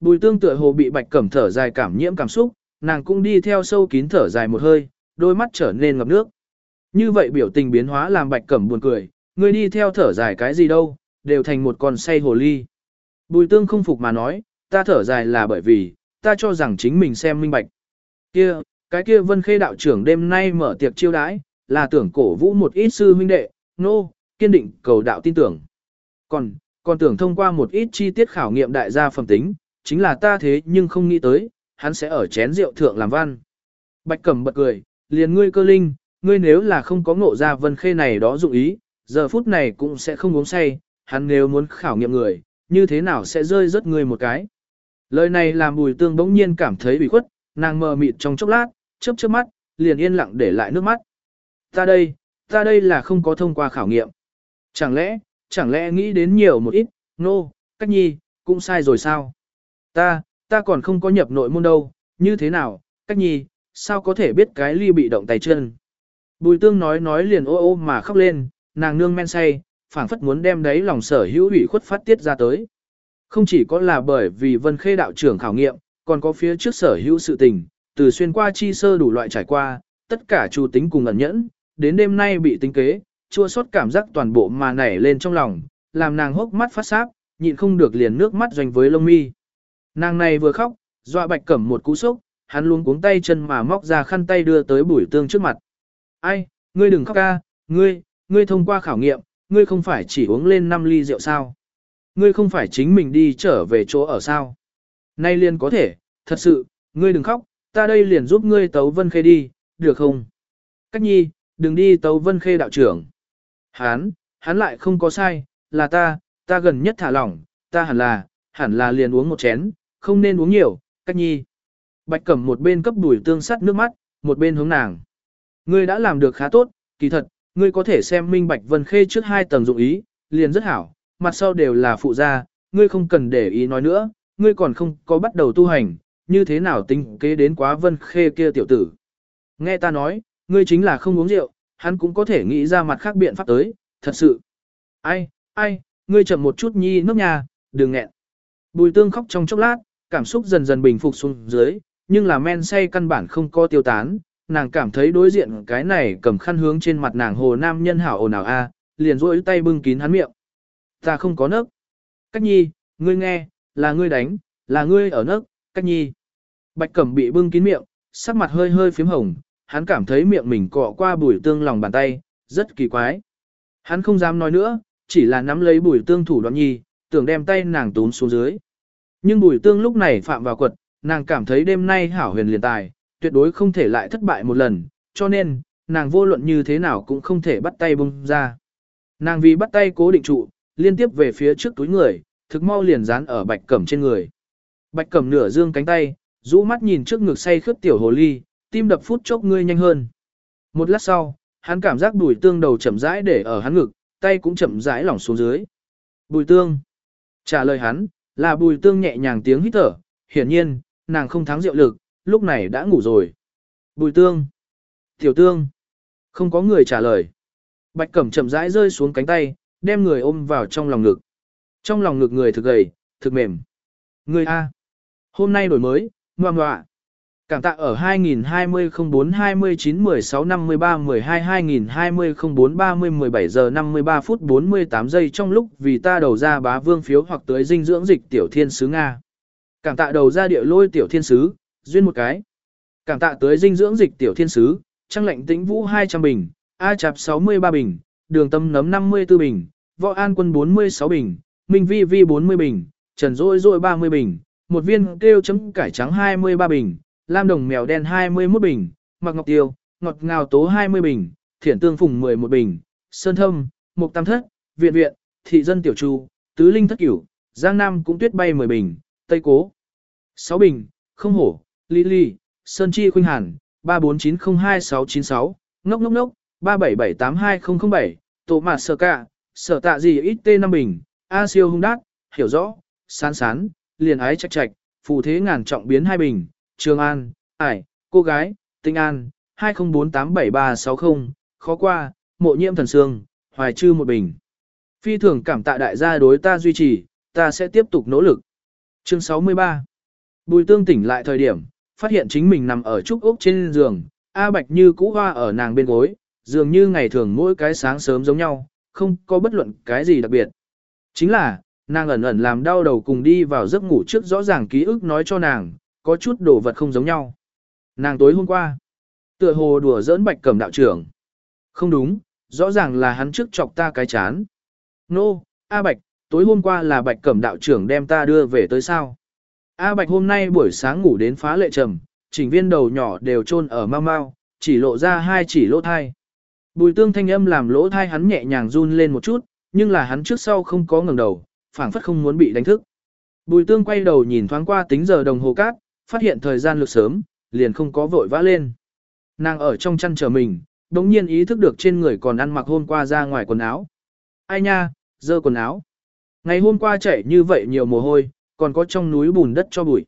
Bùi tương tựa hồ bị bạch cẩm thở dài cảm nhiễm cảm xúc, nàng cũng đi theo sâu kín thở dài một hơi, đôi mắt trở nên ngập nước. Như vậy biểu tình biến hóa làm bạch cẩm buồn cười, người đi theo thở dài cái gì đâu, đều thành một con say hồ ly. Bùi tương không phục mà nói, ta thở dài là bởi vì, ta cho rằng chính mình xem minh bạch. Kia, cái kia vân khê đạo trưởng đêm nay mở tiệc chiêu đãi, là tưởng cổ vũ một ít sư huynh đệ, nô, no, kiên định cầu đạo tin tưởng. Còn, còn tưởng thông qua một ít chi tiết khảo nghiệm đại gia phẩm tính, chính là ta thế nhưng không nghĩ tới, hắn sẽ ở chén rượu thượng làm văn. Bạch Cẩm bật cười, liền ngươi cơ linh, ngươi nếu là không có ngộ ra vân khê này đó dụng ý, giờ phút này cũng sẽ không uống say, hắn nếu muốn khảo nghiệm người, như thế nào sẽ rơi rớt ngươi một cái. Lời này làm bùi tương bỗng nhiên cảm thấy bị khuất, nàng mờ mịt trong chốc lát, chớp chớp mắt, liền yên lặng để lại nước mắt. Ta đây, ta đây là không có thông qua khảo nghiệm. Chẳng lẽ, chẳng lẽ nghĩ đến nhiều một ít, nô, no, cách nhi, cũng sai rồi sao? Ta, ta còn không có nhập nội môn đâu, như thế nào, cách nhi, sao có thể biết cái ly bị động tay chân? Bùi tương nói nói liền ô ô mà khóc lên, nàng nương men say, phảng phất muốn đem đấy lòng sở hữu ủy khuất phát tiết ra tới. Không chỉ có là bởi vì vân khê đạo trưởng khảo nghiệm, còn có phía trước sở hữu sự tình, từ xuyên qua chi sơ đủ loại trải qua, tất cả chủ tính cùng ẩn nhẫn, đến đêm nay bị tính kế, chua xót cảm giác toàn bộ mà nảy lên trong lòng, làm nàng hốc mắt phát sáp, nhịn không được liền nước mắt doanh với lông mi. Nàng này vừa khóc, dọa bạch cẩm một cú sốc, hắn luôn cuống tay chân mà móc ra khăn tay đưa tới bùi tương trước mặt. Ai, ngươi đừng khóc ca, ngươi, ngươi thông qua khảo nghiệm, ngươi không phải chỉ uống lên 5 ly rượu sao? Ngươi không phải chính mình đi trở về chỗ ở sao? Nay liền có thể, thật sự, ngươi đừng khóc, ta đây liền giúp ngươi tấu vân khê đi, được không? Cách nhi, đừng đi tấu vân khê đạo trưởng. Hán, hắn lại không có sai, là ta, ta gần nhất thả lỏng, ta hẳn là, hẳn là liền uống một chén, không nên uống nhiều, cách nhi. Bạch cẩm một bên cấp đuổi tương sắt nước mắt, một bên hướng nàng. Ngươi đã làm được khá tốt, kỳ thật, ngươi có thể xem minh bạch vân khê trước hai tầng dụng ý, liền rất hảo, mặt sau đều là phụ gia, ngươi không cần để ý nói nữa, ngươi còn không có bắt đầu tu hành, như thế nào tính kế đến quá vân khê kia tiểu tử. Nghe ta nói, ngươi chính là không uống rượu, hắn cũng có thể nghĩ ra mặt khác biện pháp tới, thật sự. Ai, ai, ngươi chậm một chút nhi nước nhà, đừng nghẹn. Bùi tương khóc trong chốc lát, cảm xúc dần dần bình phục xuống dưới, nhưng là men say căn bản không có tiêu tán, nàng cảm thấy đối diện cái này cầm khăn hướng trên mặt nàng hồ nam nhân hảo ồn ào a, liền rỗi tay bưng kín hắn miệng. Ta không có nấc. Cách nhi, ngươi nghe, là ngươi đánh, là ngươi ở nấc, cách nhi. Bạch cẩm bị bưng kín miệng, sắc mặt hơi hơi phím hồng, hắn cảm thấy miệng mình cọ qua bùi tương lòng bàn tay, rất kỳ quái. Hắn không dám nói nữa, chỉ là nắm lấy bùi tương thủ đoạn nhi, tưởng đem tay nàng tốn xuống dưới. Nhưng bùi tương lúc này phạm vào quật, nàng cảm thấy đêm nay hảo huyền liền tài, tuyệt đối không thể lại thất bại một lần, cho nên, nàng vô luận như thế nào cũng không thể bắt tay bung ra. Nàng vì bắt tay cố định trụ, liên tiếp về phía trước túi người, thực mau liền dán ở bạch cẩm trên người. Bạch cẩm nửa dương cánh tay, rũ mắt nhìn trước ngực say khướt tiểu hồ ly, tim đập phút chốc ngươi nhanh hơn. Một lát sau, hắn cảm giác bùi tương đầu chậm rãi để ở hắn ngực, tay cũng chậm rãi lỏng xuống dưới. Bùi tương. Trả lời hắn, là bùi tương nhẹ nhàng tiếng hít thở, hiển nhiên, nàng không thắng rượu lực, lúc này đã ngủ rồi. Bùi tương. Tiểu tương. Không có người trả lời. Bạch cẩm chậm rãi rơi xuống cánh tay, đem người ôm vào trong lòng ngực. Trong lòng ngực người thực gầy, thực mềm. Người A. Hôm nay đổi mới, ngoan ngoạ. Cảm tạ ở 2020 04 29 16 53 12 2020 04 30 17 giờ 53 phút 48 giây trong lúc vì ta đầu ra bá vương phiếu hoặc tới dinh dưỡng dịch tiểu thiên sứ Nga. Cảm tạ đầu ra địa lôi tiểu thiên sứ, duyên một cái. Cảm tạ tới dinh dưỡng dịch tiểu thiên sứ, trăng lệnh tĩnh vũ 200 bình, A chạp 63 bình, đường tâm nấm 54 bình, võ an quân 46 bình, minh vi vi 40 bình, trần rôi rôi 30 bình, một viên kêu chấm cải trắng 23 bình, lam đồng mèo đen 21 bình, mặc ngọc tiêu, ngọt ngào tố 20 bình, thiển tương phùng 11 bình, sơn thâm, mục tam thất, viện viện, thị dân tiểu chu, tứ linh thất cửu, giang nam cũng tuyết bay 10 bình, tây cố, 6 bình, không hổ, lý lý, sơn chi khuynh hàn, 349029696, ngốc ngốc ngốc, 377820007, tổ mạt sở cả, sở tạ gì ít tê 5 bình, A siêu hung đát, hiểu rõ, sán sán, liền ái trạch trạch, phù thế ngàn trọng biến hai bình, Trường An, Ải, cô gái, Tinh An, 20487360, khó qua, mộ nhiễm thần sương, hoài trư một bình. Phi thường cảm tạ đại gia đối ta duy trì, ta sẽ tiếp tục nỗ lực. Chương 63 Bùi tương tỉnh lại thời điểm, phát hiện chính mình nằm ở trúc ốc trên giường, A Bạch như cũ hoa ở nàng bên gối, dường như ngày thường mỗi cái sáng sớm giống nhau, không có bất luận cái gì đặc biệt. Chính là, nàng ẩn ẩn làm đau đầu cùng đi vào giấc ngủ trước rõ ràng ký ức nói cho nàng, có chút đồ vật không giống nhau. Nàng tối hôm qua, tựa hồ đùa giỡn Bạch Cẩm đạo trưởng. Không đúng, rõ ràng là hắn trước chọc ta cái chán. Nô, no, A Bạch, tối hôm qua là Bạch Cẩm đạo trưởng đem ta đưa về tới sao. A Bạch hôm nay buổi sáng ngủ đến phá lệ trầm, chỉnh viên đầu nhỏ đều chôn ở mau mau, chỉ lộ ra hai chỉ lỗ thai. Bùi tương thanh âm làm lỗ thai hắn nhẹ nhàng run lên một chút, nhưng là hắn trước sau không có ngẩng đầu, phảng phất không muốn bị đánh thức. Bùi tương quay đầu nhìn thoáng qua tính giờ đồng hồ cát, phát hiện thời gian lực sớm, liền không có vội vã lên. Nàng ở trong chăn chờ mình, đống nhiên ý thức được trên người còn ăn mặc hôm qua ra ngoài quần áo. Ai nha, dơ quần áo. Ngày hôm qua chảy như vậy nhiều mồ hôi, còn có trong núi bùn đất cho bụi.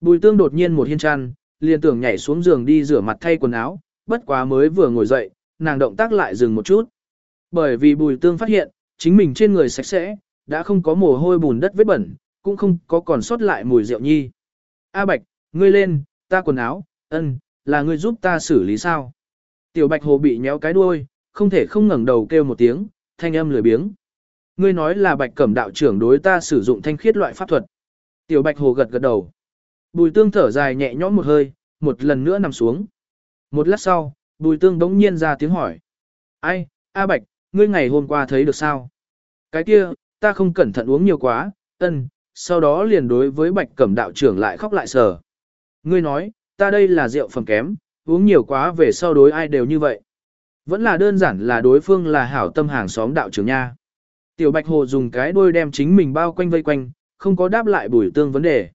Bùi tương đột nhiên một hiên chăn, liền tưởng nhảy xuống giường đi rửa mặt thay quần áo, bất quá mới vừa ngồi dậy, nàng động tác lại dừng một chút. Bởi vì bùi tương phát hiện, chính mình trên người sạch sẽ, đã không có mồ hôi bùn đất vết bẩn, cũng không có còn sót lại mùi rượu nhi. A Bạch, ngươi lên, ta quần áo, ân, là ngươi giúp ta xử lý sao? Tiểu Bạch Hồ bị nhéo cái đuôi, không thể không ngẩng đầu kêu một tiếng, thanh âm lười biếng. Ngươi nói là Bạch Cẩm đạo trưởng đối ta sử dụng thanh khiết loại pháp thuật. Tiểu Bạch Hồ gật gật đầu. Bùi tương thở dài nhẹ nhõm một hơi, một lần nữa nằm xuống. Một lát sau, bùi tương đống nhiên ra tiếng hỏi. Ai, A Bạch, ngươi ngày hôm qua thấy được sao? Cái kia, ta không cẩn thận uống nhiều quá, ân, sau đó liền đối với Bạch Cẩm đạo trưởng lại khóc lại sờ. Ngươi nói, ta đây là rượu phẩm kém, uống nhiều quá về sau đối ai đều như vậy. Vẫn là đơn giản là đối phương là hảo tâm hàng xóm đạo trưởng nha. Tiểu Bạch Hồ dùng cái đuôi đem chính mình bao quanh vây quanh, không có đáp lại bùi tương vấn đề.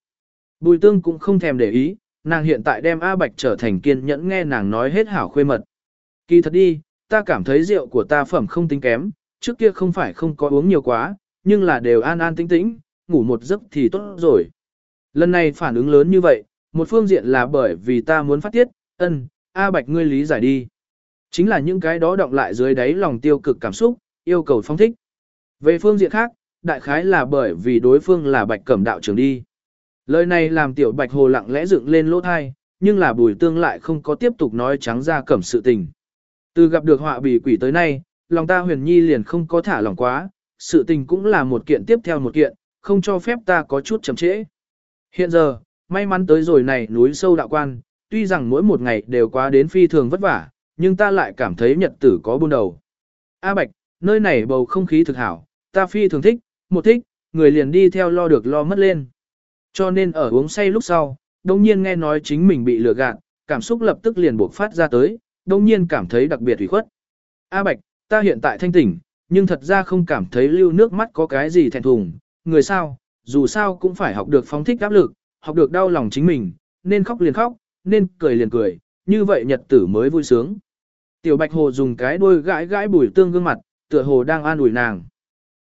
Bùi tương cũng không thèm để ý, nàng hiện tại đem A Bạch trở thành kiên nhẫn nghe nàng nói hết hảo khuê mật. Kỳ thật đi, ta cảm thấy rượu của ta phẩm không tính kém, trước kia không phải không có uống nhiều quá, nhưng là đều an an tĩnh tĩnh, ngủ một giấc thì tốt rồi. Lần này phản ứng lớn như vậy, một phương diện là bởi vì ta muốn phát tiết, ân, A Bạch ngươi lý giải đi. Chính là những cái đó động lại dưới đáy lòng tiêu cực cảm xúc, yêu cầu phong thích. Về phương diện khác, đại khái là bởi vì đối phương là bạch cẩm đạo trưởng đi. Lời này làm tiểu bạch hồ lặng lẽ dựng lên lỗ thai, nhưng là bùi tương lại không có tiếp tục nói trắng ra cẩm sự tình. Từ gặp được họa bì quỷ tới nay, lòng ta huyền nhi liền không có thả lòng quá, sự tình cũng là một kiện tiếp theo một kiện, không cho phép ta có chút chậm trễ. Hiện giờ, may mắn tới rồi này núi sâu đạo quan, tuy rằng mỗi một ngày đều quá đến phi thường vất vả, nhưng ta lại cảm thấy nhật tử có buôn đầu. A Bạch, nơi này bầu không khí thực hảo, ta phi thường thích, một thích, người liền đi theo lo được lo mất lên. Cho nên ở uống say lúc sau, đồng nhiên nghe nói chính mình bị lừa gạt, cảm xúc lập tức liền buộc phát ra tới, đồng nhiên cảm thấy đặc biệt ủy khuất. A Bạch, ta hiện tại thanh tỉnh, nhưng thật ra không cảm thấy lưu nước mắt có cái gì thẹn thùng, người sao, dù sao cũng phải học được phóng thích áp lực, học được đau lòng chính mình, nên khóc liền khóc, nên cười liền cười, như vậy nhật tử mới vui sướng. Tiểu Bạch Hồ dùng cái đuôi gãi gãi bùi tương gương mặt, tựa hồ đang an ủi nàng.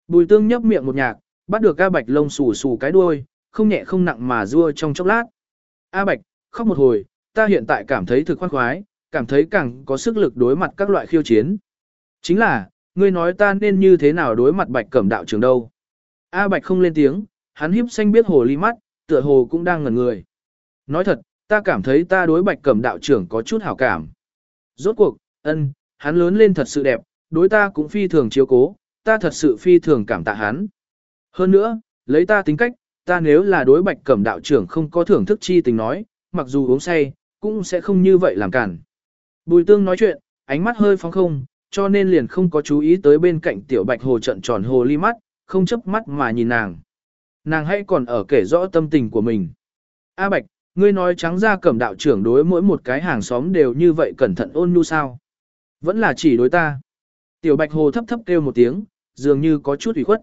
Bùi tương nhấp miệng một nhạc, bắt được A Bạch lông xù xù cái đuôi, không nhẹ không nặng mà rua trong chốc lát. A Bạch, khóc một hồi, ta hiện tại cảm thấy thực khoan khoái, cảm thấy càng có sức lực đối mặt các loại khiêu chiến. Chính là, ngươi nói ta nên như thế nào đối mặt Bạch Cẩm đạo trưởng đâu. A Bạch không lên tiếng, hắn hiếp xanh biết hồ ly mắt, tựa hồ cũng đang ngẩn người. Nói thật, ta cảm thấy ta đối Bạch Cẩm đạo trưởng có chút hảo cảm. Rốt cuộc, ân, hắn lớn lên thật sự đẹp, đối ta cũng phi thường chiếu cố, ta thật sự phi thường cảm tạ hắn. Hơn nữa, lấy ta tính cách, ta nếu là đối bạch cẩm đạo trưởng không có thưởng thức chi tình nói, mặc dù uống say, cũng sẽ không như vậy làm cản. Bùi tương nói chuyện, ánh mắt hơi phóng không, cho nên liền không có chú ý tới bên cạnh tiểu bạch hồ trận tròn hồ ly mắt, không chấp mắt mà nhìn nàng. Nàng hay còn ở kể rõ tâm tình của mình. A bạch, ngươi nói trắng ra cẩm đạo trưởng đối mỗi một cái hàng xóm đều như vậy cẩn thận ôn nhu sao. Vẫn là chỉ đối ta. Tiểu bạch hồ thấp thấp kêu một tiếng, dường như có chút ủy khuất.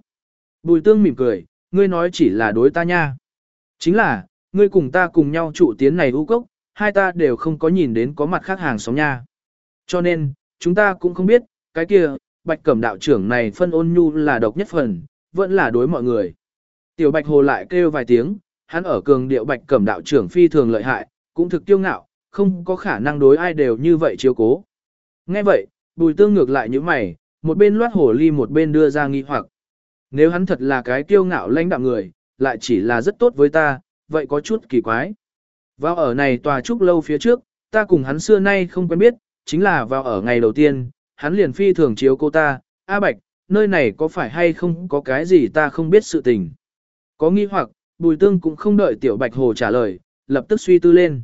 Bùi tương mỉm cười, ngươi nói chỉ là đối ta nha. Chính là, ngươi cùng ta cùng nhau trụ tiến này u cốc, hai ta đều không có nhìn đến có mặt khác hàng xóm nha. Cho nên, chúng ta cũng không biết, cái kia, bạch cẩm đạo trưởng này phân ôn nhu là độc nhất phần, vẫn là đối mọi người. Tiểu bạch hồ lại kêu vài tiếng, hắn ở cường điệu bạch cẩm đạo trưởng phi thường lợi hại, cũng thực tiêu ngạo, không có khả năng đối ai đều như vậy chiếu cố. Nghe vậy, bùi tương ngược lại như mày, một bên loát hồ ly một bên đưa ra nghi hoặc. Nếu hắn thật là cái kiêu ngạo lãnh đạm người, lại chỉ là rất tốt với ta, vậy có chút kỳ quái. Vào ở này tòa trúc lâu phía trước, ta cùng hắn xưa nay không quen biết, chính là vào ở ngày đầu tiên, hắn liền phi thường chiếu cô ta, A Bạch, nơi này có phải hay không có cái gì ta không biết sự tình. Có nghi hoặc, Bùi Tương cũng không đợi Tiểu Bạch Hồ trả lời, lập tức suy tư lên.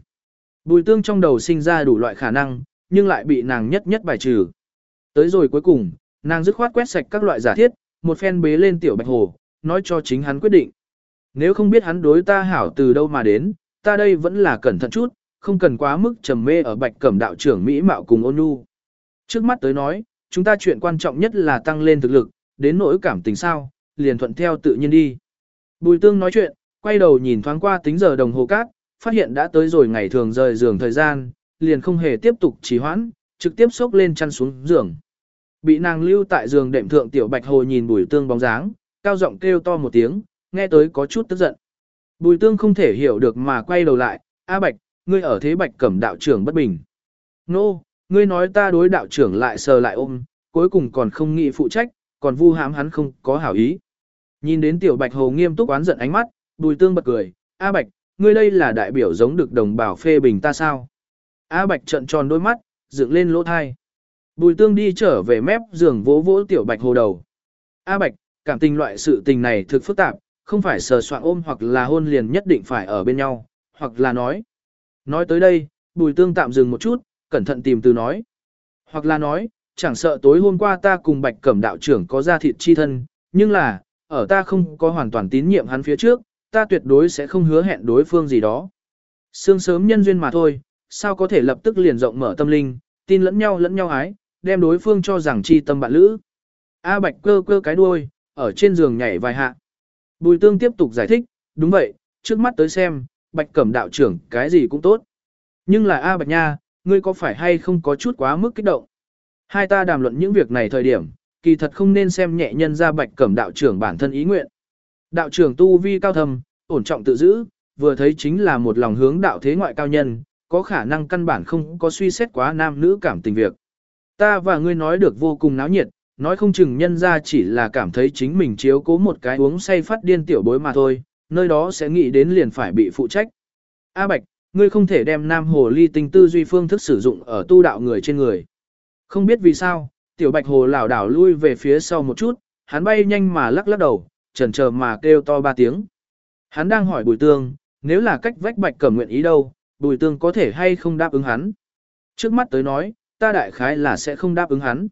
Bùi Tương trong đầu sinh ra đủ loại khả năng, nhưng lại bị nàng nhất nhất bài trừ. Tới rồi cuối cùng, nàng dứt khoát quét sạch các loại giả thiết, một phen bế lên Tiểu Bạch Hồ, nói cho chính hắn quyết định. Nếu không biết hắn đối ta hảo từ đâu mà đến, ta đây vẫn là cẩn thận chút, không cần quá mức trầm mê ở Bạch Cẩm đạo trưởng Mỹ Mạo cùng ôn nhu. Trước mắt tới nói, chúng ta chuyện quan trọng nhất là tăng lên thực lực, đến nỗi cảm tình sao, liền thuận theo tự nhiên đi. Bùi tương nói chuyện, quay đầu nhìn thoáng qua tính giờ đồng hồ cát, phát hiện đã tới rồi ngày thường rời giường thời gian, liền không hề tiếp tục trì hoãn, trực tiếp xốc lên chăn xuống giường. Bị nàng lưu tại giường đệm thượng tiểu bạch hồ nhìn bùi tương bóng dáng, cao giọng kêu to một tiếng, nghe tới có chút tức giận. Bùi tương không thể hiểu được mà quay đầu lại, A bạch, ngươi ở thế bạch cẩm đạo trưởng bất bình. Nô, no, ngươi nói ta đối đạo trưởng lại sờ lại ôm, cuối cùng còn không nghĩ phụ trách, còn vu hãm hắn không có hảo ý. Nhìn đến tiểu bạch hồ nghiêm túc oán giận ánh mắt, bùi tương bật cười, A bạch, ngươi đây là đại biểu giống được đồng bào phê bình ta sao? A bạch trận tròn đôi mắt, dựng lên lỗ thai. Bùi tương đi trở về mép giường vỗ vỗ tiểu bạch hồ đầu. A bạch, cảm tình loại sự tình này thực phức tạp, không phải sờ soạn ôm hoặc là hôn liền nhất định phải ở bên nhau, hoặc là nói. Nói tới đây, bùi tương tạm dừng một chút, cẩn thận tìm từ nói. Hoặc là nói, chẳng sợ tối hôm qua ta cùng bạch cẩm đạo trưởng có ra thịt chi thân, nhưng là, ở ta không có hoàn toàn tín nhiệm hắn phía trước, ta tuyệt đối sẽ không hứa hẹn đối phương gì đó. Sương sớm nhân duyên mà thôi, sao có thể lập tức liền rộng mở tâm linh, tin lẫn nhau lẫn nhau ái, đem đối phương cho rằng chi tâm bạn lữ. A Bạch cơ cơ cái đuôi, ở trên giường nhảy vài hạ. Bùi tương tiếp tục giải thích, đúng vậy, trước mắt tới xem, Bạch cẩm đạo trưởng cái gì cũng tốt. Nhưng là A Bạch nha, ngươi có phải hay không có chút quá mức kích động? Hai ta đàm luận những việc này thời điểm, kỳ thật không nên xem nhẹ nhân ra Bạch cẩm đạo trưởng bản thân ý nguyện. Đạo trưởng tu vi cao thầm, ổn trọng tự giữ, vừa thấy chính là một lòng hướng đạo thế ngoại cao nhân, có khả năng căn bản không có suy xét quá nam nữ cảm tình việc. Ta và ngươi nói được vô cùng náo nhiệt, nói không chừng nhân ra chỉ là cảm thấy chính mình chiếu cố một cái uống say phát điên tiểu bối mà thôi, nơi đó sẽ nghĩ đến liền phải bị phụ trách. A Bạch, ngươi không thể đem nam hồ ly tinh tư duy phương thức sử dụng ở tu đạo người trên người. Không biết vì sao, tiểu Bạch hồ lảo đảo lui về phía sau một chút, hắn bay nhanh mà lắc lắc đầu, chần chờ mà kêu to ba tiếng. Hắn đang hỏi Bùi Tương, nếu là cách vách Bạch Cẩm nguyện ý đâu, Bùi Tương có thể hay không đáp ứng hắn. Trước mắt tới nói, ta đại khái là sẽ không đáp ứng hắn.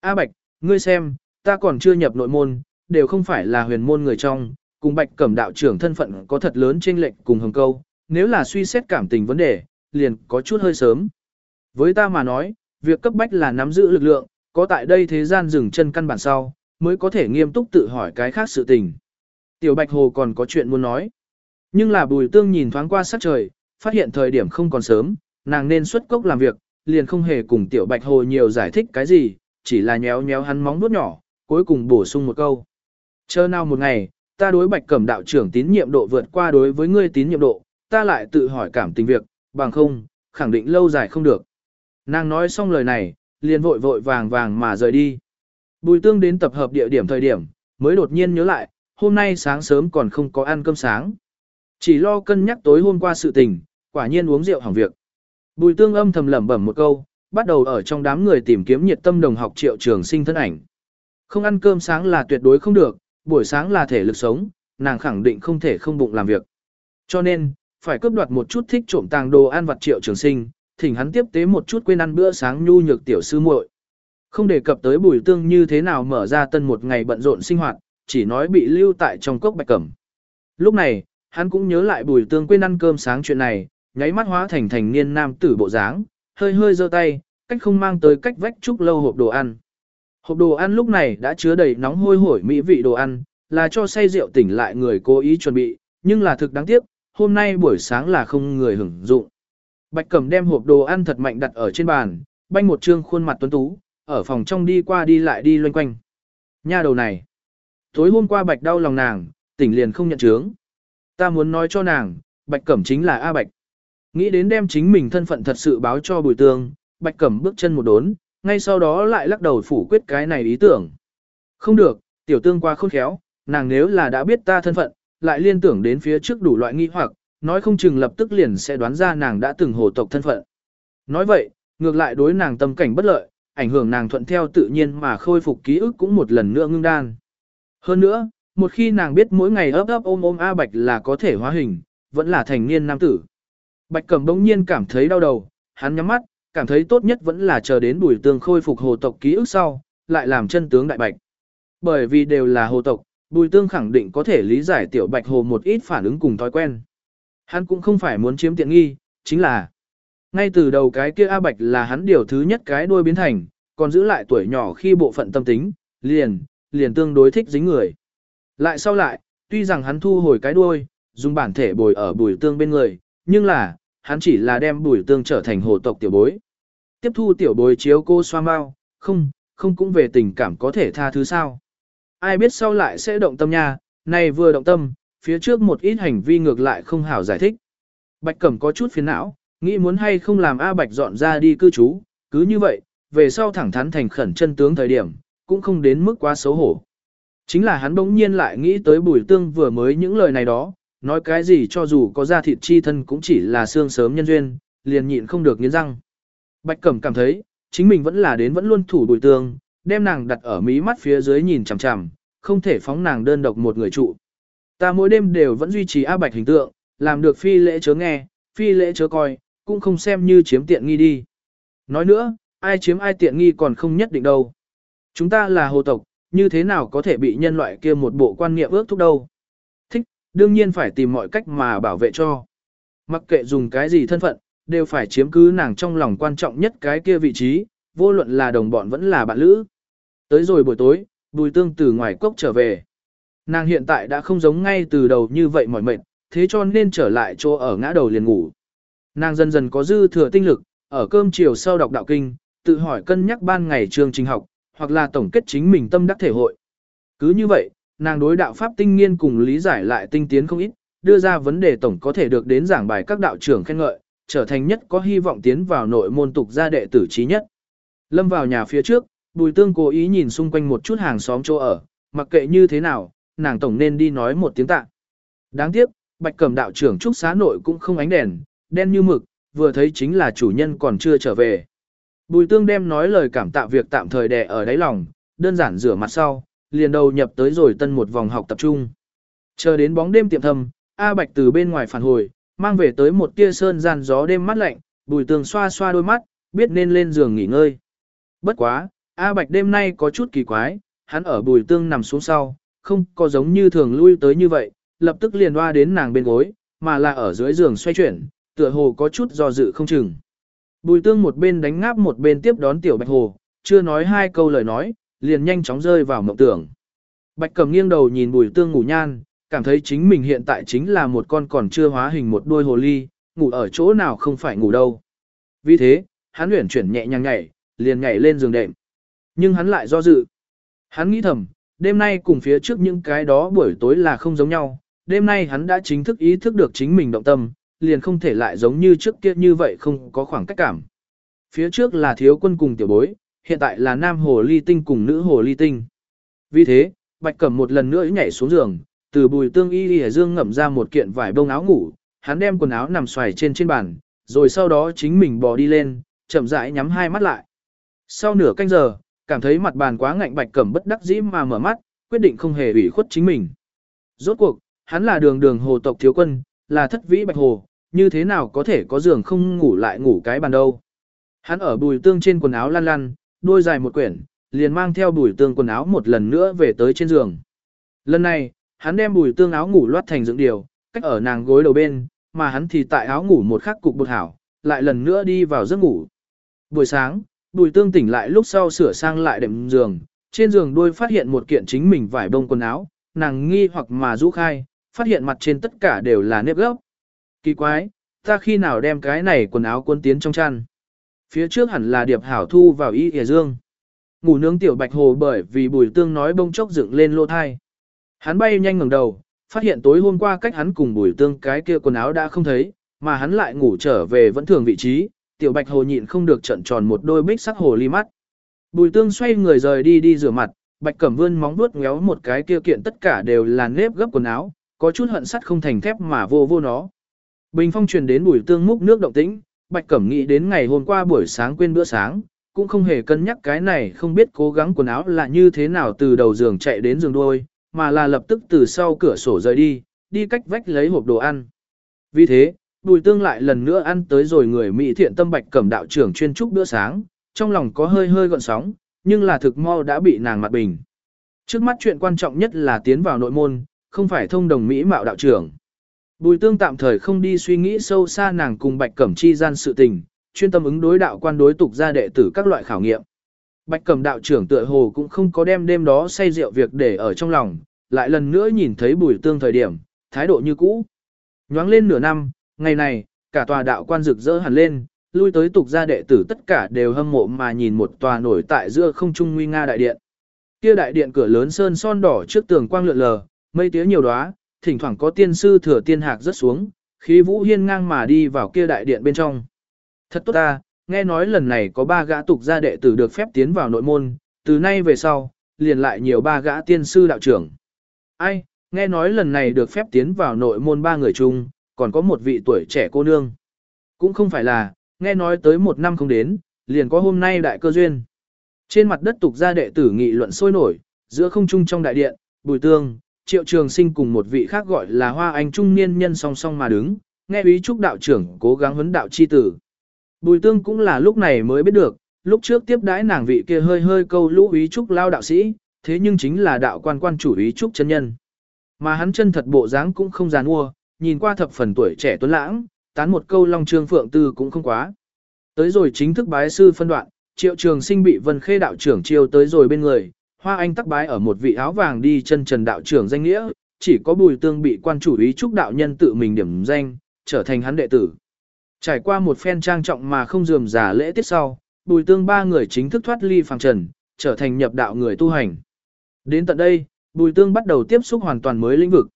A Bạch, ngươi xem, ta còn chưa nhập nội môn, đều không phải là huyền môn người trong, cùng Bạch Cẩm đạo trưởng thân phận có thật lớn trên lệnh cùng hồng câu, nếu là suy xét cảm tình vấn đề, liền có chút hơi sớm. Với ta mà nói, việc cấp bách là nắm giữ lực lượng, có tại đây thế gian dừng chân căn bản sau, mới có thể nghiêm túc tự hỏi cái khác sự tình. Tiểu Bạch Hồ còn có chuyện muốn nói. Nhưng là bùi tương nhìn thoáng qua sắc trời, phát hiện thời điểm không còn sớm, nàng nên xuất cốc làm việc, liền không hề cùng Tiểu Bạch Hồ nhiều giải thích cái gì, chỉ là nhéo nhéo hắn móng nuốt nhỏ, cuối cùng bổ sung một câu. Chờ nào một ngày, ta đối Bạch Cẩm đạo trưởng tín nhiệm độ vượt qua đối với ngươi tín nhiệm độ, ta lại tự hỏi cảm tình việc, bằng không, khẳng định lâu dài không được. Nàng nói xong lời này, liền vội vội vàng vàng mà rời đi. Bùi tương đến tập hợp địa điểm thời điểm, mới đột nhiên nhớ lại, hôm nay sáng sớm còn không có ăn cơm sáng. Chỉ lo cân nhắc tối hôm qua sự tình, quả nhiên uống rượu hỏng việc. Bùi tương âm thầm lẩm bẩm một câu, bắt đầu ở trong đám người tìm kiếm nhiệt tâm đồng học triệu trường sinh thân ảnh. Không ăn cơm sáng là tuyệt đối không được, buổi sáng là thể lực sống, nàng khẳng định không thể không bụng làm việc. Cho nên, phải cướp đoạt một chút thích trộm tàng đồ ăn vặt triệu trường sinh, thỉnh hắn tiếp tế một chút quên ăn bữa sáng nhu nhược tiểu sư muội. Không đề cập tới bùi tương như thế nào mở ra tân một ngày bận rộn sinh hoạt, chỉ nói bị lưu tại trong cốc bạch cẩm. Lúc này, hắn cũng nhớ lại bùi tương quên ăn cơm sáng chuyện này, nháy mắt hóa thành thành niên nam tử bộ dáng, hơi hơi giơ tay, cách không mang tới cách vách chút lâu hộp đồ ăn. Hộp đồ ăn lúc này đã chứa đầy nóng hôi hổi mỹ vị đồ ăn, là cho say rượu tỉnh lại người cố ý chuẩn bị, nhưng là thực đáng tiếc, hôm nay buổi sáng là không người hưởng dụng. Bạch Cẩm đem hộp đồ ăn thật mạnh đặt ở trên bàn, banh một trương khuôn mặt tuấn tú, ở phòng trong đi qua đi lại đi loanh quanh. Nha đầu này. Tối hôm qua Bạch đau lòng nàng, tỉnh liền không nhận chướng. Ta muốn nói cho nàng, Bạch Cẩm chính là A Bạch. Nghĩ đến đem chính mình thân phận thật sự báo cho Bùi Tương, Bạch Cẩm bước chân một đốn, ngay sau đó lại lắc đầu phủ quyết cái này ý tưởng. Không được, tiểu tương qua khôn khéo, nàng nếu là đã biết ta thân phận, lại liên tưởng đến phía trước đủ loại nghi hoặc, nói không chừng lập tức liền sẽ đoán ra nàng đã từng hồ tộc thân phận. Nói vậy, ngược lại đối nàng tâm cảnh bất lợi, ảnh hưởng nàng thuận theo tự nhiên mà khôi phục ký ức cũng một lần nữa ngưng đan. Hơn nữa, một khi nàng biết mỗi ngày ấp ấp ôm ôm A Bạch là có thể hóa hình, vẫn là thành niên nam tử. Bạch Cẩm bỗng nhiên cảm thấy đau đầu, hắn nhắm mắt, cảm thấy tốt nhất vẫn là chờ đến bùi tương khôi phục hồ tộc ký ức sau, lại làm chân tướng đại bạch. Bởi vì đều là hồ tộc, bùi tương khẳng định có thể lý giải tiểu bạch hồ một ít phản ứng cùng thói quen. Hắn cũng không phải muốn chiếm tiện nghi, chính là ngay từ đầu cái kia A Bạch là hắn điều thứ nhất cái đuôi biến thành, còn giữ lại tuổi nhỏ khi bộ phận tâm tính, liền, liền tương đối thích dính người. Lại sau lại, tuy rằng hắn thu hồi cái đuôi, dùng bản thể bồi ở bùi tương bên người, nhưng là, hắn chỉ là đem bùi tương trở thành hồ tộc tiểu bối. Tiếp thu tiểu bối chiếu cô xoa mau, không, không cũng về tình cảm có thể tha thứ sao. Ai biết sau lại sẽ động tâm nha, này vừa động tâm, phía trước một ít hành vi ngược lại không hảo giải thích. Bạch Cẩm có chút phiền não, nghĩ muốn hay không làm A Bạch dọn ra đi cư trú, cứ như vậy, về sau thẳng thắn thành khẩn chân tướng thời điểm, cũng không đến mức quá xấu hổ. Chính là hắn bỗng nhiên lại nghĩ tới bùi tương vừa mới những lời này đó, nói cái gì cho dù có ra thịt chi thân cũng chỉ là xương sớm nhân duyên, liền nhịn không được nghiến răng. Bạch Cẩm cảm thấy, chính mình vẫn là đến vẫn luôn thủ bùi tương, đem nàng đặt ở mí mắt phía dưới nhìn chằm chằm, không thể phóng nàng đơn độc một người trụ. Ta mỗi đêm đều vẫn duy trì A Bạch hình tượng, làm được phi lễ chớ nghe, phi lễ chớ coi, cũng không xem như chiếm tiện nghi đi. Nói nữa, ai chiếm ai tiện nghi còn không nhất định đâu. Chúng ta là hồ tộc, như thế nào có thể bị nhân loại kia một bộ quan niệm ước thúc đâu. Thích, đương nhiên phải tìm mọi cách mà bảo vệ cho. Mặc kệ dùng cái gì thân phận, đều phải chiếm cứ nàng trong lòng quan trọng nhất cái kia vị trí, vô luận là đồng bọn vẫn là bạn lữ. Tới rồi buổi tối, bùi tương từ ngoài cốc trở về. Nàng hiện tại đã không giống ngay từ đầu như vậy mỏi mệt, thế cho nên trở lại chỗ ở ngã đầu liền ngủ. Nàng dần dần có dư thừa tinh lực, ở cơm chiều sau đọc đạo kinh, tự hỏi cân nhắc ban ngày trường trình học, hoặc là tổng kết chính mình tâm đắc thể hội. Cứ như vậy, nàng đối đạo pháp tinh nghiên cùng lý giải lại tinh tiến không ít, đưa ra vấn đề tổng có thể được đến giảng bài các đạo trưởng khen ngợi, trở thành nhất có hy vọng tiến vào nội môn tục gia đệ tử trí nhất. Lâm vào nhà phía trước, Bùi Tương cố ý nhìn xung quanh một chút hàng xóm chỗ ở, mặc kệ như thế nào, nàng tổng nên đi nói một tiếng tạ. Đáng tiếc, Bạch Cẩm đạo trưởng trúc xá nội cũng không ánh đèn, đen như mực, vừa thấy chính là chủ nhân còn chưa trở về. Bùi tương đem nói lời cảm tạ việc tạm thời đè ở đáy lòng, đơn giản rửa mặt sau, liền đầu nhập tới rồi tân một vòng học tập trung. Chờ đến bóng đêm tiệm thâm, A Bạch từ bên ngoài phản hồi, mang về tới một tia sơn gian gió đêm mát lạnh, bùi tương xoa xoa đôi mắt, biết nên lên giường nghỉ ngơi. Bất quá, A Bạch đêm nay có chút kỳ quái, hắn ở bùi tương nằm xuống sau, không có giống như thường lui tới như vậy, lập tức liền hoa đến nàng bên gối, mà là ở dưới giường xoay chuyển, tựa hồ có chút do dự không chừng. Bùi tương một bên đánh ngáp một bên tiếp đón tiểu bạch hồ, chưa nói hai câu lời nói, liền nhanh chóng rơi vào mộng tưởng. Bạch cầm nghiêng đầu nhìn bùi tương ngủ nhan, cảm thấy chính mình hiện tại chính là một con còn chưa hóa hình một đôi hồ ly, ngủ ở chỗ nào không phải ngủ đâu. Vì thế, hắn luyện chuyển nhẹ nhàng nhảy, liền nhảy lên giường đệm. Nhưng hắn lại do dự. Hắn nghĩ thầm, đêm nay cùng phía trước những cái đó buổi tối là không giống nhau, đêm nay hắn đã chính thức ý thức được chính mình động tâm, liền không thể lại giống như trước kia như vậy không có khoảng cách cảm. Phía trước là thiếu quân cùng tiểu bối, hiện tại là nam hồ ly tinh cùng nữ hồ ly tinh. Vì thế, Bạch Cẩm một lần nữa nhảy xuống giường, từ bùi tương y y dương ngậm ra một kiện vải bông áo ngủ, hắn đem quần áo nằm xoài trên trên bàn, rồi sau đó chính mình bò đi lên, chậm rãi nhắm hai mắt lại. Sau nửa canh giờ, cảm thấy mặt bàn quá ngạnh Bạch Cẩm bất đắc dĩ mà mở mắt, quyết định không hề ủy khuất chính mình. Rốt cuộc, hắn là đường đường hồ tộc thiếu quân, là thất vĩ bạch hồ, như thế nào có thể có giường không ngủ lại ngủ cái bàn đâu. Hắn ở bùi tương trên quần áo lăn lăn, đôi dài một quyển, liền mang theo bùi tương quần áo một lần nữa về tới trên giường. Lần này, hắn đem bùi tương áo ngủ loát thành dựng điều, cách ở nàng gối đầu bên, mà hắn thì tại áo ngủ một khắc cục bột hảo, lại lần nữa đi vào giấc ngủ. Buổi sáng, bùi tương tỉnh lại lúc sau sửa sang lại đệm giường, trên giường đôi phát hiện một kiện chính mình vải bông quần áo, nàng nghi hoặc mà rũ khai, phát hiện mặt trên tất cả đều là nếp gốc. Kỳ quái, ta khi nào đem cái này quần áo quân tiến trong chăn. Phía trước hẳn là điệp hảo thu vào y hề dương. Ngủ nướng tiểu bạch hồ bởi vì bùi tương nói bông chốc dựng lên lô thai. Hắn bay nhanh ngẩng đầu, phát hiện tối hôm qua cách hắn cùng bùi tương cái kia quần áo đã không thấy, mà hắn lại ngủ trở về vẫn thường vị trí, tiểu bạch hồ nhịn không được trận tròn một đôi bích sắc hồ ly mắt. Bùi tương xoay người rời đi đi rửa mặt, bạch cẩm vươn móng vuốt ngéo một cái kia kiện tất cả đều là nếp gấp quần áo, có chút hận sắt không thành thép mà vô vô nó. Bình phong truyền đến bùi tương múc nước động tĩnh, Bạch Cẩm nghĩ đến ngày hôm qua buổi sáng quên bữa sáng, cũng không hề cân nhắc cái này không biết cố gắng quần áo là như thế nào từ đầu giường chạy đến giường đôi, mà là lập tức từ sau cửa sổ rời đi, đi cách vách lấy hộp đồ ăn. Vì thế, bùi tương lại lần nữa ăn tới rồi người Mỹ thiện tâm Bạch Cẩm đạo trưởng chuyên trúc bữa sáng, trong lòng có hơi hơi gọn sóng, nhưng là thực mau đã bị nàng mặt bình. Trước mắt chuyện quan trọng nhất là tiến vào nội môn, không phải thông đồng Mỹ mạo đạo trưởng. Bùi tương tạm thời không đi suy nghĩ sâu xa nàng cùng Bạch Cẩm chi gian sự tình, chuyên tâm ứng đối đạo quan đối tục ra đệ tử các loại khảo nghiệm. Bạch Cẩm đạo trưởng tựa hồ cũng không có đem đêm đó say rượu việc để ở trong lòng, lại lần nữa nhìn thấy bùi tương thời điểm, thái độ như cũ. Nhoáng lên nửa năm, ngày này, cả tòa đạo quan rực rỡ hẳn lên, lui tới tục gia đệ tử tất cả đều hâm mộ mà nhìn một tòa nổi tại giữa không trung nguy nga đại điện. Kia đại điện cửa lớn sơn son đỏ trước tường quang lượn lờ, mây tía nhiều đóa, thỉnh thoảng có tiên sư thừa tiên hạc rất xuống, khí vũ hiên ngang mà đi vào kia đại điện bên trong. Thật tốt ta, nghe nói lần này có ba gã tục gia đệ tử được phép tiến vào nội môn, từ nay về sau, liền lại nhiều ba gã tiên sư đạo trưởng. Ai, nghe nói lần này được phép tiến vào nội môn ba người chung, còn có một vị tuổi trẻ cô nương. Cũng không phải là, nghe nói tới một năm không đến, liền có hôm nay đại cơ duyên. Trên mặt đất tục gia đệ tử nghị luận sôi nổi, giữa không trung trong đại điện, bùi tương, triệu trường sinh cùng một vị khác gọi là hoa anh trung niên nhân song song mà đứng, nghe ý trúc đạo trưởng cố gắng huấn đạo chi tử. Bùi tương cũng là lúc này mới biết được, lúc trước tiếp đãi nàng vị kia hơi hơi câu lũ ý trúc lao đạo sĩ, thế nhưng chính là đạo quan quan chủ ý trúc chân nhân. Mà hắn chân thật bộ dáng cũng không giàn mua, nhìn qua thập phần tuổi trẻ tuấn lãng, tán một câu long trương phượng tư cũng không quá. Tới rồi chính thức bái sư phân đoạn, triệu trường sinh bị vân khê đạo trưởng chiêu tới rồi bên người, hoa anh tắc bái ở một vị áo vàng đi chân trần đạo trưởng danh nghĩa, chỉ có bùi tương bị quan chủ ý trúc đạo nhân tự mình điểm danh, trở thành hắn đệ tử. Trải qua một phen trang trọng mà không dườm giả lễ tiết sau, bùi tương ba người chính thức thoát ly phàng trần, trở thành nhập đạo người tu hành. Đến tận đây, bùi tương bắt đầu tiếp xúc hoàn toàn mới lĩnh vực.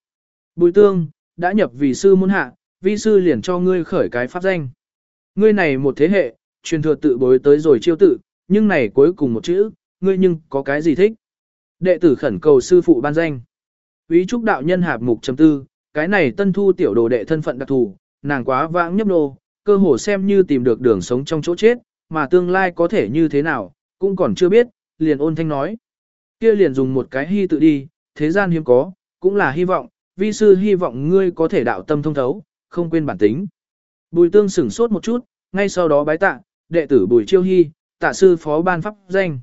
Bùi tương, đã nhập vì sư môn hạ, vi sư liền cho ngươi khởi cái pháp danh. Ngươi này một thế hệ, truyền thừa tự bối tới rồi chiêu tự, nhưng này cuối cùng một chữ, ngươi nhưng có cái gì thích? Đệ tử khẩn cầu sư phụ ban danh. quý trúc đạo nhân hạp mục chấm tư, cái này tân thu tiểu đồ đệ thân phận đặc thù, nàng quá vãng nhấp nô, cơ hồ xem như tìm được đường sống trong chỗ chết, mà tương lai có thể như thế nào, cũng còn chưa biết, liền ôn thanh nói. Kia liền dùng một cái hy tự đi, thế gian hiếm có, cũng là hy vọng, vi sư hy vọng ngươi có thể đạo tâm thông thấu, không quên bản tính. Bùi tương sửng sốt một chút, ngay sau đó bái tạ, đệ tử bùi chiêu hy, tạ sư phó ban pháp danh.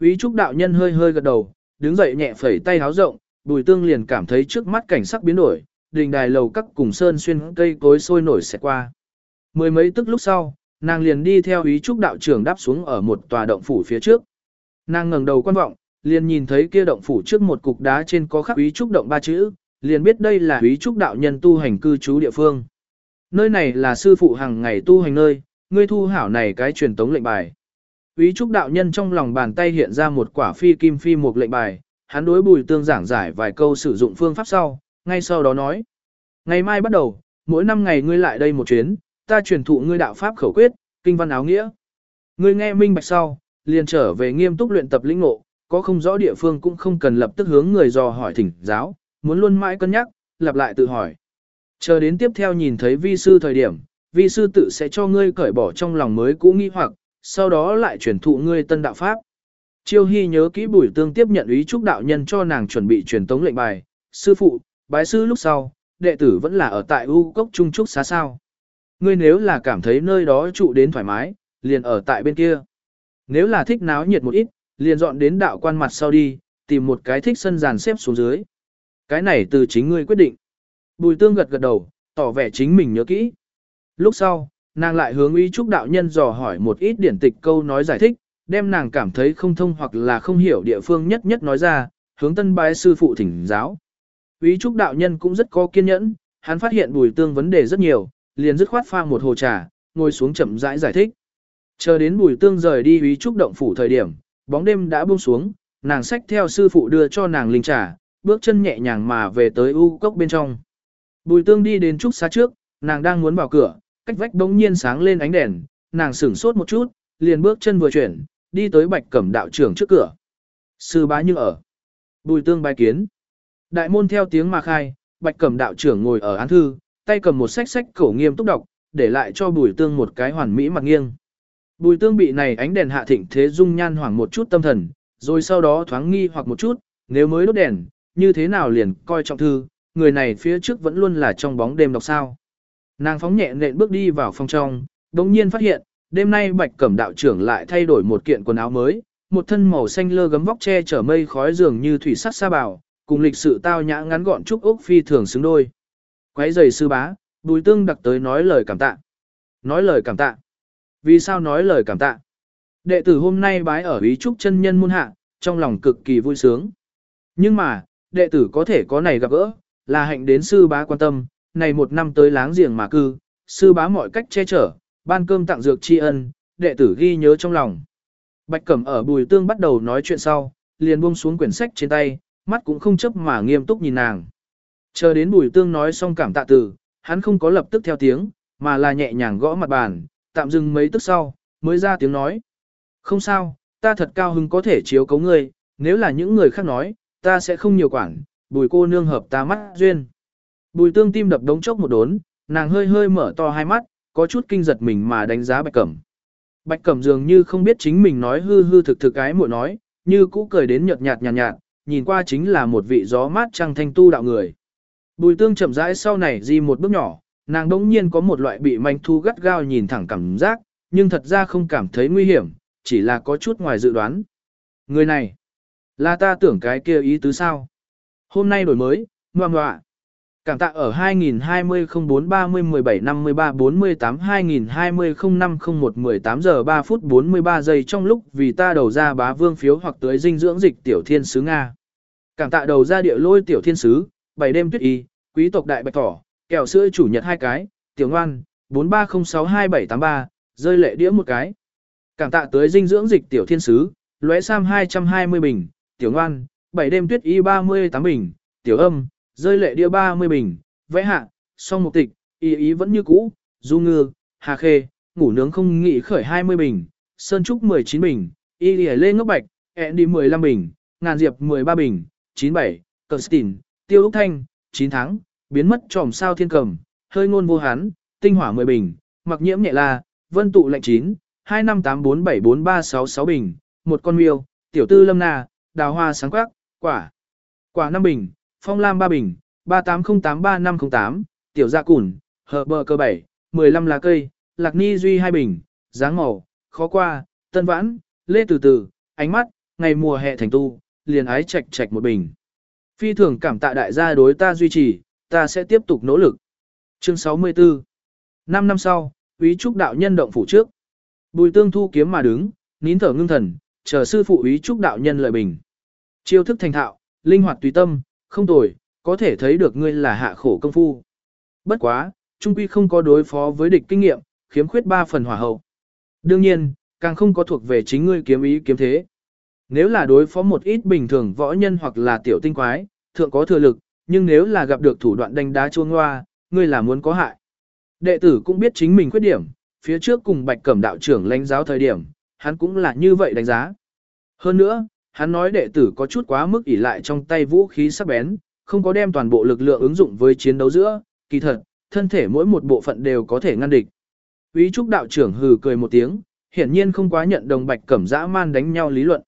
Úy trúc đạo nhân hơi hơi gật đầu, đứng dậy nhẹ phẩy tay háo rộng, bùi tương liền cảm thấy trước mắt cảnh sắc biến đổi, đình đài lầu các cùng sơn xuyên cây cối sôi nổi sẽ qua. Mười mấy tức lúc sau, nàng liền đi theo ý trúc đạo trưởng đáp xuống ở một tòa động phủ phía trước. Nàng ngẩng đầu quan vọng, liền nhìn thấy kia động phủ trước một cục đá trên có khắc ý trúc động ba chữ, liền biết đây là quý trúc đạo nhân tu hành cư trú địa phương. Nơi này là sư phụ hàng ngày tu hành nơi, ngươi thu hảo này cái truyền tống lệnh bài. quý trúc đạo nhân trong lòng bàn tay hiện ra một quả phi kim phi một lệnh bài, hắn đối bùi tương giảng giải vài câu sử dụng phương pháp sau, ngay sau đó nói. Ngày mai bắt đầu, mỗi năm ngày ngươi lại đây một chuyến, ta truyền thụ ngươi đạo pháp khẩu quyết, kinh văn áo nghĩa. Ngươi nghe minh bạch sau, liền trở về nghiêm túc luyện tập lĩnh ngộ, có không rõ địa phương cũng không cần lập tức hướng người dò hỏi thỉnh giáo, muốn luôn mãi cân nhắc, lặp lại tự hỏi. Chờ đến tiếp theo nhìn thấy vi sư thời điểm, vi sư tự sẽ cho ngươi cởi bỏ trong lòng mới cũ nghi hoặc, sau đó lại truyền thụ ngươi tân đạo pháp. Chiêu Hy nhớ kỹ buổi tương tiếp nhận ý trúc đạo nhân cho nàng chuẩn bị truyền tống lệnh bài, sư phụ, bái sư lúc sau, đệ tử vẫn là ở tại U cốc trung trúc xá sao. Ngươi nếu là cảm thấy nơi đó trụ đến thoải mái, liền ở tại bên kia. Nếu là thích náo nhiệt một ít, liền dọn đến đạo quan mặt sau đi, tìm một cái thích sân giàn xếp xuống dưới. Cái này từ chính ngươi quyết định. Bùi tương gật gật đầu, tỏ vẻ chính mình nhớ kỹ. Lúc sau, nàng lại hướng ý trúc đạo nhân dò hỏi một ít điển tịch câu nói giải thích, đem nàng cảm thấy không thông hoặc là không hiểu địa phương nhất nhất nói ra, hướng tân bái sư phụ thỉnh giáo. Ý trúc đạo nhân cũng rất có kiên nhẫn, hắn phát hiện bùi tương vấn đề rất nhiều, liền dứt khoát pha một hồ trà, ngồi xuống chậm rãi giải, giải thích. Chờ đến bùi tương rời đi ý trúc động phủ thời điểm, bóng đêm đã buông xuống, nàng xách theo sư phụ đưa cho nàng linh trà, bước chân nhẹ nhàng mà về tới u cốc bên trong. Bùi tương đi đến trúc xá trước, nàng đang muốn vào cửa, cách vách đống nhiên sáng lên ánh đèn, nàng sửng sốt một chút, liền bước chân vừa chuyển, đi tới bạch cẩm đạo trưởng trước cửa. Sư bá như ở. Bùi tương bài kiến. Đại môn theo tiếng mà khai, Bạch Cẩm đạo trưởng ngồi ở án thư, tay cầm một sách sách cổ nghiêm túc đọc, để lại cho Bùi Tương một cái hoàn mỹ mặt nghiêng. Bùi Tương bị này ánh đèn hạ thịnh thế dung nhan hoảng một chút tâm thần, rồi sau đó thoáng nghi hoặc một chút, nếu mới đốt đèn, như thế nào liền coi trọng thư, người này phía trước vẫn luôn là trong bóng đêm đọc sao. Nàng phóng nhẹ nện bước đi vào phòng trong, đồng nhiên phát hiện, đêm nay Bạch Cẩm đạo trưởng lại thay đổi một kiện quần áo mới, một thân màu xanh lơ gấm vóc che chở mây khói dường như thủy sắc sa bảo, cùng lịch sự tao nhã ngắn gọn trúc ốc phi thường xứng đôi. Quấy giày sư bá, Bùi Tương đặc tới nói lời cảm tạ. Nói lời cảm tạ. Vì sao nói lời cảm tạ? Đệ tử hôm nay bái ở ý trúc chân nhân môn hạ, trong lòng cực kỳ vui sướng. Nhưng mà, đệ tử có thể có này gặp gỡ, là hạnh đến sư bá quan tâm, này một năm tới láng giềng mà cư, sư bá mọi cách che chở, ban cơm tặng dược tri ân, đệ tử ghi nhớ trong lòng. Bạch Cẩm ở bùi tương bắt đầu nói chuyện sau, liền buông xuống quyển sách trên tay, mắt cũng không chấp mà nghiêm túc nhìn nàng. Chờ đến bùi tương nói xong cảm tạ từ, hắn không có lập tức theo tiếng, mà là nhẹ nhàng gõ mặt bàn, tạm dừng mấy tức sau, mới ra tiếng nói. Không sao, ta thật cao hứng có thể chiếu cấu ngươi, nếu là những người khác nói, ta sẽ không nhiều quản, bùi cô nương hợp ta mắt duyên. Bùi tương tim đập đống chốc một đốn, nàng hơi hơi mở to hai mắt, có chút kinh giật mình mà đánh giá bạch cẩm. Bạch cẩm dường như không biết chính mình nói hư hư thực thực cái muội nói, như cũ cười đến nhợt nhạt nhạt nhạt, nhìn qua chính là một vị gió mát trăng thanh tu đạo người. Bùi tương chậm rãi sau này di một bước nhỏ, nàng đống nhiên có một loại bị manh thu gắt gao nhìn thẳng cảm giác, nhưng thật ra không cảm thấy nguy hiểm, chỉ là có chút ngoài dự đoán. Người này, là ta tưởng cái kia ý tứ sao? Hôm nay đổi mới, ngoan ngoạ. Cảm tạ ở 2020 04 30 17 53 48 2020 05 01 18 giờ 3 phút 43 giây trong lúc vì ta đầu ra bá vương phiếu hoặc tới dinh dưỡng dịch tiểu thiên sứ Nga. Cảm tạ đầu ra địa lôi tiểu thiên sứ, bảy đêm tuyết y, quý tộc đại bạch thỏ, kẹo sữa chủ nhật hai cái, tiểu ngoan, 43062783, rơi lệ đĩa một cái. Cảm tạ tới dinh dưỡng dịch tiểu thiên sứ, lóe sam 220 bình, tiểu ngoan, bảy đêm tuyết y 38 bình, tiểu âm, rơi lệ đĩa 30 bình, vẽ hạ, song mục tịch, ý ý vẫn như cũ, du ngư, hà khê, ngủ nướng không nghị khởi 20 bình, sơn trúc 19 bình, y lìa lê ngốc bạch, ẹn đi 15 bình, ngàn diệp 13 bình, 97, cờ stìn, tiêu úc thanh, 9 tháng, biến mất tròm sao thiên cầm, hơi ngôn vô hán, tinh hỏa 10 bình, mặc nhiễm nhẹ la, vân tụ lệnh 9, 2584743666 bình, một con miêu, tiểu tư lâm na, đào hoa sáng quắc, quả, quả 5 bình, phong lam 3 bình, 38083508, tiểu gia cùn, hờ bờ cơ 7, 15 lá cây, lạc ni duy 2 bình, dáng màu, khó qua, tân vãn, lê từ từ, ánh mắt, ngày mùa hè thành tu, liền ái chạch chạch một bình. Phi thường cảm tạ đại gia đối ta duy trì, ta sẽ tiếp tục nỗ lực. Chương 64 5 năm sau, quý Trúc đạo nhân động phủ trước. Bùi tương thu kiếm mà đứng, nín thở ngưng thần, chờ sư phụ ý chúc đạo nhân lợi bình. Chiêu thức thành thạo, linh hoạt tùy tâm, không tồi, có thể thấy được ngươi là hạ khổ công phu. Bất quá, trung quy không có đối phó với địch kinh nghiệm, khiếm khuyết ba phần hỏa hậu. Đương nhiên, càng không có thuộc về chính ngươi kiếm ý kiếm thế. Nếu là đối phó một ít bình thường võ nhân hoặc là tiểu tinh quái, thượng có thừa lực, nhưng nếu là gặp được thủ đoạn đánh đá chuông hoa, ngươi là muốn có hại. Đệ tử cũng biết chính mình khuyết điểm, phía trước cùng bạch cẩm đạo trưởng lãnh giáo thời điểm, hắn cũng là như vậy đánh giá. Hơn nữa, hắn nói đệ tử có chút quá mức ỷ lại trong tay vũ khí sắc bén, không có đem toàn bộ lực lượng ứng dụng với chiến đấu giữa, kỳ thật, thân thể mỗi một bộ phận đều có thể ngăn địch. Úy trúc đạo trưởng hừ cười một tiếng, hiển nhiên không quá nhận đồng bạch cẩm dã man đánh nhau lý luận.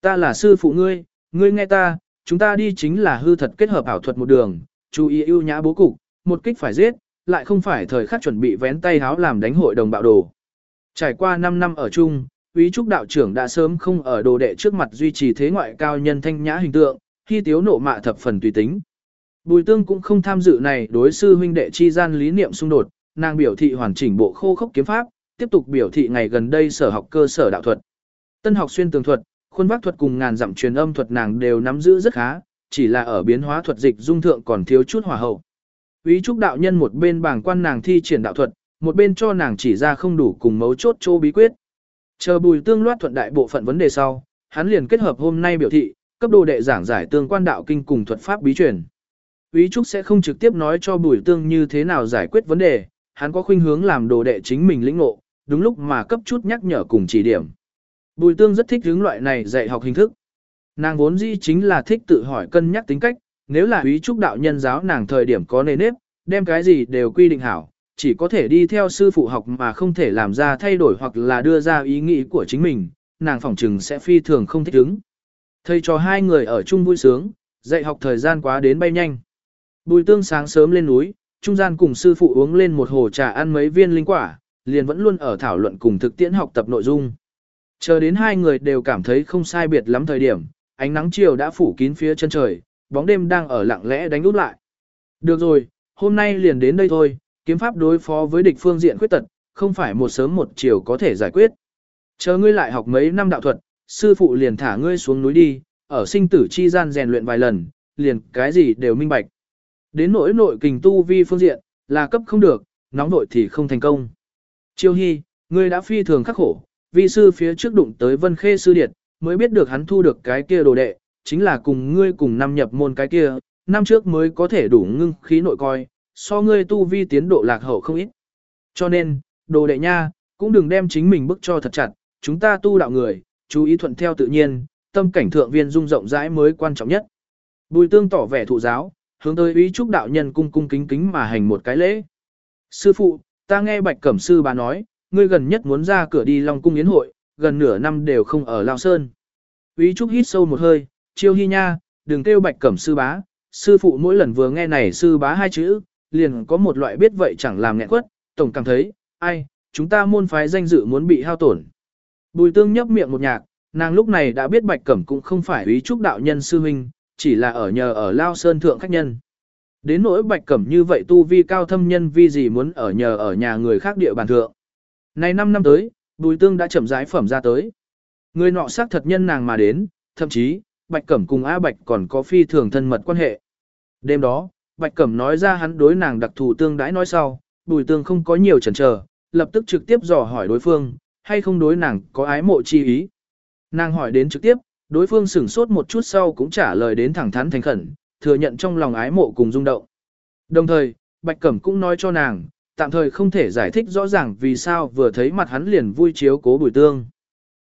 Ta là sư phụ ngươi, ngươi nghe ta, chúng ta đi chính là hư thật kết hợp ảo thuật một đường, chú ý ưu nhã bố cục, một kích phải giết, lại không phải thời khắc chuẩn bị vén tay háo làm đánh hội đồng bạo đồ. Trải qua 5 năm ở chung, Úy Trúc đạo trưởng đã sớm không ở đồ đệ trước mặt duy trì thế ngoại cao nhân thanh nhã hình tượng, khi tiếu nộ mạ thập phần tùy tính. Bùi tương cũng không tham dự này đối sư huynh đệ chi gian lý niệm xung đột, nàng biểu thị hoàn chỉnh bộ khô khốc kiếm pháp, tiếp tục biểu thị ngày gần đây sở học cơ sở đạo thuật. Tân học xuyên tường thuật, khuôn vác thuật cùng ngàn dặm truyền âm thuật nàng đều nắm giữ rất khá, chỉ là ở biến hóa thuật dịch dung thượng còn thiếu chút hòa hậu. Úy trúc đạo nhân một bên bảng quan nàng thi triển đạo thuật, một bên cho nàng chỉ ra không đủ cùng mấu chốt chỗ bí quyết. Chờ bùi tương loát thuận đại bộ phận vấn đề sau, hắn liền kết hợp hôm nay biểu thị, cấp đồ đệ giảng giải tương quan đạo kinh cùng thuật pháp bí truyền. Ý trúc sẽ không trực tiếp nói cho bùi tương như thế nào giải quyết vấn đề, hắn có khuynh hướng làm đồ đệ chính mình lĩnh ngộ, đúng lúc mà cấp chút nhắc nhở cùng chỉ điểm. Bùi tương rất thích hướng loại này dạy học hình thức. Nàng vốn dĩ chính là thích tự hỏi cân nhắc tính cách, nếu là Ý trúc đạo nhân giáo nàng thời điểm có nề nếp, đem cái gì đều quy định hảo, chỉ có thể đi theo sư phụ học mà không thể làm ra thay đổi hoặc là đưa ra ý nghĩ của chính mình, nàng phỏng trừng sẽ phi thường không thích ứng. Thầy cho hai người ở chung vui sướng, dạy học thời gian quá đến bay nhanh. Bùi tương sáng sớm lên núi, trung gian cùng sư phụ uống lên một hồ trà ăn mấy viên linh quả, liền vẫn luôn ở thảo luận cùng thực tiễn học tập nội dung. Chờ đến hai người đều cảm thấy không sai biệt lắm thời điểm, ánh nắng chiều đã phủ kín phía chân trời, bóng đêm đang ở lặng lẽ đánh út lại. Được rồi, hôm nay liền đến đây thôi, kiếm pháp đối phó với địch phương diện khuyết tật, không phải một sớm một chiều có thể giải quyết. Chờ ngươi lại học mấy năm đạo thuật, sư phụ liền thả ngươi xuống núi đi, ở sinh tử chi gian rèn luyện vài lần, liền cái gì đều minh bạch. Đến nỗi nội kình tu vi phương diện, là cấp không được, nóng nội thì không thành công. Chiêu Hy, ngươi đã phi thường khắc khổ, vi sư phía trước đụng tới Vân Khê sư điệt, mới biết được hắn thu được cái kia đồ đệ, chính là cùng ngươi cùng năm nhập môn cái kia, năm trước mới có thể đủ ngưng khí nội coi, so ngươi tu vi tiến độ lạc hậu không ít. Cho nên, đồ đệ nha, cũng đừng đem chính mình bức cho thật chặt, chúng ta tu đạo người, chú ý thuận theo tự nhiên, tâm cảnh thượng viên dung rộng rãi mới quan trọng nhất. Bùi tương tỏ vẻ thụ giáo, hướng tới ý trúc đạo nhân cung cung kính kính mà hành một cái lễ. Sư phụ, ta nghe bạch cẩm sư bà nói, ngươi gần nhất muốn ra cửa đi Long cung yến hội, gần nửa năm đều không ở Lao Sơn. Ý trúc hít sâu một hơi, chiêu hy nha, đừng kêu bạch cẩm sư bá, sư phụ mỗi lần vừa nghe này sư bá hai chữ, liền có một loại biết vậy chẳng làm nghẹn quất, tổng cảm thấy, ai, chúng ta môn phái danh dự muốn bị hao tổn. Bùi tương nhấp miệng một nhạc, nàng lúc này đã biết bạch cẩm cũng không phải ý trúc đạo nhân sư huynh, chỉ là ở nhờ ở Lao Sơn thượng khách nhân. Đến nỗi bạch cẩm như vậy tu vi cao thâm nhân vi gì muốn ở nhờ ở nhà người khác địa bàn thượng. Này 5 năm tới, bùi tương đã chậm rãi phẩm ra tới. Người nọ xác thật nhân nàng mà đến, thậm chí, bạch cẩm cùng A bạch còn có phi thường thân mật quan hệ. Đêm đó, bạch cẩm nói ra hắn đối nàng đặc thù tương đãi nói sau, bùi tương không có nhiều chần chờ, lập tức trực tiếp dò hỏi đối phương, hay không đối nàng có ái mộ chi ý. Nàng hỏi đến trực tiếp, đối phương sửng sốt một chút sau cũng trả lời đến thẳng thắn thành khẩn, thừa nhận trong lòng ái mộ cùng rung động. Đồng thời, Bạch Cẩm cũng nói cho nàng, tạm thời không thể giải thích rõ ràng vì sao vừa thấy mặt hắn liền vui chiếu cố bùi tương.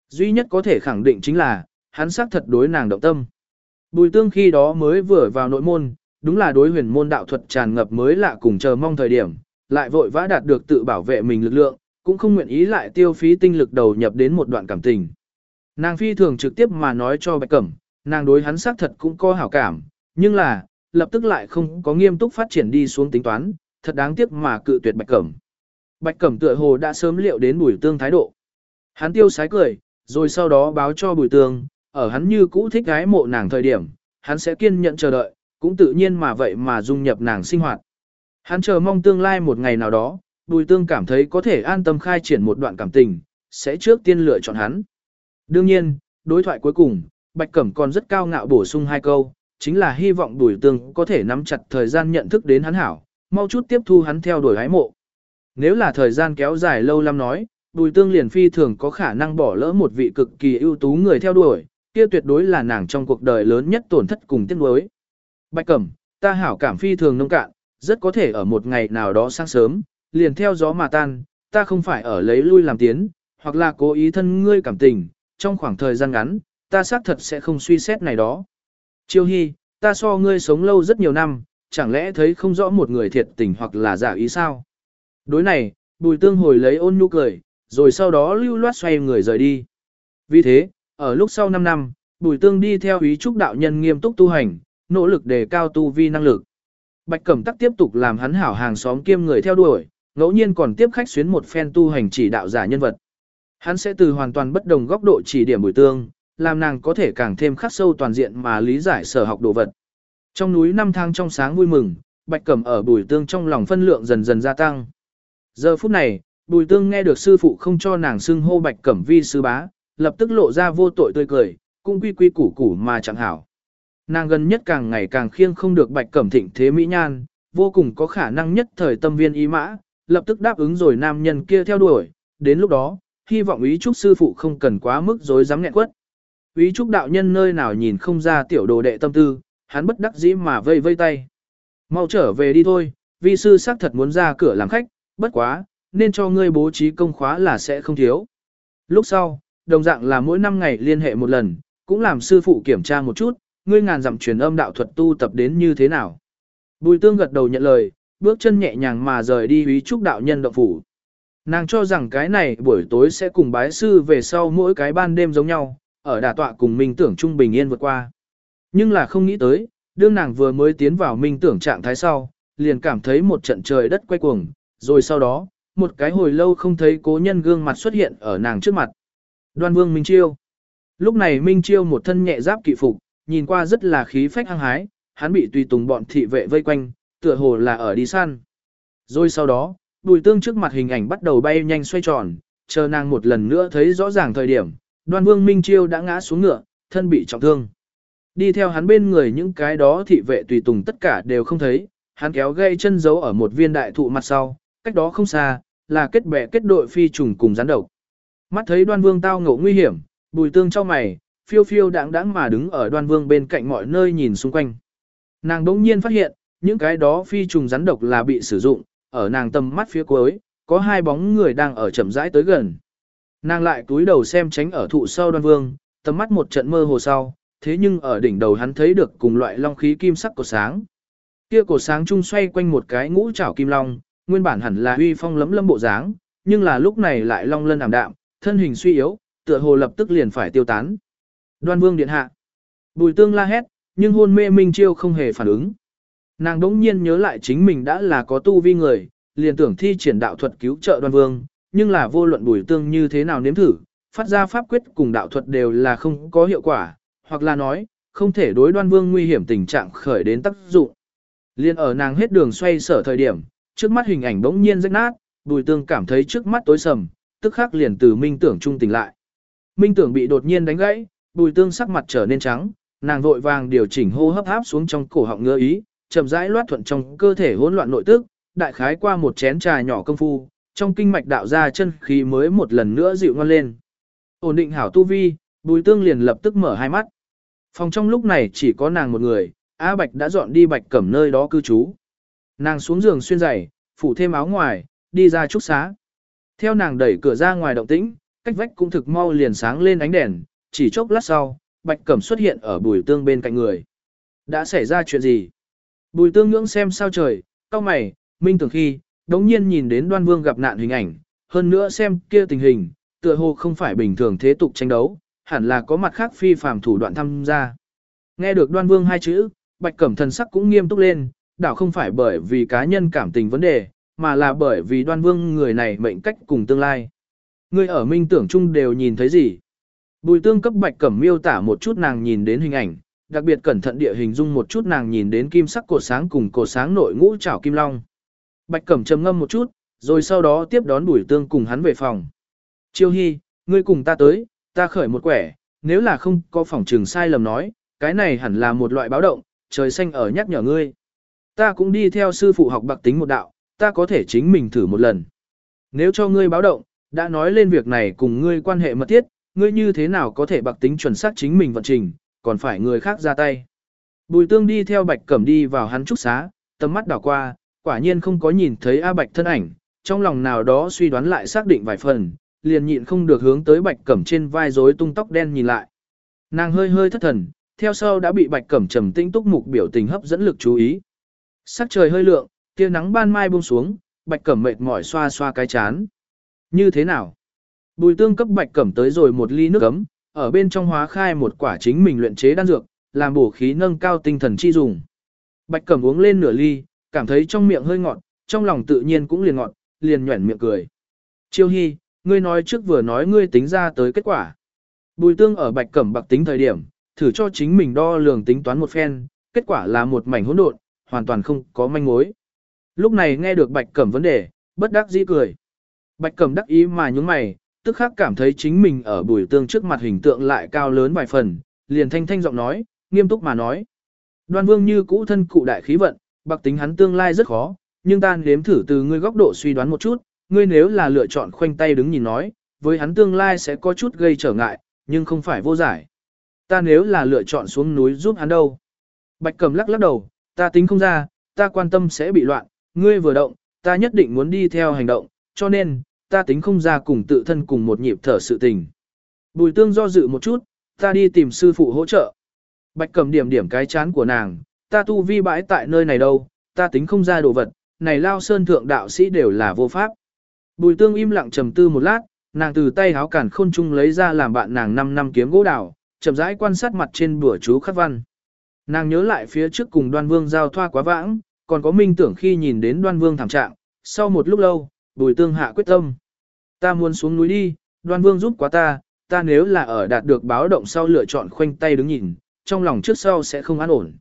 Duy nhất có thể khẳng định chính là, hắn xác thật đối nàng động tâm. Bùi tương khi đó mới vừa vào nội môn, đúng là đối huyền môn đạo thuật tràn ngập mới lạ cùng chờ mong thời điểm, lại vội vã đạt được tự bảo vệ mình lực lượng, cũng không nguyện ý lại tiêu phí tinh lực đầu nhập đến một đoạn cảm tình. Nàng phi thường trực tiếp mà nói cho Bạch Cẩm, nàng đối hắn xác thật cũng có hảo cảm, nhưng là, lập tức lại không có nghiêm túc phát triển đi xuống tính toán, thật đáng tiếc mà cự tuyệt Bạch Cẩm. Bạch Cẩm tựa hồ đã sớm liệu đến Bùi Tương thái độ. Hắn tiêu sái cười, rồi sau đó báo cho Bùi Tương, ở hắn như cũ thích gái mộ nàng thời điểm, hắn sẽ kiên nhẫn chờ đợi, cũng tự nhiên mà vậy mà dung nhập nàng sinh hoạt. Hắn chờ mong tương lai một ngày nào đó, Bùi Tương cảm thấy có thể an tâm khai triển một đoạn cảm tình, sẽ trước tiên lựa chọn hắn. Đương nhiên, đối thoại cuối cùng, Bạch Cẩm còn rất cao ngạo bổ sung hai câu, chính là hy vọng Bùi Tương có thể nắm chặt thời gian nhận thức đến hắn hảo, mau chút tiếp thu hắn theo đuổi hái mộ. Nếu là thời gian kéo dài lâu lắm nói, Bùi Tương liền phi thường có khả năng bỏ lỡ một vị cực kỳ ưu tú người theo đuổi, kia tuyệt đối là nàng trong cuộc đời lớn nhất tổn thất cùng tiếc nuối. Bạch Cẩm, ta hảo cảm phi thường nông cạn, rất có thể ở một ngày nào đó sáng sớm, liền theo gió mà tan, ta không phải ở lấy lui làm tiến, hoặc là cố ý thân ngươi cảm tình, trong khoảng thời gian ngắn, ta xác thật sẽ không suy xét này đó. Chiêu Hy, ta so ngươi sống lâu rất nhiều năm, chẳng lẽ thấy không rõ một người thiệt tình hoặc là giả ý sao? Đối này, bùi tương hồi lấy ôn nhu cười, rồi sau đó lưu loát xoay người rời đi. Vì thế, ở lúc sau 5 năm, bùi tương đi theo ý trúc đạo nhân nghiêm túc tu hành, nỗ lực đề cao tu vi năng lực. Bạch Cẩm Tắc tiếp tục làm hắn hảo hàng xóm kiêm người theo đuổi, ngẫu nhiên còn tiếp khách xuyến một phen tu hành chỉ đạo giả nhân vật. Hắn sẽ từ hoàn toàn bất đồng góc độ chỉ điểm buổi tương, làm nàng có thể càng thêm khắc sâu toàn diện mà lý giải sở học đồ vật. Trong núi năm tháng trong sáng vui mừng, Bạch Cẩm ở bùi tương trong lòng phân lượng dần dần gia tăng. Giờ phút này, bùi tương nghe được sư phụ không cho nàng xưng hô Bạch Cẩm vi sư bá, lập tức lộ ra vô tội tươi cười, cung quy quy củ củ mà chẳng hảo. Nàng gần nhất càng ngày càng khiêng không được Bạch Cẩm thịnh thế mỹ nhan, vô cùng có khả năng nhất thời tâm viên ý mã, lập tức đáp ứng rồi nam nhân kia theo đuổi, đến lúc đó, hy vọng ý trúc sư phụ không cần quá mức dối dám nghẹn quất. Ý trúc đạo nhân nơi nào nhìn không ra tiểu đồ đệ tâm tư, hắn bất đắc dĩ mà vây vây tay. Mau trở về đi thôi, vi sư xác thật muốn ra cửa làm khách, bất quá, nên cho ngươi bố trí công khóa là sẽ không thiếu. Lúc sau, đồng dạng là mỗi năm ngày liên hệ một lần, cũng làm sư phụ kiểm tra một chút, ngươi ngàn dặm truyền âm đạo thuật tu tập đến như thế nào. Bùi tương gật đầu nhận lời, bước chân nhẹ nhàng mà rời đi ý trúc đạo nhân động phủ. Nàng cho rằng cái này buổi tối sẽ cùng bái sư về sau mỗi cái ban đêm giống nhau, ở đà tọa cùng minh tưởng trung bình yên vượt qua. Nhưng là không nghĩ tới, đương nàng vừa mới tiến vào minh tưởng trạng thái sau, liền cảm thấy một trận trời đất quay cuồng, rồi sau đó, một cái hồi lâu không thấy cố nhân gương mặt xuất hiện ở nàng trước mặt. Đoan vương Minh Chiêu. Lúc này Minh Chiêu một thân nhẹ giáp kỵ phục, nhìn qua rất là khí phách hăng hái, hắn bị tùy tùng bọn thị vệ vây quanh, tựa hồ là ở đi săn. Rồi sau đó, bùi tương trước mặt hình ảnh bắt đầu bay nhanh xoay tròn, chờ nàng một lần nữa thấy rõ ràng thời điểm, đoan vương Minh Chiêu đã ngã xuống ngựa, thân bị trọng thương. Đi theo hắn bên người những cái đó thị vệ tùy tùng tất cả đều không thấy, hắn kéo gây chân giấu ở một viên đại thụ mặt sau, cách đó không xa, là kết bè kết đội phi trùng cùng gián độc. Mắt thấy đoan vương tao ngộ nguy hiểm, bùi tương cho mày, phiêu phiêu đáng đáng mà đứng ở đoan vương bên cạnh mọi nơi nhìn xung quanh. Nàng đỗng nhiên phát hiện, những cái đó phi trùng rắn độc là bị sử dụng, ở nàng tầm mắt phía cuối, có hai bóng người đang ở chậm rãi tới gần. Nàng lại túi đầu xem tránh ở thụ sau đoan vương, tầm mắt một trận mơ hồ sau, thế nhưng ở đỉnh đầu hắn thấy được cùng loại long khí kim sắc của sáng. Kia cổ sáng chung xoay quanh một cái ngũ trảo kim long, nguyên bản hẳn là uy phong lấm lâm bộ dáng, nhưng là lúc này lại long lân ảm đạm, thân hình suy yếu, tựa hồ lập tức liền phải tiêu tán. Đoan Vương điện hạ. Bùi Tương la hét, nhưng hôn mê Minh Chiêu không hề phản ứng. Nàng đống nhiên nhớ lại chính mình đã là có tu vi người, liền tưởng thi triển đạo thuật cứu trợ Đoan Vương, nhưng là vô luận Bùi Tương như thế nào nếm thử, phát ra pháp quyết cùng đạo thuật đều là không có hiệu quả, hoặc là nói, không thể đối Đoan Vương nguy hiểm tình trạng khởi đến tác dụng. Liên ở nàng hết đường xoay sở thời điểm, trước mắt hình ảnh bỗng nhiên rách nát, Bùi Tương cảm thấy trước mắt tối sầm, tức khắc liền từ minh tưởng trung tỉnh lại. Minh tưởng bị đột nhiên đánh gãy, Bùi Tương sắc mặt trở nên trắng, nàng vội vàng điều chỉnh hô hấp áp xuống trong cổ họng ngứa ý, chậm rãi loát thuận trong cơ thể hỗn loạn nội tức, đại khái qua một chén trà nhỏ công phu, trong kinh mạch đạo ra chân khí mới một lần nữa dịu ngon lên. Ổn định hảo tu vi, Bùi Tương liền lập tức mở hai mắt. Phòng trong lúc này chỉ có nàng một người, A Bạch đã dọn đi Bạch Cẩm nơi đó cư trú. Nàng xuống giường xuyên giày, phủ thêm áo ngoài, đi ra trúc xá. Theo nàng đẩy cửa ra ngoài động tĩnh, cách vách cũng thực mau liền sáng lên ánh đèn, chỉ chốc lát sau, Bạch Cẩm xuất hiện ở bùi tương bên cạnh người. Đã xảy ra chuyện gì? Bùi tương ngưỡng xem sao trời, cao mày, minh tưởng khi, đống nhiên nhìn đến đoan vương gặp nạn hình ảnh, hơn nữa xem kia tình hình, tựa hồ không phải bình thường thế tục tranh đấu, hẳn là có mặt khác phi phàm thủ đoạn tham gia. Nghe được đoan vương hai chữ, Bạch Cẩm thần sắc cũng nghiêm túc lên, đảo không phải bởi vì cá nhân cảm tình vấn đề, mà là bởi vì đoan vương người này mệnh cách cùng tương lai. Người ở minh tưởng chung đều nhìn thấy gì? Bùi tương cấp Bạch Cẩm miêu tả một chút nàng nhìn đến hình ảnh, đặc biệt cẩn thận địa hình dung một chút nàng nhìn đến kim sắc cột sáng cùng cột sáng nội ngũ trảo kim long. Bạch Cẩm trầm ngâm một chút, rồi sau đó tiếp đón Bùi Tương cùng hắn về phòng. Chiêu Hy, ngươi cùng ta tới, ta khởi một quẻ, nếu là không có phòng trường sai lầm nói, cái này hẳn là một loại báo động, trời xanh ở nhắc nhở ngươi. Ta cũng đi theo sư phụ học bạc tính một đạo, ta có thể chính mình thử một lần. Nếu cho ngươi báo động, đã nói lên việc này cùng ngươi quan hệ mật thiết, ngươi như thế nào có thể bạc tính chuẩn xác chính mình vận trình, còn phải người khác ra tay. Bùi tương đi theo bạch cẩm đi vào hắn trúc xá, tầm mắt đảo qua, quả nhiên không có nhìn thấy A bạch thân ảnh, trong lòng nào đó suy đoán lại xác định vài phần, liền nhịn không được hướng tới bạch cẩm trên vai rối tung tóc đen nhìn lại. Nàng hơi hơi thất thần, theo sau đã bị bạch cẩm trầm tĩnh túc mục biểu tình hấp dẫn lực chú ý. Sắc trời hơi lượng, tia nắng ban mai buông xuống, bạch cẩm mệt mỏi xoa xoa cái chán. Như thế nào? Bùi tương cấp bạch cẩm tới rồi một ly nước ấm, ở bên trong hóa khai một quả chính mình luyện chế đan dược, làm bổ khí nâng cao tinh thần chi dùng. Bạch cẩm uống lên nửa ly, cảm thấy trong miệng hơi ngọt, trong lòng tự nhiên cũng liền ngọt, liền nhuẩn miệng cười. Chiêu hy, ngươi nói trước vừa nói ngươi tính ra tới kết quả. Bùi tương ở bạch cẩm bạc tính thời điểm, thử cho chính mình đo lường tính toán một phen, kết quả là một mảnh hỗn độn, hoàn toàn không có manh mối. Lúc này nghe được bạch cẩm vấn đề, bất đắc dĩ cười. Bạch cẩm đắc ý mà nhúng mày, tức khắc cảm thấy chính mình ở bùi tương trước mặt hình tượng lại cao lớn vài phần, liền thanh thanh giọng nói, nghiêm túc mà nói. Đoan vương như cũ thân cụ đại khí vận, bạc tính hắn tương lai rất khó, nhưng ta nếm thử từ ngươi góc độ suy đoán một chút, ngươi nếu là lựa chọn khoanh tay đứng nhìn nói, với hắn tương lai sẽ có chút gây trở ngại, nhưng không phải vô giải. Ta nếu là lựa chọn xuống núi giúp hắn đâu? Bạch cầm lắc lắc đầu, ta tính không ra, ta quan tâm sẽ bị loạn, ngươi vừa động, ta nhất định muốn đi theo hành động, cho nên, ta tính không ra cùng tự thân cùng một nhịp thở sự tình. Bùi tương do dự một chút, ta đi tìm sư phụ hỗ trợ. Bạch cầm điểm điểm cái chán của nàng, ta tu vi bãi tại nơi này đâu, ta tính không ra đồ vật, này lao sơn thượng đạo sĩ đều là vô pháp. Bùi tương im lặng trầm tư một lát, nàng từ tay háo cản khôn trung lấy ra làm bạn nàng 5 năm kiếm gỗ đào, chậm rãi quan sát mặt trên bửa chú khắc văn. Nàng nhớ lại phía trước cùng đoan vương giao thoa quá vãng, còn có minh tưởng khi nhìn đến đoan vương thảm trạng, sau một lúc lâu, bùi tương hạ quyết tâm. Ta muốn xuống núi đi, đoan vương giúp quá ta, ta nếu là ở đạt được báo động sau lựa chọn khoanh tay đứng nhìn, trong lòng trước sau sẽ không an ổn.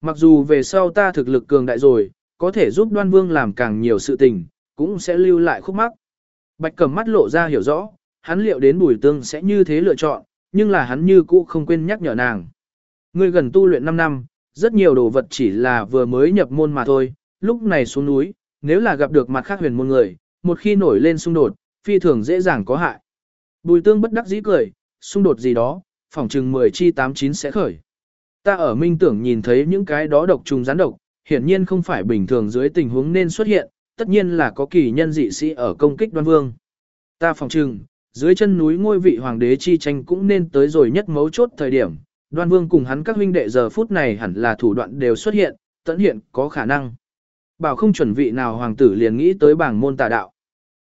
Mặc dù về sau ta thực lực cường đại rồi, có thể giúp đoan vương làm càng nhiều sự tình, cũng sẽ lưu lại khúc mắc. Bạch cầm mắt lộ ra hiểu rõ, hắn liệu đến bùi tương sẽ như thế lựa chọn, nhưng là hắn như cũ không quên nhắc nhở nàng. Ngươi gần tu luyện 5 năm, rất nhiều đồ vật chỉ là vừa mới nhập môn mà thôi, lúc này xuống núi, nếu là gặp được mặt khác huyền môn người, một khi nổi lên xung đột, phi thường dễ dàng có hại. Bùi tương bất đắc dĩ cười, xung đột gì đó, phỏng chừng 10 chi 89 sẽ khởi. Ta ở minh tưởng nhìn thấy những cái đó độc trùng rắn độc, hiển nhiên không phải bình thường dưới tình huống nên xuất hiện, tất nhiên là có kỳ nhân dị sĩ ở công kích đoan vương. Ta phỏng chừng, dưới chân núi ngôi vị hoàng đế chi tranh cũng nên tới rồi nhất mấu chốt thời điểm, đoan vương cùng hắn các huynh đệ giờ phút này hẳn là thủ đoạn đều xuất hiện, tận hiện có khả năng. Bảo không chuẩn vị nào hoàng tử liền nghĩ tới bảng môn tà đạo.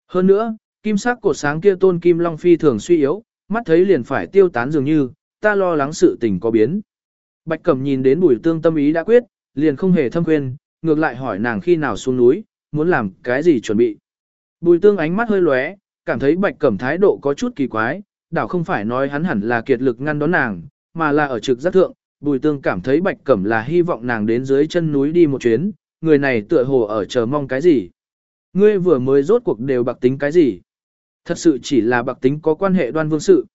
Hơn nữa, kim sắc cột sáng kia tôn kim long phi thường suy yếu, mắt thấy liền phải tiêu tán dường như, ta lo lắng sự tình có biến. Bạch Cẩm nhìn đến bùi tương tâm ý đã quyết, liền không hề thâm khuyên, ngược lại hỏi nàng khi nào xuống núi, muốn làm cái gì chuẩn bị. Bùi tương ánh mắt hơi lóe, cảm thấy Bạch Cẩm thái độ có chút kỳ quái, đảo không phải nói hắn hẳn là kiệt lực ngăn đón nàng, mà là ở trực giác thượng, bùi tương cảm thấy Bạch Cẩm là hy vọng nàng đến dưới chân núi đi một chuyến, người này tựa hồ ở chờ mong cái gì. Ngươi vừa mới rốt cuộc đều bạc tính cái gì? Thật sự chỉ là bạc tính có quan hệ đoan vương sự.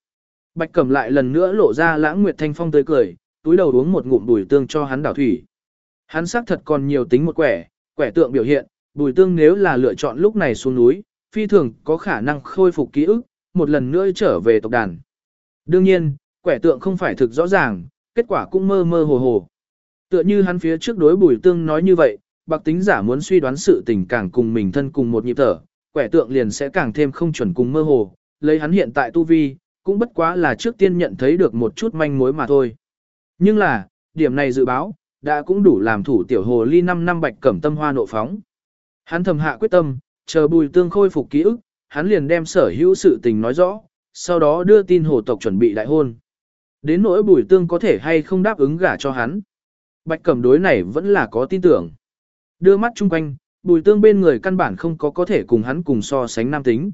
Bạch Cẩm lại lần nữa lộ ra lãng nguyệt thanh phong tươi cười, túi đầu uống một ngụm bùi tương cho hắn đảo thủy. Hắn xác thật còn nhiều tính một quẻ, quẻ tượng biểu hiện, bùi tương nếu là lựa chọn lúc này xuống núi, phi thường có khả năng khôi phục ký ức, một lần nữa trở về tộc đàn. Đương nhiên, quẻ tượng không phải thực rõ ràng, kết quả cũng mơ mơ hồ hồ. Tựa như hắn phía trước đối bùi tương nói như vậy, bạc tính giả muốn suy đoán sự tình càng cùng mình thân cùng một nhịp thở, quẻ tượng liền sẽ càng thêm không chuẩn cùng mơ hồ, lấy hắn hiện tại tu vi, cũng bất quá là trước tiên nhận thấy được một chút manh mối mà thôi. Nhưng là, điểm này dự báo, đã cũng đủ làm thủ tiểu hồ ly 5 năm bạch cẩm tâm hoa nộ phóng. Hắn thầm hạ quyết tâm, chờ bùi tương khôi phục ký ức, hắn liền đem sở hữu sự tình nói rõ, sau đó đưa tin hồ tộc chuẩn bị đại hôn. Đến nỗi bùi tương có thể hay không đáp ứng gả cho hắn. Bạch cẩm đối này vẫn là có tin tưởng. Đưa mắt chung quanh, bùi tương bên người căn bản không có có thể cùng hắn cùng so sánh nam tính.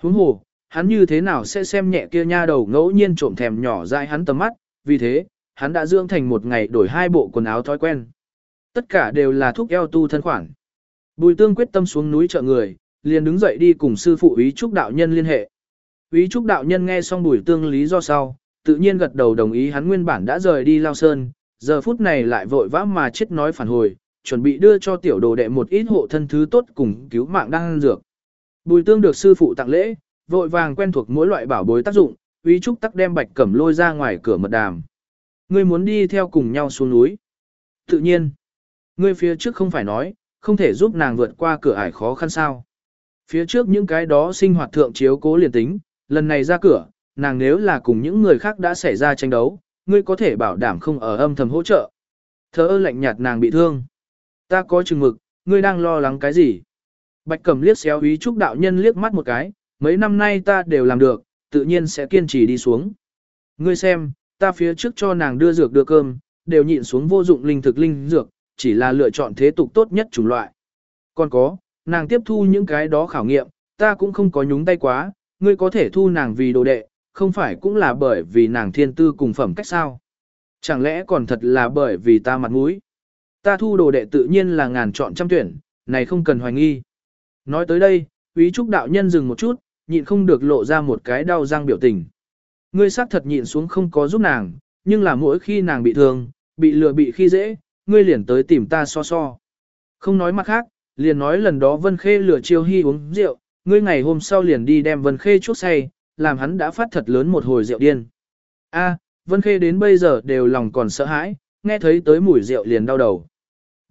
Huống hồ, hắn như thế nào sẽ xem nhẹ kia nha đầu ngẫu nhiên trộm thèm nhỏ dại hắn tầm mắt, vì thế, hắn đã dưỡng thành một ngày đổi hai bộ quần áo thói quen. Tất cả đều là thuốc eo tu thân khoản. Bùi tương quyết tâm xuống núi chợ người, liền đứng dậy đi cùng sư phụ ý trúc đạo nhân liên hệ. Ý trúc đạo nhân nghe xong bùi tương lý do sau, tự nhiên gật đầu đồng ý hắn nguyên bản đã rời đi lao sơn, giờ phút này lại vội vã mà chết nói phản hồi, chuẩn bị đưa cho tiểu đồ đệ một ít hộ thân thứ tốt cùng cứu mạng đang dược. Bùi tương được sư phụ tặng lễ, vội vàng quen thuộc mỗi loại bảo bối tác dụng, uy Trúc tắc đem Bạch Cẩm lôi ra ngoài cửa mật đàm. Ngươi muốn đi theo cùng nhau xuống núi. Tự nhiên, ngươi phía trước không phải nói, không thể giúp nàng vượt qua cửa ải khó khăn sao. Phía trước những cái đó sinh hoạt thượng chiếu cố liền tính, lần này ra cửa, nàng nếu là cùng những người khác đã xảy ra tranh đấu, ngươi có thể bảo đảm không ở âm thầm hỗ trợ. Thơ lạnh nhạt nàng bị thương. Ta có chừng mực, ngươi đang lo lắng cái gì? Bạch Cẩm liếc xéo ý trúc đạo nhân liếc mắt một cái, mấy năm nay ta đều làm được, tự nhiên sẽ kiên trì đi xuống. Ngươi xem, ta phía trước cho nàng đưa dược đưa cơm, đều nhịn xuống vô dụng linh thực linh dược, chỉ là lựa chọn thế tục tốt nhất chủng loại. Còn có, nàng tiếp thu những cái đó khảo nghiệm, ta cũng không có nhúng tay quá, ngươi có thể thu nàng vì đồ đệ, không phải cũng là bởi vì nàng thiên tư cùng phẩm cách sao. Chẳng lẽ còn thật là bởi vì ta mặt mũi? Ta thu đồ đệ tự nhiên là ngàn chọn trăm tuyển, này không cần hoài nghi. Nói tới đây, Úy Trúc đạo nhân dừng một chút, nhịn không được lộ ra một cái đau răng biểu tình. Ngươi xác thật nhịn xuống không có giúp nàng, nhưng là mỗi khi nàng bị thương, bị lừa bị khi dễ, ngươi liền tới tìm ta so so. Không nói mặt khác, liền nói lần đó Vân Khê lừa chiêu hy uống rượu, ngươi ngày hôm sau liền đi đem Vân Khê chuốc say, làm hắn đã phát thật lớn một hồi rượu điên. A, Vân Khê đến bây giờ đều lòng còn sợ hãi, nghe thấy tới mùi rượu liền đau đầu.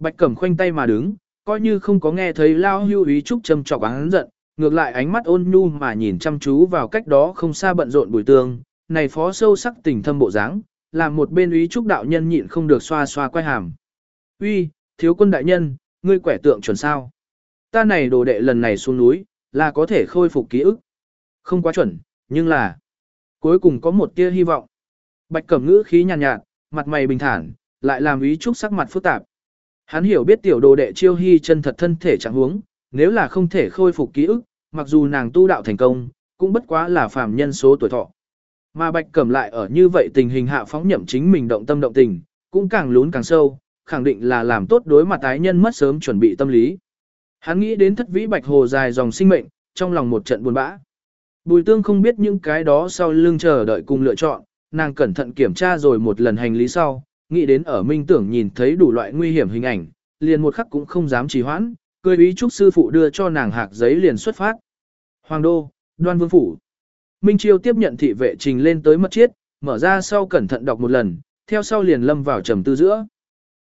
Bạch Cẩm khoanh tay mà đứng, coi như không có nghe thấy lao hưu ý trúc châm trọc án giận, ngược lại ánh mắt ôn nhu mà nhìn chăm chú vào cách đó không xa bận rộn bùi tương, này phó sâu sắc tình thâm bộ dáng, làm một bên Ý trúc đạo nhân nhịn không được xoa xoa quay hàm. Uy, thiếu quân đại nhân, ngươi quẻ tượng chuẩn sao? Ta này đồ đệ lần này xuống núi, là có thể khôi phục ký ức. Không quá chuẩn, nhưng là cuối cùng có một tia hy vọng. Bạch Cẩm ngữ khí nhàn nhạt, nhạt, mặt mày bình thản, lại làm ý trúc sắc mặt phức tạp. Hắn hiểu biết tiểu đồ đệ chiêu hy chân thật thân thể trạng huống, nếu là không thể khôi phục ký ức, mặc dù nàng tu đạo thành công, cũng bất quá là phàm nhân số tuổi thọ. Mà Bạch Cẩm lại ở như vậy tình hình hạ phóng nhậm chính mình động tâm động tình, cũng càng lún càng sâu, khẳng định là làm tốt đối mặt tái nhân mất sớm chuẩn bị tâm lý. Hắn nghĩ đến thất vĩ Bạch Hồ dài dòng sinh mệnh, trong lòng một trận buồn bã. Bùi tương không biết những cái đó sau lưng chờ đợi cùng lựa chọn, nàng cẩn thận kiểm tra rồi một lần hành lý sau, nghĩ đến ở minh tưởng nhìn thấy đủ loại nguy hiểm hình ảnh, liền một khắc cũng không dám trì hoãn, cười ý chúc sư phụ đưa cho nàng hạc giấy liền xuất phát. Hoàng đô, đoan vương phủ. Minh Chiêu tiếp nhận thị vệ trình lên tới mật chiết, mở ra sau cẩn thận đọc một lần, theo sau liền lâm vào trầm tư giữa.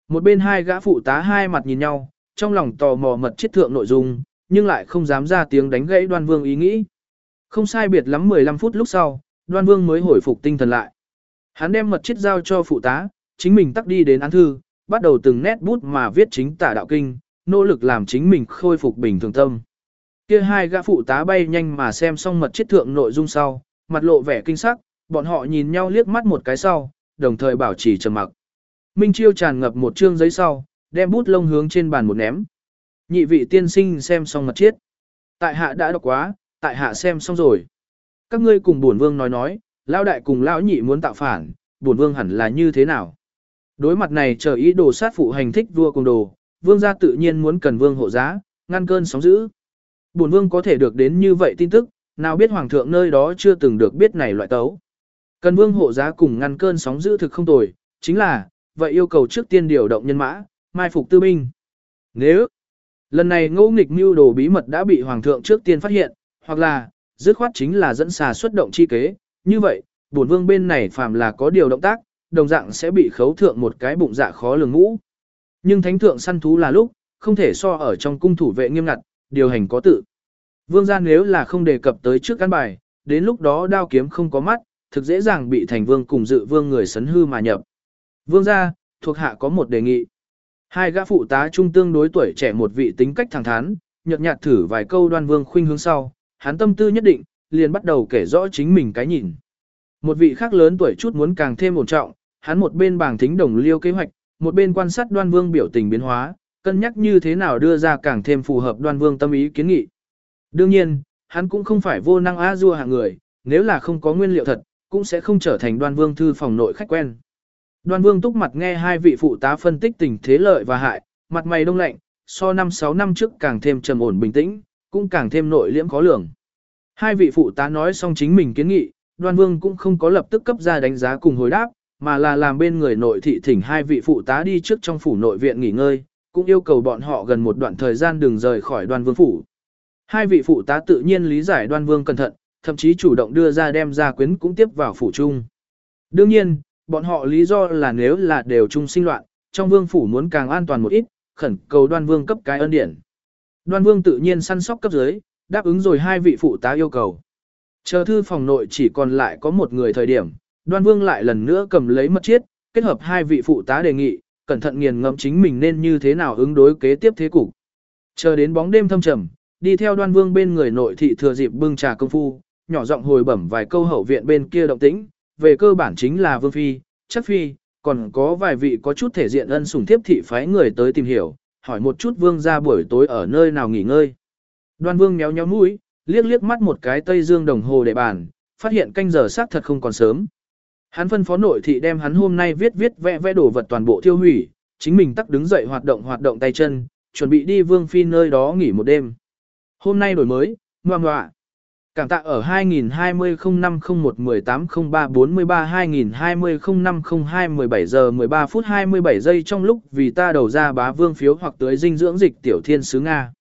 Một bên hai gã phụ tá hai mặt nhìn nhau, trong lòng tò mò mật chiết thượng nội dung, nhưng lại không dám ra tiếng đánh gãy đoan vương ý nghĩ. Không sai biệt lắm 15 phút lúc sau, đoan vương mới hồi phục tinh thần lại. Hắn đem mật chiết giao cho phụ tá, chính mình tắt đi đến án thư, bắt đầu từng nét bút mà viết chính tả đạo kinh, nỗ lực làm chính mình khôi phục bình thường tâm. Kia hai gã phụ tá bay nhanh mà xem xong mật chiết thượng nội dung sau, mặt lộ vẻ kinh sắc, bọn họ nhìn nhau liếc mắt một cái sau, đồng thời bảo trì trầm mặc. Minh Chiêu tràn ngập một chương giấy sau, đem bút lông hướng trên bàn một ném. Nhị vị tiên sinh xem xong mật chiết. Tại hạ đã đọc quá, tại hạ xem xong rồi. Các ngươi cùng bổn vương nói nói, lão đại cùng lão nhị muốn tạo phản, bổn vương hẳn là như thế nào? Đối mặt này chờ ý đồ sát phụ hành thích vua cùng đồ, vương gia tự nhiên muốn cần vương hộ giá, ngăn cơn sóng dữ. Bổn vương có thể được đến như vậy tin tức, nào biết hoàng thượng nơi đó chưa từng được biết này loại tấu. Cần vương hộ giá cùng ngăn cơn sóng dữ thực không tồi, chính là, vậy yêu cầu trước tiên điều động nhân mã, mai phục tư binh. Nếu, lần này ngô nghịch mưu đồ bí mật đã bị hoàng thượng trước tiên phát hiện, hoặc là, dứt khoát chính là dẫn xà xuất động chi kế, như vậy, bổn vương bên này phàm là có điều động tác, đồng dạng sẽ bị khấu thượng một cái bụng dạ khó lường ngũ. Nhưng thánh thượng săn thú là lúc, không thể so ở trong cung thủ vệ nghiêm ngặt, điều hành có tự. Vương gia nếu là không đề cập tới trước căn bài, đến lúc đó đao kiếm không có mắt, thực dễ dàng bị thành vương cùng dự vương người sấn hư mà nhập. Vương gia, thuộc hạ có một đề nghị. Hai gã phụ tá trung tương đối tuổi trẻ một vị tính cách thẳng thắn, nhợt nhạt thử vài câu đoan vương khuynh hướng sau, hắn tâm tư nhất định, liền bắt đầu kể rõ chính mình cái nhìn. Một vị khác lớn tuổi chút muốn càng thêm ổn trọng, hắn một bên bảng thính đồng liêu kế hoạch, một bên quan sát đoan vương biểu tình biến hóa, cân nhắc như thế nào đưa ra càng thêm phù hợp đoan vương tâm ý kiến nghị. Đương nhiên, hắn cũng không phải vô năng a dua hạng người, nếu là không có nguyên liệu thật, cũng sẽ không trở thành đoan vương thư phòng nội khách quen. Đoan vương túc mặt nghe hai vị phụ tá phân tích tình thế lợi và hại, mặt mày đông lạnh, so năm sáu năm trước càng thêm trầm ổn bình tĩnh, cũng càng thêm nội liễm khó lường. Hai vị phụ tá nói xong chính mình kiến nghị, đoan vương cũng không có lập tức cấp ra đánh giá cùng hồi đáp, mà là làm bên người nội thị thỉnh hai vị phụ tá đi trước trong phủ nội viện nghỉ ngơi, cũng yêu cầu bọn họ gần một đoạn thời gian đừng rời khỏi đoan vương phủ. Hai vị phụ tá tự nhiên lý giải đoan vương cẩn thận, thậm chí chủ động đưa ra đem ra quyến cũng tiếp vào phủ chung. Đương nhiên, bọn họ lý do là nếu là đều chung sinh loạn, trong vương phủ muốn càng an toàn một ít, khẩn cầu đoan vương cấp cái ân điển. Đoan vương tự nhiên săn sóc cấp dưới, đáp ứng rồi hai vị phụ tá yêu cầu. Chờ thư phòng nội chỉ còn lại có một người thời điểm, đoan vương lại lần nữa cầm lấy mật chiết, kết hợp hai vị phụ tá đề nghị, cẩn thận nghiền ngẫm chính mình nên như thế nào ứng đối kế tiếp thế cục. Chờ đến bóng đêm thâm trầm, đi theo đoan vương bên người nội thị thừa dịp bưng trà công phu, nhỏ giọng hồi bẩm vài câu hậu viện bên kia động tĩnh, về cơ bản chính là vương phi, chắc phi, còn có vài vị có chút thể diện ân sủng tiếp thị phái người tới tìm hiểu, hỏi một chút vương ra buổi tối ở nơi nào nghỉ ngơi. Đoan vương méo nhéo mũi, liếc liếc mắt một cái tây dương đồng hồ để bàn, phát hiện canh giờ xác thật không còn sớm. Hắn phân phó nội thị đem hắn hôm nay viết viết vẽ vẽ đồ vật toàn bộ tiêu hủy, chính mình tắc đứng dậy hoạt động hoạt động tay chân, chuẩn bị đi vương phi nơi đó nghỉ một đêm. Hôm nay đổi mới, ngoan ngoạ. Cảm tạ ở 2020 0501 1803 43 2020 0502 17 giờ 13 phút 27 giây trong lúc vì ta đầu ra bá vương phiếu hoặc tới dinh dưỡng dịch tiểu thiên sứ Nga.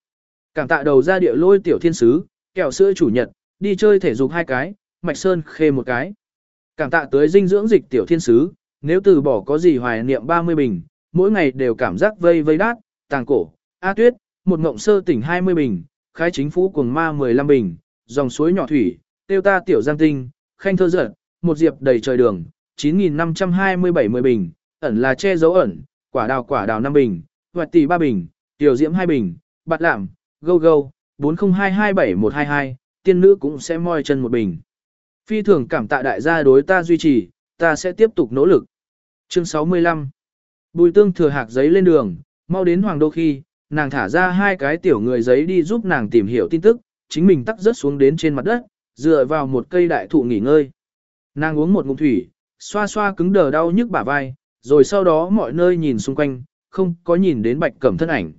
Cảm tạ đầu ra địa lôi tiểu thiên sứ, kẹo sữa chủ nhật, đi chơi thể dục hai cái, mạch sơn khê một cái. Cảm tạ tới dinh dưỡng dịch tiểu thiên sứ, nếu từ bỏ có gì hoài niệm 30 bình, mỗi ngày đều cảm giác vây vây đát, tàng cổ, A tuyết, một ngộng sơ tỉnh 20 bình, khai chính phủ cuồng ma 15 bình, dòng suối nhỏ thủy, tiêu ta tiểu giang tinh, khanh thơ giật, một diệp đầy trời đường, 9.527 bình, ẩn là che dấu ẩn, quả đào quả đào 5 bình, hoạt tỷ 3 bình, tiểu diễm 2 bình, bạt lạm, gâu gâu, 40227122, tiên nữ cũng sẽ moi chân một bình. Phi thường cảm tạ đại gia đối ta duy trì, ta sẽ tiếp tục nỗ lực. Chương 65 Bùi tương thừa hạc giấy lên đường, mau đến Hoàng Đô khi, nàng thả ra hai cái tiểu người giấy đi giúp nàng tìm hiểu tin tức, chính mình tắt rớt xuống đến trên mặt đất, dựa vào một cây đại thụ nghỉ ngơi. Nàng uống một ngụm thủy, xoa xoa cứng đờ đau nhức bả vai, rồi sau đó mọi nơi nhìn xung quanh, không có nhìn đến bạch cẩm thân ảnh.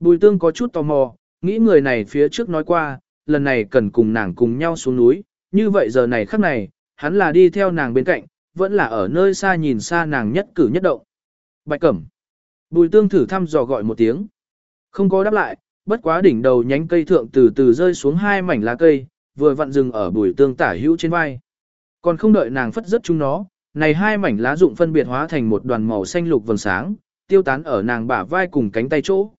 Bùi tương có chút tò mò, nghĩ người này phía trước nói qua, lần này cần cùng nàng cùng nhau xuống núi, như vậy giờ này khắc này, hắn là đi theo nàng bên cạnh, vẫn là ở nơi xa nhìn xa nàng nhất cử nhất động. Bạch cẩm. Bùi tương thử thăm dò gọi một tiếng. Không có đáp lại, bất quá đỉnh đầu nhánh cây thượng từ từ rơi xuống hai mảnh lá cây, vừa vặn dừng ở bùi tương tả hữu trên vai. Còn không đợi nàng phất rất chúng nó, này hai mảnh lá dụng phân biệt hóa thành một đoàn màu xanh lục vầng sáng, tiêu tán ở nàng bả vai cùng cánh tay chỗ.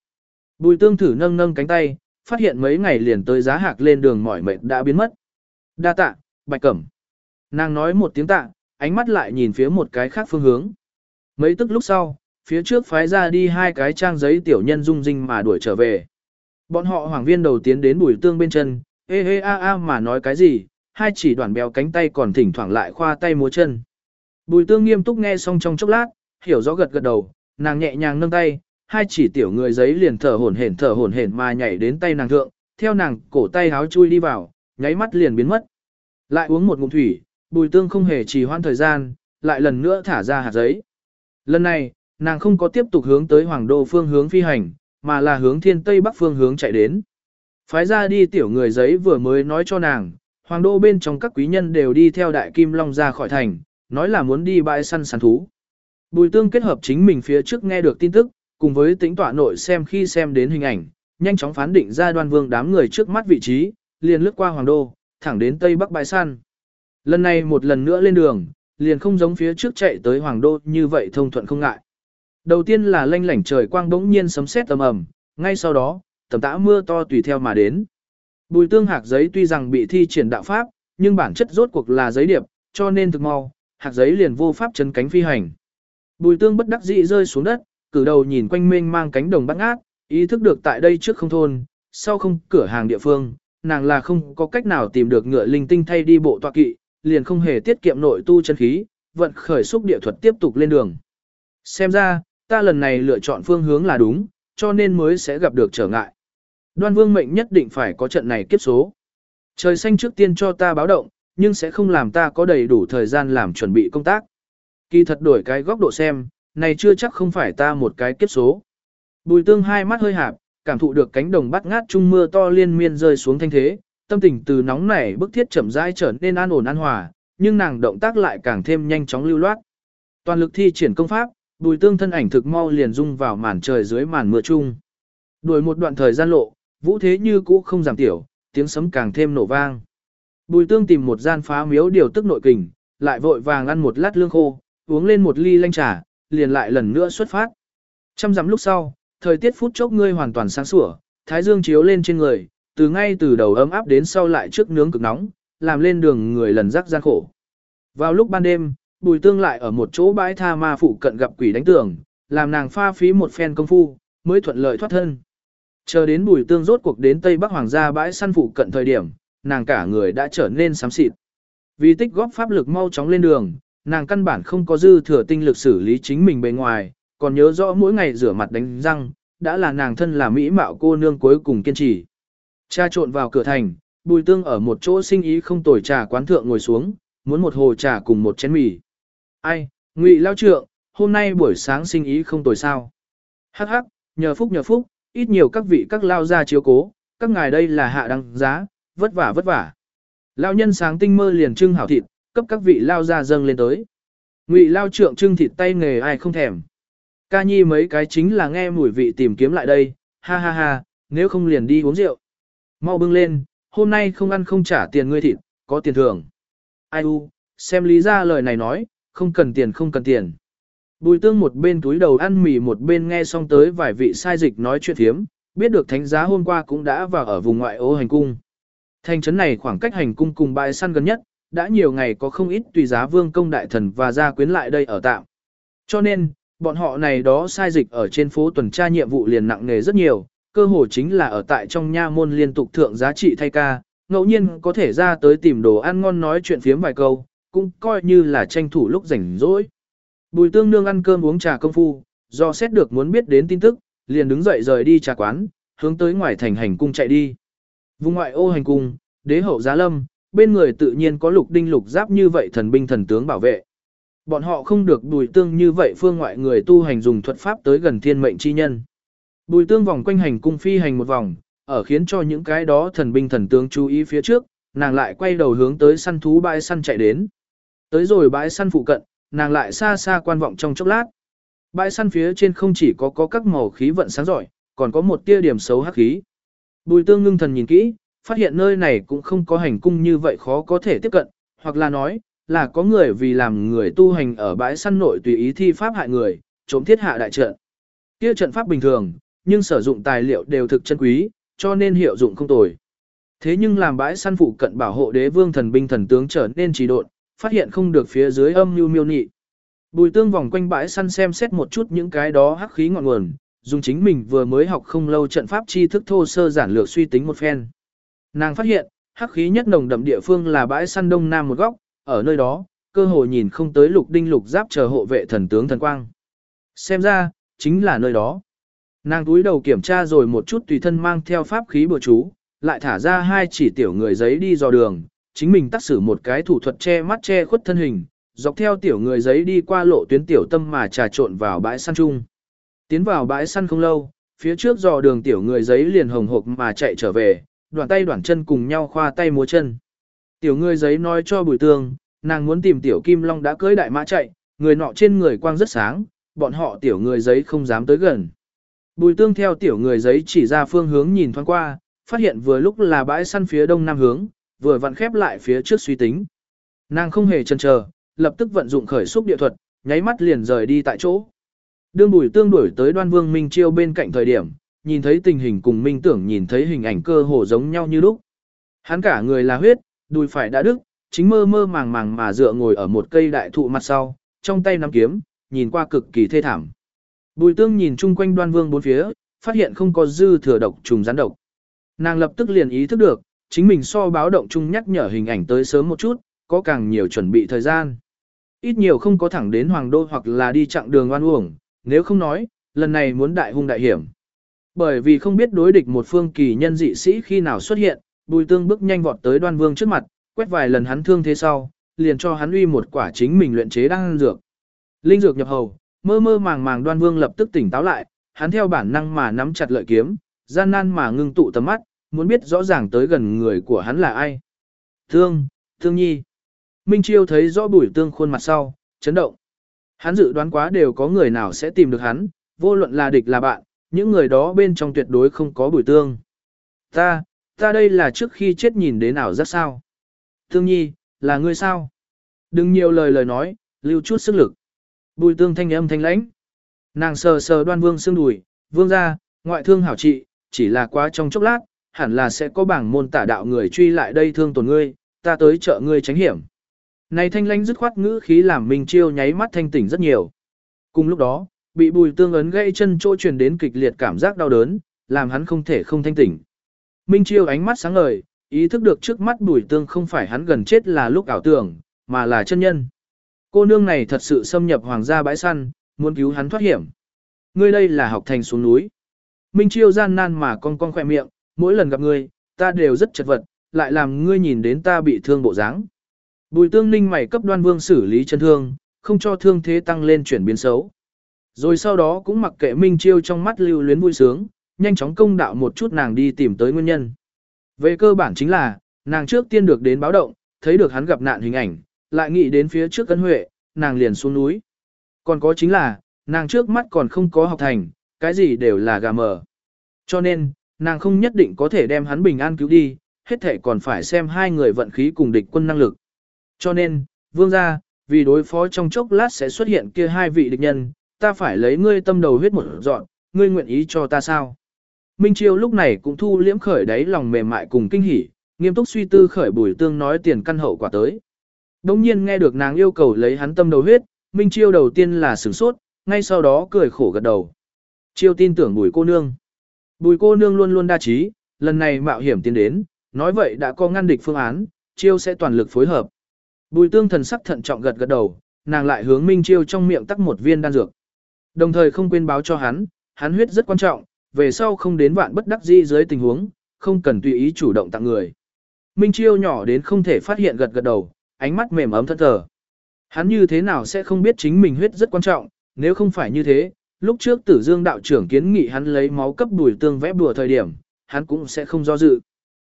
Bùi tương thử nâng nâng cánh tay, phát hiện mấy ngày liền tới giá hạc lên đường mỏi mệt đã biến mất. Đa tạ, bạch cẩm. Nàng nói một tiếng tạ, ánh mắt lại nhìn phía một cái khác phương hướng. Mấy tức lúc sau, phía trước phái ra đi hai cái trang giấy tiểu nhân dung dinh mà đuổi trở về. Bọn họ hoàng viên đầu tiến đến bùi tương bên chân, ê ê a a mà nói cái gì, hai chỉ đoạn béo cánh tay còn thỉnh thoảng lại khoa tay múa chân. Bùi tương nghiêm túc nghe xong trong chốc lát, hiểu rõ gật gật đầu, nàng nhẹ nhàng nâng tay, hai chỉ tiểu người giấy liền thở hổn hển thở hổn hển mà nhảy đến tay nàng thượng, theo nàng cổ tay háo chui đi vào, nháy mắt liền biến mất. Lại uống một ngụm thủy, bùi tương không hề trì hoãn thời gian, lại lần nữa thả ra hạt giấy. Lần này, nàng không có tiếp tục hướng tới hoàng đô phương hướng phi hành, mà là hướng thiên tây bắc phương hướng chạy đến. Phái ra đi tiểu người giấy vừa mới nói cho nàng, hoàng đô bên trong các quý nhân đều đi theo đại kim long ra khỏi thành, nói là muốn đi bãi săn săn thú. Bùi tương kết hợp chính mình phía trước nghe được tin tức, cùng với tính tọa nội xem khi xem đến hình ảnh, nhanh chóng phán định ra đoan vương đám người trước mắt vị trí, liền lướt qua hoàng đô, thẳng đến tây bắc bãi săn. Lần này một lần nữa lên đường, liền không giống phía trước chạy tới hoàng đô như vậy thông thuận không ngại. Đầu tiên là lanh lảnh trời quang bỗng nhiên sấm sét tầm ầm, ngay sau đó, tầm tã mưa to tùy theo mà đến. Bùi tương hạc giấy tuy rằng bị thi triển đạo pháp, nhưng bản chất rốt cuộc là giấy điệp, cho nên thực mau, hạc giấy liền vô pháp chấn cánh phi hành. Bùi tương bất đắc dĩ rơi xuống đất, cử đầu nhìn quanh mênh mang cánh đồng bắt ngát, ý thức được tại đây trước không thôn, sau không cửa hàng địa phương, nàng là không có cách nào tìm được ngựa linh tinh thay đi bộ tọa kỵ, liền không hề tiết kiệm nội tu chân khí, vận khởi xúc địa thuật tiếp tục lên đường. Xem ra, ta lần này lựa chọn phương hướng là đúng, cho nên mới sẽ gặp được trở ngại. Đoan vương mệnh nhất định phải có trận này kiếp số. Trời xanh trước tiên cho ta báo động, nhưng sẽ không làm ta có đầy đủ thời gian làm chuẩn bị công tác. Kỳ thật đổi cái góc độ xem, này chưa chắc không phải ta một cái kiếp số. Bùi tương hai mắt hơi hạp, cảm thụ được cánh đồng bắt ngát trung mưa to liên miên rơi xuống thanh thế, tâm tình từ nóng nảy bức thiết chậm rãi trở nên an ổn an hòa, nhưng nàng động tác lại càng thêm nhanh chóng lưu loát. Toàn lực thi triển công pháp, bùi tương thân ảnh thực mau liền dung vào màn trời dưới màn mưa chung. Đuổi một đoạn thời gian lộ, vũ thế như cũ không giảm tiểu, tiếng sấm càng thêm nổ vang. Bùi tương tìm một gian phá miếu điều tức nội kình, lại vội vàng ăn một lát lương khô, uống lên một ly lanh trà, liền lại lần nữa xuất phát. Trăm dặm lúc sau, thời tiết phút chốc ngươi hoàn toàn sáng sủa, thái dương chiếu lên trên người, từ ngay từ đầu ấm áp đến sau lại trước nướng cực nóng, làm lên đường người lần rắc gian khổ. Vào lúc ban đêm, bùi tương lại ở một chỗ bãi tha ma phụ cận gặp quỷ đánh tường, làm nàng pha phí một phen công phu, mới thuận lợi thoát thân. Chờ đến bùi tương rốt cuộc đến Tây Bắc Hoàng gia bãi săn phụ cận thời điểm, nàng cả người đã trở nên xám xịt. Vì tích góp pháp lực mau chóng lên đường, nàng căn bản không có dư thừa tinh lực xử lý chính mình bề ngoài, còn nhớ rõ mỗi ngày rửa mặt đánh răng, đã là nàng thân là mỹ mạo cô nương cuối cùng kiên trì. Cha trộn vào cửa thành, bùi tương ở một chỗ sinh ý không tồi trà quán thượng ngồi xuống, muốn một hồ trà cùng một chén mì. Ai, ngụy lao trượng, hôm nay buổi sáng sinh ý không tồi sao. Hắc hắc, nhờ phúc nhờ phúc, ít nhiều các vị các lao ra chiếu cố, các ngài đây là hạ đăng giá, vất vả vất vả. Lao nhân sáng tinh mơ liền trưng hảo thịt, cấp các vị lao ra dâng lên tới. Ngụy lao trượng trưng thịt tay nghề ai không thèm. Ca nhi mấy cái chính là nghe mùi vị tìm kiếm lại đây, ha ha ha, nếu không liền đi uống rượu. Mau bưng lên, hôm nay không ăn không trả tiền ngươi thịt, có tiền thưởng. Ai u, xem lý ra lời này nói, không cần tiền không cần tiền. Bùi tương một bên túi đầu ăn mì một bên nghe xong tới vài vị sai dịch nói chuyện thiếm, biết được thánh giá hôm qua cũng đã vào ở vùng ngoại ô hành cung. Thành trấn này khoảng cách hành cung cùng bãi săn gần nhất, đã nhiều ngày có không ít tùy giá vương công đại thần và gia quyến lại đây ở tạm. Cho nên, bọn họ này đó sai dịch ở trên phố tuần tra nhiệm vụ liền nặng nề rất nhiều, cơ hồ chính là ở tại trong nha môn liên tục thượng giá trị thay ca, ngẫu nhiên có thể ra tới tìm đồ ăn ngon nói chuyện phiếm vài câu, cũng coi như là tranh thủ lúc rảnh rỗi. Bùi tương nương ăn cơm uống trà công phu, do xét được muốn biết đến tin tức, liền đứng dậy rời đi trà quán, hướng tới ngoài thành hành cung chạy đi. Vùng ngoại ô hành cung, đế hậu giá lâm, bên người tự nhiên có lục đinh lục giáp như vậy thần binh thần tướng bảo vệ. Bọn họ không được bùi tương như vậy phương ngoại người tu hành dùng thuật pháp tới gần thiên mệnh chi nhân. Bùi tương vòng quanh hành cung phi hành một vòng, ở khiến cho những cái đó thần binh thần tướng chú ý phía trước, nàng lại quay đầu hướng tới săn thú bãi săn chạy đến. Tới rồi bãi săn phụ cận, nàng lại xa xa quan vọng trong chốc lát. Bãi săn phía trên không chỉ có có các màu khí vận sáng giỏi, còn có một tia điểm xấu hắc khí. Bùi tương ngưng thần nhìn kỹ, phát hiện nơi này cũng không có hành cung như vậy khó có thể tiếp cận, hoặc là nói, là có người vì làm người tu hành ở bãi săn nội tùy ý thi pháp hại người, trộm thiết hạ đại trận. Kia trận pháp bình thường, nhưng sử dụng tài liệu đều thực chân quý, cho nên hiệu dụng không tồi. Thế nhưng làm bãi săn phụ cận bảo hộ đế vương thần binh thần tướng trở nên trì độn, phát hiện không được phía dưới âm mưu miêu nị. Bùi tương vòng quanh bãi săn xem xét một chút những cái đó hắc khí ngọn nguồn, dùng chính mình vừa mới học không lâu trận pháp chi thức thô sơ giản lược suy tính một phen. Nàng phát hiện, hắc khí nhất nồng đậm địa phương là bãi săn đông nam một góc, ở nơi đó, cơ hội nhìn không tới lục đinh lục giáp chờ hộ vệ thần tướng thần quang. Xem ra, chính là nơi đó. Nàng túi đầu kiểm tra rồi một chút tùy thân mang theo pháp khí bừa chú, lại thả ra hai chỉ tiểu người giấy đi dò đường, chính mình tác sử một cái thủ thuật che mắt che khuất thân hình, dọc theo tiểu người giấy đi qua lộ tuyến tiểu tâm mà trà trộn vào bãi săn chung. Tiến vào bãi săn không lâu, phía trước dò đường tiểu người giấy liền hồng hộc mà chạy trở về, đoạn tay đoạn chân cùng nhau khoa tay múa chân. Tiểu người giấy nói cho bùi tương, nàng muốn tìm tiểu kim long đã cưới đại mã chạy, người nọ trên người quang rất sáng, bọn họ tiểu người giấy không dám tới gần. Bùi tương theo tiểu người giấy chỉ ra phương hướng nhìn thoáng qua, phát hiện vừa lúc là bãi săn phía đông nam hướng, vừa vặn khép lại phía trước suy tính. Nàng không hề chần chờ, lập tức vận dụng khởi xúc địa thuật, nháy mắt liền rời đi tại chỗ. Đương bùi tương đuổi tới đoan vương Minh Chiêu bên cạnh thời điểm, nhìn thấy tình hình cùng Minh tưởng nhìn thấy hình ảnh cơ hồ giống nhau như lúc. Hắn cả người là huyết, đùi phải đã đứt, chính mơ mơ màng màng mà dựa ngồi ở một cây đại thụ mặt sau, trong tay nắm kiếm, nhìn qua cực kỳ thê thảm. Bùi tương nhìn chung quanh đoan vương bốn phía, phát hiện không có dư thừa độc trùng rắn độc. Nàng lập tức liền ý thức được, chính mình so báo động chung nhắc nhở hình ảnh tới sớm một chút, có càng nhiều chuẩn bị thời gian. Ít nhiều không có thẳng đến hoàng đô hoặc là đi chặng đường oan uổng, nếu không nói, lần này muốn đại hung đại hiểm. Bởi vì không biết đối địch một phương kỳ nhân dị sĩ khi nào xuất hiện, bùi tương bước nhanh vọt tới đoan vương trước mặt, quét vài lần hắn thương thế sau, liền cho hắn uy một quả chính mình luyện chế đang dược. Linh dược nhập hầu, mơ mơ màng màng đoan vương lập tức tỉnh táo lại, hắn theo bản năng mà nắm chặt lợi kiếm, gian nan mà ngưng tụ tầm mắt, muốn biết rõ ràng tới gần người của hắn là ai. Thương, Thương Nhi. Minh Chiêu thấy rõ bùi tương khuôn mặt sau, chấn động. Hắn dự đoán quá đều có người nào sẽ tìm được hắn, vô luận là địch là bạn, những người đó bên trong tuyệt đối không có bùi tương. Ta, ta đây là trước khi chết nhìn đến nào rất sao. Thương Nhi, là ngươi sao? Đừng nhiều lời lời nói, lưu chút sức lực. Bùi tương thanh âm thanh lãnh. Nàng sờ sờ đoan vương xương đùi, vương ra, ngoại thương hảo trị, chỉ là quá trong chốc lát, hẳn là sẽ có bảng môn tả đạo người truy lại đây thương tổn ngươi, ta tới trợ ngươi tránh hiểm. Này thanh lãnh dứt khoát ngữ khí làm Minh Chiêu nháy mắt thanh tỉnh rất nhiều. Cùng lúc đó, bị bùi tương ấn gãy chân chỗ truyền đến kịch liệt cảm giác đau đớn, làm hắn không thể không thanh tỉnh. Minh Chiêu ánh mắt sáng ngời, ý thức được trước mắt bùi tương không phải hắn gần chết là lúc ảo tưởng, mà là chân nhân. Cô nương này thật sự xâm nhập hoàng gia bãi săn, muốn cứu hắn thoát hiểm. Ngươi đây là học thành xuống núi. Minh Chiêu gian nan mà con con khỏe miệng, mỗi lần gặp ngươi, ta đều rất chật vật, lại làm ngươi nhìn đến ta bị thương bộ dáng. Bùi tương ninh mày cấp đoan vương xử lý chân thương, không cho thương thế tăng lên chuyển biến xấu. Rồi sau đó cũng mặc kệ Minh Chiêu trong mắt lưu luyến vui sướng, nhanh chóng công đạo một chút nàng đi tìm tới nguyên nhân. Về cơ bản chính là, nàng trước tiên được đến báo động, thấy được hắn gặp nạn hình ảnh, lại nghĩ đến phía trước cân huệ, nàng liền xuống núi. Còn có chính là, nàng trước mắt còn không có học thành, cái gì đều là gà mờ. Cho nên, nàng không nhất định có thể đem hắn bình an cứu đi, hết thể còn phải xem hai người vận khí cùng địch quân năng lực. Cho nên, vương gia, vì đối phó trong chốc lát sẽ xuất hiện kia hai vị địch nhân, ta phải lấy ngươi tâm đầu huyết một dọn, ngươi nguyện ý cho ta sao? Minh Chiêu lúc này cũng thu liễm khởi đáy lòng mềm mại cùng kinh hỉ, nghiêm túc suy tư khởi bùi tương nói tiền căn hậu quả tới. đống nhiên nghe được nàng yêu cầu lấy hắn tâm đầu huyết, Minh Chiêu đầu tiên là sửng sốt, ngay sau đó cười khổ gật đầu. Chiêu tin tưởng bùi cô nương. Bùi cô nương luôn luôn đa trí, lần này mạo hiểm tiến đến, nói vậy đã có ngăn địch phương án, Chiêu sẽ toàn lực phối hợp. Bùi tương thần sắc thận trọng gật gật đầu, nàng lại hướng Minh Chiêu trong miệng tắc một viên đan dược. Đồng thời không quên báo cho hắn, hắn huyết rất quan trọng, về sau không đến vạn bất đắc dĩ dưới tình huống, không cần tùy ý chủ động tặng người. Minh Chiêu nhỏ đến không thể phát hiện gật gật đầu, ánh mắt mềm ấm thân thờ. Hắn như thế nào sẽ không biết chính mình huyết rất quan trọng, nếu không phải như thế, lúc trước tử dương đạo trưởng kiến nghị hắn lấy máu cấp đùi tương vẽ bùa thời điểm, hắn cũng sẽ không do dự.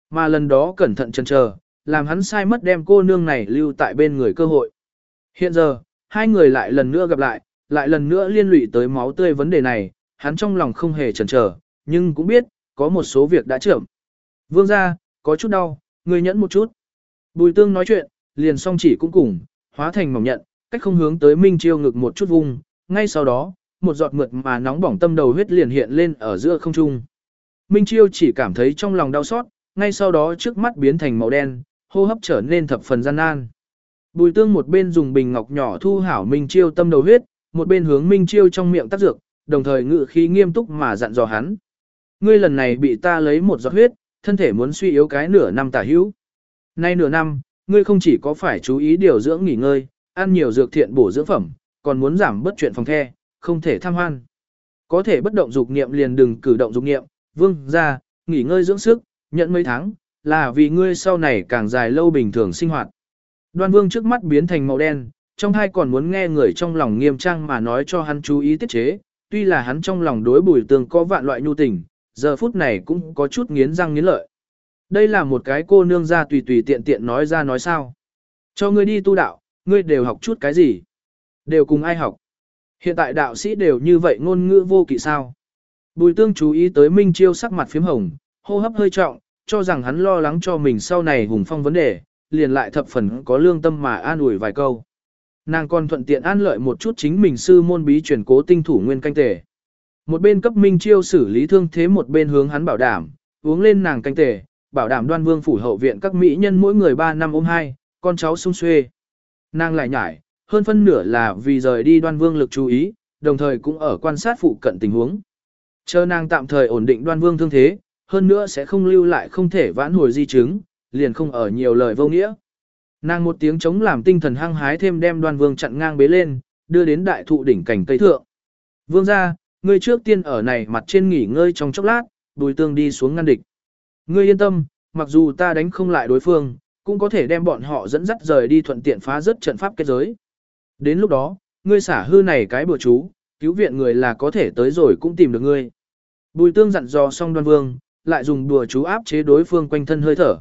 Mà lần đó cẩn thận chần chờ, làm hắn sai mất đem cô nương này lưu tại bên người cơ hội. Hiện giờ, hai người lại lần nữa gặp lại, lại lần nữa liên lụy tới máu tươi vấn đề này, hắn trong lòng không hề chần chờ, nhưng cũng biết, có một số việc đã chậm. Vương ra, có chút đau, người nhẫn một chút. Bùi tương nói chuyện, liền song chỉ cũng cùng, hóa thành mỏng nhận, cách không hướng tới Minh Chiêu ngực một chút vùng, ngay sau đó, một giọt mượt mà nóng bỏng tâm đầu huyết liền hiện lên ở giữa không trung. Minh Chiêu chỉ cảm thấy trong lòng đau xót, ngay sau đó trước mắt biến thành màu đen, hô hấp trở nên thập phần gian nan. Bùi tương một bên dùng bình ngọc nhỏ thu hảo Minh Chiêu tâm đầu huyết, một bên hướng Minh Chiêu trong miệng tác dược, đồng thời ngự khí nghiêm túc mà dặn dò hắn. Ngươi lần này bị ta lấy một giọt huyết, thân thể muốn suy yếu cái nửa năm tả hữu. Nay nửa năm, ngươi không chỉ có phải chú ý điều dưỡng nghỉ ngơi, ăn nhiều dược thiện bổ dưỡng phẩm, còn muốn giảm bất chuyện phòng the, không thể tham hoan. Có thể bất động dục niệm liền đừng cử động dục niệm, vương ra, nghỉ ngơi dưỡng sức, nhận mấy tháng, là vì ngươi sau này càng dài lâu bình thường sinh hoạt. Đoan vương trước mắt biến thành màu đen, trong hai còn muốn nghe người trong lòng nghiêm trang mà nói cho hắn chú ý tiết chế, tuy là hắn trong lòng đối bùi tường có vạn loại nhu tình, giờ phút này cũng có chút nghiến răng nghiến lợi. Đây là một cái cô nương ra tùy tùy tiện tiện nói ra nói sao. Cho ngươi đi tu đạo, ngươi đều học chút cái gì? Đều cùng ai học? Hiện tại đạo sĩ đều như vậy ngôn ngữ vô kỵ sao? Bùi tương chú ý tới Minh Chiêu sắc mặt phím hồng, hô hấp hơi trọng, cho rằng hắn lo lắng cho mình sau này hùng phong vấn đề, liền lại thập phần có lương tâm mà an ủi vài câu. Nàng còn thuận tiện an lợi một chút chính mình sư môn bí truyền cố tinh thủ nguyên canh tề. Một bên cấp Minh Chiêu xử lý thương thế một bên hướng hắn bảo đảm, uống lên nàng canh tề, bảo đảm đoan vương phủ hậu viện các mỹ nhân mỗi người 3 năm ôm hai, con cháu sung xuê. Nàng lại nhải, hơn phân nửa là vì rời đi đoan vương lực chú ý, đồng thời cũng ở quan sát phụ cận tình huống. Chờ nàng tạm thời ổn định đoan vương thương thế, hơn nữa sẽ không lưu lại không thể vãn hồi di chứng, liền không ở nhiều lời vô nghĩa. Nàng một tiếng chống làm tinh thần hăng hái thêm đem đoan vương chặn ngang bế lên, đưa đến đại thụ đỉnh cảnh cây thượng. Vương ra, ngươi trước tiên ở này mặt trên nghỉ ngơi trong chốc lát, đùi tương đi xuống ngăn địch. Ngươi yên tâm, mặc dù ta đánh không lại đối phương, cũng có thể đem bọn họ dẫn dắt rời đi thuận tiện phá rớt trận pháp kết giới. Đến lúc đó, ngươi xả hư này cái bừa chú, cứu viện người là có thể tới rồi cũng tìm được ngươi. Bùi tương dặn dò xong đoan vương, lại dùng đùa chú áp chế đối phương quanh thân hơi thở.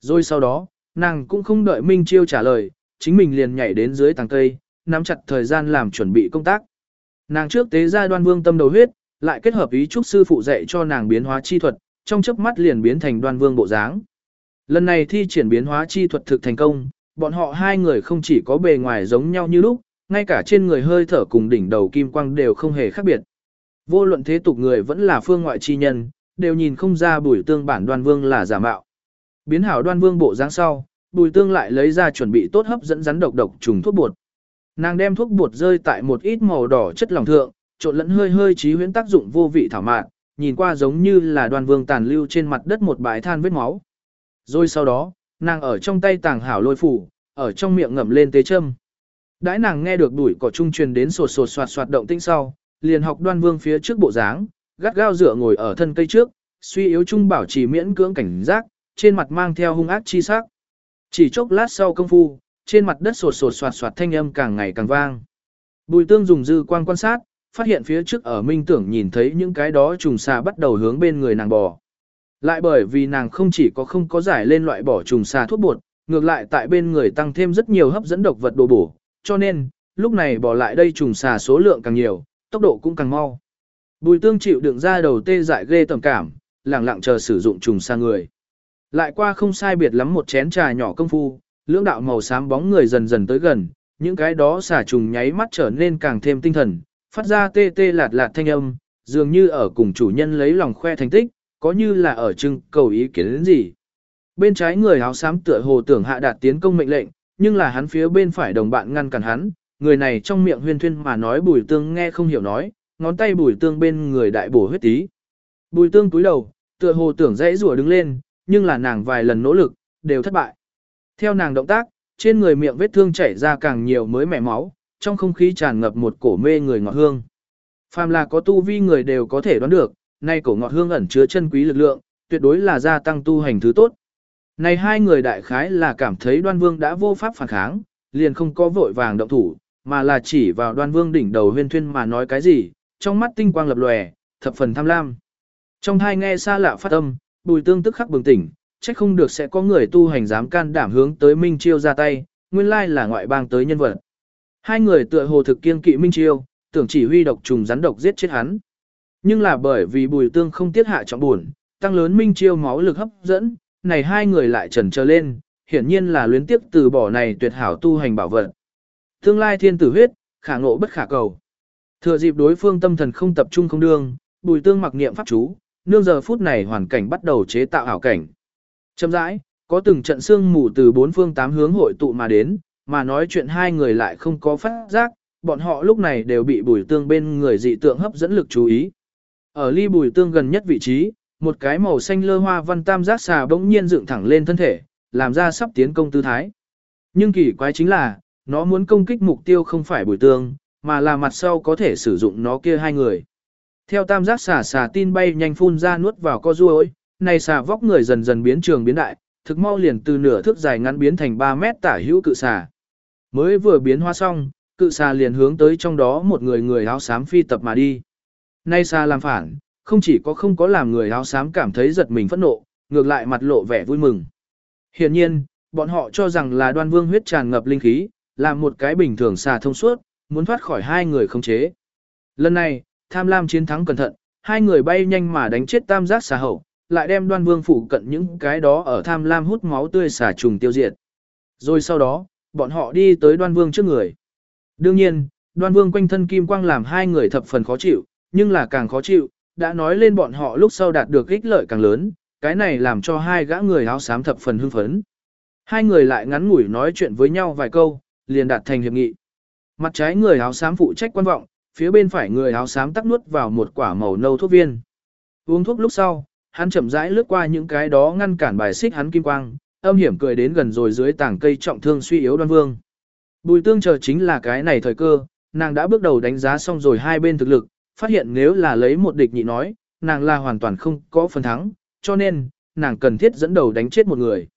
Rồi sau đó, nàng cũng không đợi Minh Chiêu trả lời, chính mình liền nhảy đến dưới tàng cây, nắm chặt thời gian làm chuẩn bị công tác. Nàng trước tế ra đoan vương tâm đầu huyết, lại kết hợp ý trúc sư phụ dạy cho nàng biến hóa chi thuật, trong chớp mắt liền biến thành đoan vương bộ dáng. Lần này thi triển biến hóa chi thuật thực thành công, bọn họ hai người không chỉ có bề ngoài giống nhau như lúc, ngay cả trên người hơi thở cùng đỉnh đầu kim quang đều không hề khác biệt. Vô luận thế tục người vẫn là phương ngoại chi nhân, đều nhìn không ra bùi tương bản đoan vương là giả mạo. Biến hảo đoan vương bộ dáng sau, bùi tương lại lấy ra chuẩn bị tốt hấp dẫn rắn độc độc trùng thuốc bột. Nàng đem thuốc bột rơi tại một ít màu đỏ chất lỏng thượng, trộn lẫn hơi hơi trí huyễn tác dụng vô vị thảo mạn, nhìn qua giống như là đoan vương tàn lưu trên mặt đất một bãi than vết máu. Rồi sau đó, nàng ở trong tay tàng hảo lôi phủ, ở trong miệng ngậm lên tế châm. Đãi nàng nghe được đuổi cỏ trung truyền đến sột sột soạt soạt động tinh sau, liền học đoan vương phía trước bộ dáng, gắt gao dựa ngồi ở thân cây trước, suy yếu trung bảo trì miễn cưỡng cảnh giác, trên mặt mang theo hung ác chi sắc. Chỉ chốc lát sau công phu, trên mặt đất sột sột soạt soạt thanh âm càng ngày càng vang. Bùi tương dùng dư quang quan sát, phát hiện phía trước ở minh tưởng nhìn thấy những cái đó trùng xà bắt đầu hướng bên người nàng bò. Lại bởi vì nàng không chỉ có không có giải lên loại bỏ trùng xà thuốc bột, ngược lại tại bên người tăng thêm rất nhiều hấp dẫn độc vật đồ bổ, cho nên, lúc này bỏ lại đây trùng xà số lượng càng nhiều, tốc độ cũng càng mau. Bùi tương chịu đựng ra đầu tê dại ghê tầm cảm, lặng lặng chờ sử dụng trùng xà người. Lại qua không sai biệt lắm một chén trà nhỏ công phu, lưỡng đạo màu xám bóng người dần dần tới gần, những cái đó xả trùng nháy mắt trở nên càng thêm tinh thần, phát ra tê tê lạt lạt thanh âm, dường như ở cùng chủ nhân lấy lòng khoe thành tích, có như là ở trưng cầu ý kiến đến gì. Bên trái người áo xám tựa hồ tưởng hạ đạt tiến công mệnh lệnh, nhưng là hắn phía bên phải đồng bạn ngăn cản hắn, người này trong miệng huyên thuyên mà nói bùi tương nghe không hiểu nói, ngón tay bùi tương bên người đại bổ huyết tí. Bùi tương cúi đầu, tựa hồ tưởng dãy rùa đứng lên, nhưng là nàng vài lần nỗ lực, đều thất bại. Theo nàng động tác, trên người miệng vết thương chảy ra càng nhiều mới mẻ máu, trong không khí tràn ngập một cổ mê người ngọt hương. Phàm là có tu vi người đều có thể đoán được, nay cổ ngọt hương ẩn chứa chân quý lực lượng, tuyệt đối là gia tăng tu hành thứ tốt. Này hai người đại khái là cảm thấy đoan vương đã vô pháp phản kháng, liền không có vội vàng động thủ, mà là chỉ vào đoan vương đỉnh đầu huyên thuyên mà nói cái gì, trong mắt tinh quang lập lòe, thập phần tham lam. Trong thai nghe xa lạ phát âm, bùi tương tức khắc bừng tỉnh, chắc không được sẽ có người tu hành dám can đảm hướng tới Minh Chiêu ra tay, nguyên lai là ngoại bang tới nhân vật. Hai người tựa hồ thực kiên kỵ Minh Chiêu, tưởng chỉ huy độc trùng rắn độc giết chết hắn. Nhưng là bởi vì bùi tương không tiết hạ trọng buồn, tăng lớn Minh Chiêu máu lực hấp dẫn, này hai người lại trần trở lên, hiển nhiên là luyến tiếp từ bỏ này tuyệt hảo tu hành bảo vật. Tương lai thiên tử huyết, khả ngộ bất khả cầu. Thừa dịp đối phương tâm thần không tập trung không đương, bùi tương mặc niệm pháp chú, nương giờ phút này hoàn cảnh bắt đầu chế tạo ảo cảnh. Chậm rãi, có từng trận xương mù từ bốn phương tám hướng hội tụ mà đến, mà nói chuyện hai người lại không có phát giác, bọn họ lúc này đều bị bùi tương bên người dị tượng hấp dẫn lực chú ý. Ở ly bùi tương gần nhất vị trí, một cái màu xanh lơ hoa văn tam giác xà bỗng nhiên dựng thẳng lên thân thể, làm ra sắp tiến công tư thái. Nhưng kỳ quái chính là, nó muốn công kích mục tiêu không phải bùi tương, mà là mặt sau có thể sử dụng nó kia hai người. Theo tam giác xà xà tin bay nhanh phun ra nuốt vào co ruôi, này xà vóc người dần dần biến trường biến đại, thực mau liền từ nửa thước dài ngắn biến thành 3 mét tả hữu cự xà. Mới vừa biến hóa xong, cự xà liền hướng tới trong đó một người người áo xám phi tập mà đi. Nay xà làm phản, không chỉ có không có làm người áo xám cảm thấy giật mình phẫn nộ, ngược lại mặt lộ vẻ vui mừng. Hiển nhiên, bọn họ cho rằng là đoan vương huyết tràn ngập linh khí, làm một cái bình thường xà thông suốt, muốn thoát khỏi hai người không chế. Lần này, tham lam chiến thắng cẩn thận, hai người bay nhanh mà đánh chết tam giác xà hậu, lại đem đoan vương phủ cận những cái đó ở tham lam hút máu tươi xà trùng tiêu diệt. Rồi sau đó, bọn họ đi tới đoan vương trước người. Đương nhiên, đoan vương quanh thân kim quang làm hai người thập phần khó chịu, nhưng là càng khó chịu, đã nói lên bọn họ lúc sau đạt được ích lợi càng lớn, cái này làm cho hai gã người áo xám thập phần hưng phấn. Hai người lại ngắn ngủi nói chuyện với nhau vài câu, liền đạt thành hiệp nghị. Mặt trái người áo xám phụ trách quan vọng, phía bên phải người áo xám tắc nuốt vào một quả màu nâu thuốc viên. Uống thuốc lúc sau, hắn chậm rãi lướt qua những cái đó ngăn cản bài xích hắn kim quang, âm hiểm cười đến gần rồi dưới tảng cây trọng thương suy yếu đoan vương. Bùi tương chờ chính là cái này thời cơ, nàng đã bước đầu đánh giá xong rồi hai bên thực lực, phát hiện nếu là lấy một địch nhị nói, nàng là hoàn toàn không có phần thắng, cho nên, nàng cần thiết dẫn đầu đánh chết một người.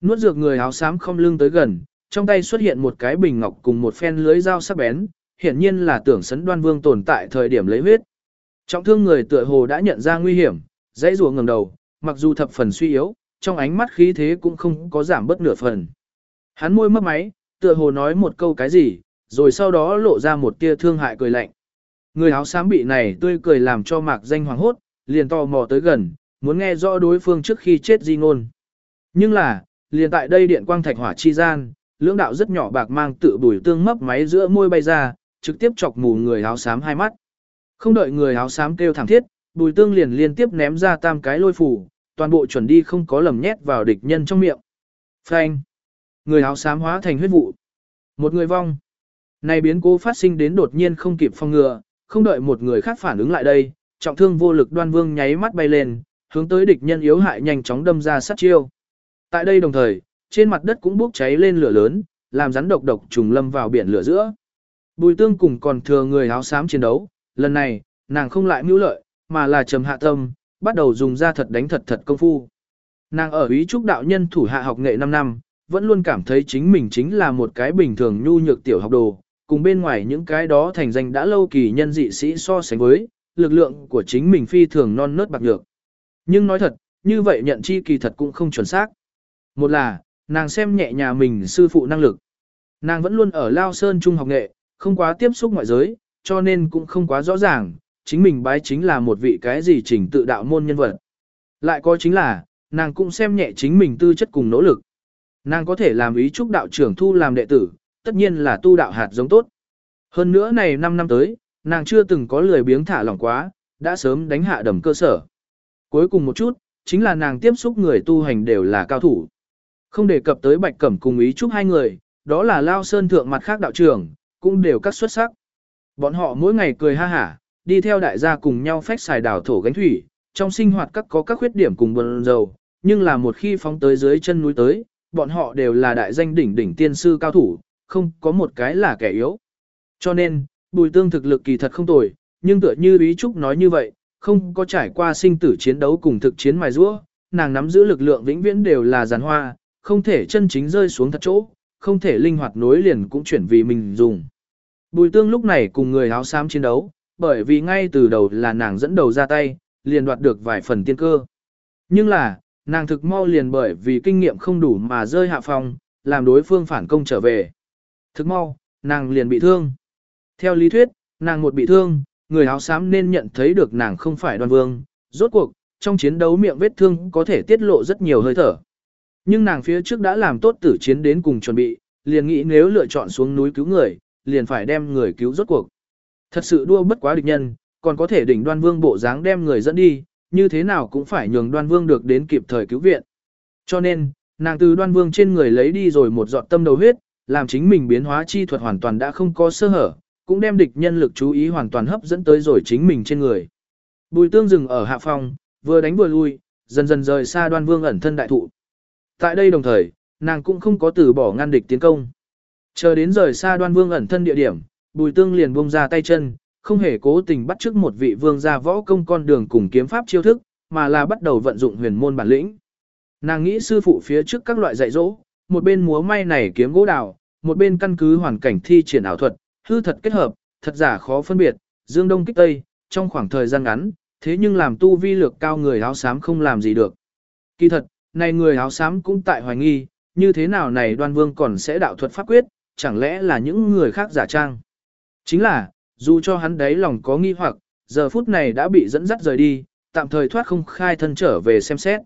Nuốt dược người áo xám không lưng tới gần, trong tay xuất hiện một cái bình ngọc cùng một phen lưới dao sắc bén, hiển nhiên là tưởng sấn đoan vương tồn tại thời điểm lấy huyết. Trọng thương người tựa hồ đã nhận ra nguy hiểm, dãy rùa ngẩng đầu, mặc dù thập phần suy yếu, trong ánh mắt khí thế cũng không có giảm bớt nửa phần. Hắn môi mấp máy, tựa hồ nói một câu cái gì, rồi sau đó lộ ra một tia thương hại cười lạnh. Người áo xám bị này tươi cười làm cho mạc danh hoàng hốt, liền tò mò tới gần, muốn nghe rõ đối phương trước khi chết di ngôn. Nhưng là, liền tại đây điện quang thạch hỏa chi gian, lưỡng đạo rất nhỏ bạc mang tự bùi tương mấp máy giữa môi bay ra, trực tiếp chọc mù người áo xám hai mắt. Không đợi người áo xám kêu thẳng thiết, bùi tương liền liên tiếp ném ra tam cái lôi phủ, toàn bộ chuẩn đi không có lầm nhét vào địch nhân trong miệng. Phanh! Người áo xám hóa thành huyết vụ. Một người vong. Này biến cố phát sinh đến đột nhiên không kịp phong ngừa, không đợi một người khác phản ứng lại đây, trọng thương vô lực đoan vương nháy mắt bay lên, hướng tới địch nhân yếu hại nhanh chóng đâm ra sát chiêu. Tại đây đồng thời, trên mặt đất cũng bốc cháy lên lửa lớn, làm rắn độc độc trùng lâm vào biển lửa giữa. Bùi tương cùng còn thừa người áo xám chiến đấu, lần này, nàng không lại mưu lợi, mà là trầm hạ tâm, bắt đầu dùng ra thật đánh thật thật công phu. Nàng ở ý trúc đạo nhân thủ hạ học nghệ 5 năm, vẫn luôn cảm thấy chính mình chính là một cái bình thường nhu nhược tiểu học đồ, cùng bên ngoài những cái đó thành danh đã lâu kỳ nhân dị sĩ so sánh với, lực lượng của chính mình phi thường non nớt bạc nhược. Nhưng nói thật, như vậy nhận chi kỳ thật cũng không chuẩn xác. Một là, nàng xem nhẹ nhà mình sư phụ năng lực. Nàng vẫn luôn ở Lao Sơn Trung học nghệ, không quá tiếp xúc ngoại giới, cho nên cũng không quá rõ ràng, chính mình bái chính là một vị cái gì trình tự đạo môn nhân vật. Lại có chính là, nàng cũng xem nhẹ chính mình tư chất cùng nỗ lực. Nàng có thể làm ý chúc đạo trưởng thu làm đệ tử, tất nhiên là tu đạo hạt giống tốt. Hơn nữa này 5 năm tới, nàng chưa từng có lười biếng thả lỏng quá, đã sớm đánh hạ đầm cơ sở. Cuối cùng một chút, chính là nàng tiếp xúc người tu hành đều là cao thủ. Không đề cập tới bạch cẩm cùng ý chúc hai người, đó là Lao Sơn thượng mặt khác đạo trưởng, cũng đều các xuất sắc. Bọn họ mỗi ngày cười ha hả, đi theo đại gia cùng nhau phách xài đảo thổ gánh thủy, trong sinh hoạt các có các khuyết điểm cùng buồn dầu, nhưng là một khi phóng tới dưới chân núi tới, bọn họ đều là đại danh đỉnh đỉnh tiên sư cao thủ, không có một cái là kẻ yếu. Cho nên, bùi tương thực lực kỳ thật không tồi, nhưng tựa như Ý Trúc nói như vậy, không có trải qua sinh tử chiến đấu cùng thực chiến mài rũa, nàng nắm giữ lực lượng vĩnh viễn đều là giàn hoa, không thể chân chính rơi xuống thật chỗ, không thể linh hoạt nối liền cũng chuyển vì mình dùng. Bùi tương lúc này cùng người áo xám chiến đấu, bởi vì ngay từ đầu là nàng dẫn đầu ra tay, liền đoạt được vài phần tiên cơ. Nhưng là, nàng thực mau liền bởi vì kinh nghiệm không đủ mà rơi hạ phòng, làm đối phương phản công trở về. Thực mau, nàng liền bị thương. Theo lý thuyết, nàng một bị thương, người áo xám nên nhận thấy được nàng không phải đoan vương. Rốt cuộc, trong chiến đấu miệng vết thương có thể tiết lộ rất nhiều hơi thở. Nhưng nàng phía trước đã làm tốt tử chiến đến cùng chuẩn bị, liền nghĩ nếu lựa chọn xuống núi cứu người, liền phải đem người cứu rốt cuộc. Thật sự đua bất quá địch nhân, còn có thể đỉnh đoan vương bộ dáng đem người dẫn đi, như thế nào cũng phải nhường đoan vương được đến kịp thời cứu viện. Cho nên, nàng từ đoan vương trên người lấy đi rồi một giọt tâm đầu huyết, làm chính mình biến hóa chi thuật hoàn toàn đã không có sơ hở, cũng đem địch nhân lực chú ý hoàn toàn hấp dẫn tới rồi chính mình trên người. Bùi tương dừng ở hạ phòng, vừa đánh vừa lui, dần dần rời xa đoan vương ẩn thân đại thụ. Tại đây đồng thời, nàng cũng không có từ bỏ ngăn địch tiến công. Chờ đến rời xa đoan vương ẩn thân địa điểm, bùi tương liền buông ra tay chân, không hề cố tình bắt chước một vị vương gia võ công con đường cùng kiếm pháp chiêu thức, mà là bắt đầu vận dụng huyền môn bản lĩnh. Nàng nghĩ sư phụ phía trước các loại dạy dỗ, một bên múa may này kiếm gỗ đào, một bên căn cứ hoàn cảnh thi triển ảo thuật, hư thật kết hợp, thật giả khó phân biệt, dương đông kích tây, trong khoảng thời gian ngắn, thế nhưng làm tu vi lược cao người áo xám không làm gì được. Kỳ thật, này người áo xám cũng tại hoài nghi, như thế nào này đoan vương còn sẽ đạo thuật pháp quyết, chẳng lẽ là những người khác giả trang. Chính là, dù cho hắn đấy lòng có nghi hoặc, giờ phút này đã bị dẫn dắt rời đi, tạm thời thoát không khai thân trở về xem xét.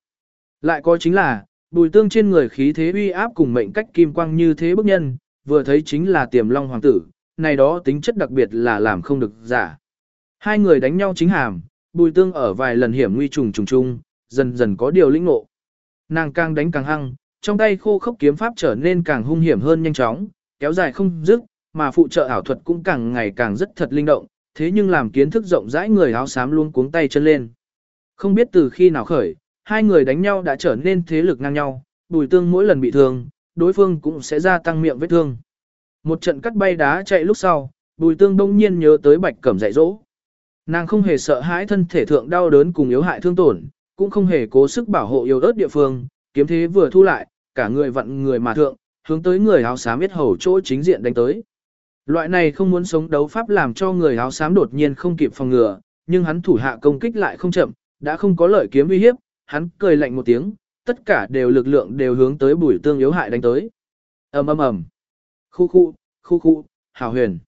Lại có chính là, bùi tương trên người khí thế uy áp cùng mệnh cách kim quang như thế bức nhân, vừa thấy chính là tiềm long hoàng tử, này đó tính chất đặc biệt là làm không được giả. Hai người đánh nhau chính hàm, bùi tương ở vài lần hiểm nguy trùng trùng trùng, dần dần có điều lĩnh ngộ. Nàng càng đánh càng hăng, trong tay khô khốc kiếm pháp trở nên càng hung hiểm hơn nhanh chóng, kéo dài không dứt, mà phụ trợ ảo thuật cũng càng ngày càng rất thật linh động, thế nhưng làm kiến thức rộng rãi người áo xám luôn cuống tay chân lên. Không biết từ khi nào khởi, hai người đánh nhau đã trở nên thế lực ngang nhau, bùi tương mỗi lần bị thương, đối phương cũng sẽ gia tăng miệng vết thương. Một trận cắt bay đá chạy lúc sau, bùi tương đông nhiên nhớ tới bạch cẩm dạy dỗ. Nàng không hề sợ hãi thân thể thượng đau đớn cùng yếu hại thương tổn, cũng không hề cố sức bảo hộ yêu ớt địa phương, kiếm thế vừa thu lại, cả người vặn người mà thượng, hướng tới người áo xám biết hầu chỗ chính diện đánh tới. Loại này không muốn sống đấu pháp làm cho người áo xám đột nhiên không kịp phòng ngừa, nhưng hắn thủ hạ công kích lại không chậm, đã không có lợi kiếm uy hiếp, hắn cười lạnh một tiếng, tất cả đều lực lượng đều hướng tới bùi tương yếu hại đánh tới. ầm ầm ầm, khu khu, khu khu, hào huyền.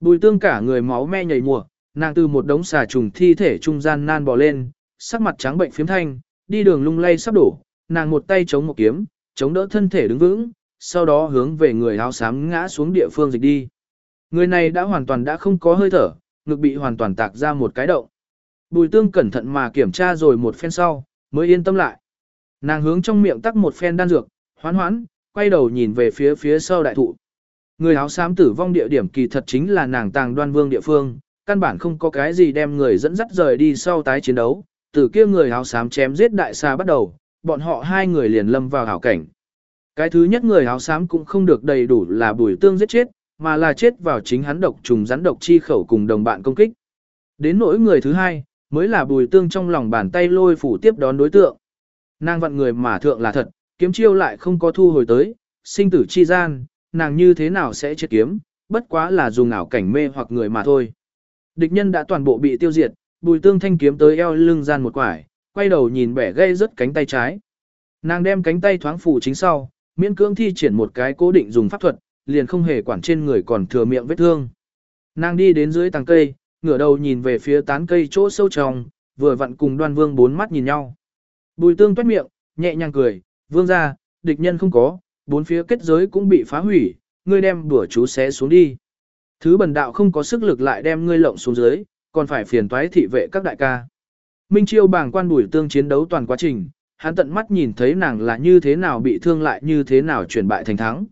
Bùi tương cả người máu me nhảy mùa, nàng từ một đống xà trùng thi thể trung gian nan bò lên, sắc mặt trắng bệnh phiếm thanh, đi đường lung lay sắp đổ, nàng một tay chống một kiếm, chống đỡ thân thể đứng vững, sau đó hướng về người áo xám ngã xuống địa phương dịch đi. Người này đã hoàn toàn đã không có hơi thở, ngực bị hoàn toàn tạc ra một cái động. Bùi tương cẩn thận mà kiểm tra rồi một phen sau, mới yên tâm lại. Nàng hướng trong miệng tắc một phen đan dược, hoán hoán, quay đầu nhìn về phía phía sau đại thụ. Người áo xám tử vong địa điểm kỳ thật chính là nàng tàng đoan vương địa phương, căn bản không có cái gì đem người dẫn dắt rời đi sau tái chiến đấu, từ kia người áo xám chém giết đại xa bắt đầu, bọn họ hai người liền lâm vào hảo cảnh. Cái thứ nhất người áo xám cũng không được đầy đủ là bùi tương giết chết, mà là chết vào chính hắn độc trùng rắn độc chi khẩu cùng đồng bạn công kích. Đến nỗi người thứ hai, mới là bùi tương trong lòng bàn tay lôi phủ tiếp đón đối tượng. Nàng vặn người mà thượng là thật, kiếm chiêu lại không có thu hồi tới, sinh tử chi gian, nàng như thế nào sẽ chết kiếm, bất quá là dùng ảo cảnh mê hoặc người mà thôi. Địch nhân đã toàn bộ bị tiêu diệt, bùi tương thanh kiếm tới eo lưng gian một quải, quay đầu nhìn bẻ gây rất cánh tay trái. Nàng đem cánh tay thoáng phủ chính sau, miễn cưỡng thi triển một cái cố định dùng pháp thuật, liền không hề quản trên người còn thừa miệng vết thương. Nàng đi đến dưới tàng cây, ngửa đầu nhìn về phía tán cây chỗ sâu trong, vừa vặn cùng đoan vương bốn mắt nhìn nhau. Bùi tương toát miệng, nhẹ nhàng cười, vương ra, địch nhân không có, bốn phía kết giới cũng bị phá hủy, ngươi đem đùa chú xé xuống đi. Thứ bần đạo không có sức lực lại đem ngươi lộng xuống dưới, còn phải phiền toái thị vệ các đại ca. Minh Chiêu bàng quan bùi tương chiến đấu toàn quá trình, hắn tận mắt nhìn thấy nàng là như thế nào bị thương lại như thế nào chuyển bại thành thắng.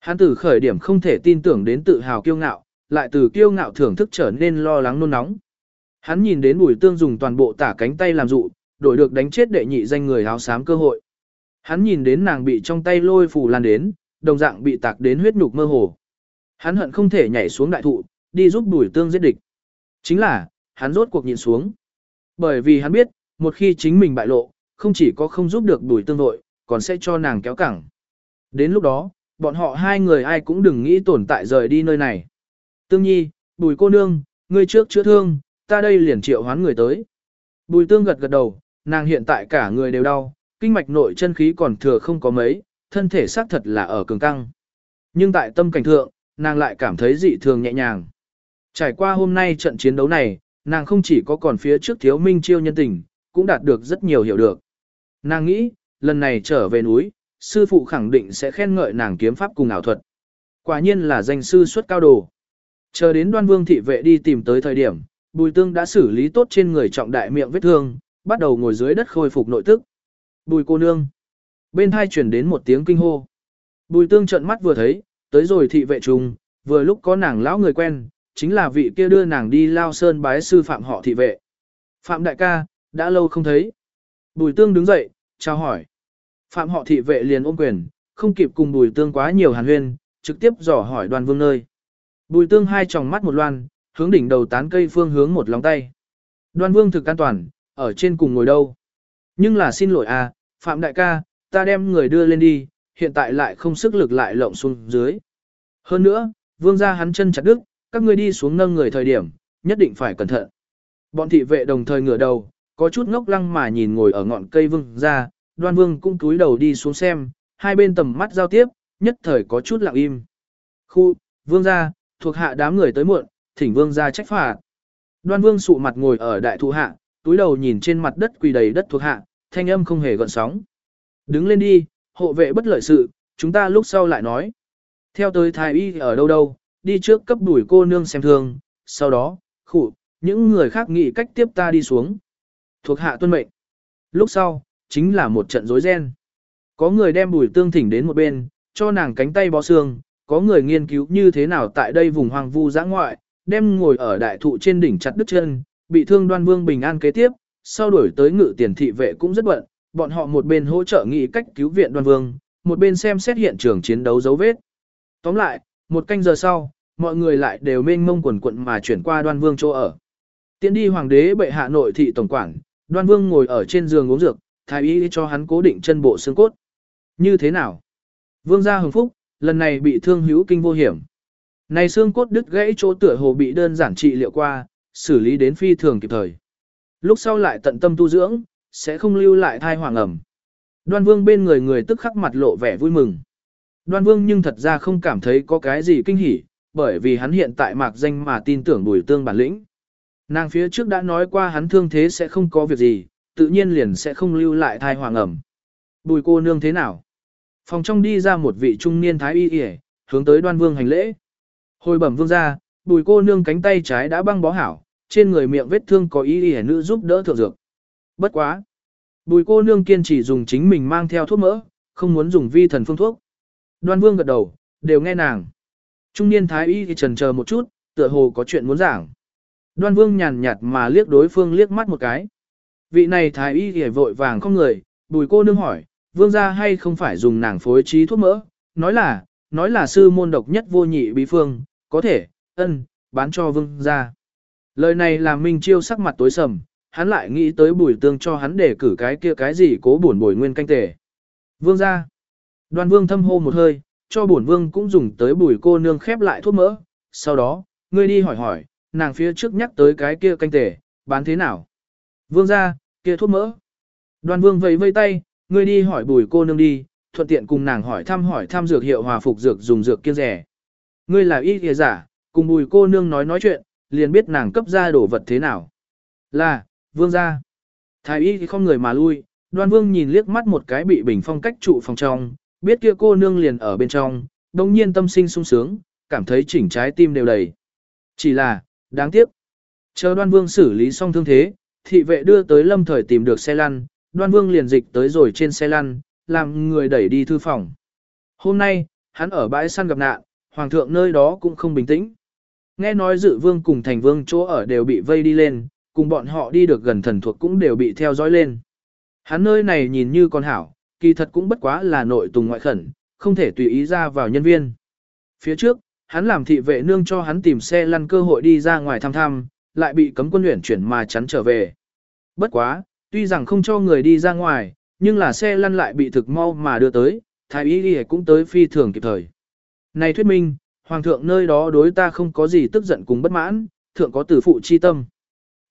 Hắn từ khởi điểm không thể tin tưởng đến tự hào kiêu ngạo, lại từ kiêu ngạo thưởng thức trở nên lo lắng nôn nóng. Hắn nhìn đến bùi tương dùng toàn bộ tả cánh tay làm dụ, đổi được đánh chết đệ nhị danh người áo xám cơ hội. Hắn nhìn đến nàng bị trong tay lôi phù lan đến, đồng dạng bị tạc đến huyết nhục mơ hồ. Hắn hận không thể nhảy xuống đại thụ, đi giúp bùi tương giết địch. Chính là, hắn rốt cuộc nhìn xuống. Bởi vì hắn biết, một khi chính mình bại lộ, không chỉ có không giúp được đuổi tương vội, còn sẽ cho nàng kéo cẳng. Đến lúc đó, bọn họ hai người ai cũng đừng nghĩ tồn tại rời đi nơi này. Tương nhi, bùi cô nương, ngươi trước chữa thương, ta đây liền triệu hoán người tới. Bùi tương gật gật đầu, nàng hiện tại cả người đều đau, kinh mạch nội chân khí còn thừa không có mấy, thân thể xác thật là ở cường căng. Nhưng tại tâm cảnh thượng, nàng lại cảm thấy dị thường nhẹ nhàng. Trải qua hôm nay trận chiến đấu này, nàng không chỉ có còn phía trước thiếu minh chiêu nhân tình, cũng đạt được rất nhiều hiểu được. Nàng nghĩ, lần này trở về núi, sư phụ khẳng định sẽ khen ngợi nàng kiếm pháp cùng ảo thuật. Quả nhiên là danh sư xuất cao đồ. Chờ đến đoan vương thị vệ đi tìm tới thời điểm, bùi tương đã xử lý tốt trên người trọng đại miệng vết thương, bắt đầu ngồi dưới đất khôi phục nội tức. Bùi cô nương. Bên thai chuyển đến một tiếng kinh hô. Bùi tương trận mắt vừa thấy, tới rồi thị vệ trùng, vừa lúc có nàng lão người quen, chính là vị kia đưa nàng đi lao sơn bái sư phạm họ thị vệ. Phạm đại ca, đã lâu không thấy. Bùi tương đứng dậy, chào hỏi. Phạm họ thị vệ liền ôm quyền, không kịp cùng bùi tương quá nhiều hàn huyên, trực tiếp dò hỏi đoàn vương nơi. Bùi tương hai tròng mắt một loan, hướng đỉnh đầu tán cây phương hướng một lòng tay. đoàn vương thực an toàn, ở trên cùng ngồi đâu. Nhưng là xin lỗi à, Phạm đại ca, ta đem người đưa lên đi, hiện tại lại không sức lực lại lộng xuống dưới. Hơn nữa, vương gia hắn chân chặt đứt, các ngươi đi xuống nâng người thời điểm, nhất định phải cẩn thận. Bọn thị vệ đồng thời ngửa đầu, có chút ngốc lăng mà nhìn ngồi ở ngọn cây vương gia, đoan vương cũng túi đầu đi xuống xem, hai bên tầm mắt giao tiếp, nhất thời có chút lặng im. Khu, vương gia, thuộc hạ đám người tới muộn, thỉnh vương gia trách phạt. Đoan vương sụ mặt ngồi ở đại thụ hạ, túi đầu nhìn trên mặt đất quỳ đầy đất thuộc hạ, thanh âm không hề gợn sóng. Đứng lên đi, hộ vệ bất lợi sự, chúng ta lúc sau lại nói. Theo tới thái y ở đâu đâu, đi trước cấp đuổi cô nương xem thương, sau đó, khụ, những người khác nghĩ cách tiếp ta đi xuống. Thuộc hạ tuân mệnh. Lúc sau, chính là một trận rối ren. Có người đem bùi tương thỉnh đến một bên, cho nàng cánh tay bó xương, có người nghiên cứu như thế nào tại đây vùng hoang vu giã ngoại, đem ngồi ở đại thụ trên đỉnh chặt đứt chân, bị thương đoan vương bình an kế tiếp, sau đổi tới ngự tiền thị vệ cũng rất bận, bọn họ một bên hỗ trợ nghĩ cách cứu viện đoan vương, một bên xem xét hiện trường chiến đấu dấu vết. Tóm lại, một canh giờ sau, mọi người lại đều mênh mông quần quận mà chuyển qua đoan vương chỗ ở. Tiến đi hoàng đế bệ hạ nội thị tổng quản, đoan vương ngồi ở trên giường uống dược, thái y cho hắn cố định chân bộ xương cốt. Như thế nào? Vương gia hưng phúc, lần này bị thương hữu kinh vô hiểm. Này xương cốt đứt gãy chỗ tựa hồ bị đơn giản trị liệu qua, xử lý đến phi thường kịp thời. Lúc sau lại tận tâm tu dưỡng, sẽ không lưu lại thai hoàng ẩm. Đoan vương bên người người tức khắc mặt lộ vẻ vui mừng. Đoan vương nhưng thật ra không cảm thấy có cái gì kinh hỉ, bởi vì hắn hiện tại mạc danh mà tin tưởng bùi tương bản lĩnh. Nàng phía trước đã nói qua hắn thương thế sẽ không có việc gì, tự nhiên liền sẽ không lưu lại thai hoàng ẩm. Bùi cô nương thế nào? Phòng trong đi ra một vị trung niên thái y y, hướng tới đoan vương hành lễ. Hồi bẩm vương ra, bùi cô nương cánh tay trái đã băng bó hảo, trên người miệng vết thương có y y nữ giúp đỡ thượng dược. Bất quá. Bùi cô nương kiên trì dùng chính mình mang theo thuốc mỡ, không muốn dùng vi thần phương thuốc. Đoan vương gật đầu, đều nghe nàng. Trung niên thái y thì trần chờ một chút, tựa hồ có chuyện muốn giảng. Đoan vương nhàn nhạt mà liếc đối phương liếc mắt một cái. Vị này thái y thì vội vàng không người, bùi cô nương hỏi, vương gia hay không phải dùng nàng phối trí thuốc mỡ, nói là, nói là sư môn độc nhất vô nhị bí phương, có thể, ân, bán cho vương gia. Lời này làm Minh Chiêu sắc mặt tối sầm, hắn lại nghĩ tới bùi tương cho hắn để cử cái kia cái gì cố buồn bồi nguyên canh tể. Vương gia. Đoan vương thâm hô một hơi, cho bổn vương cũng dùng tới bùi cô nương khép lại thuốc mỡ, sau đó, ngươi đi hỏi hỏi, nàng phía trước nhắc tới cái kia canh tề, bán thế nào. Vương gia, kia thuốc mỡ. Đoan vương vẫy vây tay, ngươi đi hỏi bùi cô nương đi, thuận tiện cùng nàng hỏi thăm hỏi thăm dược hiệu hòa phục dược dùng dược kiêng rẻ. Ngươi là y thìa giả, cùng bùi cô nương nói nói chuyện, liền biết nàng cấp ra đổ vật thế nào. Là, vương gia. Thái y thì không người mà lui, đoan vương nhìn liếc mắt một cái bị bình phong cách trụ phòng trong, biết kia cô nương liền ở bên trong, đồng nhiên tâm sinh sung sướng, cảm thấy chỉnh trái tim đều đầy. Chỉ là, đáng tiếc. Chờ đoan vương xử lý xong thương thế, thị vệ đưa tới lâm thời tìm được xe lăn, đoan vương liền dịch tới rồi trên xe lăn, làm người đẩy đi thư phòng. Hôm nay, hắn ở bãi săn gặp nạn, hoàng thượng nơi đó cũng không bình tĩnh. Nghe nói dự vương cùng thành vương chỗ ở đều bị vây đi lên, cùng bọn họ đi được gần thần thuộc cũng đều bị theo dõi lên. Hắn nơi này nhìn như con hảo, kỳ thật cũng bất quá là nội tùng ngoại khẩn, không thể tùy ý ra vào nhân viên. Phía trước, hắn làm thị vệ nương cho hắn tìm xe lăn cơ hội đi ra ngoài thăm thăm, lại bị cấm quân luyện chuyển mà chắn trở về. Bất quá, tuy rằng không cho người đi ra ngoài, nhưng là xe lăn lại bị thực mau mà đưa tới, thái y đi cũng tới phi thường kịp thời. Này thuyết minh, hoàng thượng nơi đó đối ta không có gì tức giận cùng bất mãn, thượng có tử phụ chi tâm.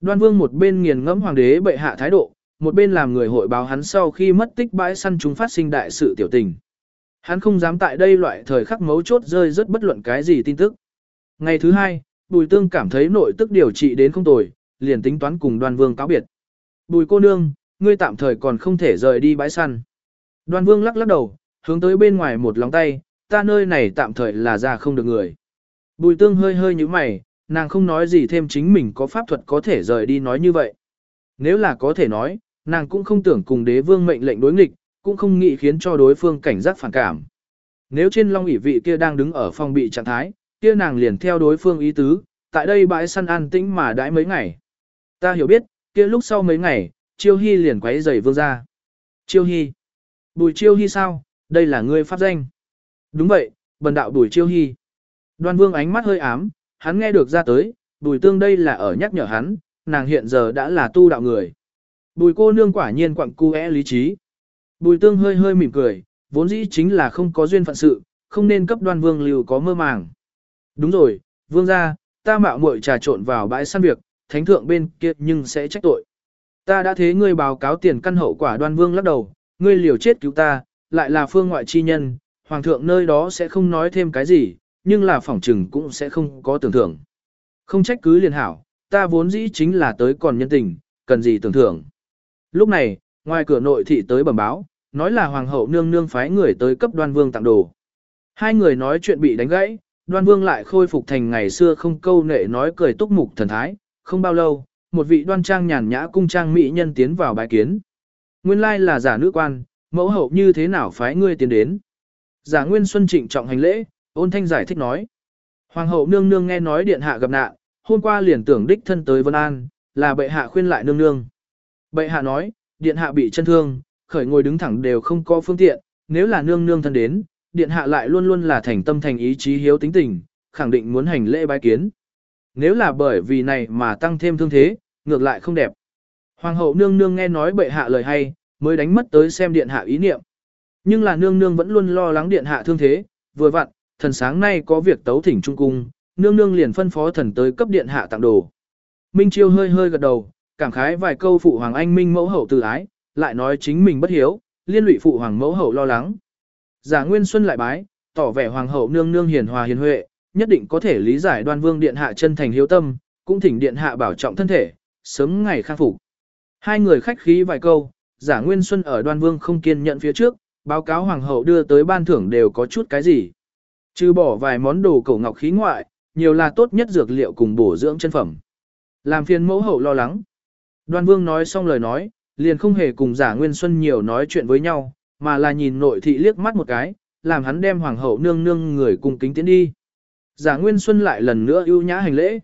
Đoan vương một bên nghiền ngẫm hoàng đế bệ hạ thái độ, một bên làm người hội báo hắn sau khi mất tích bãi săn chúng phát sinh đại sự tiểu tình. Hắn không dám tại đây loại thời khắc mấu chốt rơi rất bất luận cái gì tin tức. Ngày thứ hai, Bùi Tương cảm thấy nội tức điều trị đến không tồi, liền tính toán cùng đoan vương cáo biệt. Bùi cô nương, ngươi tạm thời còn không thể rời đi bãi săn. Đoan vương lắc lắc đầu, hướng tới bên ngoài một lòng tay, ta nơi này tạm thời là ra không được người. Bùi tương hơi hơi như mày, nàng không nói gì thêm chính mình có pháp thuật có thể rời đi nói như vậy. Nếu là có thể nói, nàng cũng không tưởng cùng đế vương mệnh lệnh đối nghịch, cũng không nghĩ khiến cho đối phương cảnh giác phản cảm. Nếu trên long ủy vị kia đang đứng ở phòng bị trạng thái, kia nàng liền theo đối phương ý tứ, tại đây bãi săn an tĩnh mà đãi mấy ngày. Ta hiểu biết, kia lúc sau mấy ngày, chiêu hy liền quấy giày vương ra. Chiêu hy. Bùi chiêu hy sao, đây là ngươi pháp danh. Đúng vậy, bần đạo bùi chiêu hy. Đoan vương ánh mắt hơi ám, hắn nghe được ra tới, bùi tương đây là ở nhắc nhở hắn, nàng hiện giờ đã là tu đạo người. Bùi cô nương quả nhiên quặng cu é lý trí. Bùi tương hơi hơi mỉm cười, vốn dĩ chính là không có duyên phận sự, không nên cấp đoan vương lưu có mơ màng. Đúng rồi, vương gia, ta mạo muội trà trộn vào bãi săn việc, thánh thượng bên kia nhưng sẽ trách tội. Ta đã thế ngươi báo cáo tiền căn hậu quả đoan vương lắc đầu, ngươi liều chết cứu ta, lại là phương ngoại chi nhân, hoàng thượng nơi đó sẽ không nói thêm cái gì, nhưng là phỏng trừng cũng sẽ không có tưởng thưởng. Không trách cứ liền hảo, ta vốn dĩ chính là tới còn nhân tình, cần gì tưởng thưởng. Lúc này, ngoài cửa nội thị tới bẩm báo, nói là hoàng hậu nương nương phái người tới cấp đoan vương tặng đồ. Hai người nói chuyện bị đánh gãy, đoan vương lại khôi phục thành ngày xưa không câu nệ nói cười túc mục thần thái, không bao lâu, một vị đoan trang nhàn nhã cung trang mỹ nhân tiến vào bái kiến. Nguyên lai là giả nữ quan, mẫu hậu như thế nào phái ngươi tiến đến. Giả Nguyên Xuân trịnh trọng hành lễ, ôn thanh giải thích nói. Hoàng hậu nương nương nghe nói điện hạ gặp nạn, hôm qua liền tưởng đích thân tới Vân An, là bệ hạ khuyên lại nương nương. Bệ hạ nói, điện hạ bị chân thương, khởi ngồi đứng thẳng đều không có phương tiện, nếu là nương nương thân đến, điện hạ lại luôn luôn là thành tâm thành ý chí hiếu tính tình, khẳng định muốn hành lễ bái kiến. Nếu là bởi vì này mà tăng thêm thương thế, ngược lại không đẹp. Hoàng hậu nương nương nghe nói bệ hạ lời hay, mới đánh mất tới xem điện hạ ý niệm. Nhưng là nương nương vẫn luôn lo lắng điện hạ thương thế, vừa vặn, thần sáng nay có việc tấu thỉnh trung cung, nương nương liền phân phó thần tới cấp điện hạ tặng đồ. Minh Chiêu hơi hơi gật đầu, cảm khái vài câu phụ hoàng anh minh mẫu hậu từ ái, lại nói chính mình bất hiếu, liên lụy phụ hoàng mẫu hậu lo lắng. Giả Nguyên Xuân lại bái, tỏ vẻ hoàng hậu nương nương hiền hòa hiền huệ, nhất định có thể lý giải đoan vương điện hạ chân thành hiếu tâm, cũng thỉnh điện hạ bảo trọng thân thể, sớm ngày khang phục. Hai người khách khí vài câu, giả Nguyên Xuân ở đoan vương không kiên nhận phía trước, báo cáo hoàng hậu đưa tới ban thưởng đều có chút cái gì. Trừ bỏ vài món đồ cổ ngọc khí ngoại, nhiều là tốt nhất dược liệu cùng bổ dưỡng chân phẩm. Làm phiền mẫu hậu lo lắng. Đoan vương nói xong lời nói, liền không hề cùng giả Nguyên Xuân nhiều nói chuyện với nhau, mà là nhìn nội thị liếc mắt một cái, làm hắn đem hoàng hậu nương nương người cùng kính tiến đi. Giả Nguyên Xuân lại lần nữa ưu nhã hành lễ.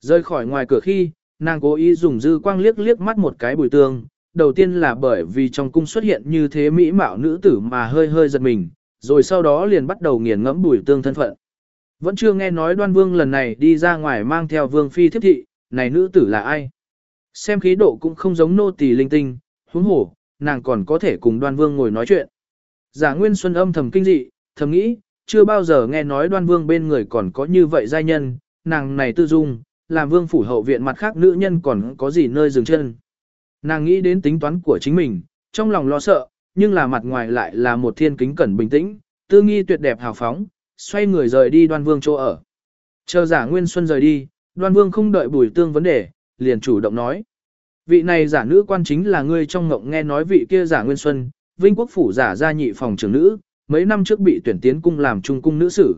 Rơi khỏi ngoài cửa khi, nàng cố ý dùng dư quang liếc liếc mắt một cái bùi tương, đầu tiên là bởi vì trong cung xuất hiện như thế mỹ mạo nữ tử mà hơi hơi giật mình, rồi sau đó liền bắt đầu nghiền ngẫm bùi tương thân phận. Vẫn chưa nghe nói đoan vương lần này đi ra ngoài mang theo vương phi thiếp thị, này nữ tử là ai? Xem khí độ cũng không giống nô tỳ linh tinh, huống hổ, nàng còn có thể cùng đoan vương ngồi nói chuyện. Giả Nguyên Xuân âm thầm kinh dị, thầm nghĩ, chưa bao giờ nghe nói đoan vương bên người còn có như vậy giai nhân, nàng này tư dung, làm vương phủ hậu viện mặt khác nữ nhân còn có gì nơi dừng chân. Nàng nghĩ đến tính toán của chính mình, trong lòng lo sợ, nhưng là mặt ngoài lại là một thiên kính cẩn bình tĩnh, tư nghi tuyệt đẹp hào phóng, xoay người rời đi đoan vương chỗ ở. Chờ giả Nguyên Xuân rời đi, đoan vương không đợi bùi tương vấn đề, liền chủ động nói. Vị này giả nữ quan chính là ngươi trong ngộng nghe nói vị kia giả Nguyên Xuân, Vinh Quốc Phủ giả gia nhị phòng trưởng nữ, mấy năm trước bị tuyển tiến cung làm trung cung nữ sử.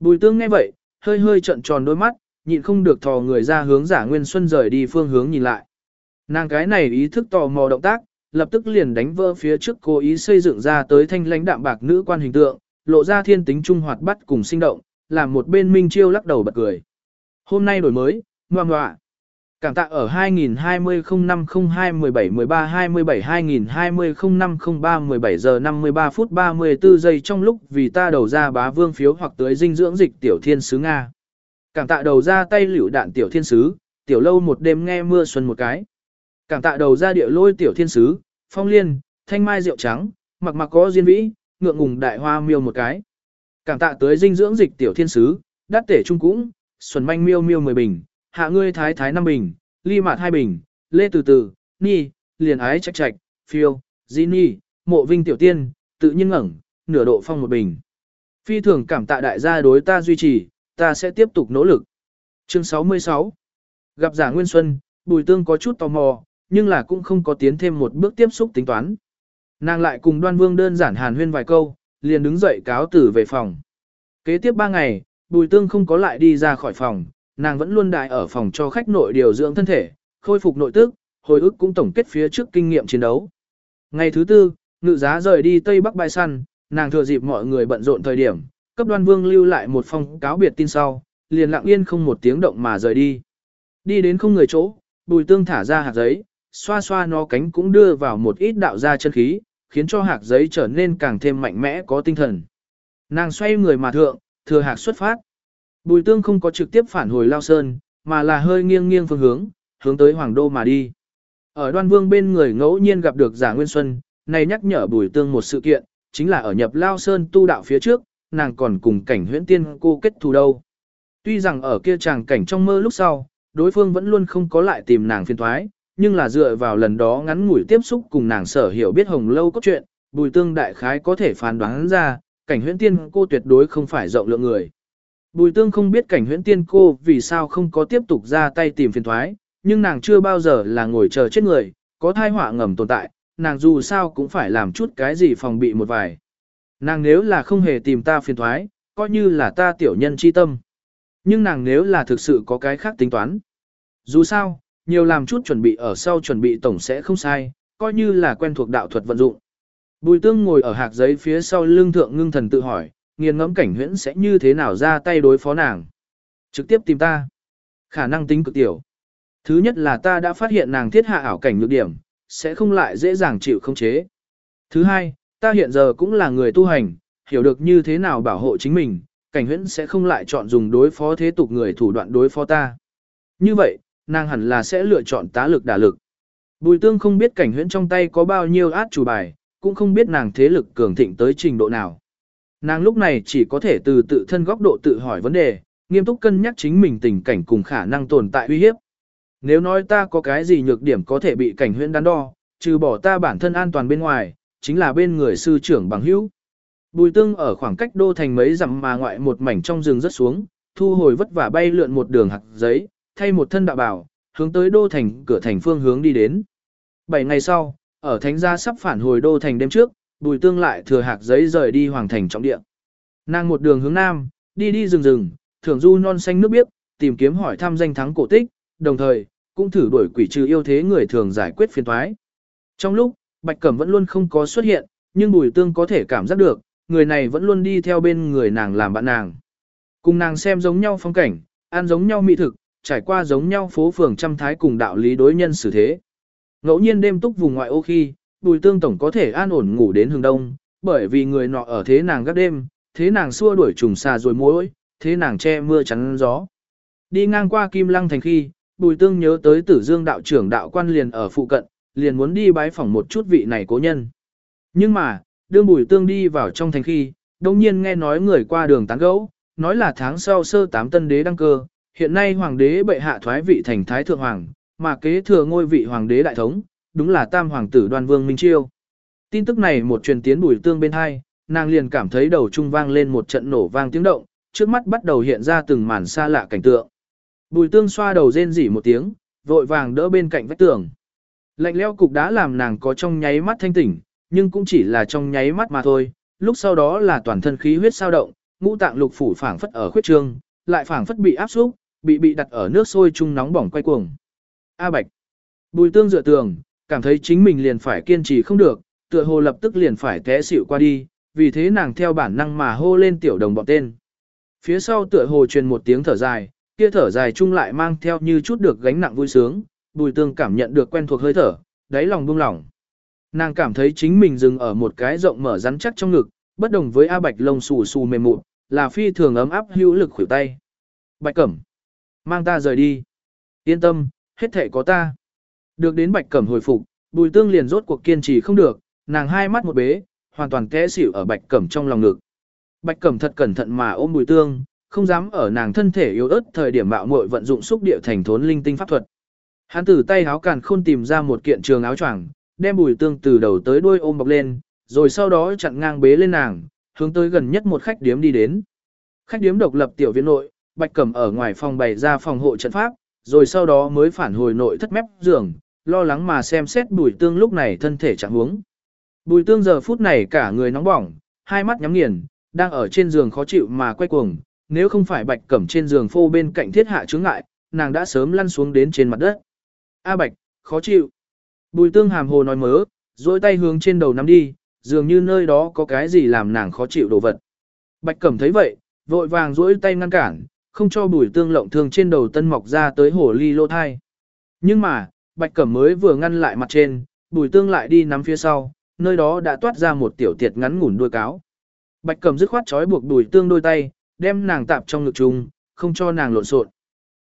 Bùi tương nghe vậy, hơi hơi trận tròn đôi mắt, nhịn không được thò người ra hướng giả Nguyên Xuân rời đi phương hướng nhìn lại. Nàng cái này ý thức tò mò động tác, lập tức liền đánh vỡ phía trước cố ý xây dựng ra tới thanh lãnh đạm bạc nữ quan hình tượng, lộ ra thiên tính trung hoạt bắt cùng sinh động, làm một bên Minh Chiêu lắc đầu bật cười. Hôm nay đổi mới, ngoan ngoạ. Cảm tạ ở 2020 05 02 17 13 27 2020 05 03 17 giờ 53 phút 34 giây trong lúc vì ta đầu ra bá vương phiếu hoặc tới dinh dưỡng dịch tiểu thiên sứ Nga. Cảm tạ đầu ra tay liễu đạn tiểu thiên sứ, tiểu lâu một đêm nghe mưa xuân một cái. Cảm tạ đầu ra địa lôi tiểu thiên sứ, phong liên, thanh mai rượu trắng, mặc mặc có diên vĩ, ngượng ngùng đại hoa miêu một cái. Cảm tạ tới dinh dưỡng dịch tiểu thiên sứ, đắt tể trung cũng, xuân manh miêu miêu 10 bình, hạ ngươi thái thái năm bình, ly mạt hai bình, lê từ từ, ni, liền ái trạch trạch, phiêu, di ni, mộ vinh tiểu tiên, tự nhiên ngẩng, nửa độ phong một bình. Phi thường cảm tạ đại gia đối ta duy trì, ta sẽ tiếp tục nỗ lực. Chương 66 Gặp giả Nguyên Xuân, Bùi Tương có chút tò mò, nhưng là cũng không có tiến thêm một bước tiếp xúc tính toán. Nàng lại cùng đoan vương đơn giản hàn huyên vài câu, liền đứng dậy cáo tử về phòng. Kế tiếp ba ngày, Bùi Tương không có lại đi ra khỏi phòng, nàng vẫn luôn đại ở phòng cho khách nội điều dưỡng thân thể, khôi phục nội tức, hồi ức cũng tổng kết phía trước kinh nghiệm chiến đấu. Ngày thứ tư, ngự giá rời đi Tây Bắc Bãi Săn, nàng thừa dịp mọi người bận rộn thời điểm, cấp đoan vương lưu lại một phong cáo biệt tin sau, liền lặng yên không một tiếng động mà rời đi. Đi đến không người chỗ, bùi tương thả ra hạt giấy, xoa xoa nó cánh cũng đưa vào một ít đạo ra chân khí, khiến cho hạt giấy trở nên càng thêm mạnh mẽ có tinh thần. Nàng xoay người mà thượng, thừa hạt xuất phát. Bùi tương không có trực tiếp phản hồi lao sơn, mà là hơi nghiêng nghiêng phương hướng, hướng tới hoàng đô mà đi. Ở đoan vương bên người ngẫu nhiên gặp được giả Nguyên Xuân, này nhắc nhở bùi tương một sự kiện, chính là ở nhập lao sơn tu đạo phía trước, nàng còn cùng cảnh huyễn tiên cô kết thù đâu. Tuy rằng ở kia chàng cảnh trong mơ lúc sau, đối phương vẫn luôn không có lại tìm nàng phiền thoái, nhưng là dựa vào lần đó ngắn ngủi tiếp xúc cùng nàng sở hiểu biết hồng lâu có chuyện, bùi tương đại khái có thể phán đoán ra, cảnh huyễn tiên cô tuyệt đối không phải rộng lượng người. Bùi tương không biết cảnh huyễn tiên cô vì sao không có tiếp tục ra tay tìm phiền thoái, nhưng nàng chưa bao giờ là ngồi chờ chết người, có thai họa ngầm tồn tại, nàng dù sao cũng phải làm chút cái gì phòng bị một vài. Nàng nếu là không hề tìm ta phiền thoái, coi như là ta tiểu nhân chi tâm. Nhưng nàng nếu là thực sự có cái khác tính toán. Dù sao, nhiều làm chút chuẩn bị ở sau chuẩn bị tổng sẽ không sai, coi như là quen thuộc đạo thuật vận dụng. Bùi tương ngồi ở hạc giấy phía sau lưng thượng ngưng thần tự hỏi, nghiền ngẫm cảnh huyễn sẽ như thế nào ra tay đối phó nàng. Trực tiếp tìm ta. Khả năng tính cực tiểu. Thứ nhất là ta đã phát hiện nàng thiết hạ ảo cảnh nhược điểm, sẽ không lại dễ dàng chịu không chế. Thứ hai, ta hiện giờ cũng là người tu hành, hiểu được như thế nào bảo hộ chính mình, cảnh huyễn sẽ không lại chọn dùng đối phó thế tục người thủ đoạn đối phó ta. Như vậy, nàng hẳn là sẽ lựa chọn tá lực đả lực. Bùi tương không biết cảnh huyễn trong tay có bao nhiêu át chủ bài, cũng không biết nàng thế lực cường thịnh tới trình độ nào. Nàng lúc này chỉ có thể từ tự thân góc độ tự hỏi vấn đề, nghiêm túc cân nhắc chính mình tình cảnh cùng khả năng tồn tại uy hiếp. Nếu nói ta có cái gì nhược điểm có thể bị cảnh huyễn đắn đo, trừ bỏ ta bản thân an toàn bên ngoài, chính là bên người sư trưởng bằng hữu. Bùi tương ở khoảng cách đô thành mấy dặm mà ngoại một mảnh trong rừng rất xuống, thu hồi vất vả bay lượn một đường hạt giấy, thay một thân đạo bảo, hướng tới đô thành cửa thành phương hướng đi đến. Bảy ngày sau, ở thánh gia sắp phản hồi đô thành đêm trước, bùi tương lại thừa hạt giấy rời đi hoàng thành trọng địa. Nàng một đường hướng nam, đi đi rừng rừng, thường du non xanh nước biếc, tìm kiếm hỏi thăm danh thắng cổ tích, đồng thời, cũng thử đuổi quỷ trừ yêu thế người thường giải quyết phiền toái. Trong lúc, Bạch Cẩm vẫn luôn không có xuất hiện, nhưng Bùi Tương có thể cảm giác được, người này vẫn luôn đi theo bên người nàng làm bạn nàng. Cùng nàng xem giống nhau phong cảnh, ăn giống nhau mỹ thực, trải qua giống nhau phố phường trăm thái cùng đạo lý đối nhân xử thế. Ngẫu nhiên đêm túc vùng ngoại ô khi, Bùi Tương tổng có thể an ổn ngủ đến hướng đông, bởi vì người nọ ở thế nàng gác đêm, thế nàng xua đuổi trùng xà rồi mối, thế nàng che mưa chắn gió. Đi ngang qua Kim Lăng thành khi, Bùi Tương nhớ tới Tử Dương đạo trưởng đạo quan liền ở phụ cận, liền muốn đi bái phỏng một chút vị này cố nhân. Nhưng mà, đương Bùi Tương đi vào trong thành khi, đồng nhiên nghe nói người qua đường tán gẫu, nói là tháng sau sơ tám tân đế đăng cơ, hiện nay hoàng đế bệ hạ thoái vị thành thái thượng hoàng, mà kế thừa ngôi vị hoàng đế đại thống, đúng là tam hoàng tử đoan vương Minh Chiêu. Tin tức này một truyền tiến Bùi Tương bên hai, nàng liền cảm thấy đầu trung vang lên một trận nổ vang tiếng động, trước mắt bắt đầu hiện ra từng màn xa lạ cảnh tượng. Bùi tương xoa đầu rên rỉ một tiếng, vội vàng đỡ bên cạnh vách tường. Lạnh leo cục đá làm nàng có trong nháy mắt thanh tỉnh, nhưng cũng chỉ là trong nháy mắt mà thôi, lúc sau đó là toàn thân khí huyết sao động, ngũ tạng lục phủ phảng phất ở khuyết trương, lại phảng phất bị áp xúc, bị bị đặt ở nước sôi chung nóng bỏng quay cuồng. A Bạch. Bùi tương dựa tường, cảm thấy chính mình liền phải kiên trì không được, tựa hồ lập tức liền phải té xỉu qua đi, vì thế nàng theo bản năng mà hô lên tiểu đồng bọn tên. Phía sau tựa hồ truyền một tiếng thở dài, kia thở dài chung lại mang theo như chút được gánh nặng vui sướng, bùi tương cảm nhận được quen thuộc hơi thở, đáy lòng buông lỏng. Nàng cảm thấy chính mình dừng ở một cái rộng mở rắn chắc trong ngực, bất đồng với A Bạch lông xù xù mềm mụn, là phi thường ấm áp hữu lực khuỷu tay. Bạch Cẩm, mang ta rời đi. Yên tâm, hết thể có ta. Được đến Bạch Cẩm hồi phục, Bùi Tương liền rốt cuộc kiên trì không được, nàng hai mắt một bế, hoàn toàn té xỉu ở Bạch Cẩm trong lòng ngực. Bạch Cẩm thật cẩn thận mà ôm Bùi Tương, không dám ở nàng thân thể yếu ớt thời điểm mạo muội vận dụng xúc địa thành thốn linh tinh pháp thuật. Hắn từ tay áo càn khôn tìm ra một kiện trường áo choàng, đem Bùi Tương từ đầu tới đuôi ôm bọc lên, rồi sau đó chặn ngang bế lên nàng, hướng tới gần nhất một khách điếm đi đến. Khách điếm độc lập tiểu viện nội, Bạch Cẩm ở ngoài phòng bày ra phòng hộ trận pháp, rồi sau đó mới phản hồi nội thất mép giường, lo lắng mà xem xét Bùi Tương lúc này thân thể trạng huống. Bùi Tương giờ phút này cả người nóng bỏng, hai mắt nhắm nghiền, đang ở trên giường khó chịu mà quay cuồng, nếu không phải Bạch Cẩm trên giường phô bên cạnh thiết hạ chướng ngại, nàng đã sớm lăn xuống đến trên mặt đất. A Bạch, khó chịu. Bùi Tương hàm hồ nói mớ, duỗi tay hướng trên đầu nắm đi, dường như nơi đó có cái gì làm nàng khó chịu đồ vật. Bạch Cẩm thấy vậy, vội vàng duỗi tay ngăn cản, không cho bùi tương lộng thương trên đầu tân mọc ra tới hồ ly lô thai. Nhưng mà, Bạch Cẩm mới vừa ngăn lại mặt trên, bùi tương lại đi nắm phía sau, nơi đó đã toát ra một tiểu tiệt ngắn ngủn đuôi cáo. Bạch Cẩm dứt khoát trói buộc bùi tương đôi tay, đem nàng tạm trong ngực chung, không cho nàng lộn xộn.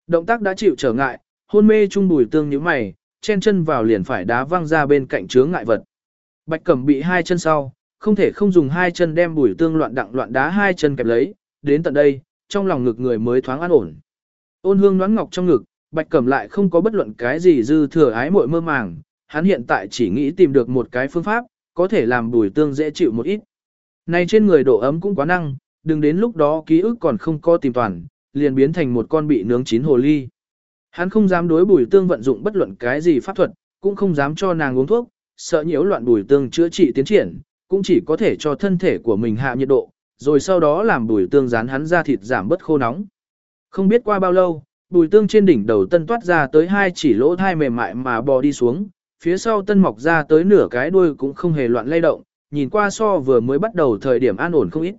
Động tác đã chịu trở ngại, hôn mê chung bùi tương nhíu mày, chen chân vào liền phải đá văng ra bên cạnh chướng ngại vật. Bạch Cẩm bị hai chân sau, không thể không dùng hai chân đem bùi tương loạn đặng loạn đá hai chân kẹp lấy, đến tận đây, trong lòng ngực người mới thoáng an ổn. Ôn hương đoán ngọc trong ngực, Bạch Cẩm lại không có bất luận cái gì dư thừa ái muội mơ màng, hắn hiện tại chỉ nghĩ tìm được một cái phương pháp, có thể làm bùi tương dễ chịu một ít. Này trên người độ ấm cũng quá năng, đừng đến lúc đó ký ức còn không có tìm toàn, liền biến thành một con bị nướng chín hồ ly. Hắn không dám đối bùi tương vận dụng bất luận cái gì pháp thuật, cũng không dám cho nàng uống thuốc, sợ nhiễu loạn bùi tương chữa trị tiến triển, cũng chỉ có thể cho thân thể của mình hạ nhiệt độ, rồi sau đó làm bùi tương rán hắn ra thịt giảm bớt khô nóng. Không biết qua bao lâu, bùi tương trên đỉnh đầu tân toát ra tới hai chỉ lỗ thai mềm mại mà bò đi xuống, phía sau tân mọc ra tới nửa cái đuôi cũng không hề loạn lay động, nhìn qua so vừa mới bắt đầu thời điểm an ổn không ít.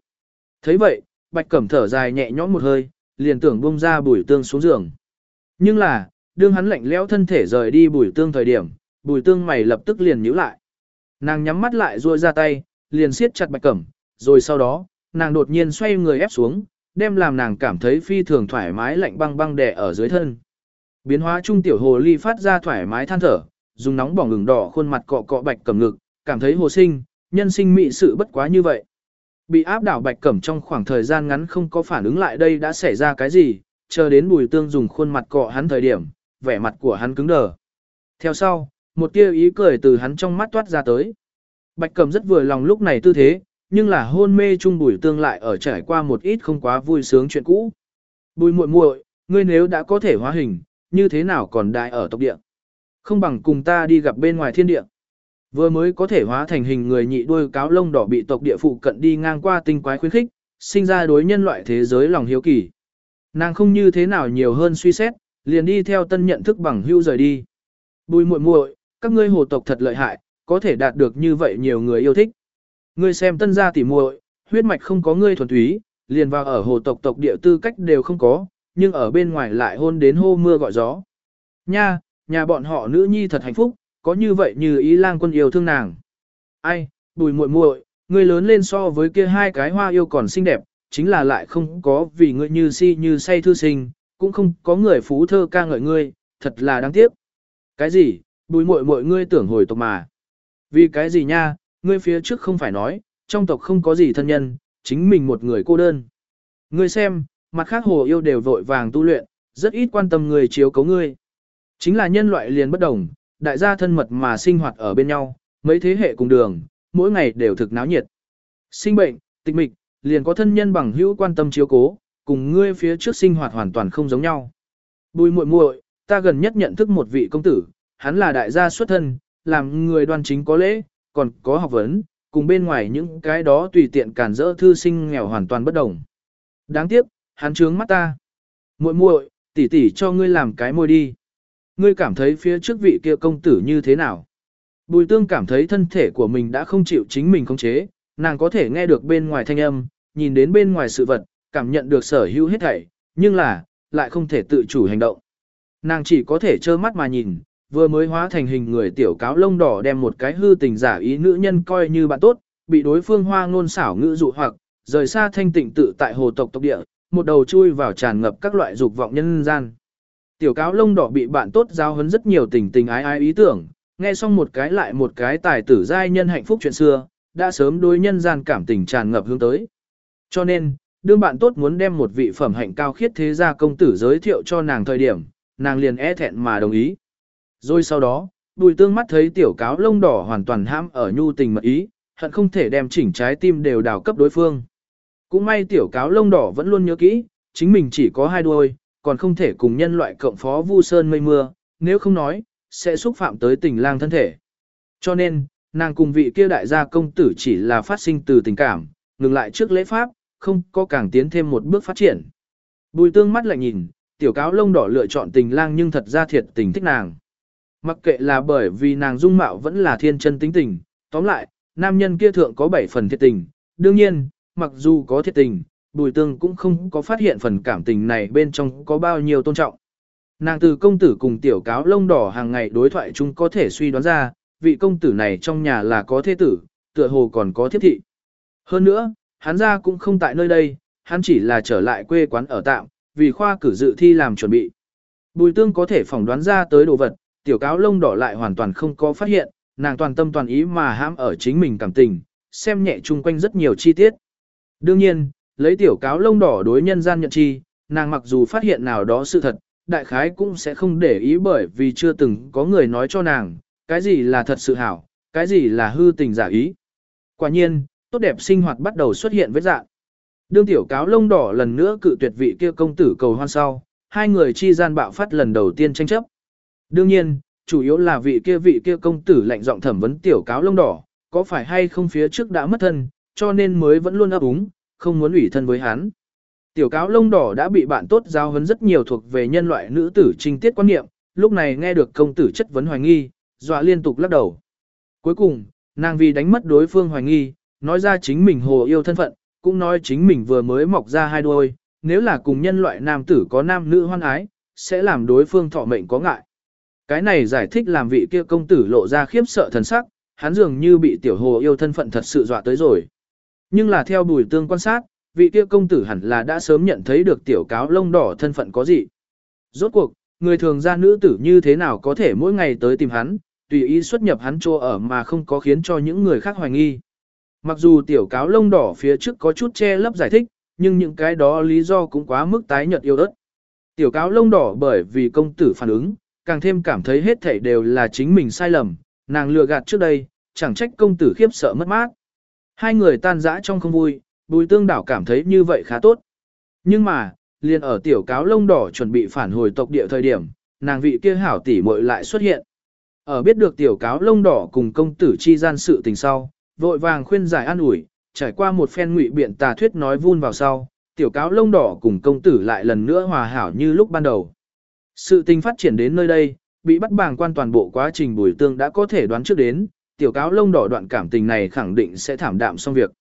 thấy vậy, bạch cẩm thở dài nhẹ nhõm một hơi, liền tưởng buông ra bùi tương xuống giường. Nhưng là, đương hắn lạnh lẽo thân thể rời đi bùi tương thời điểm, bùi tương mày lập tức liền nhíu lại. Nàng nhắm mắt lại ruôi ra tay, liền siết chặt bạch cẩm, rồi sau đó, nàng đột nhiên xoay người ép xuống, đem làm nàng cảm thấy phi thường thoải mái lạnh băng băng đè ở dưới thân. Biến hóa trung tiểu hồ ly phát ra thoải mái than thở, dùng nóng bỏng ngừng đỏ khuôn mặt cọ cọ bạch cẩm ngực, cảm thấy hồ sinh, nhân sinh mị sự bất quá như vậy. Bị áp đảo bạch cẩm trong khoảng thời gian ngắn không có phản ứng lại đây đã xảy ra cái gì, chờ đến bùi tương dùng khuôn mặt cọ hắn thời điểm, vẻ mặt của hắn cứng đờ. Theo sau, một tia ý cười từ hắn trong mắt toát ra tới. Bạch cẩm rất vừa lòng lúc này tư thế, nhưng là hôn mê chung bùi tương lại ở trải qua một ít không quá vui sướng chuyện cũ. Bùi muội muội, ngươi nếu đã có thể hóa hình, như thế nào còn đại ở tộc địa? Không bằng cùng ta đi gặp bên ngoài thiên địa. Vừa mới có thể hóa thành hình người nhị đuôi cáo lông đỏ bị tộc địa phụ cận đi ngang qua tinh quái khuyến khích, sinh ra đối nhân loại thế giới lòng hiếu kỳ. Nàng không như thế nào nhiều hơn suy xét, liền đi theo tân nhận thức bằng hưu rời đi. Bùi muội muội, các ngươi hồ tộc thật lợi hại, có thể đạt được như vậy nhiều người yêu thích. Ngươi xem tân gia tỉ muội, huyết mạch không có ngươi thuần túy, liền vào ở hồ tộc tộc địa tư cách đều không có, nhưng ở bên ngoài lại hôn đến hô mưa gọi gió. Nha, nhà bọn họ nữ nhi thật hạnh phúc, có như vậy như ý lang quân yêu thương nàng. Ai, bùi muội muội, ngươi lớn lên so với kia hai cái hoa yêu còn xinh đẹp, chính là lại không có vì ngươi như si như say thư sinh, cũng không có người phú thơ ca ngợi ngươi, thật là đáng tiếc. Cái gì, bùi muội muội ngươi tưởng hồi tộc mà. Vì cái gì nha, ngươi phía trước không phải nói, trong tộc không có gì thân nhân, chính mình một người cô đơn. Ngươi xem, mặt khác hồ yêu đều vội vàng tu luyện, rất ít quan tâm người chiếu cấu ngươi. Chính là nhân loại liền bất đồng, đại gia thân mật mà sinh hoạt ở bên nhau, mấy thế hệ cùng đường, mỗi ngày đều thực náo nhiệt. Sinh bệnh, tịch mịch, liền có thân nhân bằng hữu quan tâm chiếu cố, cùng ngươi phía trước sinh hoạt hoàn toàn không giống nhau. Bùi muội muội, ta gần nhất nhận thức một vị công tử, hắn là đại gia xuất thân, làm người đoan chính có lễ, còn có học vấn, cùng bên ngoài những cái đó tùy tiện cản rỡ thư sinh nghèo hoàn toàn bất đồng. Đáng tiếc, hắn trướng mắt ta. Muội muội, tỷ tỷ cho ngươi làm cái môi đi. Ngươi cảm thấy phía trước vị kia công tử như thế nào? Bùi tương cảm thấy thân thể của mình đã không chịu chính mình khống chế, nàng có thể nghe được bên ngoài thanh âm, nhìn đến bên ngoài sự vật, cảm nhận được sở hữu hết thảy, nhưng là, lại không thể tự chủ hành động. Nàng chỉ có thể trơ mắt mà nhìn, vừa mới hóa thành hình người tiểu cáo lông đỏ đem một cái hư tình giả ý nữ nhân coi như bạn tốt, bị đối phương hoa ngôn xảo ngữ dụ hoặc, rời xa thanh tịnh tự tại hồ tộc tộc địa, một đầu chui vào tràn ngập các loại dục vọng nhân gian. Tiểu cáo lông đỏ bị bạn tốt giao hấn rất nhiều tình tình ái ái ý tưởng, nghe xong một cái lại một cái tài tử giai nhân hạnh phúc chuyện xưa, đã sớm đối nhân gian cảm tình tràn ngập hướng tới. Cho nên, đương bạn tốt muốn đem một vị phẩm hạnh cao khiết thế gia công tử giới thiệu cho nàng thời điểm, nàng liền e thẹn mà đồng ý. Rồi sau đó, bùi tương mắt thấy tiểu cáo lông đỏ hoàn toàn ham ở nhu tình mật ý, hận không thể đem chỉnh trái tim đều đào cấp đối phương. Cũng may tiểu cáo lông đỏ vẫn luôn nhớ kỹ, chính mình chỉ có hai đuôi, còn không thể cùng nhân loại cộng phó vu sơn mây mưa, nếu không nói, sẽ xúc phạm tới tình lang thân thể. Cho nên, nàng cùng vị kia đại gia công tử chỉ là phát sinh từ tình cảm, ngừng lại trước lễ pháp, không có càng tiến thêm một bước phát triển. Bùi tương mắt lại nhìn, tiểu cáo lông đỏ lựa chọn tình lang nhưng thật ra thiệt tình thích nàng. Mặc kệ là bởi vì nàng dung mạo vẫn là thiên chân tính tình, tóm lại, nam nhân kia thượng có bảy phần thiệt tình. Đương nhiên, mặc dù có thiệt tình, bùi tương cũng không có phát hiện phần cảm tình này bên trong có bao nhiêu tôn trọng. Nàng từ công tử cùng tiểu cáo lông đỏ hàng ngày đối thoại chung có thể suy đoán ra, vị công tử này trong nhà là có thế tử, tựa hồ còn có thiết thị. Hơn nữa, hắn ra cũng không tại nơi đây, hắn chỉ là trở lại quê quán ở tạm, vì khoa cử dự thi làm chuẩn bị. Bùi tương có thể phỏng đoán ra tới đồ vật, tiểu cáo lông đỏ lại hoàn toàn không có phát hiện, nàng toàn tâm toàn ý mà hãm ở chính mình cảm tình, xem nhẹ chung quanh rất nhiều chi tiết. Đương nhiên, lấy tiểu cáo lông đỏ đối nhân gian nhận chi, nàng mặc dù phát hiện nào đó sự thật, đại khái cũng sẽ không để ý bởi vì chưa từng có người nói cho nàng, cái gì là thật sự hảo, cái gì là hư tình giả ý. Quả nhiên, tốt đẹp sinh hoạt bắt đầu xuất hiện với dạng. Đương tiểu cáo lông đỏ lần nữa cự tuyệt vị kia công tử cầu hoan sau, hai người chi gian bạo phát lần đầu tiên tranh chấp. Đương nhiên, chủ yếu là vị kia vị kia công tử lạnh giọng thẩm vấn tiểu cáo lông đỏ, có phải hay không phía trước đã mất thân, cho nên mới vẫn luôn ấp úng, không muốn ủy thân với hắn. Tiểu cáo lông đỏ đã bị bạn tốt giao hấn rất nhiều thuộc về nhân loại nữ tử trinh tiết quan niệm, lúc này nghe được công tử chất vấn hoài nghi, dọa liên tục lắc đầu. Cuối cùng, nàng vì đánh mất đối phương hoài nghi, nói ra chính mình hồ yêu thân phận, cũng nói chính mình vừa mới mọc ra hai đuôi, nếu là cùng nhân loại nam tử có nam nữ hoan ái, sẽ làm đối phương thọ mệnh có ngại. Cái này giải thích làm vị kia công tử lộ ra khiếp sợ thần sắc, hắn dường như bị tiểu hồ yêu thân phận thật sự dọa tới rồi. Nhưng là theo bùi tương quan sát, vị kia công tử hẳn là đã sớm nhận thấy được tiểu cáo lông đỏ thân phận có gì. Rốt cuộc, người thường ra nữ tử như thế nào có thể mỗi ngày tới tìm hắn, tùy ý xuất nhập hắn chỗ ở mà không có khiến cho những người khác hoài nghi. Mặc dù tiểu cáo lông đỏ phía trước có chút che lấp giải thích, nhưng những cái đó lý do cũng quá mức tái nhợt yêu đất. Tiểu cáo lông đỏ bởi vì công tử phản ứng, càng thêm cảm thấy hết thảy đều là chính mình sai lầm, nàng lừa gạt trước đây, chẳng trách công tử khiếp sợ mất mát. Hai người tan rã trong không vui, bùi tương đảo cảm thấy như vậy khá tốt. Nhưng mà, liền ở tiểu cáo lông đỏ chuẩn bị phản hồi tộc địa thời điểm, nàng vị kia hảo tỷ muội lại xuất hiện. Ở biết được tiểu cáo lông đỏ cùng công tử chi gian sự tình sau, vội vàng khuyên giải an ủi, trải qua một phen ngụy biện tà thuyết nói vun vào sau, tiểu cáo lông đỏ cùng công tử lại lần nữa hòa hảo như lúc ban đầu. Sự tình phát triển đến nơi đây, bị bắt bàng quan toàn bộ quá trình bùi tương đã có thể đoán trước đến, tiểu cáo lông đỏ đoạn cảm tình này khẳng định sẽ thảm đạm xong việc.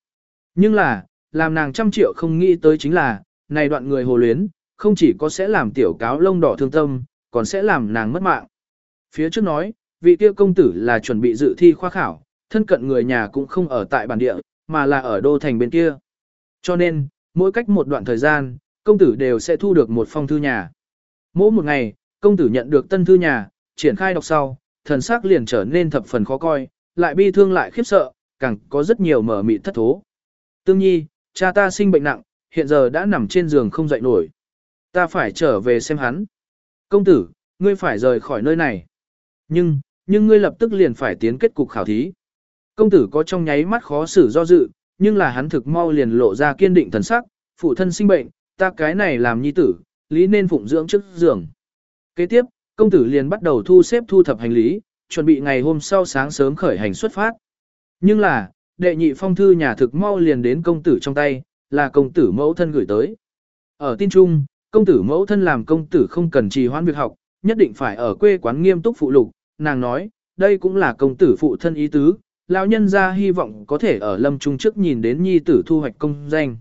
Nhưng là, làm nàng trăm triệu không nghĩ tới chính là, này đoạn người hồ luyến, không chỉ có sẽ làm tiểu cáo lông đỏ thương tâm, còn sẽ làm nàng mất mạng. Phía trước nói, vị kia công tử là chuẩn bị dự thi khoa khảo, thân cận người nhà cũng không ở tại bản địa, mà là ở đô thành bên kia. Cho nên, mỗi cách một đoạn thời gian, công tử đều sẽ thu được một phong thư nhà. Mỗi một ngày, công tử nhận được tân thư nhà, triển khai đọc sau, thần sắc liền trở nên thập phần khó coi, lại bi thương lại khiếp sợ, càng có rất nhiều mở mịt thất thố. Tương nhi, cha ta sinh bệnh nặng, hiện giờ đã nằm trên giường không dậy nổi. Ta phải trở về xem hắn. Công tử, ngươi phải rời khỏi nơi này. Nhưng, nhưng ngươi lập tức liền phải tiến kết cục khảo thí. Công tử có trong nháy mắt khó xử do dự, nhưng là hắn thực mau liền lộ ra kiên định thần sắc, phụ thân sinh bệnh, ta cái này làm nhi tử, lý nên phụng dưỡng trước giường. Kế tiếp, công tử liền bắt đầu thu xếp thu thập hành lý, chuẩn bị ngày hôm sau sáng sớm khởi hành xuất phát. Nhưng là, đệ nhị phong thư nhà thực mau liền đến công tử trong tay, là công tử mẫu thân gửi tới. Ở tin trung, công tử mẫu thân làm công tử không cần trì hoãn việc học, nhất định phải ở quê quán nghiêm túc phụ lục, nàng nói, đây cũng là công tử phụ thân ý tứ, lão nhân ra hy vọng có thể ở lâm trung trước nhìn đến nhi tử thu hoạch công danh.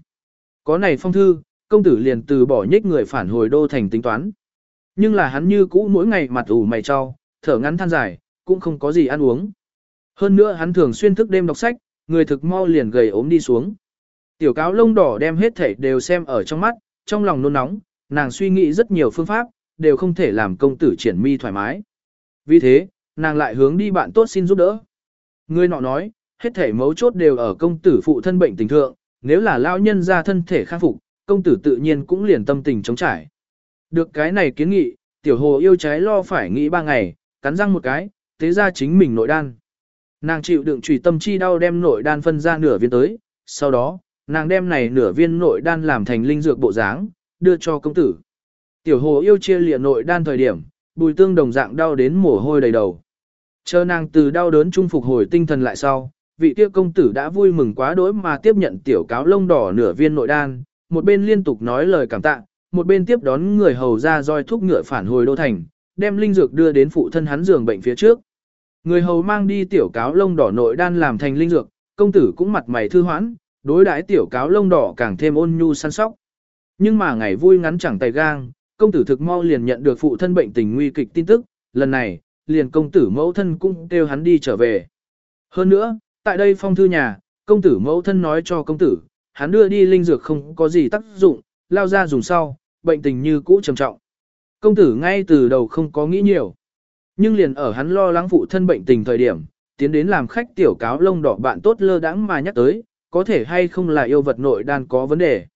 Có này phong thư, công tử liền từ bỏ nhích người phản hồi đô thành tính toán. Nhưng là hắn như cũ mỗi ngày mặt ủ mày cho, thở ngắn than dài, cũng không có gì ăn uống. Hơn nữa hắn thường xuyên thức đêm đọc sách, người thực mau liền gầy ốm đi xuống. Tiểu cáo lông đỏ đem hết thảy đều xem ở trong mắt, trong lòng nôn nóng, nàng suy nghĩ rất nhiều phương pháp, đều không thể làm công tử triển mi thoải mái. Vì thế, nàng lại hướng đi bạn tốt xin giúp đỡ. Người nọ nói, hết thảy mấu chốt đều ở công tử phụ thân bệnh tình thượng, nếu là lao nhân ra thân thể khắc phục, công tử tự nhiên cũng liền tâm tình chống trải. Được cái này kiến nghị, tiểu hồ yêu trái lo phải nghĩ ba ngày, cắn răng một cái, tế ra chính mình nội đan. Nàng chịu đựng trùy tâm chi đau đem nội đan phân ra nửa viên tới, sau đó, nàng đem này nửa viên nội đan làm thành linh dược bộ dáng, đưa cho công tử. Tiểu hồ yêu chia lịa nội đan thời điểm, bùi tương đồng dạng đau đến mồ hôi đầy đầu. Chờ nàng từ đau đớn trung phục hồi tinh thần lại sau, vị kia công tử đã vui mừng quá đỗi mà tiếp nhận tiểu cáo lông đỏ nửa viên nội đan, một bên liên tục nói lời cảm tạ, một bên tiếp đón người hầu ra roi thúc ngựa phản hồi đô thành, đem linh dược đưa đến phụ thân hắn giường bệnh phía trước. Người hầu mang đi tiểu cáo lông đỏ nội đan làm thành linh dược, công tử cũng mặt mày thư hoãn, đối đãi tiểu cáo lông đỏ càng thêm ôn nhu săn sóc. Nhưng mà ngày vui ngắn chẳng tay gang, công tử thực mau liền nhận được phụ thân bệnh tình nguy kịch tin tức, lần này, liền công tử mẫu thân cũng kêu hắn đi trở về. Hơn nữa, tại đây phong thư nhà, công tử mẫu thân nói cho công tử, hắn đưa đi linh dược không có gì tác dụng, lao ra dùng sau, bệnh tình như cũ trầm trọng. Công tử ngay từ đầu không có nghĩ nhiều. Nhưng liền ở hắn lo lắng phụ thân bệnh tình thời điểm, tiến đến làm khách tiểu cáo lông đỏ bạn tốt lơ đãng mà nhắc tới, có thể hay không là yêu vật nội đan có vấn đề.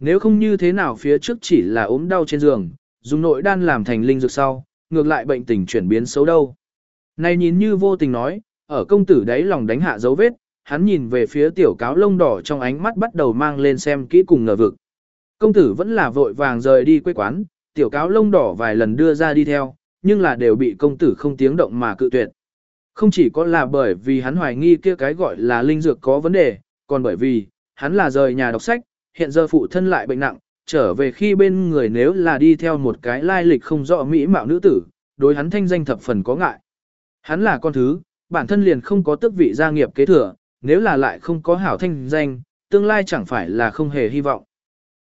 Nếu không như thế nào phía trước chỉ là ốm đau trên giường, dùng nội đan làm thành linh dược sau, ngược lại bệnh tình chuyển biến xấu đâu. Này nhìn như vô tình nói, ở công tử đấy lòng đánh hạ dấu vết, hắn nhìn về phía tiểu cáo lông đỏ trong ánh mắt bắt đầu mang lên xem kỹ cùng ngờ vực. Công tử vẫn là vội vàng rời đi quê quán, tiểu cáo lông đỏ vài lần đưa ra đi theo, nhưng là đều bị công tử không tiếng động mà cự tuyệt. Không chỉ có là bởi vì hắn hoài nghi kia cái gọi là linh dược có vấn đề, còn bởi vì, hắn là rời nhà đọc sách, hiện giờ phụ thân lại bệnh nặng, trở về khi bên người nếu là đi theo một cái lai lịch không rõ mỹ mạo nữ tử, đối hắn thanh danh thập phần có ngại. Hắn là con thứ, bản thân liền không có tước vị gia nghiệp kế thừa, nếu là lại không có hảo thanh danh, tương lai chẳng phải là không hề hy vọng.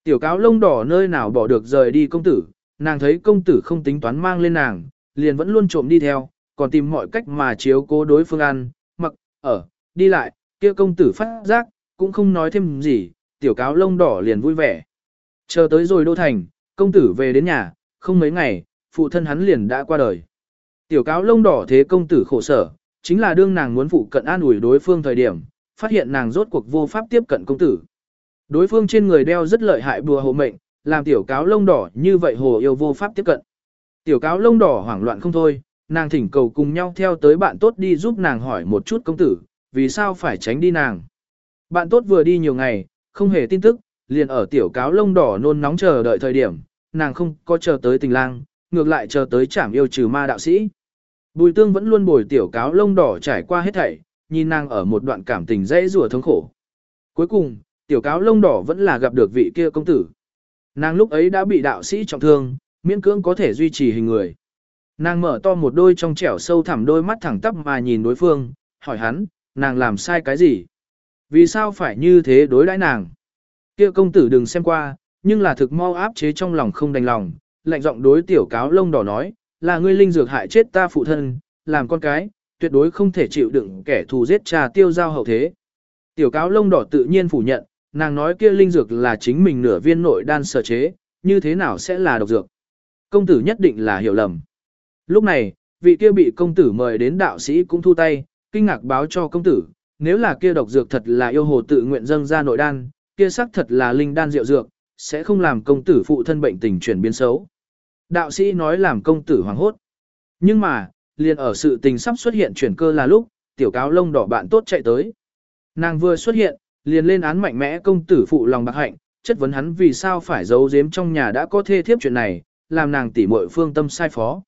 Tiểu cáo lông đỏ nơi nào bỏ được rời đi công tử, nàng thấy công tử không tính toán mang lên nàng, liền vẫn luôn trộm đi theo, còn tìm mọi cách mà chiếu cố đối phương ăn, mặc, ở, đi lại, kia công tử phát giác, cũng không nói thêm gì, tiểu cáo lông đỏ liền vui vẻ. Chờ tới rồi đô thành, công tử về đến nhà, không mấy ngày, phụ thân hắn liền đã qua đời. Tiểu cáo lông đỏ thế công tử khổ sở, chính là đương nàng muốn phụ cận an ủi đối phương thời điểm, phát hiện nàng rốt cuộc vô pháp tiếp cận công tử. Đối phương trên người đeo rất lợi hại bùa hộ mệnh, làm tiểu cáo lông đỏ như vậy hồ yêu vô pháp tiếp cận. Tiểu cáo lông đỏ hoảng loạn không thôi, nàng thỉnh cầu cùng nhau theo tới bạn tốt đi giúp nàng hỏi một chút công tử, vì sao phải tránh đi nàng. Bạn tốt vừa đi nhiều ngày, không hề tin tức, liền ở tiểu cáo lông đỏ nôn nóng chờ đợi thời điểm, nàng không có chờ tới tình lang, ngược lại chờ tới trảm yêu trừ ma đạo sĩ. Bùi tương vẫn luôn bồi tiểu cáo lông đỏ trải qua hết thảy, nhìn nàng ở một đoạn cảm tình dễ rùa thống khổ. Cuối cùng, tiểu cáo lông đỏ vẫn là gặp được vị kia công tử. Nàng lúc ấy đã bị đạo sĩ trọng thương, miễn cưỡng có thể duy trì hình người. Nàng mở to một đôi trong trẻo sâu thẳm đôi mắt thẳng tắp mà nhìn đối phương, hỏi hắn, nàng làm sai cái gì? Vì sao phải như thế đối đãi nàng? Kia công tử đừng xem qua, nhưng là thực mau áp chế trong lòng không đành lòng, lạnh giọng đối tiểu cáo lông đỏ nói, là ngươi linh dược hại chết ta phụ thân, làm con cái, tuyệt đối không thể chịu đựng kẻ thù giết cha tiêu giao hậu thế. Tiểu cáo lông đỏ tự nhiên phủ nhận, nàng nói kia linh dược là chính mình nửa viên nội đan sở chế, như thế nào sẽ là độc dược. Công tử nhất định là hiểu lầm. Lúc này, vị kia bị công tử mời đến đạo sĩ cũng thu tay, kinh ngạc báo cho công tử, nếu là kia độc dược thật là yêu hồ tự nguyện dâng ra nội đan, kia sắc thật là linh đan rượu dược, sẽ không làm công tử phụ thân bệnh tình chuyển biến xấu. Đạo sĩ nói làm công tử hoàng hốt. Nhưng mà, liền ở sự tình sắp xuất hiện chuyển cơ là lúc, tiểu cáo lông đỏ bạn tốt chạy tới. Nàng vừa xuất hiện, liền lên án mạnh mẽ công tử phụ lòng bạc hạnh, chất vấn hắn vì sao phải giấu giếm trong nhà đã có thê thiếp chuyện này, làm nàng tỉ muội phương tâm sai phó.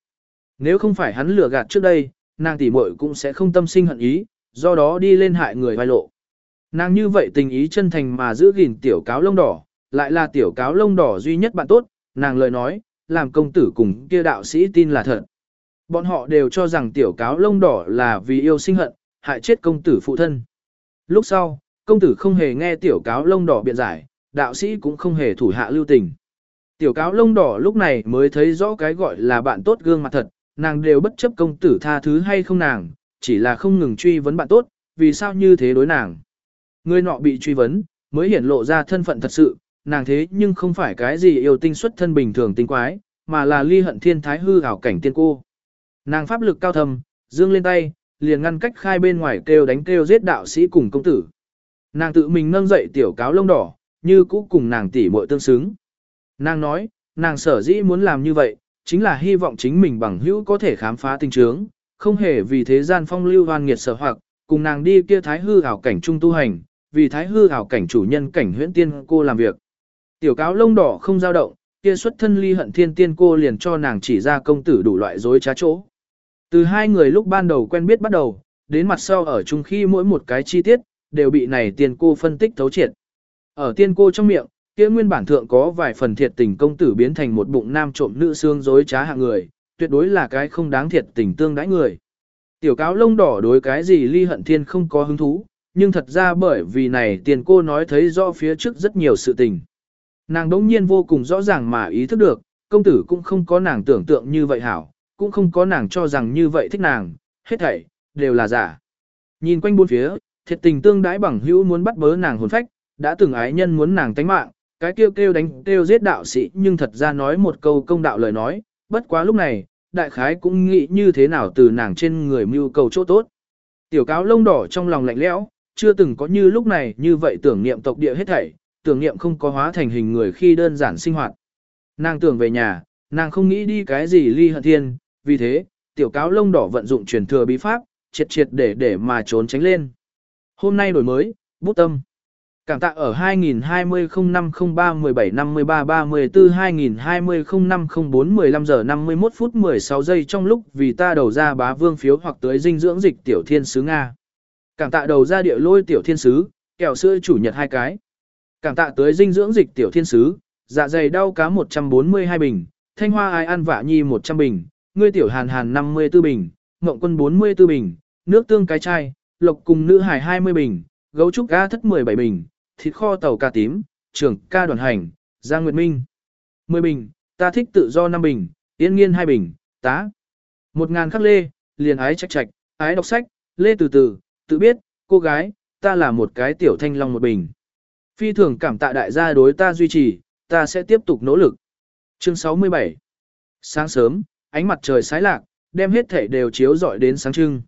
Nếu không phải hắn lừa gạt trước đây, nàng tỉ muội cũng sẽ không tâm sinh hận ý, do đó đi lên hại người vai lộ. Nàng như vậy tình ý chân thành mà giữ gìn tiểu cáo lông đỏ, lại là tiểu cáo lông đỏ duy nhất bạn tốt, nàng lời nói, làm công tử cùng kia đạo sĩ tin là thật. Bọn họ đều cho rằng tiểu cáo lông đỏ là vì yêu sinh hận, hại chết công tử phụ thân. Lúc sau, công tử không hề nghe tiểu cáo lông đỏ biện giải, đạo sĩ cũng không hề thủ hạ lưu tình. Tiểu cáo lông đỏ lúc này mới thấy rõ cái gọi là bạn tốt gương mặt thật, nàng đều bất chấp công tử tha thứ hay không nàng, chỉ là không ngừng truy vấn bạn tốt, vì sao như thế đối nàng. Người nọ bị truy vấn, mới hiển lộ ra thân phận thật sự, nàng thế nhưng không phải cái gì yêu tinh xuất thân bình thường tinh quái, mà là ly hận thiên thái hư ảo cảnh tiên cô. Nàng pháp lực cao thầm, dương lên tay, liền ngăn cách khai bên ngoài kêu đánh kêu giết đạo sĩ cùng công tử. Nàng tự mình nâng dậy tiểu cáo lông đỏ, như cũ cùng nàng tỷ muội tương xứng. Nàng nói, nàng sở dĩ muốn làm như vậy, chính là hy vọng chính mình bằng hữu có thể khám phá tình trướng, không hề vì thế gian phong lưu hoan nghiệt sở hoặc, cùng nàng đi kia thái hư ảo cảnh trung tu hành, vì thái hư ảo cảnh chủ nhân cảnh huyễn tiên cô làm việc. Tiểu cáo lông đỏ không dao động, kia xuất thân ly hận thiên tiên cô liền cho nàng chỉ ra công tử đủ loại dối trá chỗ. Từ hai người lúc ban đầu quen biết bắt đầu, đến mặt sau ở chung khi mỗi một cái chi tiết, đều bị này tiên cô phân tích thấu triệt. Ở tiên cô trong miệng, kia nguyên bản thượng có vài phần thiệt tình công tử biến thành một bụng nam trộm nữ xương dối trá hạng người, tuyệt đối là cái không đáng thiệt tình tương đãi người. Tiểu cáo lông đỏ đối cái gì ly hận thiên không có hứng thú, nhưng thật ra bởi vì này tiền cô nói thấy rõ phía trước rất nhiều sự tình. Nàng đống nhiên vô cùng rõ ràng mà ý thức được, công tử cũng không có nàng tưởng tượng như vậy hảo, cũng không có nàng cho rằng như vậy thích nàng, hết thảy, đều là giả. Nhìn quanh bốn phía, thiệt tình tương đái bằng hữu muốn bắt bớ nàng hồn phách, đã từng ái nhân muốn nàng tánh mạng, cái kêu kêu đánh kêu giết đạo sĩ nhưng thật ra nói một câu công đạo lời nói, bất quá lúc này, đại khái cũng nghĩ như thế nào từ nàng trên người mưu cầu chỗ tốt. Tiểu cáo lông đỏ trong lòng lạnh lẽo, chưa từng có như lúc này như vậy tưởng niệm tộc địa hết thảy, tưởng niệm không có hóa thành hình người khi đơn giản sinh hoạt. Nàng tưởng về nhà, nàng không nghĩ đi cái gì ly hận thiên, vì thế, tiểu cáo lông đỏ vận dụng truyền thừa bí pháp, triệt triệt để để mà trốn tránh lên. Hôm nay đổi mới, bút tâm. Cảm tạ ở 2020 05 03 17 53 34 2020 05 04 15 giờ 51 phút 16 giây trong lúc vì ta đầu ra bá vương phiếu hoặc tới dinh dưỡng dịch tiểu thiên sứ Nga. Cảm tạ đầu ra địa lôi tiểu thiên sứ, kẹo sữa chủ nhật hai cái. Cảm tạ tới dinh dưỡng dịch tiểu thiên sứ, dạ dày đau cá 142 bình, thanh hoa ai ăn vả nhi 100 bình, ngươi tiểu hàn hàn 54 bình, mộng quân 44 bình, nước tương cái chai, lộc cùng nữ hải 20 bình, gấu trúc ga thất 17 bình, thịt kho tàu ca tím, trưởng ca đoàn hành, Giang Nguyệt Minh. 10 bình, ta thích tự do 5 bình, yên nghiên 2 bình, tá. 1.000 khắc lê, liền ái trạch trạch, ái đọc sách, lê từ từ, tự biết, cô gái, ta là một cái tiểu thanh long một bình. Phi thường cảm tạ đại gia đối ta duy trì, ta sẽ tiếp tục nỗ lực. Chương 67 Sáng sớm, ánh mặt trời sái lạc, đem hết thể đều chiếu rọi đến sáng trưng.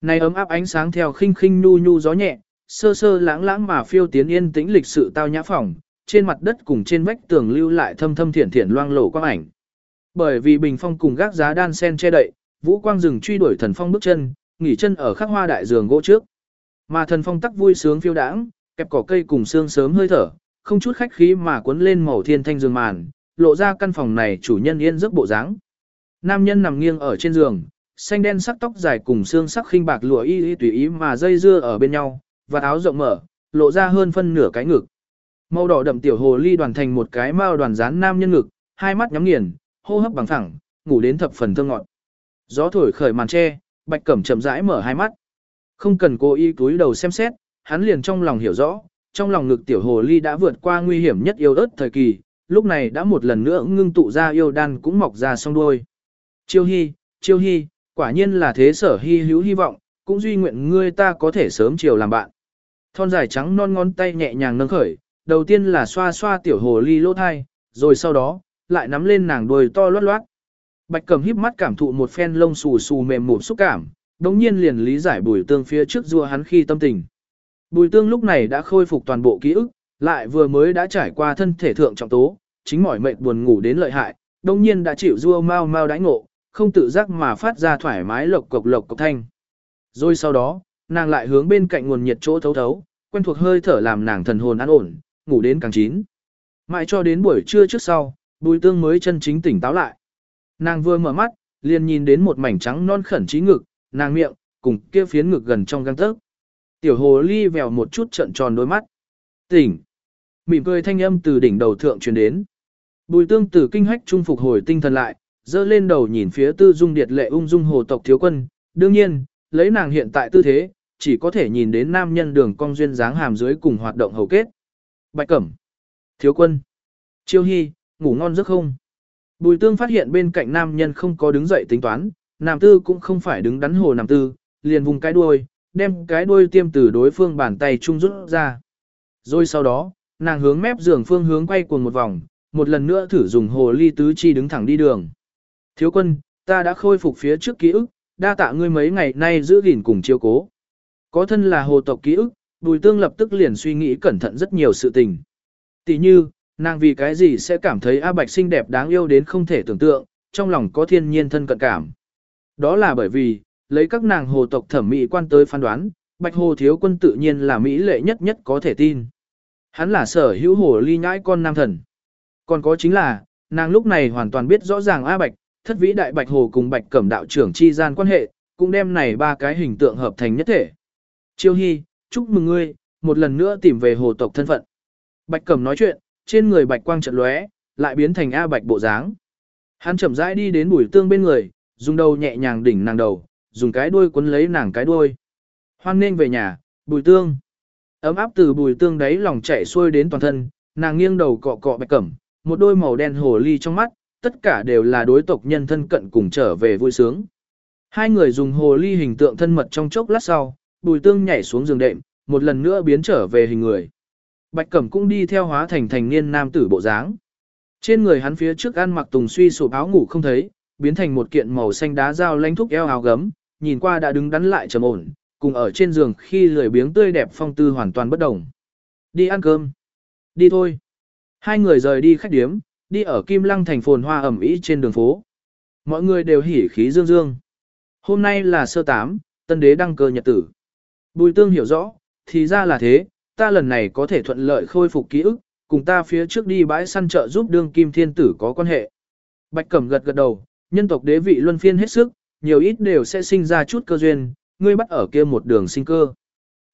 Này ấm áp ánh sáng theo khinh khinh nu nu gió nhẹ, sơ sơ lãng lãng mà phiêu tiến yên tĩnh lịch sự tao nhã phòng, trên mặt đất cùng trên vách tường lưu lại thâm thâm thiển thiển loang lổ quang ảnh. Bởi vì bình phong cùng gác giá đan sen che đậy, vũ quang rừng truy đuổi thần phong bước chân, nghỉ chân ở khắc hoa đại giường gỗ trước. Mà thần phong tắc vui sướng phiêu đãng, kẹp cỏ cây cùng xương sớm hơi thở, không chút khách khí mà cuốn lên màu thiên thanh giường màn, lộ ra căn phòng này chủ nhân yên giấc bộ dáng. Nam nhân nằm nghiêng ở trên giường, xanh đen sắc tóc dài cùng xương sắc khinh bạc lụa y y tùy ý mà dây dưa ở bên nhau, và áo rộng mở, lộ ra hơn phân nửa cái ngực. Màu đỏ đậm tiểu hồ ly đoàn thành một cái mao đoàn dán nam nhân ngực, hai mắt nhắm nghiền, hô hấp bằng thẳng, ngủ đến thập phần thương ngọt. Gió thổi khởi màn che, Bạch Cẩm chậm rãi mở hai mắt. Không cần cô y túi đầu xem xét, hắn liền trong lòng hiểu rõ, trong lòng ngực tiểu hồ ly đã vượt qua nguy hiểm nhất yêu ớt thời kỳ, lúc này đã một lần nữa ngưng tụ ra yêu đan cũng mọc ra song đuôi. Chiêu hy, chiêu hy, quả nhiên là thế sở hy hữu hy vọng, cũng duy nguyện ngươi ta có thể sớm chiều làm bạn. Thon dài trắng non ngón tay nhẹ nhàng nâng khởi, đầu tiên là xoa xoa tiểu hồ ly lỗ thai, rồi sau đó, lại nắm lên nàng đuôi to loát loát. Bạch cầm híp mắt cảm thụ một phen lông xù xù mềm mụn xúc cảm, đống nhiên liền lý giải bùi tương phía trước rua hắn khi tâm tình. Bùi tương lúc này đã khôi phục toàn bộ ký ức, lại vừa mới đã trải qua thân thể thượng trọng tố, chính mỏi mệt buồn ngủ đến lợi hại, đồng nhiên đã chịu rua mau mau đãi ngộ, không tự giác mà phát ra thoải mái lộc cộc lộc cộc thanh. Rồi sau đó, nàng lại hướng bên cạnh nguồn nhiệt chỗ thấu thấu, quen thuộc hơi thở làm nàng thần hồn an ổn, ngủ đến càng chín. Mãi cho đến buổi trưa trước sau, bùi tương mới chân chính tỉnh táo lại. Nàng vừa mở mắt, liền nhìn đến một mảnh trắng non khẩn trí ngực, nàng miệng, cùng kia phiến ngực gần trong găng tấc. Tiểu hồ ly vèo một chút trận tròn đôi mắt. Tỉnh. Mỉm cười thanh âm từ đỉnh đầu thượng truyền đến. Bùi tương từ kinh hách trung phục hồi tinh thần lại, dơ lên đầu nhìn phía tư dung điệt lệ ung dung hồ tộc thiếu quân. Đương nhiên, lấy nàng hiện tại tư thế, chỉ có thể nhìn đến nam nhân đường cong duyên dáng hàm dưới cùng hoạt động hầu kết. Bạch Cẩm, Thiếu Quân, Chiêu Hy, ngủ ngon giấc không? Bùi tương phát hiện bên cạnh nam nhân không có đứng dậy tính toán, nam tư cũng không phải đứng đắn hồ nam tư, liền vùng cái đuôi, đem cái đuôi tiêm từ đối phương bàn tay trung rút ra. Rồi sau đó, nàng hướng mép giường phương hướng quay cuồng một vòng, một lần nữa thử dùng hồ ly tứ chi đứng thẳng đi đường. Thiếu quân, ta đã khôi phục phía trước ký ức, đa tạ ngươi mấy ngày nay giữ gìn cùng chiêu cố. Có thân là hồ tộc ký ức, bùi tương lập tức liền suy nghĩ cẩn thận rất nhiều sự tình. Tỷ như, nàng vì cái gì sẽ cảm thấy A Bạch xinh đẹp đáng yêu đến không thể tưởng tượng, trong lòng có thiên nhiên thân cận cảm. Đó là bởi vì, lấy các nàng hồ tộc thẩm mỹ quan tới phán đoán, Bạch Hồ Thiếu Quân tự nhiên là mỹ lệ nhất nhất có thể tin. Hắn là sở hữu hồ ly nhãi con nam thần. Còn có chính là, nàng lúc này hoàn toàn biết rõ ràng A Bạch, thất vĩ đại Bạch Hồ cùng Bạch Cẩm đạo trưởng chi gian quan hệ, cũng đem này ba cái hình tượng hợp thành nhất thể. Chiêu Hy, chúc mừng ngươi, một lần nữa tìm về hồ tộc thân phận. Bạch Cẩm nói chuyện, trên người Bạch Quang trận lóe, lại biến thành A Bạch bộ dáng. Hắn chậm rãi đi đến bùi tương bên người, dùng đầu nhẹ nhàng đỉnh nàng đầu, dùng cái đuôi quấn lấy nàng cái đuôi. Hoan nên về nhà, bùi tương. Ấm áp từ bùi tương đấy lòng chảy xuôi đến toàn thân, nàng nghiêng đầu cọ cọ bạch cẩm, một đôi màu đen hồ ly trong mắt, tất cả đều là đối tộc nhân thân cận cùng trở về vui sướng. Hai người dùng hồ ly hình tượng thân mật trong chốc lát sau, bùi tương nhảy xuống giường đệm, một lần nữa biến trở về hình người. Bạch cẩm cũng đi theo hóa thành thành niên nam tử bộ dáng. Trên người hắn phía trước ăn mặc tùng suy sụp áo ngủ không thấy, biến thành một kiện màu xanh đá dao lanh thúc eo áo gấm, nhìn qua đã đứng đắn lại trầm ổn, cùng ở trên giường khi lười biếng tươi đẹp phong tư hoàn toàn bất đồng. Đi ăn cơm. Đi thôi. Hai người rời đi khách điếm, đi ở Kim Lăng thành phồn hoa ẩm ý trên đường phố. Mọi người đều hỉ khí dương dương. Hôm nay là sơ tám, tân đế đăng cơ nhật tử. Bùi tương hiểu rõ, thì ra là thế, ta lần này có thể thuận lợi khôi phục ký ức, cùng ta phía trước đi bãi săn chợ giúp đương kim thiên tử có quan hệ. Bạch Cẩm gật gật đầu, nhân tộc đế vị luân phiên hết sức, nhiều ít đều sẽ sinh ra chút cơ duyên, ngươi bắt ở kia một đường sinh cơ.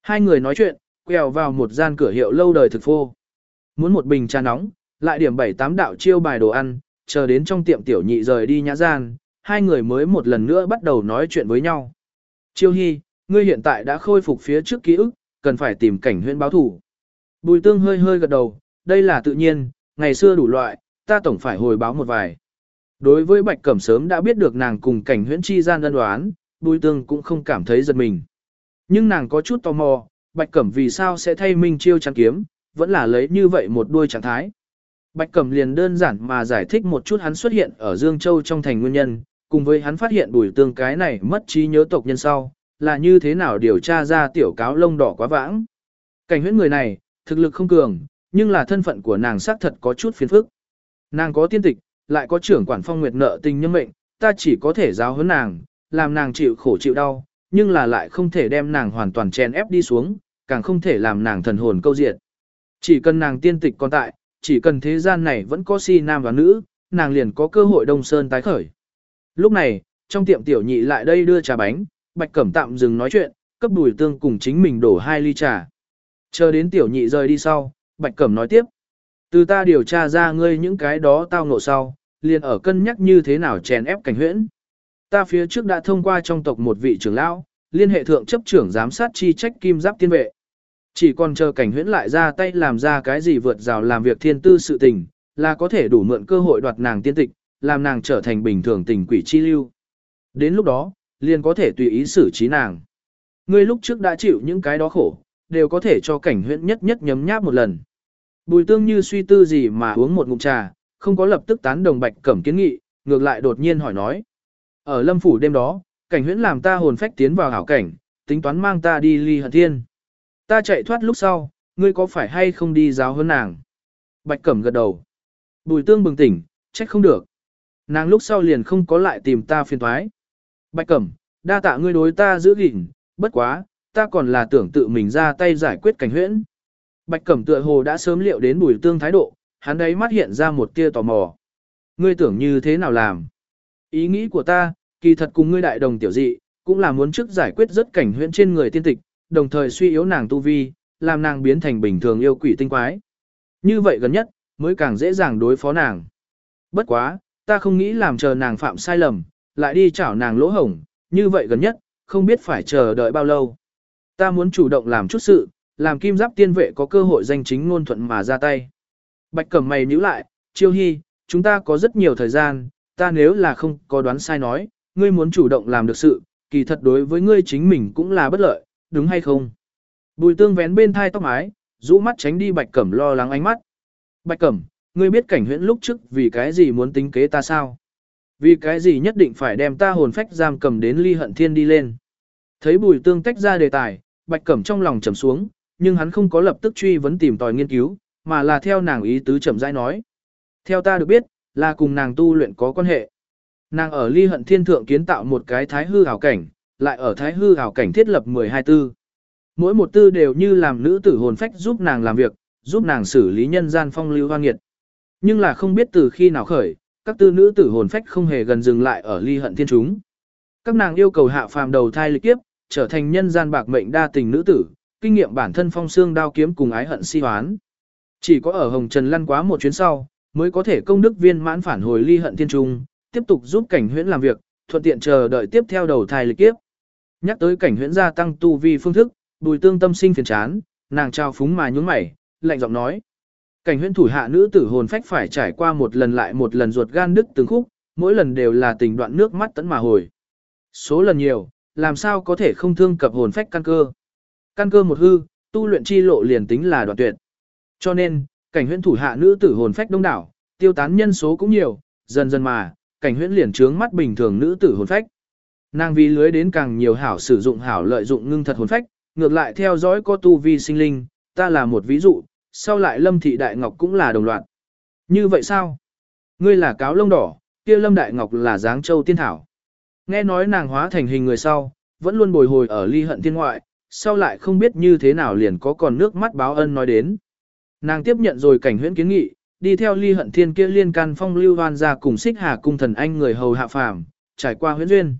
Hai người nói chuyện, quẹo vào một gian cửa hiệu lâu đời thực phô. Muốn một bình trà nóng, lại điểm bảy tám đạo chiêu bài đồ ăn, chờ đến trong tiệm tiểu nhị rời đi nhã gian, hai người mới một lần nữa bắt đầu nói chuyện với nhau. Chiêu Hy, ngươi hiện tại đã khôi phục phía trước ký ức, cần phải tìm cảnh huyện báo thủ. Bùi tương hơi hơi gật đầu, đây là tự nhiên, ngày xưa đủ loại, ta tổng phải hồi báo một vài. Đối với Bạch Cẩm sớm đã biết được nàng cùng cảnh huyễn chi gian ân đoán, bùi tương cũng không cảm thấy giật mình. Nhưng nàng có chút tò mò, Bạch Cẩm vì sao sẽ thay Minh Chiêu chắn kiếm, vẫn là lấy như vậy một đuôi trạng thái. Bạch Cẩm liền đơn giản mà giải thích một chút hắn xuất hiện ở Dương Châu trong thành nguyên nhân, cùng với hắn phát hiện bùi tương cái này mất trí nhớ tộc nhân sau, là như thế nào điều tra ra tiểu cáo lông đỏ quá vãng. Cảnh huyễn người này, thực lực không cường, nhưng là thân phận của nàng xác thật có chút phiền phức. Nàng có tiên tịch, lại có trưởng quản phong nguyệt nợ tình nhân mệnh, ta chỉ có thể giáo huấn nàng, làm nàng chịu khổ chịu đau, nhưng là lại không thể đem nàng hoàn toàn chèn ép đi xuống, càng không thể làm nàng thần hồn câu diệt. Chỉ cần nàng tiên tịch còn tại, chỉ cần thế gian này vẫn có si nam và nữ, nàng liền có cơ hội đông sơn tái khởi. Lúc này, trong tiệm tiểu nhị lại đây đưa trà bánh, bạch cẩm tạm dừng nói chuyện, cấp đùi tương cùng chính mình đổ hai ly trà. Chờ đến tiểu nhị rời đi sau, bạch cẩm nói tiếp. Từ ta điều tra ra ngươi những cái đó tao ngộ sau, liền ở cân nhắc như thế nào chèn ép cảnh huyễn. Ta phía trước đã thông qua trong tộc một vị trưởng lão, liên hệ thượng chấp trưởng giám sát chi trách kim giáp tiên vệ. Chỉ còn chờ cảnh huyễn lại ra tay làm ra cái gì vượt rào làm việc thiên tư sự tình, là có thể đủ mượn cơ hội đoạt nàng tiên tịch, làm nàng trở thành bình thường tình quỷ chi lưu. Đến lúc đó, liền có thể tùy ý xử trí nàng. Ngươi lúc trước đã chịu những cái đó khổ, đều có thể cho cảnh huyễn nhất nhất nhấm nháp một lần. Bùi tương như suy tư gì mà uống một ngụm trà, không có lập tức tán đồng bạch cẩm kiến nghị, ngược lại đột nhiên hỏi nói. Ở lâm phủ đêm đó, cảnh huyễn làm ta hồn phách tiến vào hảo cảnh, tính toán mang ta đi ly hận thiên. Ta chạy thoát lúc sau, ngươi có phải hay không đi giáo hơn nàng? Bạch cẩm gật đầu. Bùi tương bừng tỉnh, trách không được. Nàng lúc sau liền không có lại tìm ta phiền thoái. Bạch cẩm, đa tạ ngươi đối ta giữ gìn, bất quá, ta còn là tưởng tự mình ra tay giải quyết cảnh huyễn. Bạch cẩm tựa hồ đã sớm liệu đến bùi tương thái độ, hắn ấy mắt hiện ra một tia tò mò. Ngươi tưởng như thế nào làm? Ý nghĩ của ta, kỳ thật cùng ngươi đại đồng tiểu dị, cũng là muốn trước giải quyết rất cảnh huyễn trên người tiên tịch, đồng thời suy yếu nàng tu vi, làm nàng biến thành bình thường yêu quỷ tinh quái. Như vậy gần nhất, mới càng dễ dàng đối phó nàng. Bất quá, ta không nghĩ làm chờ nàng phạm sai lầm, lại đi chảo nàng lỗ hổng, như vậy gần nhất, không biết phải chờ đợi bao lâu. Ta muốn chủ động làm chút sự, làm kim giáp tiên vệ có cơ hội danh chính ngôn thuận mà ra tay. Bạch cẩm mày nhíu lại, chiêu hy, chúng ta có rất nhiều thời gian, ta nếu là không có đoán sai nói, ngươi muốn chủ động làm được sự, kỳ thật đối với ngươi chính mình cũng là bất lợi, đúng hay không? Bùi tương vén bên thai tóc mái, rũ mắt tránh đi bạch cẩm lo lắng ánh mắt. Bạch cẩm, ngươi biết cảnh huyễn lúc trước vì cái gì muốn tính kế ta sao? Vì cái gì nhất định phải đem ta hồn phách giam cầm đến ly hận thiên đi lên? Thấy bùi tương tách ra đề tài, bạch cẩm trong lòng trầm xuống, nhưng hắn không có lập tức truy vấn tìm tòi nghiên cứu, mà là theo nàng ý tứ chậm rãi nói. Theo ta được biết, là cùng nàng tu luyện có quan hệ. Nàng ở ly hận thiên thượng kiến tạo một cái thái hư hảo cảnh, lại ở thái hư hảo cảnh thiết lập 12 tư. Mỗi một tư đều như làm nữ tử hồn phách giúp nàng làm việc, giúp nàng xử lý nhân gian phong lưu hoang nghiệt. Nhưng là không biết từ khi nào khởi, các tư nữ tử hồn phách không hề gần dừng lại ở ly hận thiên chúng. Các nàng yêu cầu hạ phàm đầu thai lịch kiếp, trở thành nhân gian bạc mệnh đa tình nữ tử, kinh nghiệm bản thân phong xương đao kiếm cùng ái hận si hoán. Chỉ có ở Hồng Trần lăn quá một chuyến sau, mới có thể công đức viên mãn phản hồi ly hận thiên trung, tiếp tục giúp cảnh huyễn làm việc, thuận tiện chờ đợi tiếp theo đầu thai lịch kiếp. Nhắc tới cảnh huyễn gia tăng tu vi phương thức, bùi tương tâm sinh phiền chán, nàng trao phúng mà nhún mày, lạnh giọng nói. Cảnh huyễn thủ hạ nữ tử hồn phách phải trải qua một lần lại một lần ruột gan đứt từng khúc, mỗi lần đều là tình đoạn nước mắt tấn mà hồi. Số lần nhiều, làm sao có thể không thương cập hồn phách căn cơ. Căn cơ một hư, tu luyện chi lộ liền tính là đoạn tuyệt. Cho nên, cảnh huyễn thủ hạ nữ tử hồn phách đông đảo, tiêu tán nhân số cũng nhiều, dần dần mà, cảnh huyễn liền trướng mắt bình thường nữ tử hồn phách. Nàng vì lưới đến càng nhiều hảo sử dụng hảo lợi dụng ngưng thật hồn phách, ngược lại theo dõi có tu vi sinh linh, ta là một ví dụ, sau lại lâm thị đại ngọc cũng là đồng loạt. Như vậy sao? Ngươi là cáo lông đỏ, kia lâm đại ngọc là dáng châu tiên thảo. Nghe nói nàng hóa thành hình người sau, vẫn luôn bồi hồi ở ly hận thiên ngoại, sau lại không biết như thế nào liền có còn nước mắt báo ân nói đến. Nàng tiếp nhận rồi cảnh huyễn kiến nghị, đi theo ly hận thiên kia liên can phong lưu hoan ra cùng xích hà cung thần anh người hầu hạ phàm, trải qua huyễn duyên.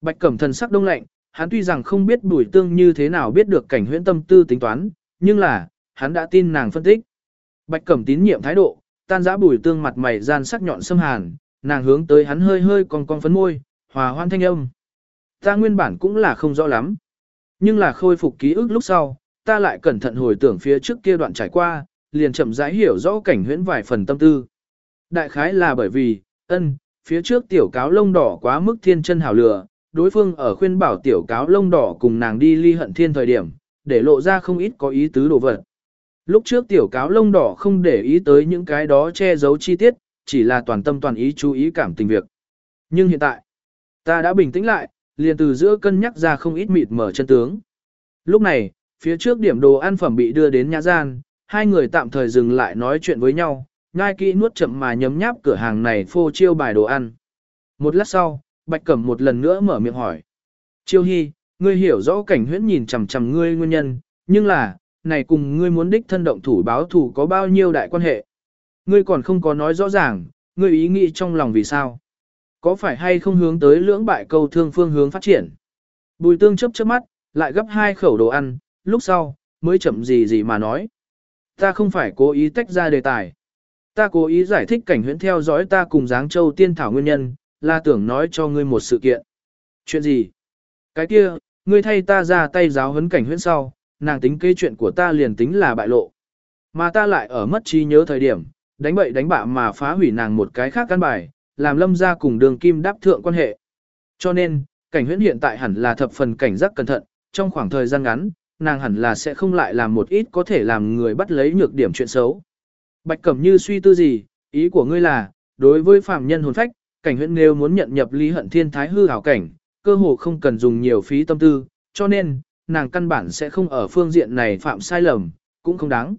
Bạch cẩm thần sắc đông lạnh, hắn tuy rằng không biết bùi tương như thế nào biết được cảnh huyễn tâm tư tính toán, nhưng là, hắn đã tin nàng phân tích. Bạch cẩm tín nhiệm thái độ, tan giã bùi tương mặt mày gian sắc nhọn xâm hàn, nàng hướng tới hắn hơi hơi còn con phấn môi, hòa hoan thanh âm. Ta nguyên bản cũng là không rõ lắm. Nhưng là khôi phục ký ức lúc sau, ta lại cẩn thận hồi tưởng phía trước kia đoạn trải qua, liền chậm rãi hiểu rõ cảnh huyễn vài phần tâm tư. Đại khái là bởi vì, ân, phía trước tiểu cáo lông đỏ quá mức thiên chân hảo lửa, đối phương ở khuyên bảo tiểu cáo lông đỏ cùng nàng đi ly hận thiên thời điểm, để lộ ra không ít có ý tứ đồ vật. Lúc trước tiểu cáo lông đỏ không để ý tới những cái đó che giấu chi tiết, chỉ là toàn tâm toàn ý chú ý cảm tình việc. Nhưng hiện tại, ta đã bình tĩnh lại, liền từ giữa cân nhắc ra không ít mịt mở chân tướng. Lúc này, phía trước điểm đồ ăn phẩm bị đưa đến nhà gian, hai người tạm thời dừng lại nói chuyện với nhau, ngai kỹ nuốt chậm mà nhấm nháp cửa hàng này phô chiêu bài đồ ăn. Một lát sau, Bạch Cẩm một lần nữa mở miệng hỏi. Chiêu Hy, ngươi hiểu rõ cảnh huyễn nhìn chằm chằm ngươi nguyên nhân, nhưng là, này cùng ngươi muốn đích thân động thủ báo thủ có bao nhiêu đại quan hệ. Ngươi còn không có nói rõ ràng, ngươi ý nghĩ trong lòng vì sao. Có phải hay không hướng tới lưỡng bại câu thương phương hướng phát triển? Bùi tương chấp chớp mắt, lại gấp hai khẩu đồ ăn, lúc sau, mới chậm gì gì mà nói. Ta không phải cố ý tách ra đề tài. Ta cố ý giải thích cảnh huyễn theo dõi ta cùng Giáng châu tiên thảo nguyên nhân, là tưởng nói cho ngươi một sự kiện. Chuyện gì? Cái kia, ngươi thay ta ra tay giáo huấn cảnh huyễn sau, nàng tính kế chuyện của ta liền tính là bại lộ. Mà ta lại ở mất trí nhớ thời điểm, đánh bậy đánh bạ mà phá hủy nàng một cái khác căn bài, làm lâm ra cùng đường kim đáp thượng quan hệ. Cho nên, cảnh huyễn hiện tại hẳn là thập phần cảnh giác cẩn thận, trong khoảng thời gian ngắn, nàng hẳn là sẽ không lại làm một ít có thể làm người bắt lấy nhược điểm chuyện xấu. Bạch Cẩm Như suy tư gì, ý của ngươi là, đối với phạm nhân hồn phách, cảnh huyện nếu muốn nhận nhập lý hận thiên thái hư hảo cảnh, cơ hồ không cần dùng nhiều phí tâm tư, cho nên, nàng căn bản sẽ không ở phương diện này phạm sai lầm, cũng không đáng.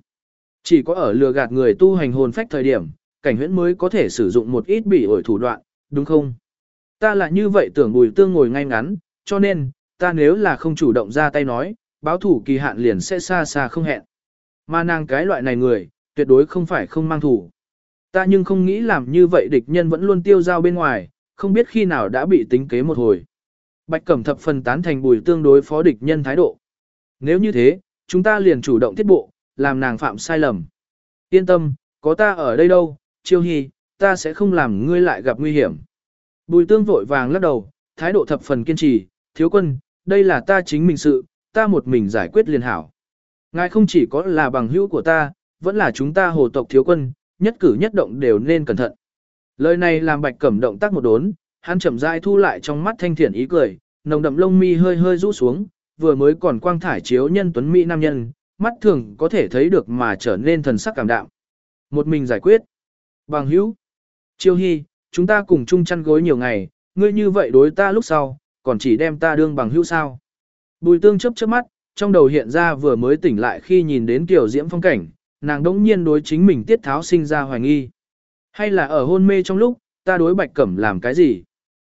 Chỉ có ở lừa gạt người tu hành hồn phách thời điểm, cảnh huyễn mới có thể sử dụng một ít bị ổi thủ đoạn, đúng không? Ta là như vậy tưởng bùi tương ngồi ngay ngắn, cho nên, ta nếu là không chủ động ra tay nói, báo thủ kỳ hạn liền sẽ xa xa không hẹn. Mà nàng cái loại này người, tuyệt đối không phải không mang thủ. Ta nhưng không nghĩ làm như vậy địch nhân vẫn luôn tiêu giao bên ngoài, không biết khi nào đã bị tính kế một hồi. Bạch Cẩm thập phần tán thành bùi tương đối phó địch nhân thái độ. Nếu như thế, chúng ta liền chủ động thiết bộ, làm nàng phạm sai lầm. Yên tâm, có ta ở đây đâu, chiêu hy, ta sẽ không làm ngươi lại gặp nguy hiểm. Bùi tương vội vàng lắc đầu, thái độ thập phần kiên trì, thiếu quân, đây là ta chính mình sự, ta một mình giải quyết liền hảo. Ngài không chỉ có là bằng hữu của ta, vẫn là chúng ta hồ tộc thiếu quân, nhất cử nhất động đều nên cẩn thận. Lời này làm bạch cẩm động tác một đốn, hắn chậm rãi thu lại trong mắt thanh thiện ý cười, nồng đậm lông mi hơi hơi rũ xuống, vừa mới còn quang thải chiếu nhân tuấn mỹ nam nhân, mắt thường có thể thấy được mà trở nên thần sắc cảm đạm. Một mình giải quyết. Bằng hữu. Chiêu hy, chúng ta cùng chung chăn gối nhiều ngày, ngươi như vậy đối ta lúc sau, còn chỉ đem ta đương bằng hữu sao. Bùi tương chấp chớp mắt, trong đầu hiện ra vừa mới tỉnh lại khi nhìn đến tiểu diễm phong cảnh, nàng đống nhiên đối chính mình tiết tháo sinh ra hoài nghi. Hay là ở hôn mê trong lúc, ta đối bạch cẩm làm cái gì?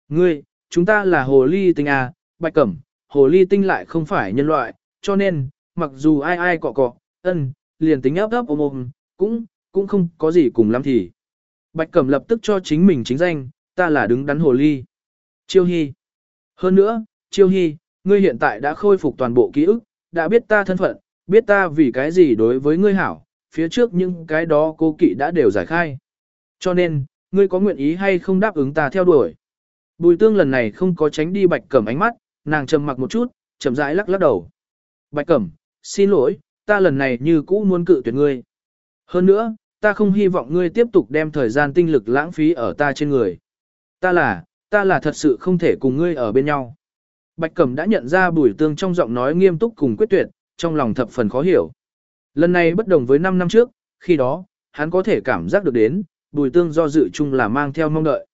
Ngươi, chúng ta là hồ ly tinh à, bạch cẩm, hồ ly tinh lại không phải nhân loại, cho nên, mặc dù ai ai cọ cọ, ân, liền tính ấp ấp ôm ôm, cũng, cũng không có gì cùng lắm thì. Bạch cẩm lập tức cho chính mình chính danh, ta là đứng đắn hồ ly. Chiêu Hy. Hơn nữa, Chiêu Hy, ngươi hiện tại đã khôi phục toàn bộ ký ức, đã biết ta thân phận, biết ta vì cái gì đối với ngươi hảo, phía trước những cái đó cô kỵ đã đều giải khai. Cho nên, ngươi có nguyện ý hay không đáp ứng ta theo đuổi. Bùi tương lần này không có tránh đi bạch cẩm ánh mắt, nàng trầm mặc một chút, chậm rãi lắc lắc đầu. Bạch cẩm, xin lỗi, ta lần này như cũ muốn cự tuyệt ngươi. Hơn nữa, ta không hy vọng ngươi tiếp tục đem thời gian tinh lực lãng phí ở ta trên người. Ta là, ta là thật sự không thể cùng ngươi ở bên nhau. Bạch Cẩm đã nhận ra bùi tương trong giọng nói nghiêm túc cùng quyết tuyệt, trong lòng thập phần khó hiểu. Lần này bất đồng với 5 năm trước, khi đó, hắn có thể cảm giác được đến, bùi tương do dự chung là mang theo mong đợi.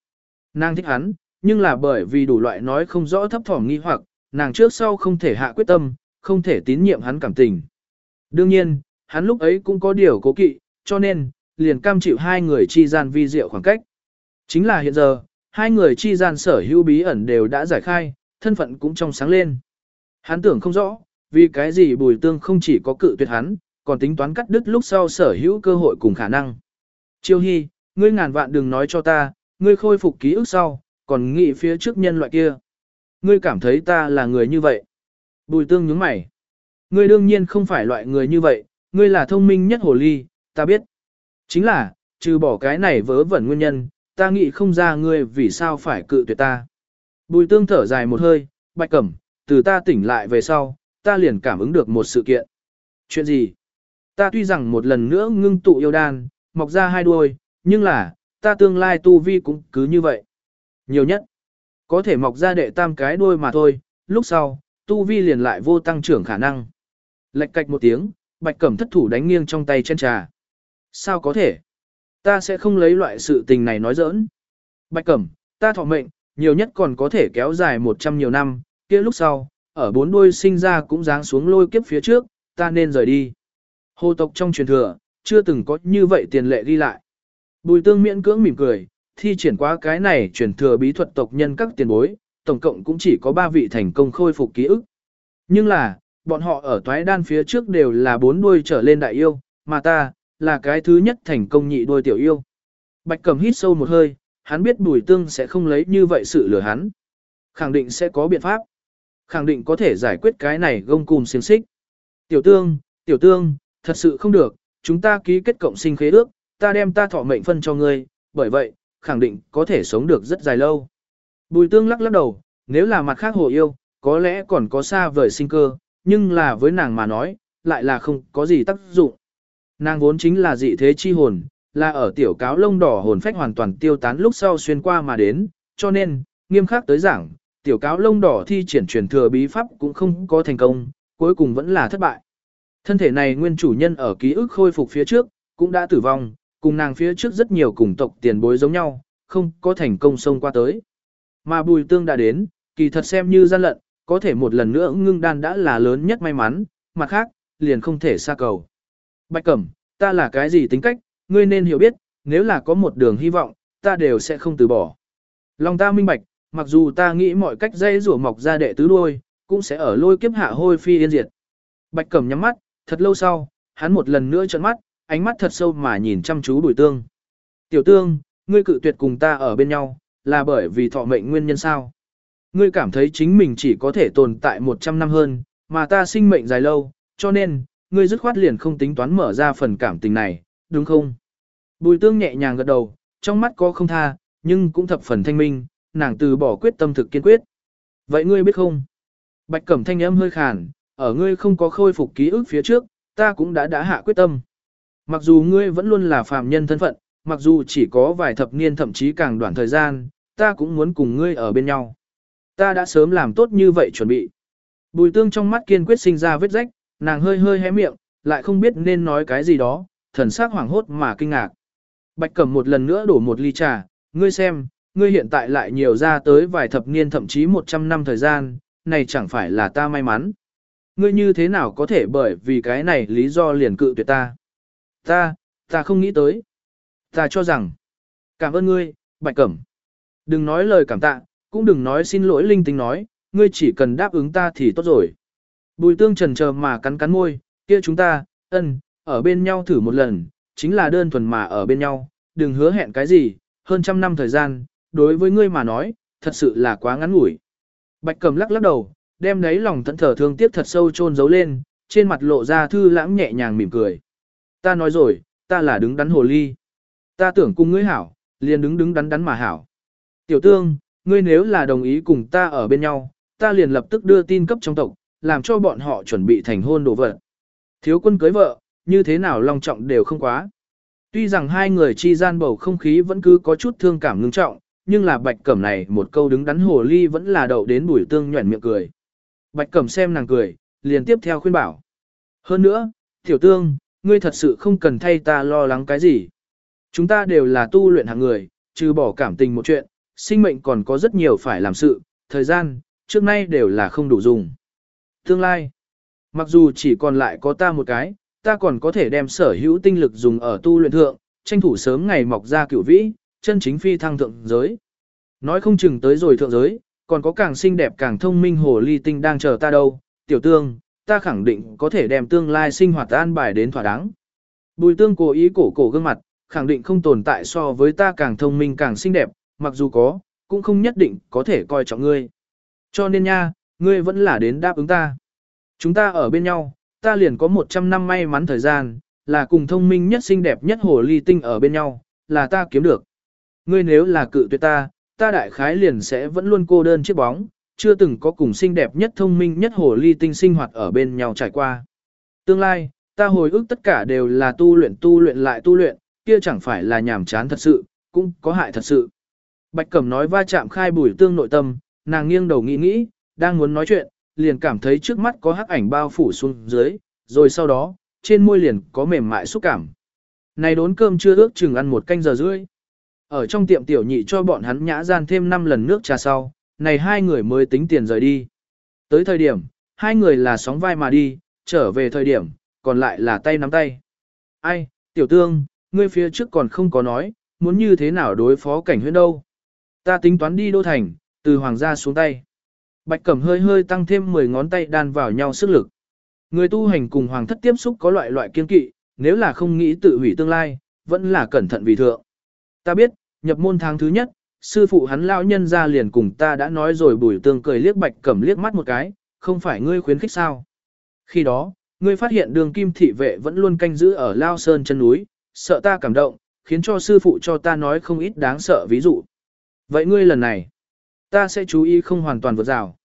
Nàng thích hắn, nhưng là bởi vì đủ loại nói không rõ thấp thỏm nghi hoặc, nàng trước sau không thể hạ quyết tâm, không thể tín nhiệm hắn cảm tình. Đương nhiên, hắn lúc ấy cũng có điều cố kỵ, cho nên, liền cam chịu hai người chi gian vi diệu khoảng cách. Chính là hiện giờ, hai người chi gian sở hữu bí ẩn đều đã giải khai, thân phận cũng trong sáng lên. Hắn tưởng không rõ, vì cái gì bùi tương không chỉ có cự tuyệt hắn, còn tính toán cắt đứt lúc sau sở hữu cơ hội cùng khả năng. Chiêu Hy, ngươi ngàn vạn đừng nói cho ta, ngươi khôi phục ký ức sau, còn nghĩ phía trước nhân loại kia. Ngươi cảm thấy ta là người như vậy. Bùi tương nhướng mày. Ngươi đương nhiên không phải loại người như vậy, ngươi là thông minh nhất hồ ly, ta biết. Chính là, trừ bỏ cái này vớ vẩn nguyên nhân, ta nghĩ không ra ngươi vì sao phải cự tuyệt ta. Bùi tương thở dài một hơi, bạch cẩm, từ ta tỉnh lại về sau, ta liền cảm ứng được một sự kiện. Chuyện gì? Ta tuy rằng một lần nữa ngưng tụ yêu đan, mọc ra hai đuôi, nhưng là, ta tương lai tu vi cũng cứ như vậy. Nhiều nhất, có thể mọc ra đệ tam cái đuôi mà thôi, lúc sau, tu vi liền lại vô tăng trưởng khả năng. Lệch cạch một tiếng, bạch cẩm thất thủ đánh nghiêng trong tay chân trà. Sao có thể? Ta sẽ không lấy loại sự tình này nói giỡn. Bạch cẩm, ta thọ mệnh, nhiều nhất còn có thể kéo dài 100 nhiều năm, kia lúc sau, ở bốn đuôi sinh ra cũng dáng xuống lôi kiếp phía trước, ta nên rời đi. Hồ tộc trong truyền thừa, chưa từng có như vậy tiền lệ đi lại. Bùi tương miễn cưỡng mỉm cười, thi triển qua cái này truyền thừa bí thuật tộc nhân các tiền bối, tổng cộng cũng chỉ có 3 vị thành công khôi phục ký ức. Nhưng là, bọn họ ở toái đan phía trước đều là bốn đuôi trở lên đại yêu, mà ta, là cái thứ nhất thành công nhị đuôi tiểu yêu. Bạch cầm hít sâu một hơi, hắn biết bùi tương sẽ không lấy như vậy sự lừa hắn. Khẳng định sẽ có biện pháp. Khẳng định có thể giải quyết cái này gông cùm xiềng xích. Tiểu tương, tiểu tương, thật sự không được, chúng ta ký kết cộng sinh khế ước, ta đem ta thọ mệnh phân cho ngươi, bởi vậy, khẳng định có thể sống được rất dài lâu. Bùi tương lắc lắc đầu, nếu là mặt khác hồ yêu, có lẽ còn có xa vời sinh cơ, nhưng là với nàng mà nói, lại là không có gì tác dụng. Nàng vốn chính là dị thế chi hồn, là ở tiểu cáo lông đỏ hồn phách hoàn toàn tiêu tán lúc sau xuyên qua mà đến, cho nên, nghiêm khắc tới giảng, tiểu cáo lông đỏ thi triển truyền thừa bí pháp cũng không có thành công, cuối cùng vẫn là thất bại. Thân thể này nguyên chủ nhân ở ký ức khôi phục phía trước, cũng đã tử vong, cùng nàng phía trước rất nhiều cùng tộc tiền bối giống nhau, không có thành công xông qua tới. Mà bùi tương đã đến, kỳ thật xem như gian lận, có thể một lần nữa ngưng đan đã là lớn nhất may mắn, mặt khác, liền không thể xa cầu. Bạch Cẩm, ta là cái gì tính cách, ngươi nên hiểu biết, nếu là có một đường hy vọng, ta đều sẽ không từ bỏ. Lòng ta minh bạch, mặc dù ta nghĩ mọi cách dây rủa mọc ra đệ tứ đuôi, cũng sẽ ở lôi kiếp hạ hôi phi yên diệt. Bạch Cẩm nhắm mắt, thật lâu sau, hắn một lần nữa trợn mắt, ánh mắt thật sâu mà nhìn chăm chú Bùi Tương. "Tiểu Tương, ngươi cự tuyệt cùng ta ở bên nhau, là bởi vì thọ mệnh nguyên nhân sao? Ngươi cảm thấy chính mình chỉ có thể tồn tại 100 năm hơn, mà ta sinh mệnh dài lâu, cho nên, ngươi dứt khoát liền không tính toán mở ra phần cảm tình này, đúng không?" Bùi Tương nhẹ nhàng gật đầu, trong mắt có không tha, nhưng cũng thập phần thanh minh, nàng từ bỏ quyết tâm thực kiên quyết. "Vậy ngươi biết không?" Bạch Cẩm thanh âm hơi khàn, ở ngươi không có khôi phục ký ức phía trước, ta cũng đã đã hạ quyết tâm. Mặc dù ngươi vẫn luôn là phàm nhân thân phận, mặc dù chỉ có vài thập niên thậm chí càng đoạn thời gian, ta cũng muốn cùng ngươi ở bên nhau. Ta đã sớm làm tốt như vậy chuẩn bị. Bùi tương trong mắt kiên quyết sinh ra vết rách, nàng hơi hơi hé miệng, lại không biết nên nói cái gì đó, thần sắc hoảng hốt mà kinh ngạc. Bạch Cẩm một lần nữa đổ một ly trà, ngươi xem, ngươi hiện tại lại nhiều ra tới vài thập niên thậm chí 100 năm thời gian, này chẳng phải là ta may mắn. Ngươi như thế nào có thể bởi vì cái này lý do liền cự tuyệt ta? Ta, ta không nghĩ tới. Ta cho rằng, cảm ơn ngươi, Bạch Cẩm. Đừng nói lời cảm tạ, cũng đừng nói xin lỗi linh tinh nói, ngươi chỉ cần đáp ứng ta thì tốt rồi. Bùi tương trần chờ mà cắn cắn môi, kia chúng ta, ân, ở bên nhau thử một lần, chính là đơn thuần mà ở bên nhau, đừng hứa hẹn cái gì, hơn trăm năm thời gian, đối với ngươi mà nói, thật sự là quá ngắn ngủi. Bạch cầm lắc lắc đầu, đem lấy lòng thẫn thở thương tiếc thật sâu chôn giấu lên, trên mặt lộ ra thư lãng nhẹ nhàng mỉm cười. Ta nói rồi, ta là đứng đắn hồ ly. Ta tưởng cùng ngươi hảo, liền đứng đứng đắn đắn mà hảo. Tiểu tương, ngươi nếu là đồng ý cùng ta ở bên nhau, ta liền lập tức đưa tin cấp trong tộc, làm cho bọn họ chuẩn bị thành hôn đồ vật. Thiếu quân cưới vợ, như thế nào long trọng đều không quá. Tuy rằng hai người chi gian bầu không khí vẫn cứ có chút thương cảm ngưng trọng, nhưng là bạch cẩm này một câu đứng đắn hồ ly vẫn là đậu đến bùi tương nhuẩn miệng cười. Bạch cẩm xem nàng cười, liền tiếp theo khuyên bảo. Hơn nữa, tiểu tương, ngươi thật sự không cần thay ta lo lắng cái gì. Chúng ta đều là tu luyện hàng người, trừ bỏ cảm tình một chuyện, sinh mệnh còn có rất nhiều phải làm sự, thời gian, trước nay đều là không đủ dùng. Tương lai, mặc dù chỉ còn lại có ta một cái, ta còn có thể đem sở hữu tinh lực dùng ở tu luyện thượng, tranh thủ sớm ngày mọc ra cửu vĩ, chân chính phi thăng thượng giới. Nói không chừng tới rồi thượng giới, còn có càng xinh đẹp càng thông minh hồ ly tinh đang chờ ta đâu, tiểu tương, ta khẳng định có thể đem tương lai sinh hoạt an bài đến thỏa đáng. Bùi tương cố ý cổ cổ gương mặt, khẳng định không tồn tại so với ta càng thông minh càng xinh đẹp, mặc dù có, cũng không nhất định có thể coi trọng ngươi. Cho nên nha, ngươi vẫn là đến đáp ứng ta. Chúng ta ở bên nhau, ta liền có 100 năm may mắn thời gian, là cùng thông minh nhất xinh đẹp nhất hồ ly tinh ở bên nhau, là ta kiếm được. Ngươi nếu là cự tuyệt ta, ta đại khái liền sẽ vẫn luôn cô đơn chiếc bóng, chưa từng có cùng xinh đẹp nhất thông minh nhất hồ ly tinh sinh hoạt ở bên nhau trải qua. Tương lai, ta hồi ức tất cả đều là tu luyện tu luyện lại tu luyện, kia chẳng phải là nhàm chán thật sự, cũng có hại thật sự. Bạch Cẩm nói va chạm khai bùi tương nội tâm, nàng nghiêng đầu nghĩ nghĩ, đang muốn nói chuyện, liền cảm thấy trước mắt có hắc ảnh bao phủ xuống dưới, rồi sau đó, trên môi liền có mềm mại xúc cảm. Này đốn cơm chưa ước chừng ăn một canh giờ rưỡi. Ở trong tiệm tiểu nhị cho bọn hắn nhã gian thêm 5 lần nước trà sau, này hai người mới tính tiền rời đi. Tới thời điểm, hai người là sóng vai mà đi, trở về thời điểm, còn lại là tay nắm tay. Ai, tiểu tương, ngươi phía trước còn không có nói, muốn như thế nào đối phó cảnh huyễn đâu. Ta tính toán đi đô thành, từ hoàng gia xuống tay. Bạch Cẩm hơi hơi tăng thêm 10 ngón tay đan vào nhau sức lực. Người tu hành cùng hoàng thất tiếp xúc có loại loại kiên kỵ, nếu là không nghĩ tự hủy tương lai, vẫn là cẩn thận vì thượng. Ta biết, nhập môn tháng thứ nhất, sư phụ hắn lão nhân ra liền cùng ta đã nói rồi bùi tương cười liếc Bạch Cẩm liếc mắt một cái, không phải ngươi khuyến khích sao. Khi đó, ngươi phát hiện đường kim thị vệ vẫn luôn canh giữ ở Lao Sơn chân núi, sợ ta cảm động, khiến cho sư phụ cho ta nói không ít đáng sợ ví dụ. Vậy ngươi lần này, ta sẽ chú ý không hoàn toàn vượt rào.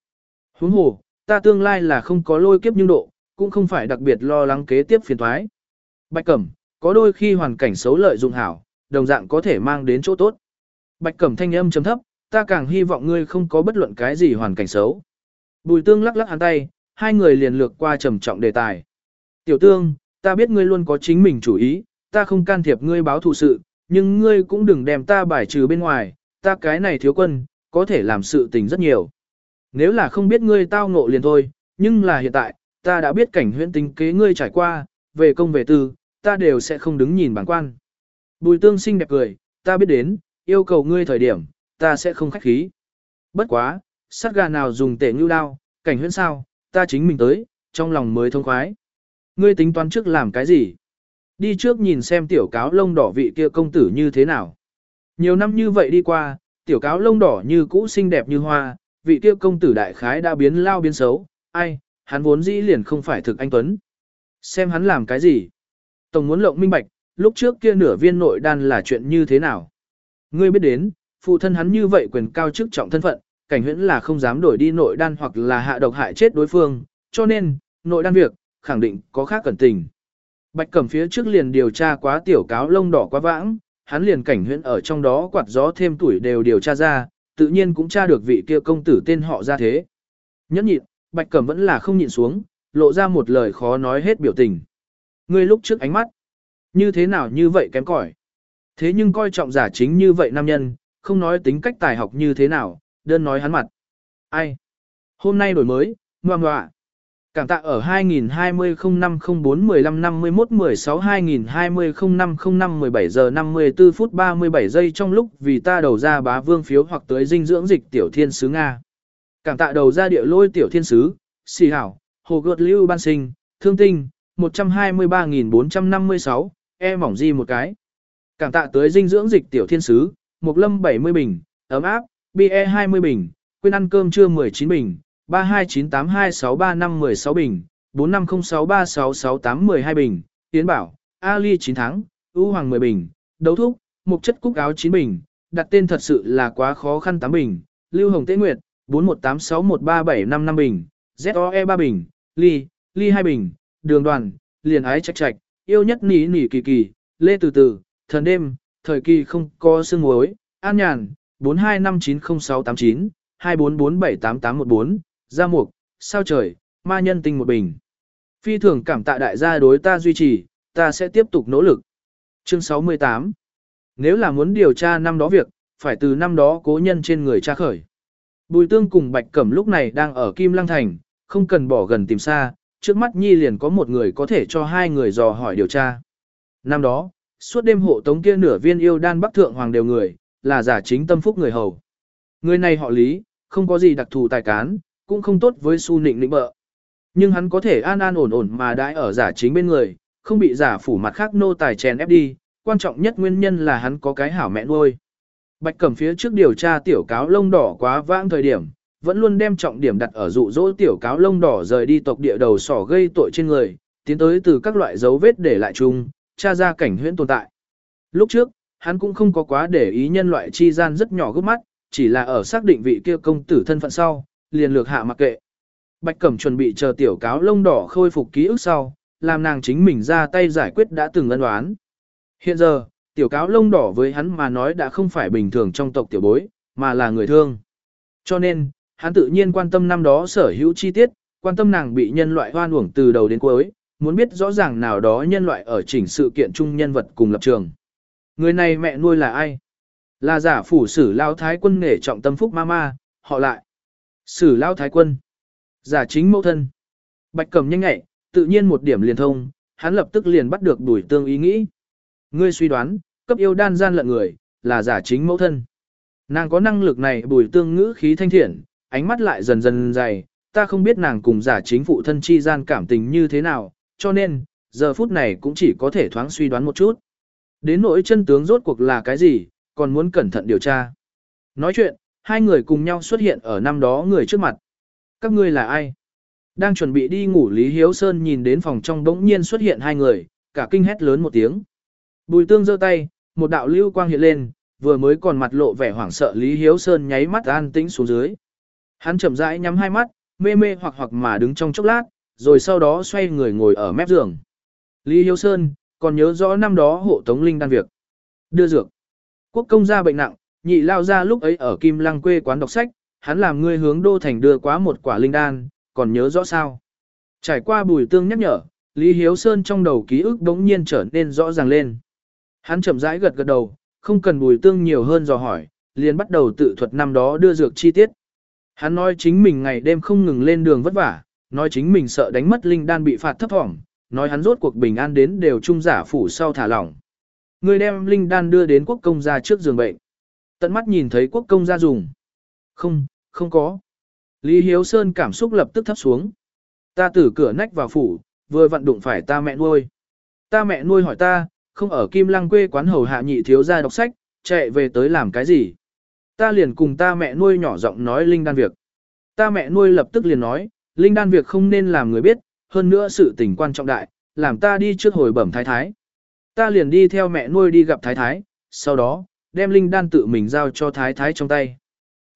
Huống hồ, ta tương lai là không có lôi kiếp nhưng độ, cũng không phải đặc biệt lo lắng kế tiếp phiền thoái. Bạch Cẩm, có đôi khi hoàn cảnh xấu lợi dụng hảo, đồng dạng có thể mang đến chỗ tốt. Bạch Cẩm thanh âm chấm thấp, ta càng hy vọng ngươi không có bất luận cái gì hoàn cảnh xấu. Bùi tương lắc lắc hắn tay, hai người liền lược qua trầm trọng đề tài. Tiểu tương, ta biết ngươi luôn có chính mình chủ ý, ta không can thiệp ngươi báo thù sự, nhưng ngươi cũng đừng đem ta bài trừ bên ngoài, ta cái này thiếu quân, có thể làm sự tình rất nhiều. Nếu là không biết ngươi tao ngộ liền thôi, nhưng là hiện tại, ta đã biết cảnh huyễn tính kế ngươi trải qua, về công về tư, ta đều sẽ không đứng nhìn bản quan. Bùi tương xinh đẹp cười, ta biết đến, yêu cầu ngươi thời điểm, ta sẽ không khách khí. Bất quá, sát gà nào dùng tể ngưu đao, cảnh huyễn sao, ta chính mình tới, trong lòng mới thông khoái. Ngươi tính toán trước làm cái gì? Đi trước nhìn xem tiểu cáo lông đỏ vị kia công tử như thế nào. Nhiều năm như vậy đi qua, tiểu cáo lông đỏ như cũ xinh đẹp như hoa, vị kia công tử đại khái đã biến lao biến xấu, ai, hắn vốn dĩ liền không phải thực anh Tuấn. Xem hắn làm cái gì? Tổng muốn lộng minh bạch, lúc trước kia nửa viên nội đan là chuyện như thế nào? Ngươi biết đến, phụ thân hắn như vậy quyền cao chức trọng thân phận, cảnh huyễn là không dám đổi đi nội đan hoặc là hạ độc hại chết đối phương, cho nên, nội đan việc, khẳng định có khác cẩn tình. Bạch Cẩm phía trước liền điều tra quá tiểu cáo lông đỏ quá vãng, hắn liền cảnh huyễn ở trong đó quạt gió thêm tuổi đều điều tra ra, tự nhiên cũng tra được vị kia công tử tên họ ra thế. Nhẫn nhịn, Bạch Cẩm vẫn là không nhịn xuống, lộ ra một lời khó nói hết biểu tình. Ngươi lúc trước ánh mắt, như thế nào như vậy kém cỏi. Thế nhưng coi trọng giả chính như vậy nam nhân, không nói tính cách tài học như thế nào, đơn nói hắn mặt. Ai? Hôm nay đổi mới, ngoan ngoạ. Cảm tạ ở 2020-05-04-15-51-16-2020-05-05-17 giờ 54 phút 37 giây trong lúc vì ta đầu ra bá vương phiếu hoặc tới dinh dưỡng dịch tiểu thiên sứ Nga. Cảm tạ đầu ra địa lôi tiểu thiên sứ, xì hảo, hồ gợt lưu ban sinh, thương tinh, 123.456, e mỏng di một cái. Cảm tạ tới dinh dưỡng dịch tiểu thiên sứ, mục lâm 70 bình, ấm áp, BE 20 bình, quên ăn cơm trưa 19 bình, 3298263516 bình, 4506366812 bình, Tiến Bảo, Ali 9 tháng, U Hoàng 10 bình, Đấu Thúc, Mục Chất Cúc Áo 9 bình, đặt tên thật sự là quá khó khăn 8 bình, Lưu Hồng Tế Nguyệt, 41861375 bình, ZOE 3 bình, Ly, Ly 2 bình, Đường Đoàn, Liền Ái Trạch Trạch, Yêu Nhất Nỉ Nỉ Kỳ Kỳ, Lê Từ Từ, Thần Đêm, Thời Kỳ Không Có Sương Muối, An Nhàn, 42590689, 24478814, Gia Mục, Sao Trời, Ma Nhân Tinh một bình. Phi thường cảm tạ đại gia đối ta duy trì, ta sẽ tiếp tục nỗ lực. Chương 68 Nếu là muốn điều tra năm đó việc, phải từ năm đó cố nhân trên người tra khởi. Bùi tương cùng Bạch Cẩm lúc này đang ở Kim Lăng Thành, không cần bỏ gần tìm xa, trước mắt Nhi liền có một người có thể cho hai người dò hỏi điều tra. Năm đó, suốt đêm hộ tống kia nửa viên yêu đan bắc thượng hoàng đều người, là giả chính tâm phúc người hầu. Người này họ lý, không có gì đặc thù tài cán, cũng không tốt với su nịnh nịnh bợ. Nhưng hắn có thể an an ổn ổn mà đãi ở giả chính bên người, không bị giả phủ mặt khác nô tài chèn ép đi, quan trọng nhất nguyên nhân là hắn có cái hảo mẹ nuôi. Bạch Cẩm phía trước điều tra tiểu cáo lông đỏ quá vãng thời điểm, vẫn luôn đem trọng điểm đặt ở dụ dỗ tiểu cáo lông đỏ rời đi tộc địa đầu sỏ gây tội trên người, tiến tới từ các loại dấu vết để lại chung, tra ra cảnh huyễn tồn tại. Lúc trước, hắn cũng không có quá để ý nhân loại chi gian rất nhỏ gấp mắt, chỉ là ở xác định vị kia công tử thân phận sau, liền lược hạ mặc kệ. Bạch Cẩm chuẩn bị chờ tiểu cáo lông đỏ khôi phục ký ức sau, làm nàng chính mình ra tay giải quyết đã từng ân đoán. Hiện giờ, tiểu cáo lông đỏ với hắn mà nói đã không phải bình thường trong tộc tiểu bối, mà là người thương. Cho nên, hắn tự nhiên quan tâm năm đó sở hữu chi tiết, quan tâm nàng bị nhân loại hoan uổng từ đầu đến cuối, muốn biết rõ ràng nào đó nhân loại ở chỉnh sự kiện chung nhân vật cùng lập trường. Người này mẹ nuôi là ai? Là giả phủ sử lao thái quân nghề trọng tâm phúc ma ma, họ lại. Sử lao thái quân. Giả chính mẫu thân. Bạch cầm nhanh nhẹ, tự nhiên một điểm liền thông, hắn lập tức liền bắt được đuổi tương ý nghĩ. Ngươi suy đoán, cấp yêu đan gian lận người, là giả chính mẫu thân. Nàng có năng lực này bùi tương ngữ khí thanh thiện, ánh mắt lại dần dần dày, ta không biết nàng cùng giả chính phụ thân chi gian cảm tình như thế nào, cho nên, giờ phút này cũng chỉ có thể thoáng suy đoán một chút. Đến nỗi chân tướng rốt cuộc là cái gì, còn muốn cẩn thận điều tra. Nói chuyện, hai người cùng nhau xuất hiện ở năm đó người trước mặt. Các ngươi là ai? Đang chuẩn bị đi ngủ Lý Hiếu Sơn nhìn đến phòng trong đống nhiên xuất hiện hai người, cả kinh hét lớn một tiếng. Bùi tương giơ tay, một đạo lưu quang hiện lên, vừa mới còn mặt lộ vẻ hoảng sợ Lý Hiếu Sơn nháy mắt an tĩnh xuống dưới. Hắn chậm rãi nhắm hai mắt, mê mê hoặc hoặc mà đứng trong chốc lát, rồi sau đó xoay người ngồi ở mép giường. Lý Hiếu Sơn, còn nhớ rõ năm đó hộ tống linh đan việc. Đưa dược. Quốc công gia bệnh nặng, nhị lao ra lúc ấy ở Kim Lăng quê quán đọc sách, hắn làm ngươi hướng đô thành đưa quá một quả linh đan, còn nhớ rõ sao. Trải qua bùi tương nhắc nhở, Lý Hiếu Sơn trong đầu ký ức đống nhiên trở nên rõ ràng lên. Hắn chậm rãi gật gật đầu, không cần bùi tương nhiều hơn dò hỏi, liền bắt đầu tự thuật năm đó đưa dược chi tiết. Hắn nói chính mình ngày đêm không ngừng lên đường vất vả, nói chính mình sợ đánh mất linh đan bị phạt thấp thỏm, nói hắn rốt cuộc bình an đến đều trung giả phủ sau thả lỏng. Người đem linh đan đưa đến quốc công gia trước giường bệnh. Tận mắt nhìn thấy quốc công gia dùng. Không, không có. Lý Hiếu Sơn cảm xúc lập tức thấp xuống. Ta từ cửa nách vào phủ, vừa vận đụng phải ta mẹ nuôi. Ta mẹ nuôi hỏi ta, không ở Kim Lăng quê quán hầu hạ nhị thiếu gia đọc sách, chạy về tới làm cái gì. Ta liền cùng ta mẹ nuôi nhỏ giọng nói Linh đan việc. Ta mẹ nuôi lập tức liền nói, Linh đan việc không nên làm người biết, hơn nữa sự tình quan trọng đại, làm ta đi trước hồi bẩm thái thái. Ta liền đi theo mẹ nuôi đi gặp thái thái, sau đó, đem linh đan tự mình giao cho thái thái trong tay.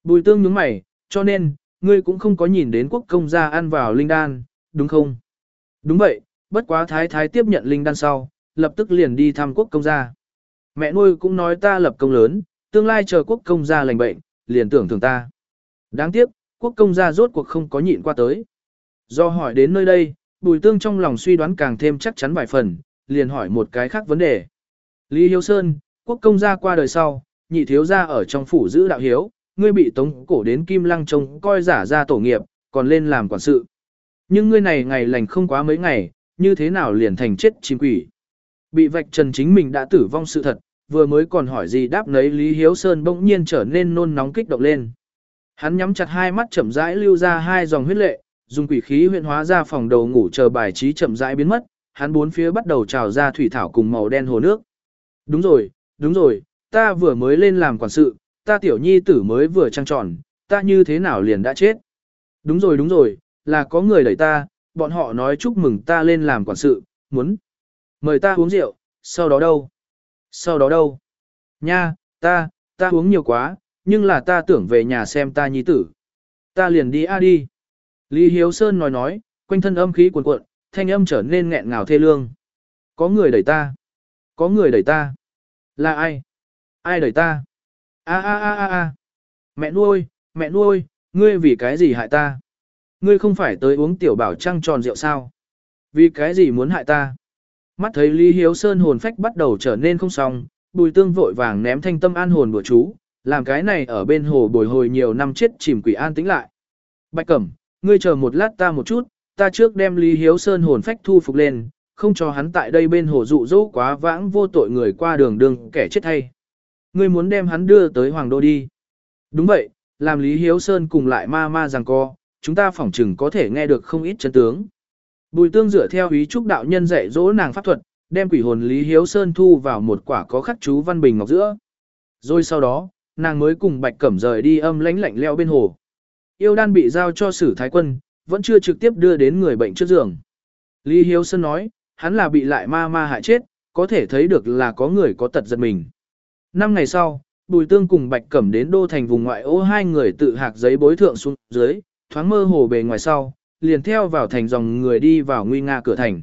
Bùi tương nhướng mày, cho nên, ngươi cũng không có nhìn đến quốc công gia ăn vào linh đan, đúng không? Đúng vậy, bất quá thái thái tiếp nhận linh đan sau, lập tức liền đi thăm quốc công gia. Mẹ nuôi cũng nói ta lập công lớn, tương lai chờ quốc công gia lành bệnh, liền tưởng thường ta. Đáng tiếc, quốc công gia rốt cuộc không có nhịn qua tới. Do hỏi đến nơi đây, bùi tương trong lòng suy đoán càng thêm chắc chắn vài phần, liền hỏi một cái khác vấn đề. Lý Hiếu Sơn, quốc công gia qua đời sau, nhị thiếu gia ở trong phủ giữ đạo hiếu, ngươi bị tống cổ đến Kim Lăng trông coi giả ra tổ nghiệp, còn lên làm quản sự. Nhưng ngươi này ngày lành không quá mấy ngày, như thế nào liền thành chết chim quỷ. Bị vạch trần chính mình đã tử vong sự thật, vừa mới còn hỏi gì đáp nấy Lý Hiếu Sơn bỗng nhiên trở nên nôn nóng kích động lên. Hắn nhắm chặt hai mắt chậm rãi lưu ra hai dòng huyết lệ, dùng quỷ khí huyện hóa ra phòng đầu ngủ chờ bài trí chậm rãi biến mất, hắn bốn phía bắt đầu trào ra thủy thảo cùng màu đen hồ nước. Đúng rồi, đúng rồi, ta vừa mới lên làm quản sự, ta tiểu nhi tử mới vừa trăng tròn, ta như thế nào liền đã chết. Đúng rồi đúng rồi, là có người đẩy ta, bọn họ nói chúc mừng ta lên làm quản sự, muốn mời ta uống rượu, sau đó đâu? Sau đó đâu? Nha, ta, ta uống nhiều quá, nhưng là ta tưởng về nhà xem ta nhi tử. Ta liền đi a đi. Lý Hiếu Sơn nói nói, quanh thân âm khí cuồn cuộn, thanh âm trở nên nghẹn ngào thê lương. Có người đẩy ta. Có người đẩy ta. Là ai? Ai đẩy ta? A a a a a. Mẹ nuôi, mẹ nuôi, ngươi vì cái gì hại ta? Ngươi không phải tới uống tiểu bảo trăng tròn rượu sao? Vì cái gì muốn hại ta? Mắt thấy Lý Hiếu Sơn hồn phách bắt đầu trở nên không xong, bùi tương vội vàng ném thanh tâm an hồn bữa chú, làm cái này ở bên hồ bồi hồi nhiều năm chết chìm quỷ an tĩnh lại. Bạch Cẩm, ngươi chờ một lát ta một chút, ta trước đem Lý Hiếu Sơn hồn phách thu phục lên, không cho hắn tại đây bên hồ dụ dỗ quá vãng vô tội người qua đường đường kẻ chết hay. Ngươi muốn đem hắn đưa tới Hoàng Đô đi. Đúng vậy, làm Lý Hiếu Sơn cùng lại ma ma rằng co, chúng ta phỏng chừng có thể nghe được không ít chân tướng. Bùi tương dựa theo ý trúc đạo nhân dạy dỗ nàng pháp thuật, đem quỷ hồn Lý Hiếu Sơn thu vào một quả có khắc chú văn bình ngọc giữa. Rồi sau đó, nàng mới cùng Bạch Cẩm rời đi âm lãnh lạnh leo bên hồ. Yêu đan bị giao cho sử thái quân, vẫn chưa trực tiếp đưa đến người bệnh trước giường. Lý Hiếu Sơn nói, hắn là bị lại ma ma hại chết, có thể thấy được là có người có tật giật mình. Năm ngày sau, Bùi Tương cùng Bạch Cẩm đến đô thành vùng ngoại ô hai người tự hạc giấy bối thượng xuống dưới, thoáng mơ hồ bề ngoài sau, liền theo vào thành dòng người đi vào nguy nga cửa thành.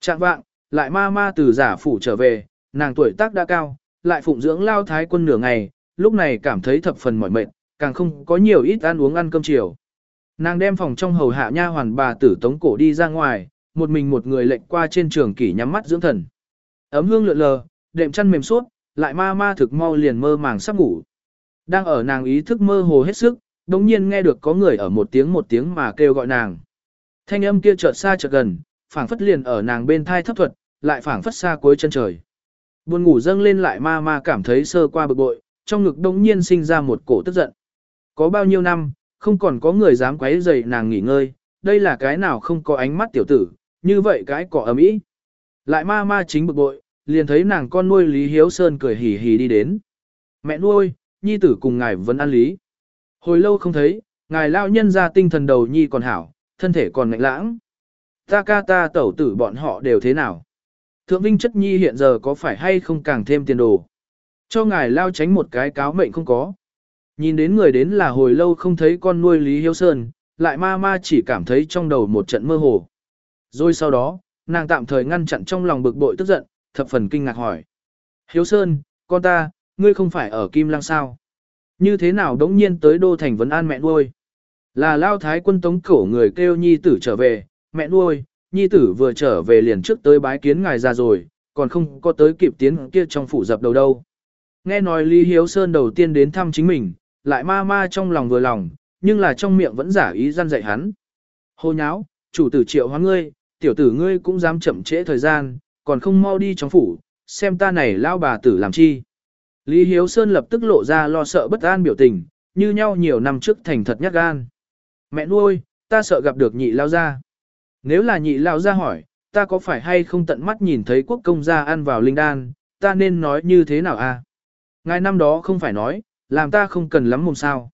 Trạng vạng, lại ma ma từ giả phủ trở về, nàng tuổi tác đã cao, lại phụng dưỡng lao thái quân nửa ngày, lúc này cảm thấy thập phần mỏi mệt, càng không có nhiều ít ăn uống ăn cơm chiều. Nàng đem phòng trong hầu hạ nha hoàn bà tử tống cổ đi ra ngoài, một mình một người lệnh qua trên trường kỷ nhắm mắt dưỡng thần. Ấm hương lượn lờ, đệm chăn mềm suốt, lại ma ma thực mau liền mơ màng sắp ngủ. Đang ở nàng ý thức mơ hồ hết sức, đồng nhiên nghe được có người ở một tiếng một tiếng mà kêu gọi nàng. Thanh âm kia chợt xa chợt gần, phảng phất liền ở nàng bên thai thấp thuật, lại phảng phất xa cuối chân trời. Buồn ngủ dâng lên lại ma ma cảm thấy sơ qua bực bội, trong ngực đống nhiên sinh ra một cổ tức giận. Có bao nhiêu năm, không còn có người dám quấy rầy nàng nghỉ ngơi, đây là cái nào không có ánh mắt tiểu tử, như vậy cái cỏ ấm ý. Lại ma ma chính bực bội, liền thấy nàng con nuôi Lý Hiếu Sơn cười hỉ hỉ đi đến. Mẹ nuôi, nhi tử cùng ngài vẫn ăn lý. Hồi lâu không thấy, ngài lao nhân ra tinh thần đầu nhi còn hảo, thân thể còn ngạnh lãng. Ta ca ta tẩu tử bọn họ đều thế nào? Thượng Vinh chất nhi hiện giờ có phải hay không càng thêm tiền đồ? Cho ngài lao tránh một cái cáo mệnh không có. Nhìn đến người đến là hồi lâu không thấy con nuôi Lý Hiếu Sơn, lại ma ma chỉ cảm thấy trong đầu một trận mơ hồ. Rồi sau đó, nàng tạm thời ngăn chặn trong lòng bực bội tức giận, thập phần kinh ngạc hỏi. Hiếu Sơn, con ta, ngươi không phải ở Kim Lăng sao? Như thế nào đống nhiên tới đô thành vấn an mẹ nuôi? Là lao thái quân tống cổ người kêu nhi tử trở về, mẹ nuôi, nhi tử vừa trở về liền trước tới bái kiến ngài ra rồi, còn không có tới kịp tiến kia trong phủ dập đầu đâu. Nghe nói Lý Hiếu Sơn đầu tiên đến thăm chính mình, lại ma ma trong lòng vừa lòng, nhưng là trong miệng vẫn giả ý gian dạy hắn. Hô nháo, chủ tử triệu hóa ngươi, tiểu tử ngươi cũng dám chậm trễ thời gian, còn không mau đi trong phủ, xem ta này lao bà tử làm chi. Lý Hiếu Sơn lập tức lộ ra lo sợ bất an biểu tình, như nhau nhiều năm trước thành thật nhát gan. Mẹ nuôi, ta sợ gặp được nhị lao gia. Nếu là nhị lao gia hỏi, ta có phải hay không tận mắt nhìn thấy quốc công gia ăn vào linh đan, ta nên nói như thế nào? À? Ngài năm đó không phải nói, làm ta không cần lắm mồm sao.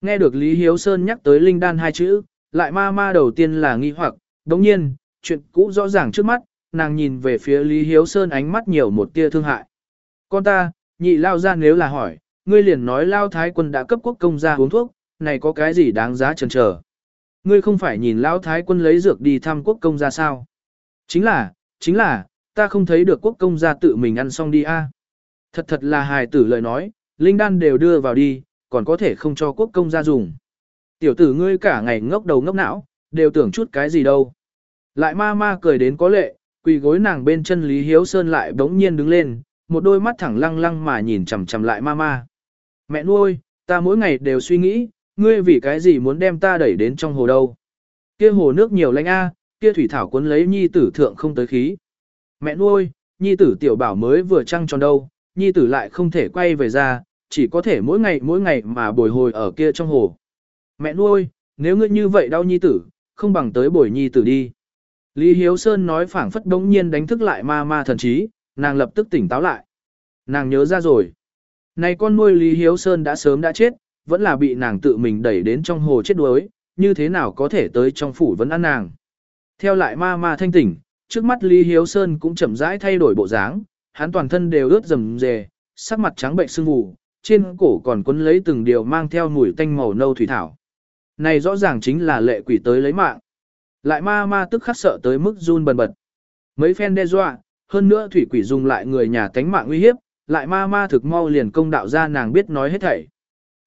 Nghe được Lý Hiếu Sơn nhắc tới linh đan hai chữ, lại ma ma đầu tiên là nghi hoặc, đồng nhiên, chuyện cũ rõ ràng trước mắt, nàng nhìn về phía Lý Hiếu Sơn ánh mắt nhiều một tia thương hại. Con ta, nhị lao ra nếu là hỏi, ngươi liền nói lao thái quân đã cấp quốc công gia uống thuốc, này có cái gì đáng giá chần chờ. Ngươi không phải nhìn lao thái quân lấy dược đi thăm quốc công gia sao? Chính là, chính là, ta không thấy được quốc công gia tự mình ăn xong đi a. Thật thật là hài tử lời nói, linh đan đều đưa vào đi, còn có thể không cho quốc công gia dùng. Tiểu tử ngươi cả ngày ngốc đầu ngốc não, đều tưởng chút cái gì đâu. Lại ma ma cười đến có lệ, quỳ gối nàng bên chân Lý Hiếu Sơn lại bỗng nhiên đứng lên, một đôi mắt thẳng lăng lăng mà nhìn chằm chằm lại ma ma. Mẹ nuôi, ta mỗi ngày đều suy nghĩ, ngươi vì cái gì muốn đem ta đẩy đến trong hồ đâu. Kia hồ nước nhiều lạnh a, kia thủy thảo cuốn lấy nhi tử thượng không tới khí. Mẹ nuôi, nhi tử tiểu bảo mới vừa trăng tròn đâu, nhi tử lại không thể quay về ra, chỉ có thể mỗi ngày mỗi ngày mà bồi hồi ở kia trong hồ. Mẹ nuôi, nếu ngươi như vậy đau nhi tử, không bằng tới bồi nhi tử đi. Lý Hiếu Sơn nói phảng phất đống nhiên đánh thức lại ma ma thần trí, nàng lập tức tỉnh táo lại. Nàng nhớ ra rồi. Này con nuôi Lý Hiếu Sơn đã sớm đã chết, vẫn là bị nàng tự mình đẩy đến trong hồ chết đuối, như thế nào có thể tới trong phủ vẫn ăn nàng. Theo lại ma ma thanh tỉnh, trước mắt Lý Hiếu Sơn cũng chậm rãi thay đổi bộ dáng, hắn toàn thân đều ướt rầm rề, sắc mặt trắng bệnh sưng vù, trên cổ còn quấn lấy từng điều mang theo mùi tanh màu nâu thủy thảo. Này rõ ràng chính là lệ quỷ tới lấy mạng. Lại ma ma tức khắc sợ tới mức run bần bật. Mấy phen đe dọa, hơn nữa thủy quỷ dùng lại người nhà tánh mạng nguy hiếp, lại ma ma thực mau liền công đạo ra nàng biết nói hết thảy.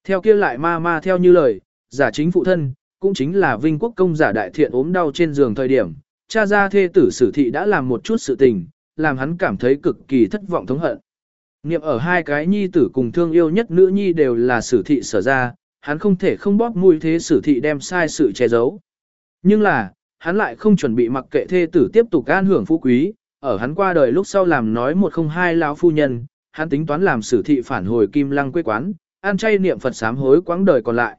Theo kia lại ma ma theo như lời, giả chính phụ thân, cũng chính là vinh quốc công giả đại thiện ốm đau trên giường thời điểm, cha gia thê tử sử thị đã làm một chút sự tình, làm hắn cảm thấy cực kỳ thất vọng thống hận. Niệm ở hai cái nhi tử cùng thương yêu nhất nữ nhi đều là sử thị sở ra, hắn không thể không bóp mũi thế sử thị đem sai sự che giấu. Nhưng là, hắn lại không chuẩn bị mặc kệ thê tử tiếp tục an hưởng phú quý, ở hắn qua đời lúc sau làm nói một không hai lão phu nhân, hắn tính toán làm sử thị phản hồi kim lăng quê quán, an chay niệm Phật sám hối quãng đời còn lại.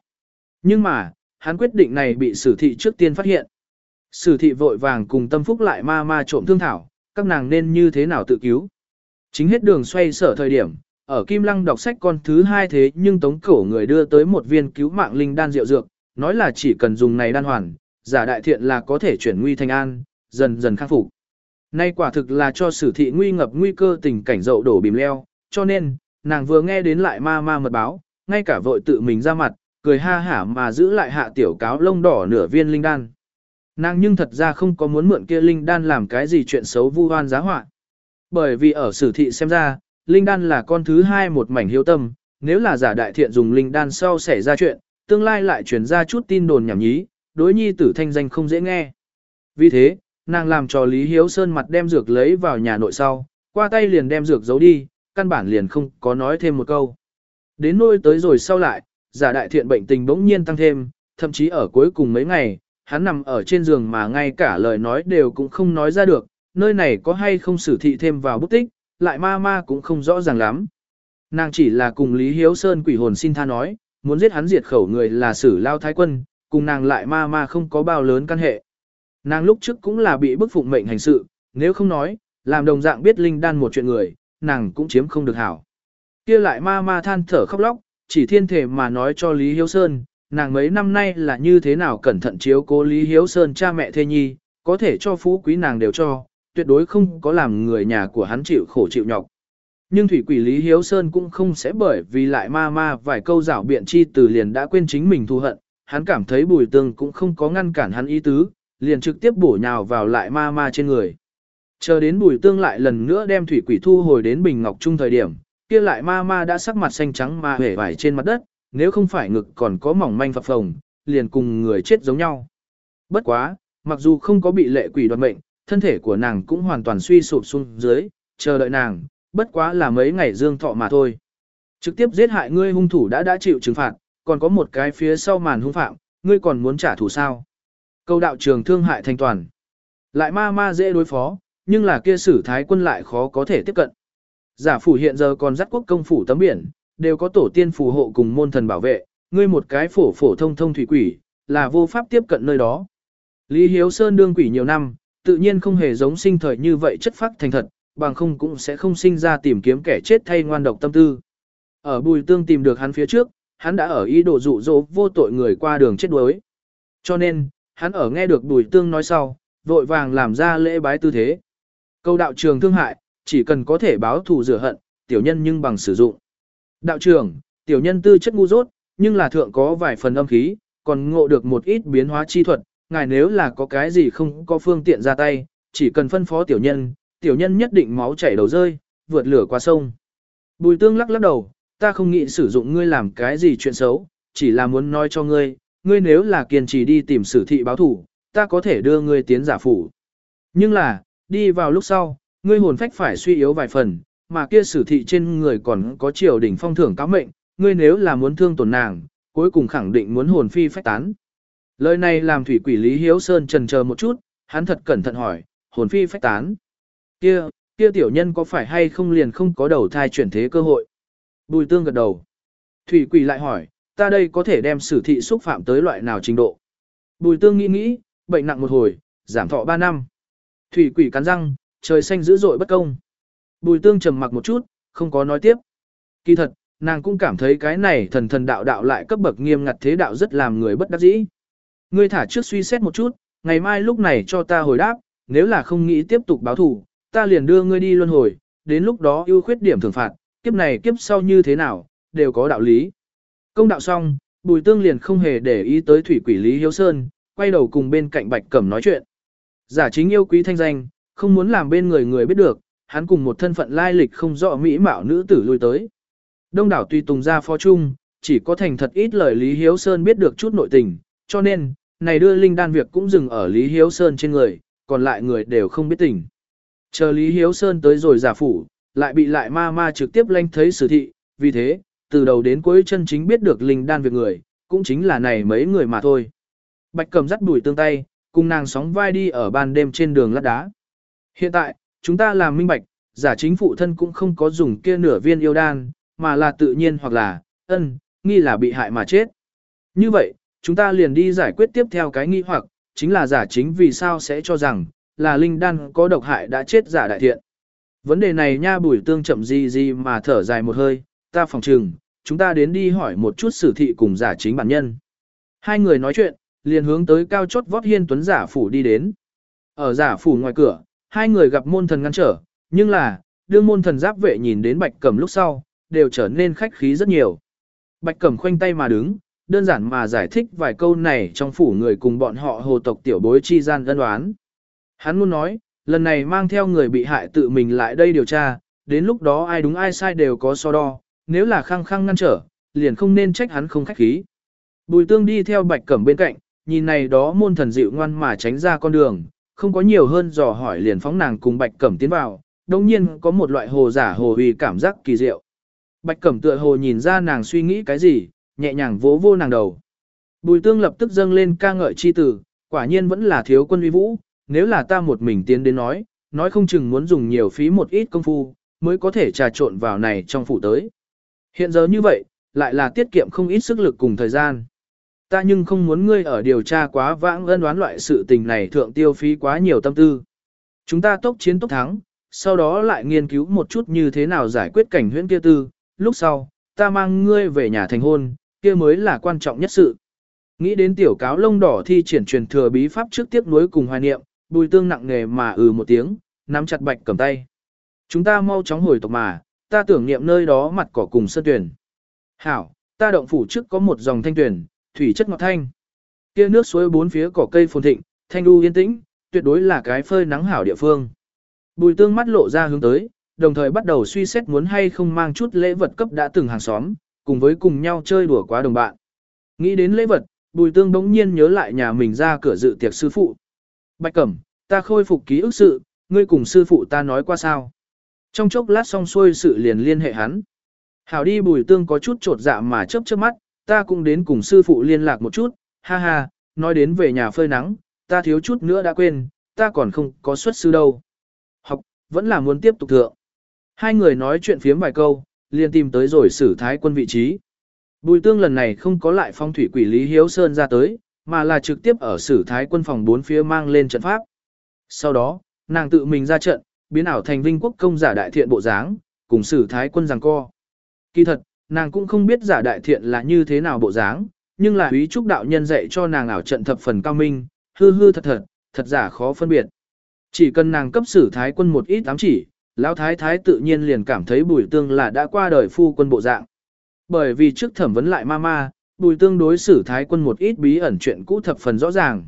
Nhưng mà, hắn quyết định này bị sử thị trước tiên phát hiện. Sử thị vội vàng cùng tâm phúc lại ma ma trộm thương thảo, các nàng nên như thế nào tự cứu. Chính hết đường xoay sở thời điểm, ở Kim Lăng đọc sách con thứ hai thế nhưng tống cổ người đưa tới một viên cứu mạng linh đan rượu dược, nói là chỉ cần dùng này đan hoàn, giả đại thiện là có thể chuyển nguy thành an, dần dần khắc phục. Nay quả thực là cho sử thị nguy ngập nguy cơ tình cảnh dậu đổ bìm leo, cho nên, nàng vừa nghe đến lại ma ma mật báo, ngay cả vội tự mình ra mặt, cười ha hả mà giữ lại hạ tiểu cáo lông đỏ nửa viên linh đan. Nàng nhưng thật ra không có muốn mượn kia linh đan làm cái gì chuyện xấu vu oan giá họa. Bởi vì ở sử thị xem ra, linh đan là con thứ hai một mảnh hiếu tâm, nếu là giả đại thiện dùng linh đan sau xảy ra chuyện, tương lai lại truyền ra chút tin đồn nhảm nhí, đối nhi tử thanh danh không dễ nghe. Vì thế, nàng làm cho Lý Hiếu Sơn mặt đem dược lấy vào nhà nội sau, qua tay liền đem dược giấu đi, căn bản liền không có nói thêm một câu. Đến nôi tới rồi sau lại, giả đại thiện bệnh tình bỗng nhiên tăng thêm, thậm chí ở cuối cùng mấy ngày, hắn nằm ở trên giường mà ngay cả lời nói đều cũng không nói ra được, nơi này có hay không xử thị thêm vào bút tích, lại ma ma cũng không rõ ràng lắm. Nàng chỉ là cùng Lý Hiếu Sơn quỷ hồn xin tha nói, muốn giết hắn diệt khẩu người là sử lao thái quân, cùng nàng lại ma ma không có bao lớn căn hệ. Nàng lúc trước cũng là bị bức phụng mệnh hành sự, nếu không nói, làm đồng dạng biết linh đan một chuyện người, nàng cũng chiếm không được hảo. Kia lại ma ma than thở khóc lóc, chỉ thiên thể mà nói cho Lý Hiếu Sơn, nàng mấy năm nay là như thế nào cẩn thận chiếu cố Lý Hiếu Sơn cha mẹ thê nhi, có thể cho phú quý nàng đều cho, tuyệt đối không có làm người nhà của hắn chịu khổ chịu nhọc. Nhưng thủy quỷ Lý Hiếu Sơn cũng không sẽ bởi vì lại ma ma vài câu rảo biện chi từ liền đã quên chính mình thù hận, hắn cảm thấy bùi tương cũng không có ngăn cản hắn ý tứ, liền trực tiếp bổ nhào vào lại ma ma trên người. Chờ đến bùi tương lại lần nữa đem thủy quỷ thu hồi đến bình ngọc trung thời điểm, kia lại ma ma đã sắc mặt xanh trắng mà hể vải trên mặt đất, nếu không phải ngực còn có mỏng manh phập phồng, liền cùng người chết giống nhau. Bất quá, mặc dù không có bị lệ quỷ đoạt mệnh, thân thể của nàng cũng hoàn toàn suy sụp xuống dưới, chờ đợi nàng, bất quá là mấy ngày dương thọ mà thôi. Trực tiếp giết hại ngươi hung thủ đã đã chịu trừng phạt, còn có một cái phía sau màn hung phạm, ngươi còn muốn trả thù sao? Câu đạo trường thương hại thành toàn. Lại ma ma dễ đối phó, nhưng là kia sử thái quân lại khó có thể tiếp cận. Giả phủ hiện giờ còn dắt quốc công phủ tấm biển, đều có tổ tiên phù hộ cùng môn thần bảo vệ, ngươi một cái phổ phổ thông thông thủy quỷ, là vô pháp tiếp cận nơi đó. Lý Hiếu Sơn đương quỷ nhiều năm, tự nhiên không hề giống sinh thời như vậy chất phác thành thật, bằng không cũng sẽ không sinh ra tìm kiếm kẻ chết thay ngoan độc tâm tư. Ở bùi tương tìm được hắn phía trước, hắn đã ở ý đồ dụ dỗ vô tội người qua đường chết đuối. Cho nên, hắn ở nghe được bùi tương nói sau, vội vàng làm ra lễ bái tư thế. Câu đạo trường thương hại, chỉ cần có thể báo thù rửa hận, tiểu nhân nhưng bằng sử dụng. Đạo trưởng, tiểu nhân tư chất ngu dốt, nhưng là thượng có vài phần âm khí, còn ngộ được một ít biến hóa chi thuật, ngài nếu là có cái gì không có phương tiện ra tay, chỉ cần phân phó tiểu nhân, tiểu nhân nhất định máu chảy đầu rơi, vượt lửa qua sông. Bùi tương lắc lắc đầu, ta không nghĩ sử dụng ngươi làm cái gì chuyện xấu, chỉ là muốn nói cho ngươi, ngươi nếu là kiên trì đi tìm sử thị báo thủ, ta có thể đưa ngươi tiến giả phủ. Nhưng là, đi vào lúc sau, ngươi hồn phách phải suy yếu vài phần, mà kia sử thị trên người còn có triều đỉnh phong thưởng cáo mệnh, ngươi nếu là muốn thương tổn nàng, cuối cùng khẳng định muốn hồn phi phách tán. Lời này làm thủy quỷ Lý Hiếu Sơn trần chờ một chút, hắn thật cẩn thận hỏi, hồn phi phách tán. Kia, kia tiểu nhân có phải hay không liền không có đầu thai chuyển thế cơ hội? Bùi tương gật đầu. Thủy quỷ lại hỏi, ta đây có thể đem sử thị xúc phạm tới loại nào trình độ? Bùi tương nghĩ nghĩ, bệnh nặng một hồi, giảm thọ 3 năm. Thủy quỷ cắn răng, trời xanh dữ dội bất công. Bùi tương trầm mặc một chút, không có nói tiếp. Kỳ thật, nàng cũng cảm thấy cái này thần thần đạo đạo lại cấp bậc nghiêm ngặt thế đạo rất làm người bất đắc dĩ. Ngươi thả trước suy xét một chút, ngày mai lúc này cho ta hồi đáp, nếu là không nghĩ tiếp tục báo thù, ta liền đưa ngươi đi luân hồi, đến lúc đó ưu khuyết điểm thưởng phạt, kiếp này kiếp sau như thế nào, đều có đạo lý. Công đạo xong, Bùi Tương liền không hề để ý tới thủy quỷ Lý Hiếu Sơn, quay đầu cùng bên cạnh Bạch Cẩm nói chuyện. Giả chính yêu quý thanh danh, không muốn làm bên người người biết được, hắn cùng một thân phận lai lịch không rõ mỹ mạo nữ tử lui tới. Đông đảo tùy tùng ra phó chung, chỉ có thành thật ít lời Lý Hiếu Sơn biết được chút nội tình, cho nên, này đưa linh đan việc cũng dừng ở Lý Hiếu Sơn trên người, còn lại người đều không biết tình. Chờ Lý Hiếu Sơn tới rồi giả phủ, lại bị lại ma ma trực tiếp lanh thấy sử thị, vì thế, từ đầu đến cuối chân chính biết được linh đan việc người, cũng chính là này mấy người mà thôi. Bạch cầm dắt đuổi tương tay, cùng nàng sóng vai đi ở ban đêm trên đường lát đá. Hiện tại, chúng ta làm minh bạch, giả chính phụ thân cũng không có dùng kia nửa viên yêu đan, mà là tự nhiên hoặc là, ân, nghi là bị hại mà chết. Như vậy, chúng ta liền đi giải quyết tiếp theo cái nghi hoặc, chính là giả chính vì sao sẽ cho rằng, là linh đan có độc hại đã chết giả đại thiện. Vấn đề này nha bùi tương chậm gì gì mà thở dài một hơi, ta phòng trừng, chúng ta đến đi hỏi một chút sử thị cùng giả chính bản nhân. Hai người nói chuyện, liền hướng tới cao chốt vót hiên tuấn giả phủ đi đến. Ở giả phủ ngoài cửa, hai người gặp môn thần ngăn trở, nhưng là, đương môn thần giáp vệ nhìn đến bạch cẩm lúc sau, đều trở nên khách khí rất nhiều. Bạch cẩm khoanh tay mà đứng, đơn giản mà giải thích vài câu này trong phủ người cùng bọn họ hồ tộc tiểu bối chi gian ân đoán. Hắn muốn nói, lần này mang theo người bị hại tự mình lại đây điều tra, đến lúc đó ai đúng ai sai đều có so đo, nếu là khăng khăng ngăn trở, liền không nên trách hắn không khách khí. Bùi tương đi theo bạch cẩm bên cạnh, nhìn này đó môn thần dịu ngoan mà tránh ra con đường, không có nhiều hơn dò hỏi liền phóng nàng cùng bạch cẩm tiến vào, đồng nhiên có một loại hồ giả hồ uy cảm giác kỳ diệu. Bạch cẩm tựa hồ nhìn ra nàng suy nghĩ cái gì, nhẹ nhàng vỗ vô nàng đầu. Bùi tương lập tức dâng lên ca ngợi chi tử, quả nhiên vẫn là thiếu quân uy vũ, nếu là ta một mình tiến đến nói, nói không chừng muốn dùng nhiều phí một ít công phu, mới có thể trà trộn vào này trong phủ tới. Hiện giờ như vậy, lại là tiết kiệm không ít sức lực cùng thời gian. Ta nhưng không muốn ngươi ở điều tra quá vãng ân đoán loại sự tình này thượng tiêu phí quá nhiều tâm tư. Chúng ta tốc chiến tốc thắng, sau đó lại nghiên cứu một chút như thế nào giải quyết cảnh huyễn kia tư, lúc sau, ta mang ngươi về nhà thành hôn, kia mới là quan trọng nhất sự. Nghĩ đến tiểu cáo lông đỏ thi triển truyền thừa bí pháp trước tiếp nối cùng hoài niệm, bùi tương nặng nề mà ừ một tiếng, nắm chặt bạch cầm tay. Chúng ta mau chóng hồi tộc mà, ta tưởng niệm nơi đó mặt cỏ cùng sơn tuyển. Hảo, ta động phủ trước có một dòng thanh tuyển, thủy chất ngọt thanh. Kia nước suối bốn phía cỏ cây phồn thịnh, thanh u yên tĩnh, tuyệt đối là cái phơi nắng hảo địa phương. Bùi tương mắt lộ ra hướng tới, đồng thời bắt đầu suy xét muốn hay không mang chút lễ vật cấp đã từng hàng xóm, cùng với cùng nhau chơi đùa quá đồng bạn. Nghĩ đến lễ vật, bùi tương bỗng nhiên nhớ lại nhà mình ra cửa dự tiệc sư phụ. Bạch Cẩm, ta khôi phục ký ức sự, ngươi cùng sư phụ ta nói qua sao. Trong chốc lát xong xuôi sự liền liên hệ hắn. Hảo đi bùi tương có chút trột dạ mà chớp chớp mắt, ta cũng đến cùng sư phụ liên lạc một chút, ha ha, nói đến về nhà phơi nắng, ta thiếu chút nữa đã quên, ta còn không có xuất sư đâu. Học, vẫn là muốn tiếp tục thượng. Hai người nói chuyện phiếm vài câu, liền tìm tới rồi xử thái quân vị trí. Bùi tương lần này không có lại phong thủy quỷ Lý Hiếu Sơn ra tới, mà là trực tiếp ở sử thái quân phòng bốn phía mang lên trận pháp. Sau đó, nàng tự mình ra trận, biến ảo thành vinh quốc công giả đại thiện bộ dáng, cùng sử thái quân giằng co. Kỳ thật, nàng cũng không biết giả đại thiện là như thế nào bộ dáng, nhưng là ý trúc đạo nhân dạy cho nàng ảo trận thập phần cao minh, hư hư thật thật, thật giả khó phân biệt. Chỉ cần nàng cấp sử thái quân một ít ám chỉ, lão thái thái tự nhiên liền cảm thấy bùi tương là đã qua đời phu quân bộ dạng. Bởi vì trước thẩm vấn lại ma ma, bùi tương đối xử thái quân một ít bí ẩn chuyện cũ thập phần rõ ràng.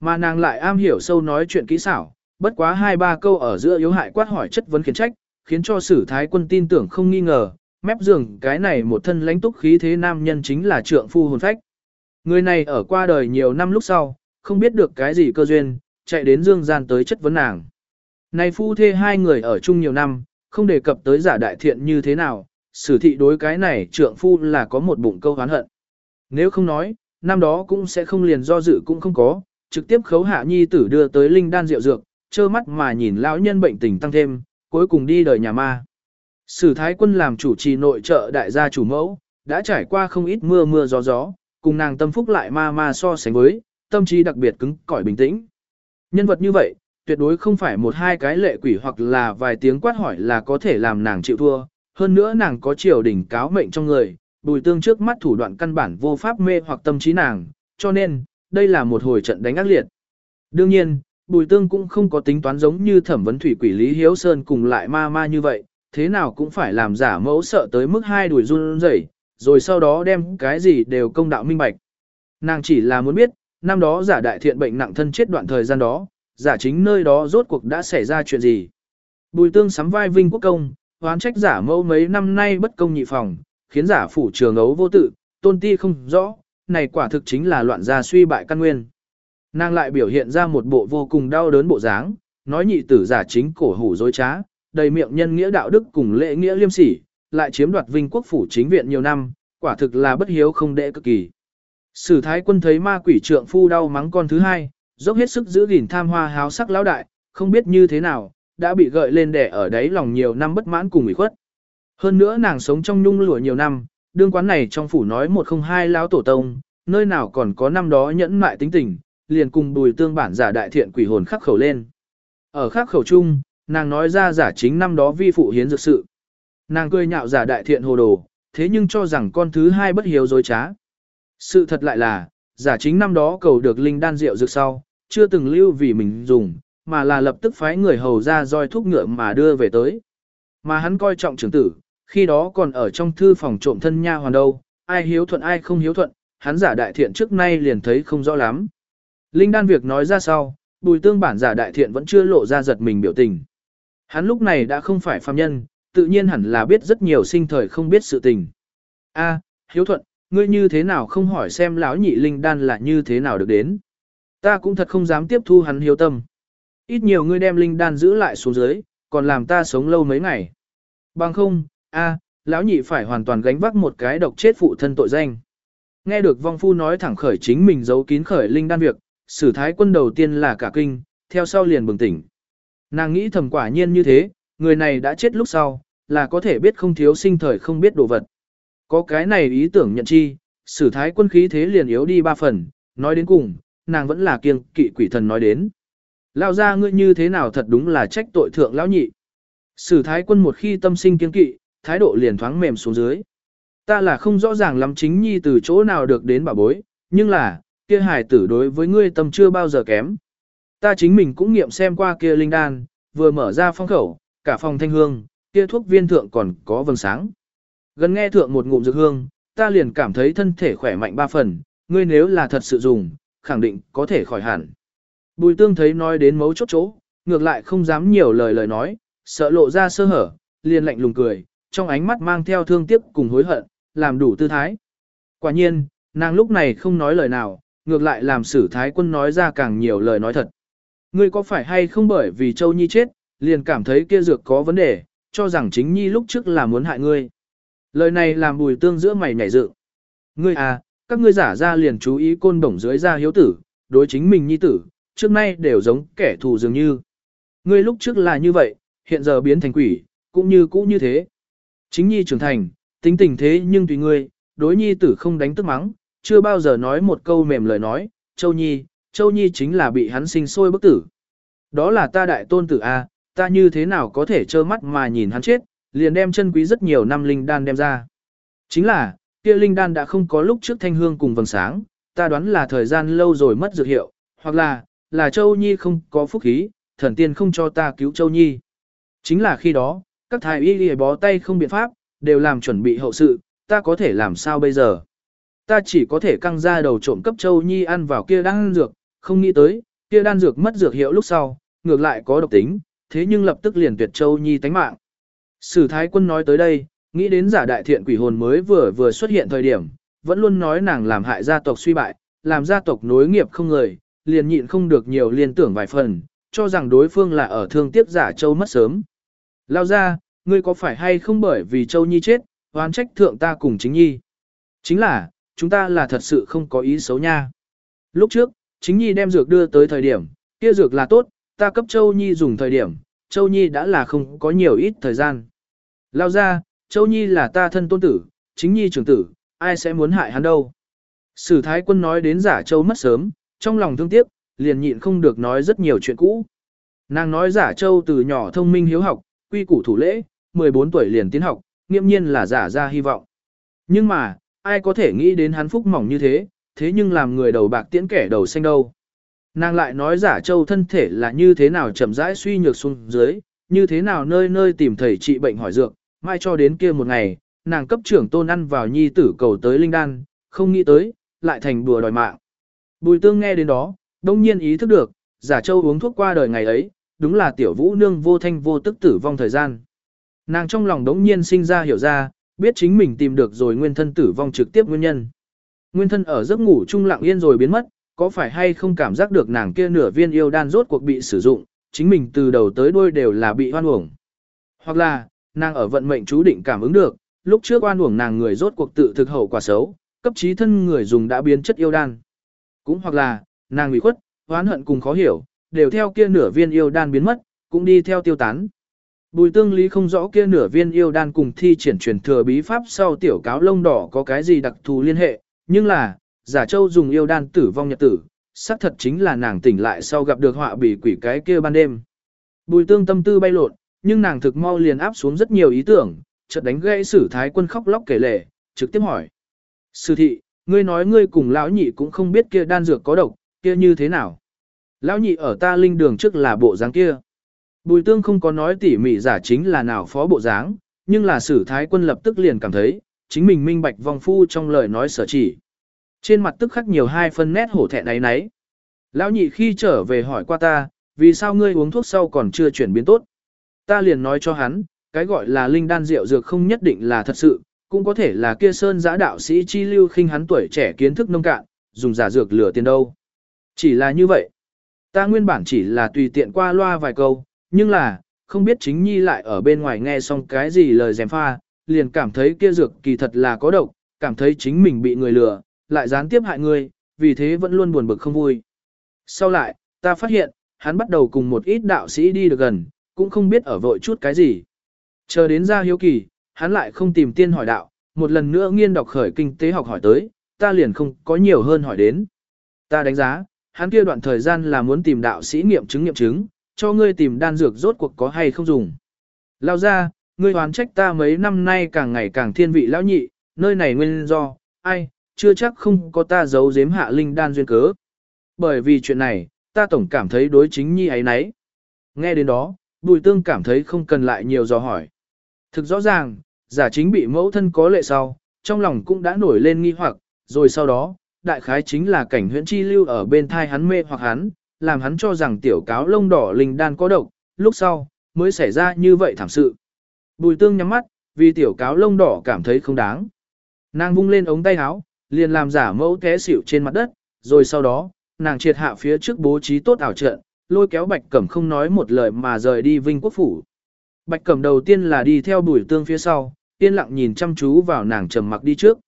Mà nàng lại am hiểu sâu nói chuyện kỹ xảo, bất quá hai ba câu ở giữa yếu hại quát hỏi chất vấn khiển trách, khiến cho sử thái quân tin tưởng không nghi ngờ, mép giường cái này một thân lãnh túc khí thế nam nhân chính là trượng phu hồn phách. Người này ở qua đời nhiều năm lúc sau, không biết được cái gì cơ duyên, chạy đến dương gian tới chất vấn nàng. Này phu thê hai người ở chung nhiều năm, không đề cập tới giả đại thiện như thế nào, sử thị đối cái này trượng phu là có một bụng câu hán hận. Nếu không nói, năm đó cũng sẽ không liền do dự cũng không có, trực tiếp khấu hạ nhi tử đưa tới linh đan rượu dược, trơ mắt mà nhìn lão nhân bệnh tình tăng thêm, cuối cùng đi đời nhà ma. Sử thái quân làm chủ trì nội trợ đại gia chủ mẫu, đã trải qua không ít mưa mưa gió gió, cùng nàng tâm phúc lại ma ma so sánh với, tâm trí đặc biệt cứng cỏi bình tĩnh. Nhân vật như vậy, tuyệt đối không phải một hai cái lệ quỷ hoặc là vài tiếng quát hỏi là có thể làm nàng chịu thua, hơn nữa nàng có triều đỉnh cáo mệnh trong người, bùi tương trước mắt thủ đoạn căn bản vô pháp mê hoặc tâm trí nàng, cho nên, đây là một hồi trận đánh ác liệt. Đương nhiên, bùi tương cũng không có tính toán giống như thẩm vấn thủy quỷ Lý Hiếu Sơn cùng lại ma ma như vậy, thế nào cũng phải làm giả mẫu sợ tới mức hai đuổi run rẩy, rồi sau đó đem cái gì đều công đạo minh bạch. Nàng chỉ là muốn biết, năm đó giả đại thiện bệnh nặng thân chết đoạn thời gian đó, giả chính nơi đó rốt cuộc đã xảy ra chuyện gì. Bùi tương sắm vai vinh quốc công, hoán trách giả mẫu mấy năm nay bất công nhị phòng, khiến giả phủ trường ấu vô tự, tôn ti không rõ, này quả thực chính là loạn gia suy bại căn nguyên. Nàng lại biểu hiện ra một bộ vô cùng đau đớn bộ dáng, nói nhị tử giả chính cổ hủ dối trá, đầy miệng nhân nghĩa đạo đức cùng lễ nghĩa liêm sỉ, lại chiếm đoạt vinh quốc phủ chính viện nhiều năm, quả thực là bất hiếu không đệ cực kỳ. Sử thái quân thấy ma quỷ trượng phu đau mắng con thứ hai, dốc hết sức giữ gìn tham hoa háo sắc lão đại, không biết như thế nào, đã bị gợi lên đẻ ở đấy lòng nhiều năm bất mãn cùng ủy khuất. Hơn nữa nàng sống trong nhung lụa nhiều năm, đương quán này trong phủ nói một không hai lão tổ tông, nơi nào còn có năm đó nhẫn mại tính tình, liền cùng bùi tương bản giả đại thiện quỷ hồn khắc khẩu lên. Ở khắc khẩu chung, nàng nói ra giả chính năm đó vi phụ hiến dược sự. Nàng cười nhạo giả đại thiện hồ đồ, thế nhưng cho rằng con thứ hai bất hiếu dối trá. Sự thật lại là, giả chính năm đó cầu được linh đan rượu dược sau, chưa từng lưu vì mình dùng, mà là lập tức phái người hầu ra roi thuốc ngựa mà đưa về tới. Mà hắn coi trọng trưởng tử, khi đó còn ở trong thư phòng trộm thân nha hoàn đâu, ai hiếu thuận ai không hiếu thuận, hắn giả đại thiện trước nay liền thấy không rõ lắm. Linh đan việc nói ra sau, bùi tương bản giả đại thiện vẫn chưa lộ ra giật mình biểu tình. Hắn lúc này đã không phải phàm nhân, tự nhiên hẳn là biết rất nhiều sinh thời không biết sự tình. A, hiếu thuận, ngươi như thế nào không hỏi xem lão nhị linh đan là như thế nào được đến. Ta cũng thật không dám tiếp thu hắn hiếu tâm. Ít nhiều ngươi đem linh đan giữ lại xuống dưới, còn làm ta sống lâu mấy ngày. Bằng không, a, lão nhị phải hoàn toàn gánh vác một cái độc chết phụ thân tội danh. Nghe được vong phu nói thẳng khởi chính mình giấu kín khởi linh đan việc, sử thái quân đầu tiên là cả kinh, theo sau liền bừng tỉnh. Nàng nghĩ thầm quả nhiên như thế, người này đã chết lúc sau, là có thể biết không thiếu sinh thời không biết đồ vật. Có cái này ý tưởng nhận chi, sử thái quân khí thế liền yếu đi ba phần, nói đến cùng, nàng vẫn là kiêng kỵ quỷ thần nói đến. Lao ra ngươi như thế nào thật đúng là trách tội thượng lão nhị. Sử thái quân một khi tâm sinh kiêng kỵ, thái độ liền thoáng mềm xuống dưới. Ta là không rõ ràng lắm chính nhi từ chỗ nào được đến bà bối, nhưng là, kia hài tử đối với ngươi tâm chưa bao giờ kém. Ta chính mình cũng nghiệm xem qua kia linh đan, vừa mở ra phong khẩu, cả phòng thanh hương, kia thuốc viên thượng còn có vầng sáng. Gần nghe thượng một ngụm dược hương, ta liền cảm thấy thân thể khỏe mạnh ba phần, ngươi nếu là thật sự dùng, khẳng định có thể khỏi hẳn. Bùi tương thấy nói đến mấu chốt chỗ, ngược lại không dám nhiều lời lời nói, sợ lộ ra sơ hở, liền lạnh lùng cười, trong ánh mắt mang theo thương tiếc cùng hối hận, làm đủ tư thái. Quả nhiên, nàng lúc này không nói lời nào, ngược lại làm sử thái quân nói ra càng nhiều lời nói thật. Ngươi có phải hay không bởi vì Châu Nhi chết, liền cảm thấy kia dược có vấn đề, cho rằng chính Nhi lúc trước là muốn hại ngươi. Lời này làm bùi tương giữa mày nhảy dựng. Ngươi à, các ngươi giả ra liền chú ý côn đồng dưới ra hiếu tử, đối chính mình Nhi tử, trước nay đều giống kẻ thù dường như. Ngươi lúc trước là như vậy, hiện giờ biến thành quỷ, cũng như cũ như thế. Chính Nhi trưởng thành, tính tình thế nhưng tùy ngươi, đối Nhi tử không đánh tức mắng, chưa bao giờ nói một câu mềm lời nói, Châu Nhi, Châu Nhi chính là bị hắn sinh sôi bức tử. Đó là ta đại tôn tử A, ta như thế nào có thể trơ mắt mà nhìn hắn chết, liền đem chân quý rất nhiều năm linh đan đem ra. Chính là, kia linh đan đã không có lúc trước thanh hương cùng vầng sáng, ta đoán là thời gian lâu rồi mất dược hiệu, hoặc là, là Châu Nhi không có phúc khí, thần tiên không cho ta cứu Châu Nhi. Chính là khi đó, các thái y y bó tay không biện pháp, đều làm chuẩn bị hậu sự, ta có thể làm sao bây giờ? Ta chỉ có thể căng ra đầu trộm cấp Châu Nhi ăn vào kia đan dược, không nghĩ tới, kia đan dược mất dược hiệu lúc sau, ngược lại có độc tính, thế nhưng lập tức liền tuyệt Châu Nhi tánh mạng. Sử Thái Quân nói tới đây, nghĩ đến giả đại thiện quỷ hồn mới vừa vừa xuất hiện thời điểm, vẫn luôn nói nàng làm hại gia tộc suy bại, làm gia tộc nối nghiệp không người, liền nhịn không được nhiều liên tưởng vài phần, cho rằng đối phương là ở thương tiếp giả Châu mất sớm. Lao ra, ngươi có phải hay không bởi vì Châu Nhi chết, oán trách thượng ta cùng chính Nhi? Chính là, chúng ta là thật sự không có ý xấu nha. Lúc trước, chính Nhi đem dược đưa tới thời điểm, kia dược là tốt, ta cấp Châu Nhi dùng thời điểm, Châu Nhi đã là không có nhiều ít thời gian. Lao ra, Châu Nhi là ta thân tôn tử, chính Nhi trưởng tử, ai sẽ muốn hại hắn đâu. Sử Thái Quân nói đến giả Châu mất sớm, trong lòng thương tiếc, liền nhịn không được nói rất nhiều chuyện cũ. Nàng nói giả Châu từ nhỏ thông minh hiếu học, quy củ thủ lễ, 14 tuổi liền tiến học, nghiêm nhiên là giả ra hy vọng. Nhưng mà, ai có thể nghĩ đến hắn phúc mỏng như thế, thế nhưng làm người đầu bạc tiễn kẻ đầu xanh đâu. Nàng lại nói giả châu thân thể là như thế nào chậm rãi suy nhược xuống dưới, như thế nào nơi nơi tìm thầy trị bệnh hỏi dược, mai cho đến kia một ngày, nàng cấp trưởng tôn ăn vào nhi tử cầu tới linh đan, không nghĩ tới, lại thành đùa đòi mạng. Bùi tương nghe đến đó, đông nhiên ý thức được, giả châu uống thuốc qua đời ngày ấy, đúng là tiểu vũ nương vô thanh vô tức tử vong thời gian. Nàng trong lòng đống nhiên sinh ra hiểu ra, biết chính mình tìm được rồi nguyên thân tử vong trực tiếp nguyên nhân. Nguyên thân ở giấc ngủ trung lặng yên rồi biến mất, có phải hay không cảm giác được nàng kia nửa viên yêu đan rốt cuộc bị sử dụng, chính mình từ đầu tới đuôi đều là bị hoan uổng. Hoặc là, nàng ở vận mệnh chú định cảm ứng được, lúc trước oan uổng nàng người rốt cuộc tự thực hậu quả xấu, cấp trí thân người dùng đã biến chất yêu đan. Cũng hoặc là, nàng bị khuất, oán hận cùng khó hiểu, đều theo kia nửa viên yêu đan biến mất, cũng đi theo tiêu tán. Bùi tương lý không rõ kia nửa viên yêu đan cùng thi triển truyền thừa bí pháp sau tiểu cáo lông đỏ có cái gì đặc thù liên hệ, nhưng là, giả châu dùng yêu đan tử vong nhật tử, xác thật chính là nàng tỉnh lại sau gặp được họa bị quỷ cái kia ban đêm. Bùi tương tâm tư bay lộn, nhưng nàng thực mau liền áp xuống rất nhiều ý tưởng, chợt đánh gãy sử thái quân khóc lóc kể lể, trực tiếp hỏi. "Sư thị, ngươi nói ngươi cùng lão nhị cũng không biết kia đan dược có độc, kia như thế nào? Lão nhị ở ta linh đường trước là bộ dáng kia. Bùi tương không có nói tỉ mỉ giả chính là nào phó bộ dáng, nhưng là sử thái quân lập tức liền cảm thấy, chính mình minh bạch vong phu trong lời nói sở chỉ. Trên mặt tức khắc nhiều hai phân nét hổ thẹn ấy nấy. Lão nhị khi trở về hỏi qua ta, vì sao ngươi uống thuốc sau còn chưa chuyển biến tốt. Ta liền nói cho hắn, cái gọi là linh đan rượu dược không nhất định là thật sự, cũng có thể là kia sơn giã đạo sĩ chi lưu khinh hắn tuổi trẻ kiến thức nông cạn, dùng giả dược lửa tiền đâu. Chỉ là như vậy. Ta nguyên bản chỉ là tùy tiện qua loa vài câu, nhưng là, không biết chính nhi lại ở bên ngoài nghe xong cái gì lời dèm pha, liền cảm thấy kia dược kỳ thật là có độc, cảm thấy chính mình bị người lừa, lại gián tiếp hại người, vì thế vẫn luôn buồn bực không vui. Sau lại, ta phát hiện, hắn bắt đầu cùng một ít đạo sĩ đi được gần, cũng không biết ở vội chút cái gì. Chờ đến ra hiếu kỳ, hắn lại không tìm tiên hỏi đạo, một lần nữa nghiên đọc khởi kinh tế học hỏi tới, ta liền không có nhiều hơn hỏi đến. Ta đánh giá, hắn kia đoạn thời gian là muốn tìm đạo sĩ nghiệm chứng nghiệm chứng, cho ngươi tìm đan dược rốt cuộc có hay không dùng. Lao ra, ngươi hoán trách ta mấy năm nay càng ngày càng thiên vị lão nhị, nơi này nguyên do, ai, chưa chắc không có ta giấu giếm hạ linh đan duyên cớ. Bởi vì chuyện này, ta tổng cảm thấy đối chính nhi ấy nấy. Nghe đến đó, bùi tương cảm thấy không cần lại nhiều dò hỏi. Thực rõ ràng, giả chính bị mẫu thân có lệ sau, trong lòng cũng đã nổi lên nghi hoặc, rồi sau đó, đại khái chính là cảnh huyễn chi lưu ở bên thai hắn mê hoặc hắn, làm hắn cho rằng tiểu cáo lông đỏ linh đan có độc, lúc sau, mới xảy ra như vậy thảm sự. Bùi tương nhắm mắt, vì tiểu cáo lông đỏ cảm thấy không đáng. Nàng vung lên ống tay áo, liền làm giả mẫu té xỉu trên mặt đất, rồi sau đó, nàng triệt hạ phía trước bố trí tốt ảo trận, lôi kéo bạch cẩm không nói một lời mà rời đi vinh quốc phủ. Bạch cẩm đầu tiên là đi theo bùi tương phía sau, yên lặng nhìn chăm chú vào nàng trầm mặc đi trước.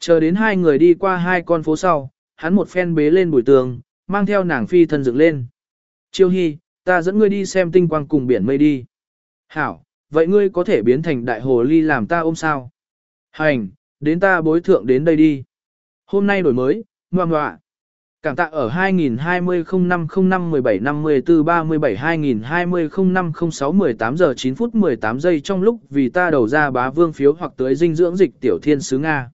Chờ đến hai người đi qua hai con phố sau, hắn một phen bế lên bùi tương, mang theo nàng phi thân dựng lên. Chiêu hy, ta dẫn ngươi đi xem tinh quang cùng biển mây đi. Hảo, vậy ngươi có thể biến thành đại hồ ly làm ta ôm sao? Hành, đến ta bối thượng đến đây đi. Hôm nay đổi mới, ngoan ngoạ. Cảm tạ ở 2020 05 05 17 54 37 2020 05 06 18 giờ 9 phút 18 giây trong lúc vì ta đầu ra bá vương phiếu hoặc tới dinh dưỡng dịch tiểu thiên sứ Nga.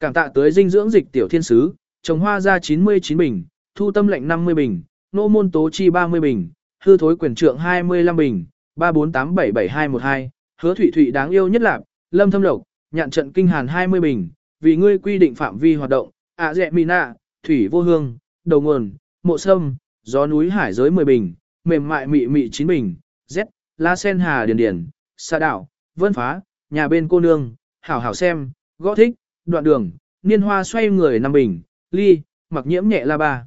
Cảm tạ tới dinh dưỡng dịch tiểu thiên sứ, trồng hoa ra 99 bình, thu tâm lệnh 50 bình, nô môn tố chi 30 bình, hư thối quyền trượng 25 bình, 348771212, hứa thủy thủy đáng yêu nhất lạc, lâm thâm lộc, nhạn trận kinh hàn 20 bình, vì ngươi quy định phạm vi hoạt động, ạ à dẹ mì nạ, thủy vô hương, đầu nguồn, mộ sâm, gió núi hải giới 10 bình, mềm mại mị mị chín bình, Z, lá sen hà điền điền, xa đảo, vân phá, nhà bên cô nương, hảo hảo xem, gõ thích, đoạn đường, niên hoa xoay người năm bình, ly, mặc nhiễm nhẹ la ba.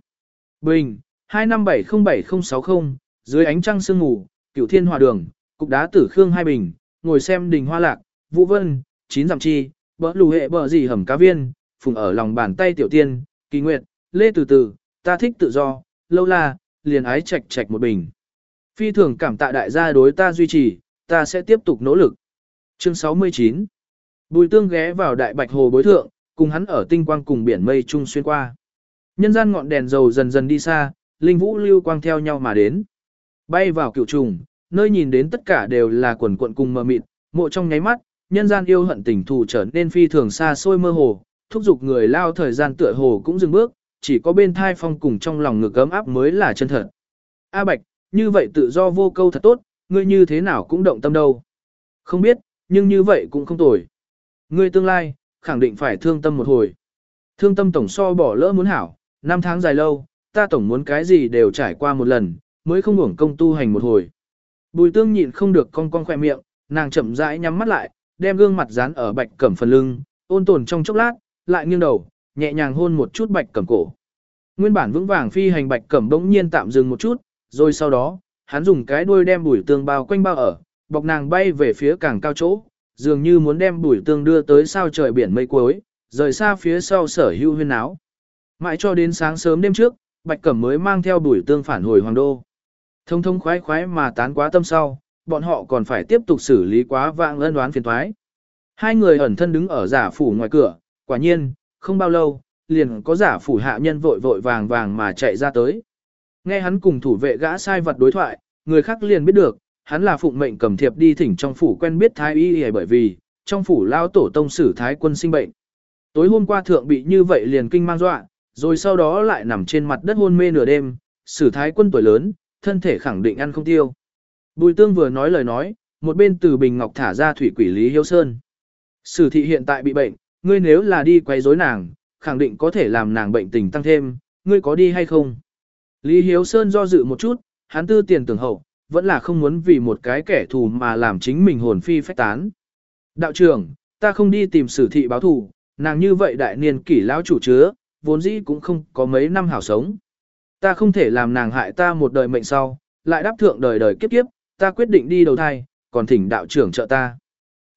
Bình, 2570760, dưới ánh trăng sương ngủ, cửu thiên hòa đường, cục đá tử khương hai bình, ngồi xem đình hoa lạc, vũ vân, chín dặm chi, bỡ lù hệ bờ gì hầm cá viên, phùng ở lòng bàn tay tiểu tiên, kỳ nguyệt, lê từ từ, ta thích tự do, lâu la, liền ái chạch chạch một bình. Phi thường cảm tạ đại gia đối ta duy trì, ta sẽ tiếp tục nỗ lực. Chương 69 Bùi tương ghé vào đại bạch hồ bối thượng, cùng hắn ở tinh quang cùng biển mây chung xuyên qua. Nhân gian ngọn đèn dầu dần dần đi xa, linh vũ lưu quang theo nhau mà đến. Bay vào cựu trùng, nơi nhìn đến tất cả đều là quần cuộn cùng mờ mịt, mộ trong nháy mắt, nhân gian yêu hận tình thù trở nên phi thường xa xôi mơ hồ, thúc giục người lao thời gian tựa hồ cũng dừng bước, chỉ có bên thai phong cùng trong lòng ngực ấm áp mới là chân thật. A Bạch, như vậy tự do vô câu thật tốt, ngươi như thế nào cũng động tâm đâu. Không biết, nhưng như vậy cũng không tồi. Ngươi tương lai, khẳng định phải thương tâm một hồi. Thương tâm tổng so bỏ lỡ muốn hảo, năm tháng dài lâu, ta tổng muốn cái gì đều trải qua một lần, mới không hưởng công tu hành một hồi. Bùi tương nhịn không được cong cong khoe miệng, nàng chậm rãi nhắm mắt lại, đem gương mặt dán ở bạch cẩm phần lưng, ôn tồn trong chốc lát, lại nghiêng đầu, nhẹ nhàng hôn một chút bạch cẩm cổ. Nguyên bản vững vàng phi hành bạch cẩm bỗng nhiên tạm dừng một chút, rồi sau đó, hắn dùng cái đuôi đem bùi tương bao quanh bao ở, bọc nàng bay về phía càng cao chỗ, dường như muốn đem bùi tương đưa tới sao trời biển mây cuối, rời xa phía sau sở hưu huyên áo. Mãi cho đến sáng sớm đêm trước, bạch cẩm mới mang theo bùi tương phản hồi hoàng đô. Thông thông khoái khoái mà tán quá tâm sau, bọn họ còn phải tiếp tục xử lý quá vạng ân đoán phiền thoái. Hai người ẩn thân đứng ở giả phủ ngoài cửa, quả nhiên, không bao lâu, liền có giả phủ hạ nhân vội vội vàng vàng mà chạy ra tới. Nghe hắn cùng thủ vệ gã sai vật đối thoại, người khác liền biết được, hắn là phụng mệnh cầm thiệp đi thỉnh trong phủ quen biết thái y bởi vì, trong phủ lao tổ tông sử thái quân sinh bệnh. Tối hôm qua thượng bị như vậy liền kinh mang dọa, rồi sau đó lại nằm trên mặt đất hôn mê nửa đêm, sử thái quân tuổi lớn, thân thể khẳng định ăn không tiêu. Bùi tương vừa nói lời nói, một bên từ bình ngọc thả ra thủy quỷ Lý Hiếu Sơn. Sử thị hiện tại bị bệnh, ngươi nếu là đi quấy rối nàng, khẳng định có thể làm nàng bệnh tình tăng thêm, ngươi có đi hay không? Lý Hiếu Sơn do dự một chút, hắn tư tiền tưởng hậu, vẫn là không muốn vì một cái kẻ thù mà làm chính mình hồn phi phách tán. Đạo trưởng, ta không đi tìm sử thị báo thù, nàng như vậy đại niên kỷ lão chủ chứa, vốn dĩ cũng không có mấy năm hảo sống. Ta không thể làm nàng hại ta một đời mệnh sau, lại đáp thượng đời đời kiếp kiếp, ta quyết định đi đầu thai, còn thỉnh đạo trưởng trợ ta.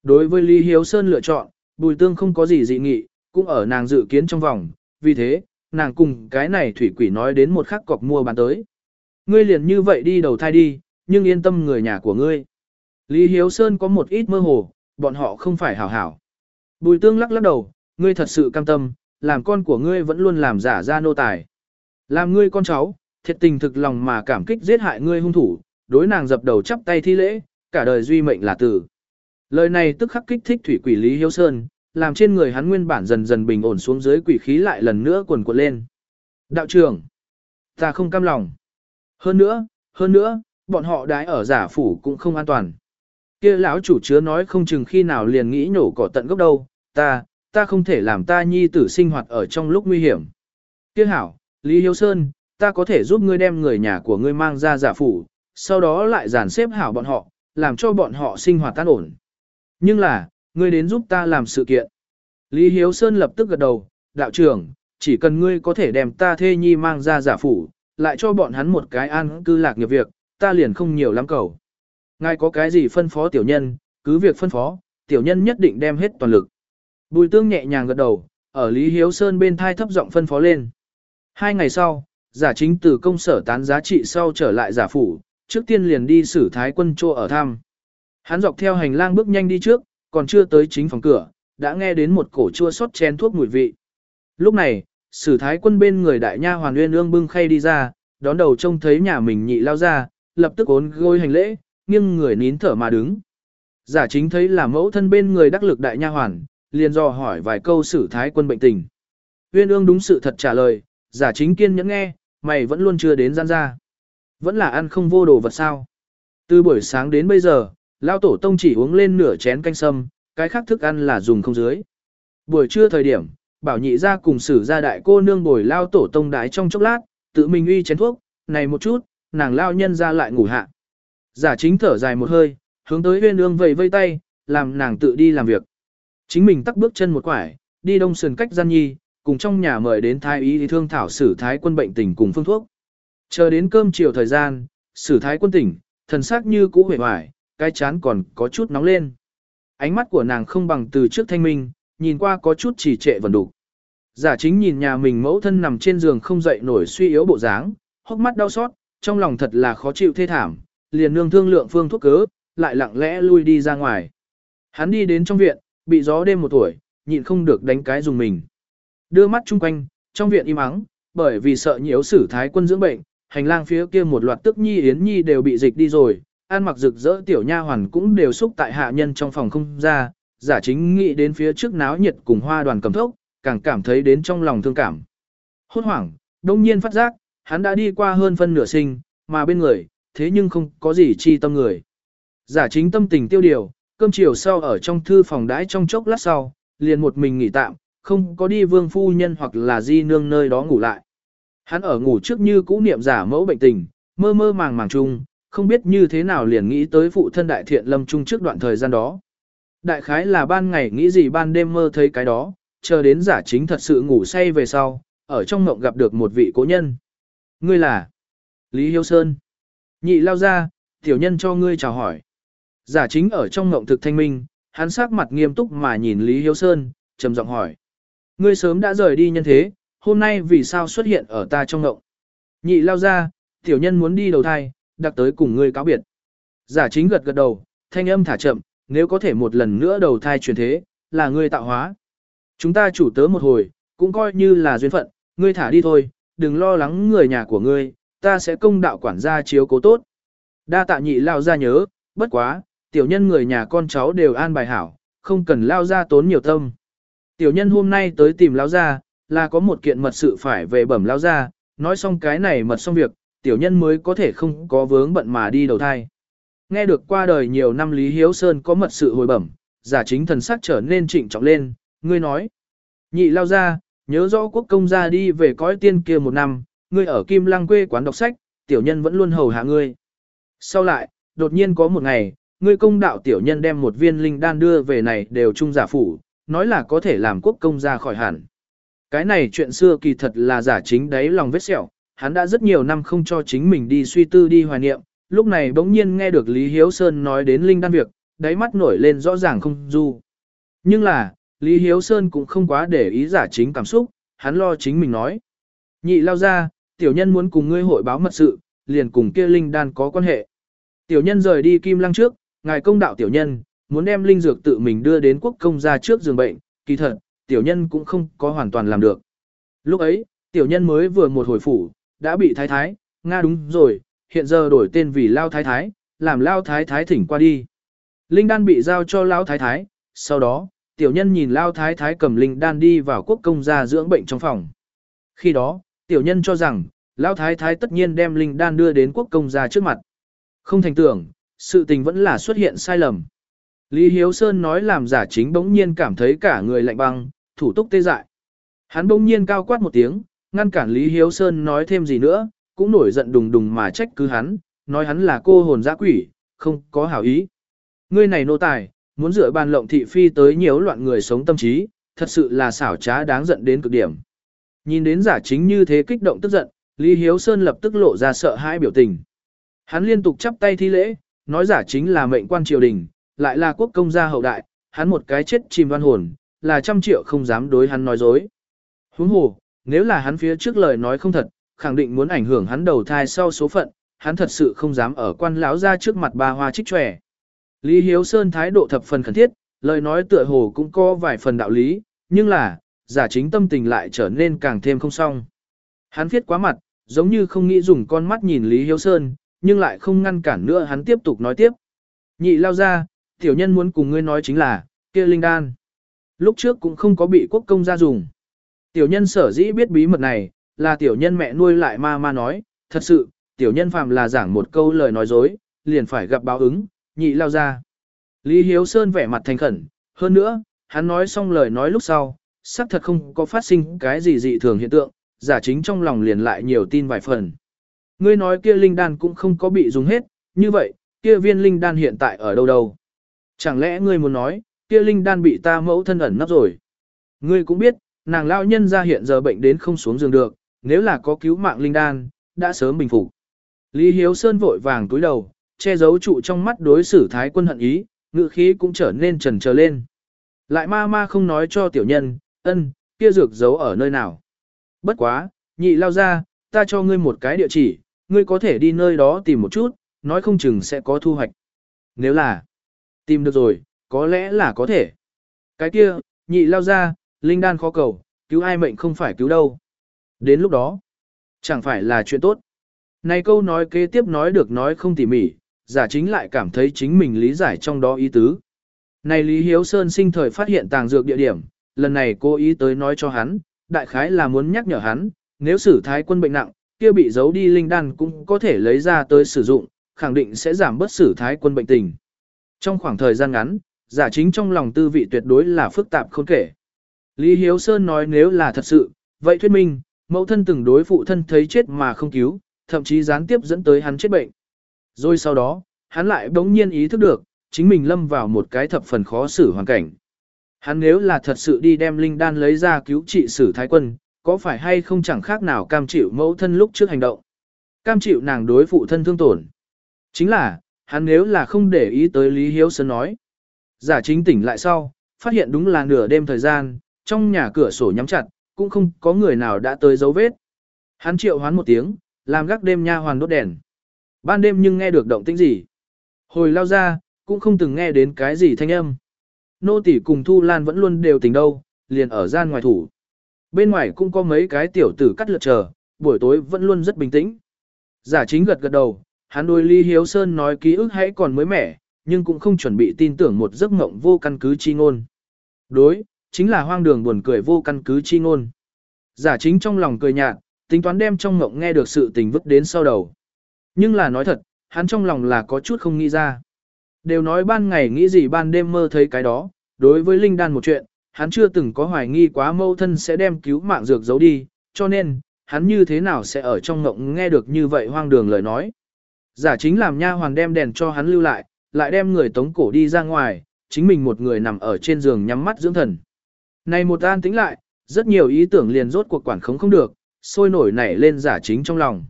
Đối với Lý Hiếu Sơn lựa chọn, Bùi Tương không có gì dị nghị, cũng ở nàng dự kiến trong vòng, vì thế, nàng cùng cái này thủy quỷ nói đến một khắc cọc mua bán tới. Ngươi liền như vậy đi đầu thai đi, nhưng yên tâm người nhà của ngươi. Lý Hiếu Sơn có một ít mơ hồ, bọn họ không phải hảo hảo. Bùi Tương lắc lắc đầu, ngươi thật sự cam tâm, làm con của ngươi vẫn luôn làm giả ra nô tài. Làm ngươi con cháu, thiệt tình thực lòng mà cảm kích giết hại ngươi hung thủ, đối nàng dập đầu chắp tay thi lễ, cả đời duy mệnh là tử. Lời này tức khắc kích thích thủy quỷ Lý Hiếu Sơn, làm trên người hắn nguyên bản dần dần bình ổn xuống dưới quỷ khí lại lần nữa quần quật lên. Đạo trưởng, ta không cam lòng. Hơn nữa, hơn nữa, bọn họ đái ở giả phủ cũng không an toàn. Kia lão chủ chứa nói không chừng khi nào liền nghĩ nhổ cỏ tận gốc đâu, ta, ta không thể làm ta nhi tử sinh hoạt ở trong lúc nguy hiểm. Tiếc hảo, Lý Hiếu Sơn, ta có thể giúp ngươi đem người nhà của ngươi mang ra giả phủ, sau đó lại dàn xếp hảo bọn họ, làm cho bọn họ sinh hoạt tan ổn. Nhưng là, ngươi đến giúp ta làm sự kiện. Lý Hiếu Sơn lập tức gật đầu, đạo trưởng, chỉ cần ngươi có thể đem ta thê nhi mang ra giả phủ, lại cho bọn hắn một cái an cư lạc nghiệp việc, ta liền không nhiều lắm cầu. Ngài có cái gì phân phó tiểu nhân, cứ việc phân phó, tiểu nhân nhất định đem hết toàn lực. Bùi tương nhẹ nhàng gật đầu, ở Lý Hiếu Sơn bên thai thấp giọng phân phó lên. Hai ngày sau, giả chính từ công sở tán giá trị sau trở lại giả phủ, trước tiên liền đi xử thái quân trô ở thăm. Hắn dọc theo hành lang bước nhanh đi trước, còn chưa tới chính phòng cửa, đã nghe đến một cổ chua xót chén thuốc mùi vị. Lúc này, sử thái quân bên người đại nha hoàn nguyên ương bưng khay đi ra, đón đầu trông thấy nhà mình nhị lao ra, lập tức ốn gối hành lễ, nghiêng người nín thở mà đứng. Giả chính thấy là mẫu thân bên người đắc lực đại nha hoàn, liền dò hỏi vài câu sử thái quân bệnh tình. Uyên ương đúng sự thật trả lời, giả chính kiên nhẫn nghe, mày vẫn luôn chưa đến gian ra. Vẫn là ăn không vô đồ vật sao. Từ buổi sáng đến bây giờ, lao tổ tông chỉ uống lên nửa chén canh sâm, cái khác thức ăn là dùng không dưới. Buổi trưa thời điểm, bảo nhị ra cùng sử gia đại cô nương bồi lao tổ tông đái trong chốc lát, tự mình uy chén thuốc, này một chút, nàng lao nhân ra lại ngủ hạ. Giả chính thở dài một hơi, hướng tới huyên ương vầy vây tay, làm nàng tự đi làm việc. Chính mình tắt bước chân một quải, đi đông sườn cách gian nhi, cùng trong nhà mời đến thái y thương thảo sử thái quân bệnh tình cùng phương thuốc. Chờ đến cơm chiều thời gian, sử thái quân tỉnh, thần sắc như cũ hề hoài, cái chán còn có chút nóng lên. Ánh mắt của nàng không bằng từ trước thanh minh, nhìn qua có chút chỉ trệ vần đủ. Giả chính nhìn nhà mình mẫu thân nằm trên giường không dậy nổi suy yếu bộ dáng, hốc mắt đau xót, trong lòng thật là khó chịu thê thảm, liền nương thương lượng phương thuốc cớ, lại lặng lẽ lui đi ra ngoài. Hắn đi đến trong viện, bị gió đêm một tuổi, nhịn không được đánh cái dùng mình. Đưa mắt chung quanh, trong viện im ắng, bởi vì sợ nhiễu sử thái quân dưỡng bệnh, hành lang phía kia một loạt tức nhi yến nhi đều bị dịch đi rồi, an mặc rực rỡ tiểu nha hoàn cũng đều xúc tại hạ nhân trong phòng không ra, giả chính nghĩ đến phía trước náo nhiệt cùng hoa đoàn cầm thốc, càng cảm thấy đến trong lòng thương cảm. Hốt hoảng, đông nhiên phát giác, hắn đã đi qua hơn phân nửa sinh, mà bên người, thế nhưng không có gì chi tâm người. Giả chính tâm tình tiêu điều, cơm chiều sau ở trong thư phòng đãi trong chốc lát sau, liền một mình nghỉ tạm, không có đi vương phu nhân hoặc là di nương nơi đó ngủ lại. Hắn ở ngủ trước như cũ niệm giả mẫu bệnh tình, mơ mơ màng màng chung, không biết như thế nào liền nghĩ tới phụ thân đại thiện lâm chung trước đoạn thời gian đó. Đại khái là ban ngày nghĩ gì ban đêm mơ thấy cái đó, chờ đến giả chính thật sự ngủ say về sau, ở trong mộng gặp được một vị cố nhân. Ngươi là Lý Hiếu Sơn. Nhị lao ra, tiểu nhân cho ngươi chào hỏi. Giả chính ở trong ngộng thực thanh minh, hắn sắc mặt nghiêm túc mà nhìn Lý Hiếu Sơn, trầm giọng hỏi. Ngươi sớm đã rời đi nhân thế, hôm nay vì sao xuất hiện ở ta trong ngộng? Nhị lao ra, tiểu nhân muốn đi đầu thai, đặc tới cùng ngươi cáo biệt. Giả chính gật gật đầu, thanh âm thả chậm, nếu có thể một lần nữa đầu thai chuyển thế, là ngươi tạo hóa. Chúng ta chủ tớ một hồi, cũng coi như là duyên phận, ngươi thả đi thôi, đừng lo lắng người nhà của ngươi, ta sẽ công đạo quản gia chiếu cố tốt. Đa tạ nhị lao ra nhớ, bất quá, tiểu nhân người nhà con cháu đều an bài hảo, không cần lao ra tốn nhiều tâm. Tiểu nhân hôm nay tới tìm lao ra, là có một kiện mật sự phải về bẩm lao ra, nói xong cái này mật xong việc, tiểu nhân mới có thể không có vướng bận mà đi đầu thai. Nghe được qua đời nhiều năm Lý Hiếu Sơn có mật sự hồi bẩm, giả chính thần sắc trở nên trịnh trọng lên, ngươi nói. Nhị lao ra, nhớ rõ quốc công ra đi về cõi tiên kia một năm, ngươi ở Kim Lăng quê quán đọc sách, tiểu nhân vẫn luôn hầu hạ ngươi. Sau lại, đột nhiên có một ngày, ngươi công đạo tiểu nhân đem một viên linh đan đưa về này đều trung giả phủ, nói là có thể làm quốc công ra khỏi hẳn. Cái này chuyện xưa kỳ thật là giả chính đấy lòng vết sẹo, hắn đã rất nhiều năm không cho chính mình đi suy tư đi hoài niệm, lúc này bỗng nhiên nghe được Lý Hiếu Sơn nói đến linh đan việc, đáy mắt nổi lên rõ ràng không du. Nhưng là, Lý Hiếu Sơn cũng không quá để ý giả chính cảm xúc, hắn lo chính mình nói. Nhị lao ra, tiểu nhân muốn cùng ngươi hội báo mật sự, liền cùng kia linh đan có quan hệ. Tiểu nhân rời đi kim lăng trước, ngài công đạo tiểu nhân, muốn đem linh dược tự mình đưa đến quốc công ra trước giường bệnh, kỳ thật, tiểu nhân cũng không có hoàn toàn làm được. Lúc ấy, tiểu nhân mới vừa một hồi phủ, đã bị thái thái, Nga đúng rồi, hiện giờ đổi tên vì Lao Thái Thái, làm Lao Thái Thái thỉnh qua đi. Linh đan bị giao cho Lao Thái Thái, sau đó, tiểu nhân nhìn Lao Thái Thái cầm linh đan đi vào quốc công gia dưỡng bệnh trong phòng. Khi đó, tiểu nhân cho rằng, Lao Thái Thái tất nhiên đem linh đan đưa đến quốc công gia trước mặt. Không thành tưởng, sự tình vẫn là xuất hiện sai lầm. Lý Hiếu Sơn nói làm giả chính bỗng nhiên cảm thấy cả người lạnh băng, thủ túc tê dại. Hắn bỗng nhiên cao quát một tiếng, ngăn cản Lý Hiếu Sơn nói thêm gì nữa, cũng nổi giận đùng đùng mà trách cứ hắn, nói hắn là cô hồn dã quỷ, không có hảo ý. Ngươi này nô tài, muốn dựa bàn lộng thị phi tới nhiễu loạn người sống tâm trí, thật sự là xảo trá đáng giận đến cực điểm. Nhìn đến giả chính như thế kích động tức giận, Lý Hiếu Sơn lập tức lộ ra sợ hãi biểu tình. Hắn liên tục chắp tay thi lễ, nói giả chính là mệnh quan triều đình, lại là quốc công gia hậu đại, hắn một cái chết chìm đoan hồn, là trăm triệu không dám đối hắn nói dối. Huống hồ, nếu là hắn phía trước lời nói không thật, khẳng định muốn ảnh hưởng hắn đầu thai sau số phận, hắn thật sự không dám ở quan lão ra trước mặt ba hoa trích trẻ. Lý Hiếu Sơn thái độ thập phần khẩn thiết, lời nói tựa hồ cũng có vài phần đạo lý, nhưng là, giả chính tâm tình lại trở nên càng thêm không xong. Hắn viết quá mặt, giống như không nghĩ dùng con mắt nhìn Lý Hiếu Sơn, nhưng lại không ngăn cản nữa hắn tiếp tục nói tiếp. Nhị lao ra, tiểu nhân muốn cùng ngươi nói chính là, kia linh đan. Lúc trước cũng không có bị quốc công gia dùng. Tiểu nhân sở dĩ biết bí mật này, là tiểu nhân mẹ nuôi lại ma ma nói, thật sự, tiểu nhân phàm là giảng một câu lời nói dối, liền phải gặp báo ứng, nhị lao ra. Lý Hiếu Sơn vẻ mặt thành khẩn, hơn nữa, hắn nói xong lời nói lúc sau, xác thật không có phát sinh cái gì dị thường hiện tượng, giả chính trong lòng liền lại nhiều tin vài phần. Ngươi nói kia linh đan cũng không có bị dùng hết, như vậy, kia viên linh đan hiện tại ở đâu đâu? Chẳng lẽ ngươi muốn nói, kia linh đan bị ta mẫu thân ẩn nấp rồi? Ngươi cũng biết, nàng lão nhân ra hiện giờ bệnh đến không xuống giường được, nếu là có cứu mạng linh đan, đã sớm bình phục. Lý Hiếu Sơn vội vàng túi đầu, che giấu trụ trong mắt đối xử thái quân hận ý, ngự khí cũng trở nên trần trờ lên. Lại ma ma không nói cho tiểu nhân, ân, kia dược giấu ở nơi nào. Bất quá, nhị lao ra, ta cho ngươi một cái địa chỉ, ngươi có thể đi nơi đó tìm một chút, nói không chừng sẽ có thu hoạch. Nếu là, tìm được rồi, có lẽ là có thể. Cái kia, nhị lao ra, linh đan khó cầu, cứu ai mệnh không phải cứu đâu. Đến lúc đó, chẳng phải là chuyện tốt. Này câu nói kế tiếp nói được nói không tỉ mỉ, giả chính lại cảm thấy chính mình lý giải trong đó ý tứ. Này Lý Hiếu Sơn sinh thời phát hiện tàng dược địa điểm, lần này cô ý tới nói cho hắn, đại khái là muốn nhắc nhở hắn, nếu sử thái quân bệnh nặng, kia bị giấu đi linh đan cũng có thể lấy ra tới sử dụng, khẳng định sẽ giảm bớt sử thái quân bệnh tình. Trong khoảng thời gian ngắn, giả chính trong lòng tư vị tuyệt đối là phức tạp không kể. Lý Hiếu Sơn nói nếu là thật sự, vậy thuyết minh, mẫu thân từng đối phụ thân thấy chết mà không cứu, thậm chí gián tiếp dẫn tới hắn chết bệnh. Rồi sau đó, hắn lại bỗng nhiên ý thức được, chính mình lâm vào một cái thập phần khó xử hoàn cảnh. Hắn nếu là thật sự đi đem linh đan lấy ra cứu trị sử thái quân, có phải hay không chẳng khác nào cam chịu mẫu thân lúc trước hành động. Cam chịu nàng đối phụ thân thương tổn. Chính là, hắn nếu là không để ý tới Lý Hiếu Sơn nói. Giả chính tỉnh lại sau, phát hiện đúng là nửa đêm thời gian, trong nhà cửa sổ nhắm chặt, cũng không có người nào đã tới dấu vết. Hắn triệu hoán một tiếng, làm gác đêm nha hoàn đốt đèn. Ban đêm nhưng nghe được động tĩnh gì. Hồi lao ra, cũng không từng nghe đến cái gì thanh âm. Nô tỷ cùng Thu Lan vẫn luôn đều tỉnh đâu, liền ở gian ngoài thủ. Bên ngoài cũng có mấy cái tiểu tử cắt lượt chờ, buổi tối vẫn luôn rất bình tĩnh. Giả chính gật gật đầu, hắn đôi Lý Hiếu Sơn nói ký ức hãy còn mới mẻ, nhưng cũng không chuẩn bị tin tưởng một giấc mộng vô căn cứ chi ngôn. Đối, chính là hoang đường buồn cười vô căn cứ chi ngôn. Giả chính trong lòng cười nhạt, tính toán đem trong mộng nghe được sự tình vứt đến sau đầu. Nhưng là nói thật, hắn trong lòng là có chút không nghĩ ra. Đều nói ban ngày nghĩ gì ban đêm mơ thấy cái đó, đối với Linh Đan một chuyện, hắn chưa từng có hoài nghi quá mâu thân sẽ đem cứu mạng dược giấu đi, cho nên, hắn như thế nào sẽ ở trong ngộng nghe được như vậy hoang đường lời nói. Giả chính làm nha hoàn đem đèn cho hắn lưu lại, lại đem người tống cổ đi ra ngoài, chính mình một người nằm ở trên giường nhắm mắt dưỡng thần. Này một an tính lại, rất nhiều ý tưởng liền rốt cuộc quản khống không được, sôi nổi nảy lên giả chính trong lòng.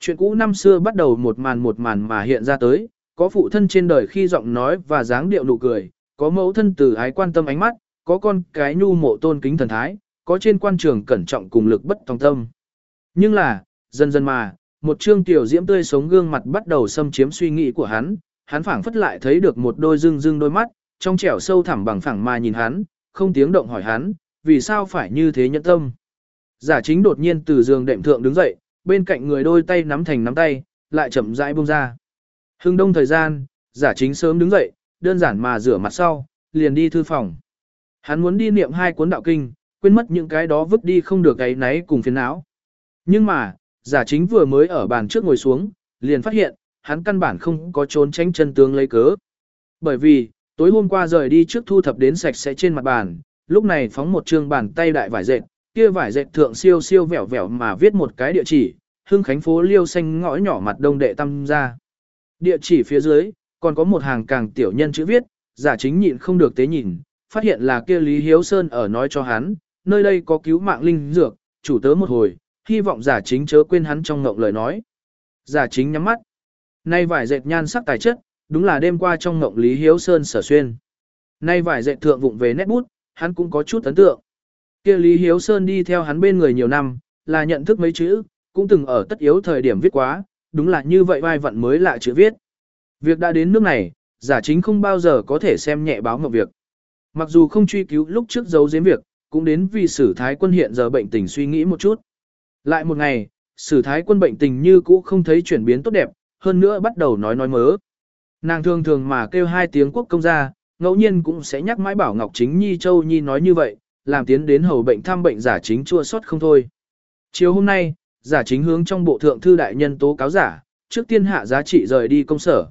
Chuyện cũ năm xưa bắt đầu một màn một màn mà hiện ra tới, có phụ thân trên đời khi giọng nói và dáng điệu nụ cười, có mẫu thân từ ái quan tâm ánh mắt, có con cái nhu mộ tôn kính thần thái, có trên quan trường cẩn trọng cùng lực bất tòng tâm. Nhưng là, dần dần mà, một trương tiểu diễm tươi sống gương mặt bắt đầu xâm chiếm suy nghĩ của hắn, hắn phảng phất lại thấy được một đôi rưng rưng đôi mắt, trong trẻo sâu thẳm bằng phẳng mà nhìn hắn, không tiếng động hỏi hắn, vì sao phải như thế nhẫn tâm. Giả chính đột nhiên từ giường đệm thượng đứng dậy, bên cạnh người đôi tay nắm thành nắm tay, lại chậm rãi buông ra. Hưng đông thời gian, giả chính sớm đứng dậy, đơn giản mà rửa mặt sau, liền đi thư phòng. Hắn muốn đi niệm hai cuốn đạo kinh, quên mất những cái đó vứt đi không được cái náy cùng phiền não. Nhưng mà, giả chính vừa mới ở bàn trước ngồi xuống, liền phát hiện, hắn căn bản không có trốn tránh chân tướng lấy cớ. Bởi vì, tối hôm qua rời đi trước thu thập đến sạch sẽ trên mặt bàn, lúc này phóng một trường bàn tay đại vải dệt, kia vải dệt thượng siêu siêu vẻo vẻo mà viết một cái địa chỉ, hương khánh phố liêu xanh ngõ nhỏ mặt đông đệ tâm ra. Địa chỉ phía dưới, còn có một hàng càng tiểu nhân chữ viết, giả chính nhịn không được tế nhìn, phát hiện là kia Lý Hiếu Sơn ở nói cho hắn, nơi đây có cứu mạng linh dược, chủ tớ một hồi, hy vọng giả chính chớ quên hắn trong ngộng lời nói. Giả chính nhắm mắt. Nay vải dệt nhan sắc tài chất, đúng là đêm qua trong ngộng Lý Hiếu Sơn sở xuyên. Nay vải dệt thượng vụng về nét bút, hắn cũng có chút ấn tượng. Kia Lý Hiếu Sơn đi theo hắn bên người nhiều năm, là nhận thức mấy chữ, cũng từng ở tất yếu thời điểm viết quá, đúng là như vậy vai vận mới lạ chữ viết. Việc đã đến nước này, giả chính không bao giờ có thể xem nhẹ báo ngọc việc. Mặc dù không truy cứu lúc trước giấu giếm việc, cũng đến vì sử thái quân hiện giờ bệnh tình suy nghĩ một chút. Lại một ngày, sử thái quân bệnh tình như cũ không thấy chuyển biến tốt đẹp, hơn nữa bắt đầu nói nói mớ. Nàng thường thường mà kêu hai tiếng quốc công gia, ngẫu nhiên cũng sẽ nhắc mãi bảo Ngọc Chính Nhi Châu Nhi nói như vậy, làm tiến đến hầu bệnh thăm bệnh giả chính chua sót không thôi. Chiều hôm nay, giả chính hướng trong bộ thượng thư đại nhân tố cáo giả, trước tiên hạ giá trị rời đi công sở.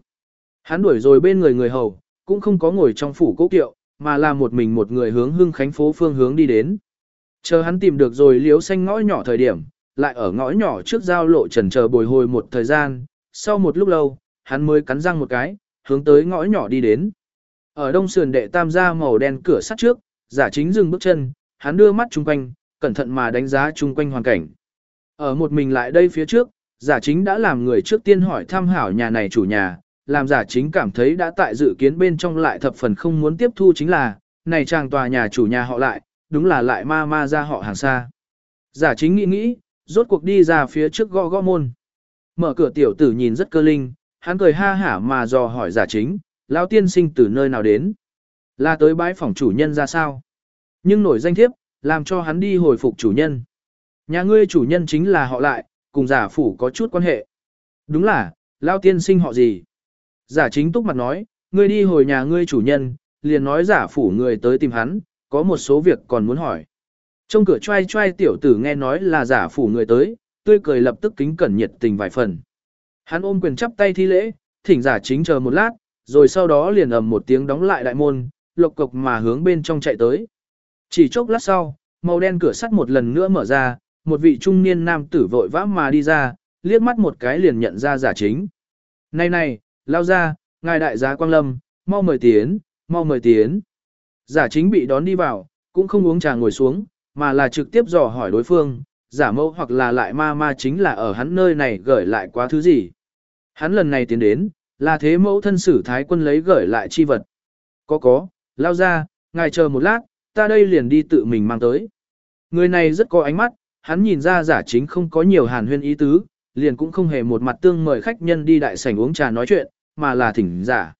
Hắn đuổi rồi bên người người hầu, cũng không có ngồi trong phủ cố kiệu, mà là một mình một người hướng hưng khánh phố phương hướng đi đến. Chờ hắn tìm được rồi liếu xanh ngõ nhỏ thời điểm, lại ở ngõ nhỏ trước giao lộ trần chờ bồi hồi một thời gian, sau một lúc lâu, hắn mới cắn răng một cái, hướng tới ngõ nhỏ đi đến. Ở đông sườn đệ tam gia màu đen cửa sắt trước, giả chính dừng bước chân, hắn đưa mắt chung quanh, cẩn thận mà đánh giá chung quanh hoàn cảnh. Ở một mình lại đây phía trước, giả chính đã làm người trước tiên hỏi thăm hảo nhà này chủ nhà, làm giả chính cảm thấy đã tại dự kiến bên trong lại thập phần không muốn tiếp thu chính là, này chàng tòa nhà chủ nhà họ lại, đúng là lại ma ma ra họ hàng xa. Giả chính nghĩ nghĩ, rốt cuộc đi ra phía trước gõ gõ môn. Mở cửa tiểu tử nhìn rất cơ linh, hắn cười ha hả mà dò hỏi giả chính, lão tiên sinh từ nơi nào đến. Là tới bãi phòng chủ nhân ra sao. Nhưng nổi danh thiếp, làm cho hắn đi hồi phục chủ nhân. Nhà ngươi chủ nhân chính là họ lại, cùng giả phủ có chút quan hệ. Đúng là, lão tiên sinh họ gì? Giả chính túc mặt nói, ngươi đi hồi nhà ngươi chủ nhân, liền nói giả phủ người tới tìm hắn, có một số việc còn muốn hỏi. Trong cửa trai trai tiểu tử nghe nói là giả phủ người tới, tươi cười lập tức kính cẩn nhiệt tình vài phần. Hắn ôm quyền chắp tay thi lễ, thỉnh giả chính chờ một lát, rồi sau đó liền ầm một tiếng đóng lại đại môn, lộc cộc mà hướng bên trong chạy tới. Chỉ chốc lát sau, màu đen cửa sắt một lần nữa mở ra, một vị trung niên nam tử vội vã mà đi ra, liếc mắt một cái liền nhận ra giả chính. Này này, lao ra, ngài đại giá Quang Lâm, mau mời tiến, mau mời tiến. Giả chính bị đón đi vào, cũng không uống trà ngồi xuống, mà là trực tiếp dò hỏi đối phương, giả mẫu hoặc là lại ma ma chính là ở hắn nơi này gửi lại quá thứ gì. Hắn lần này tiến đến, là thế mẫu thân sử thái quân lấy gửi lại chi vật. Có có, lao ra, ngài chờ một lát, ta đây liền đi tự mình mang tới. Người này rất có ánh mắt, hắn nhìn ra giả chính không có nhiều hàn huyên ý tứ, liền cũng không hề một mặt tương mời khách nhân đi đại sảnh uống trà nói chuyện, mà là thỉnh giả.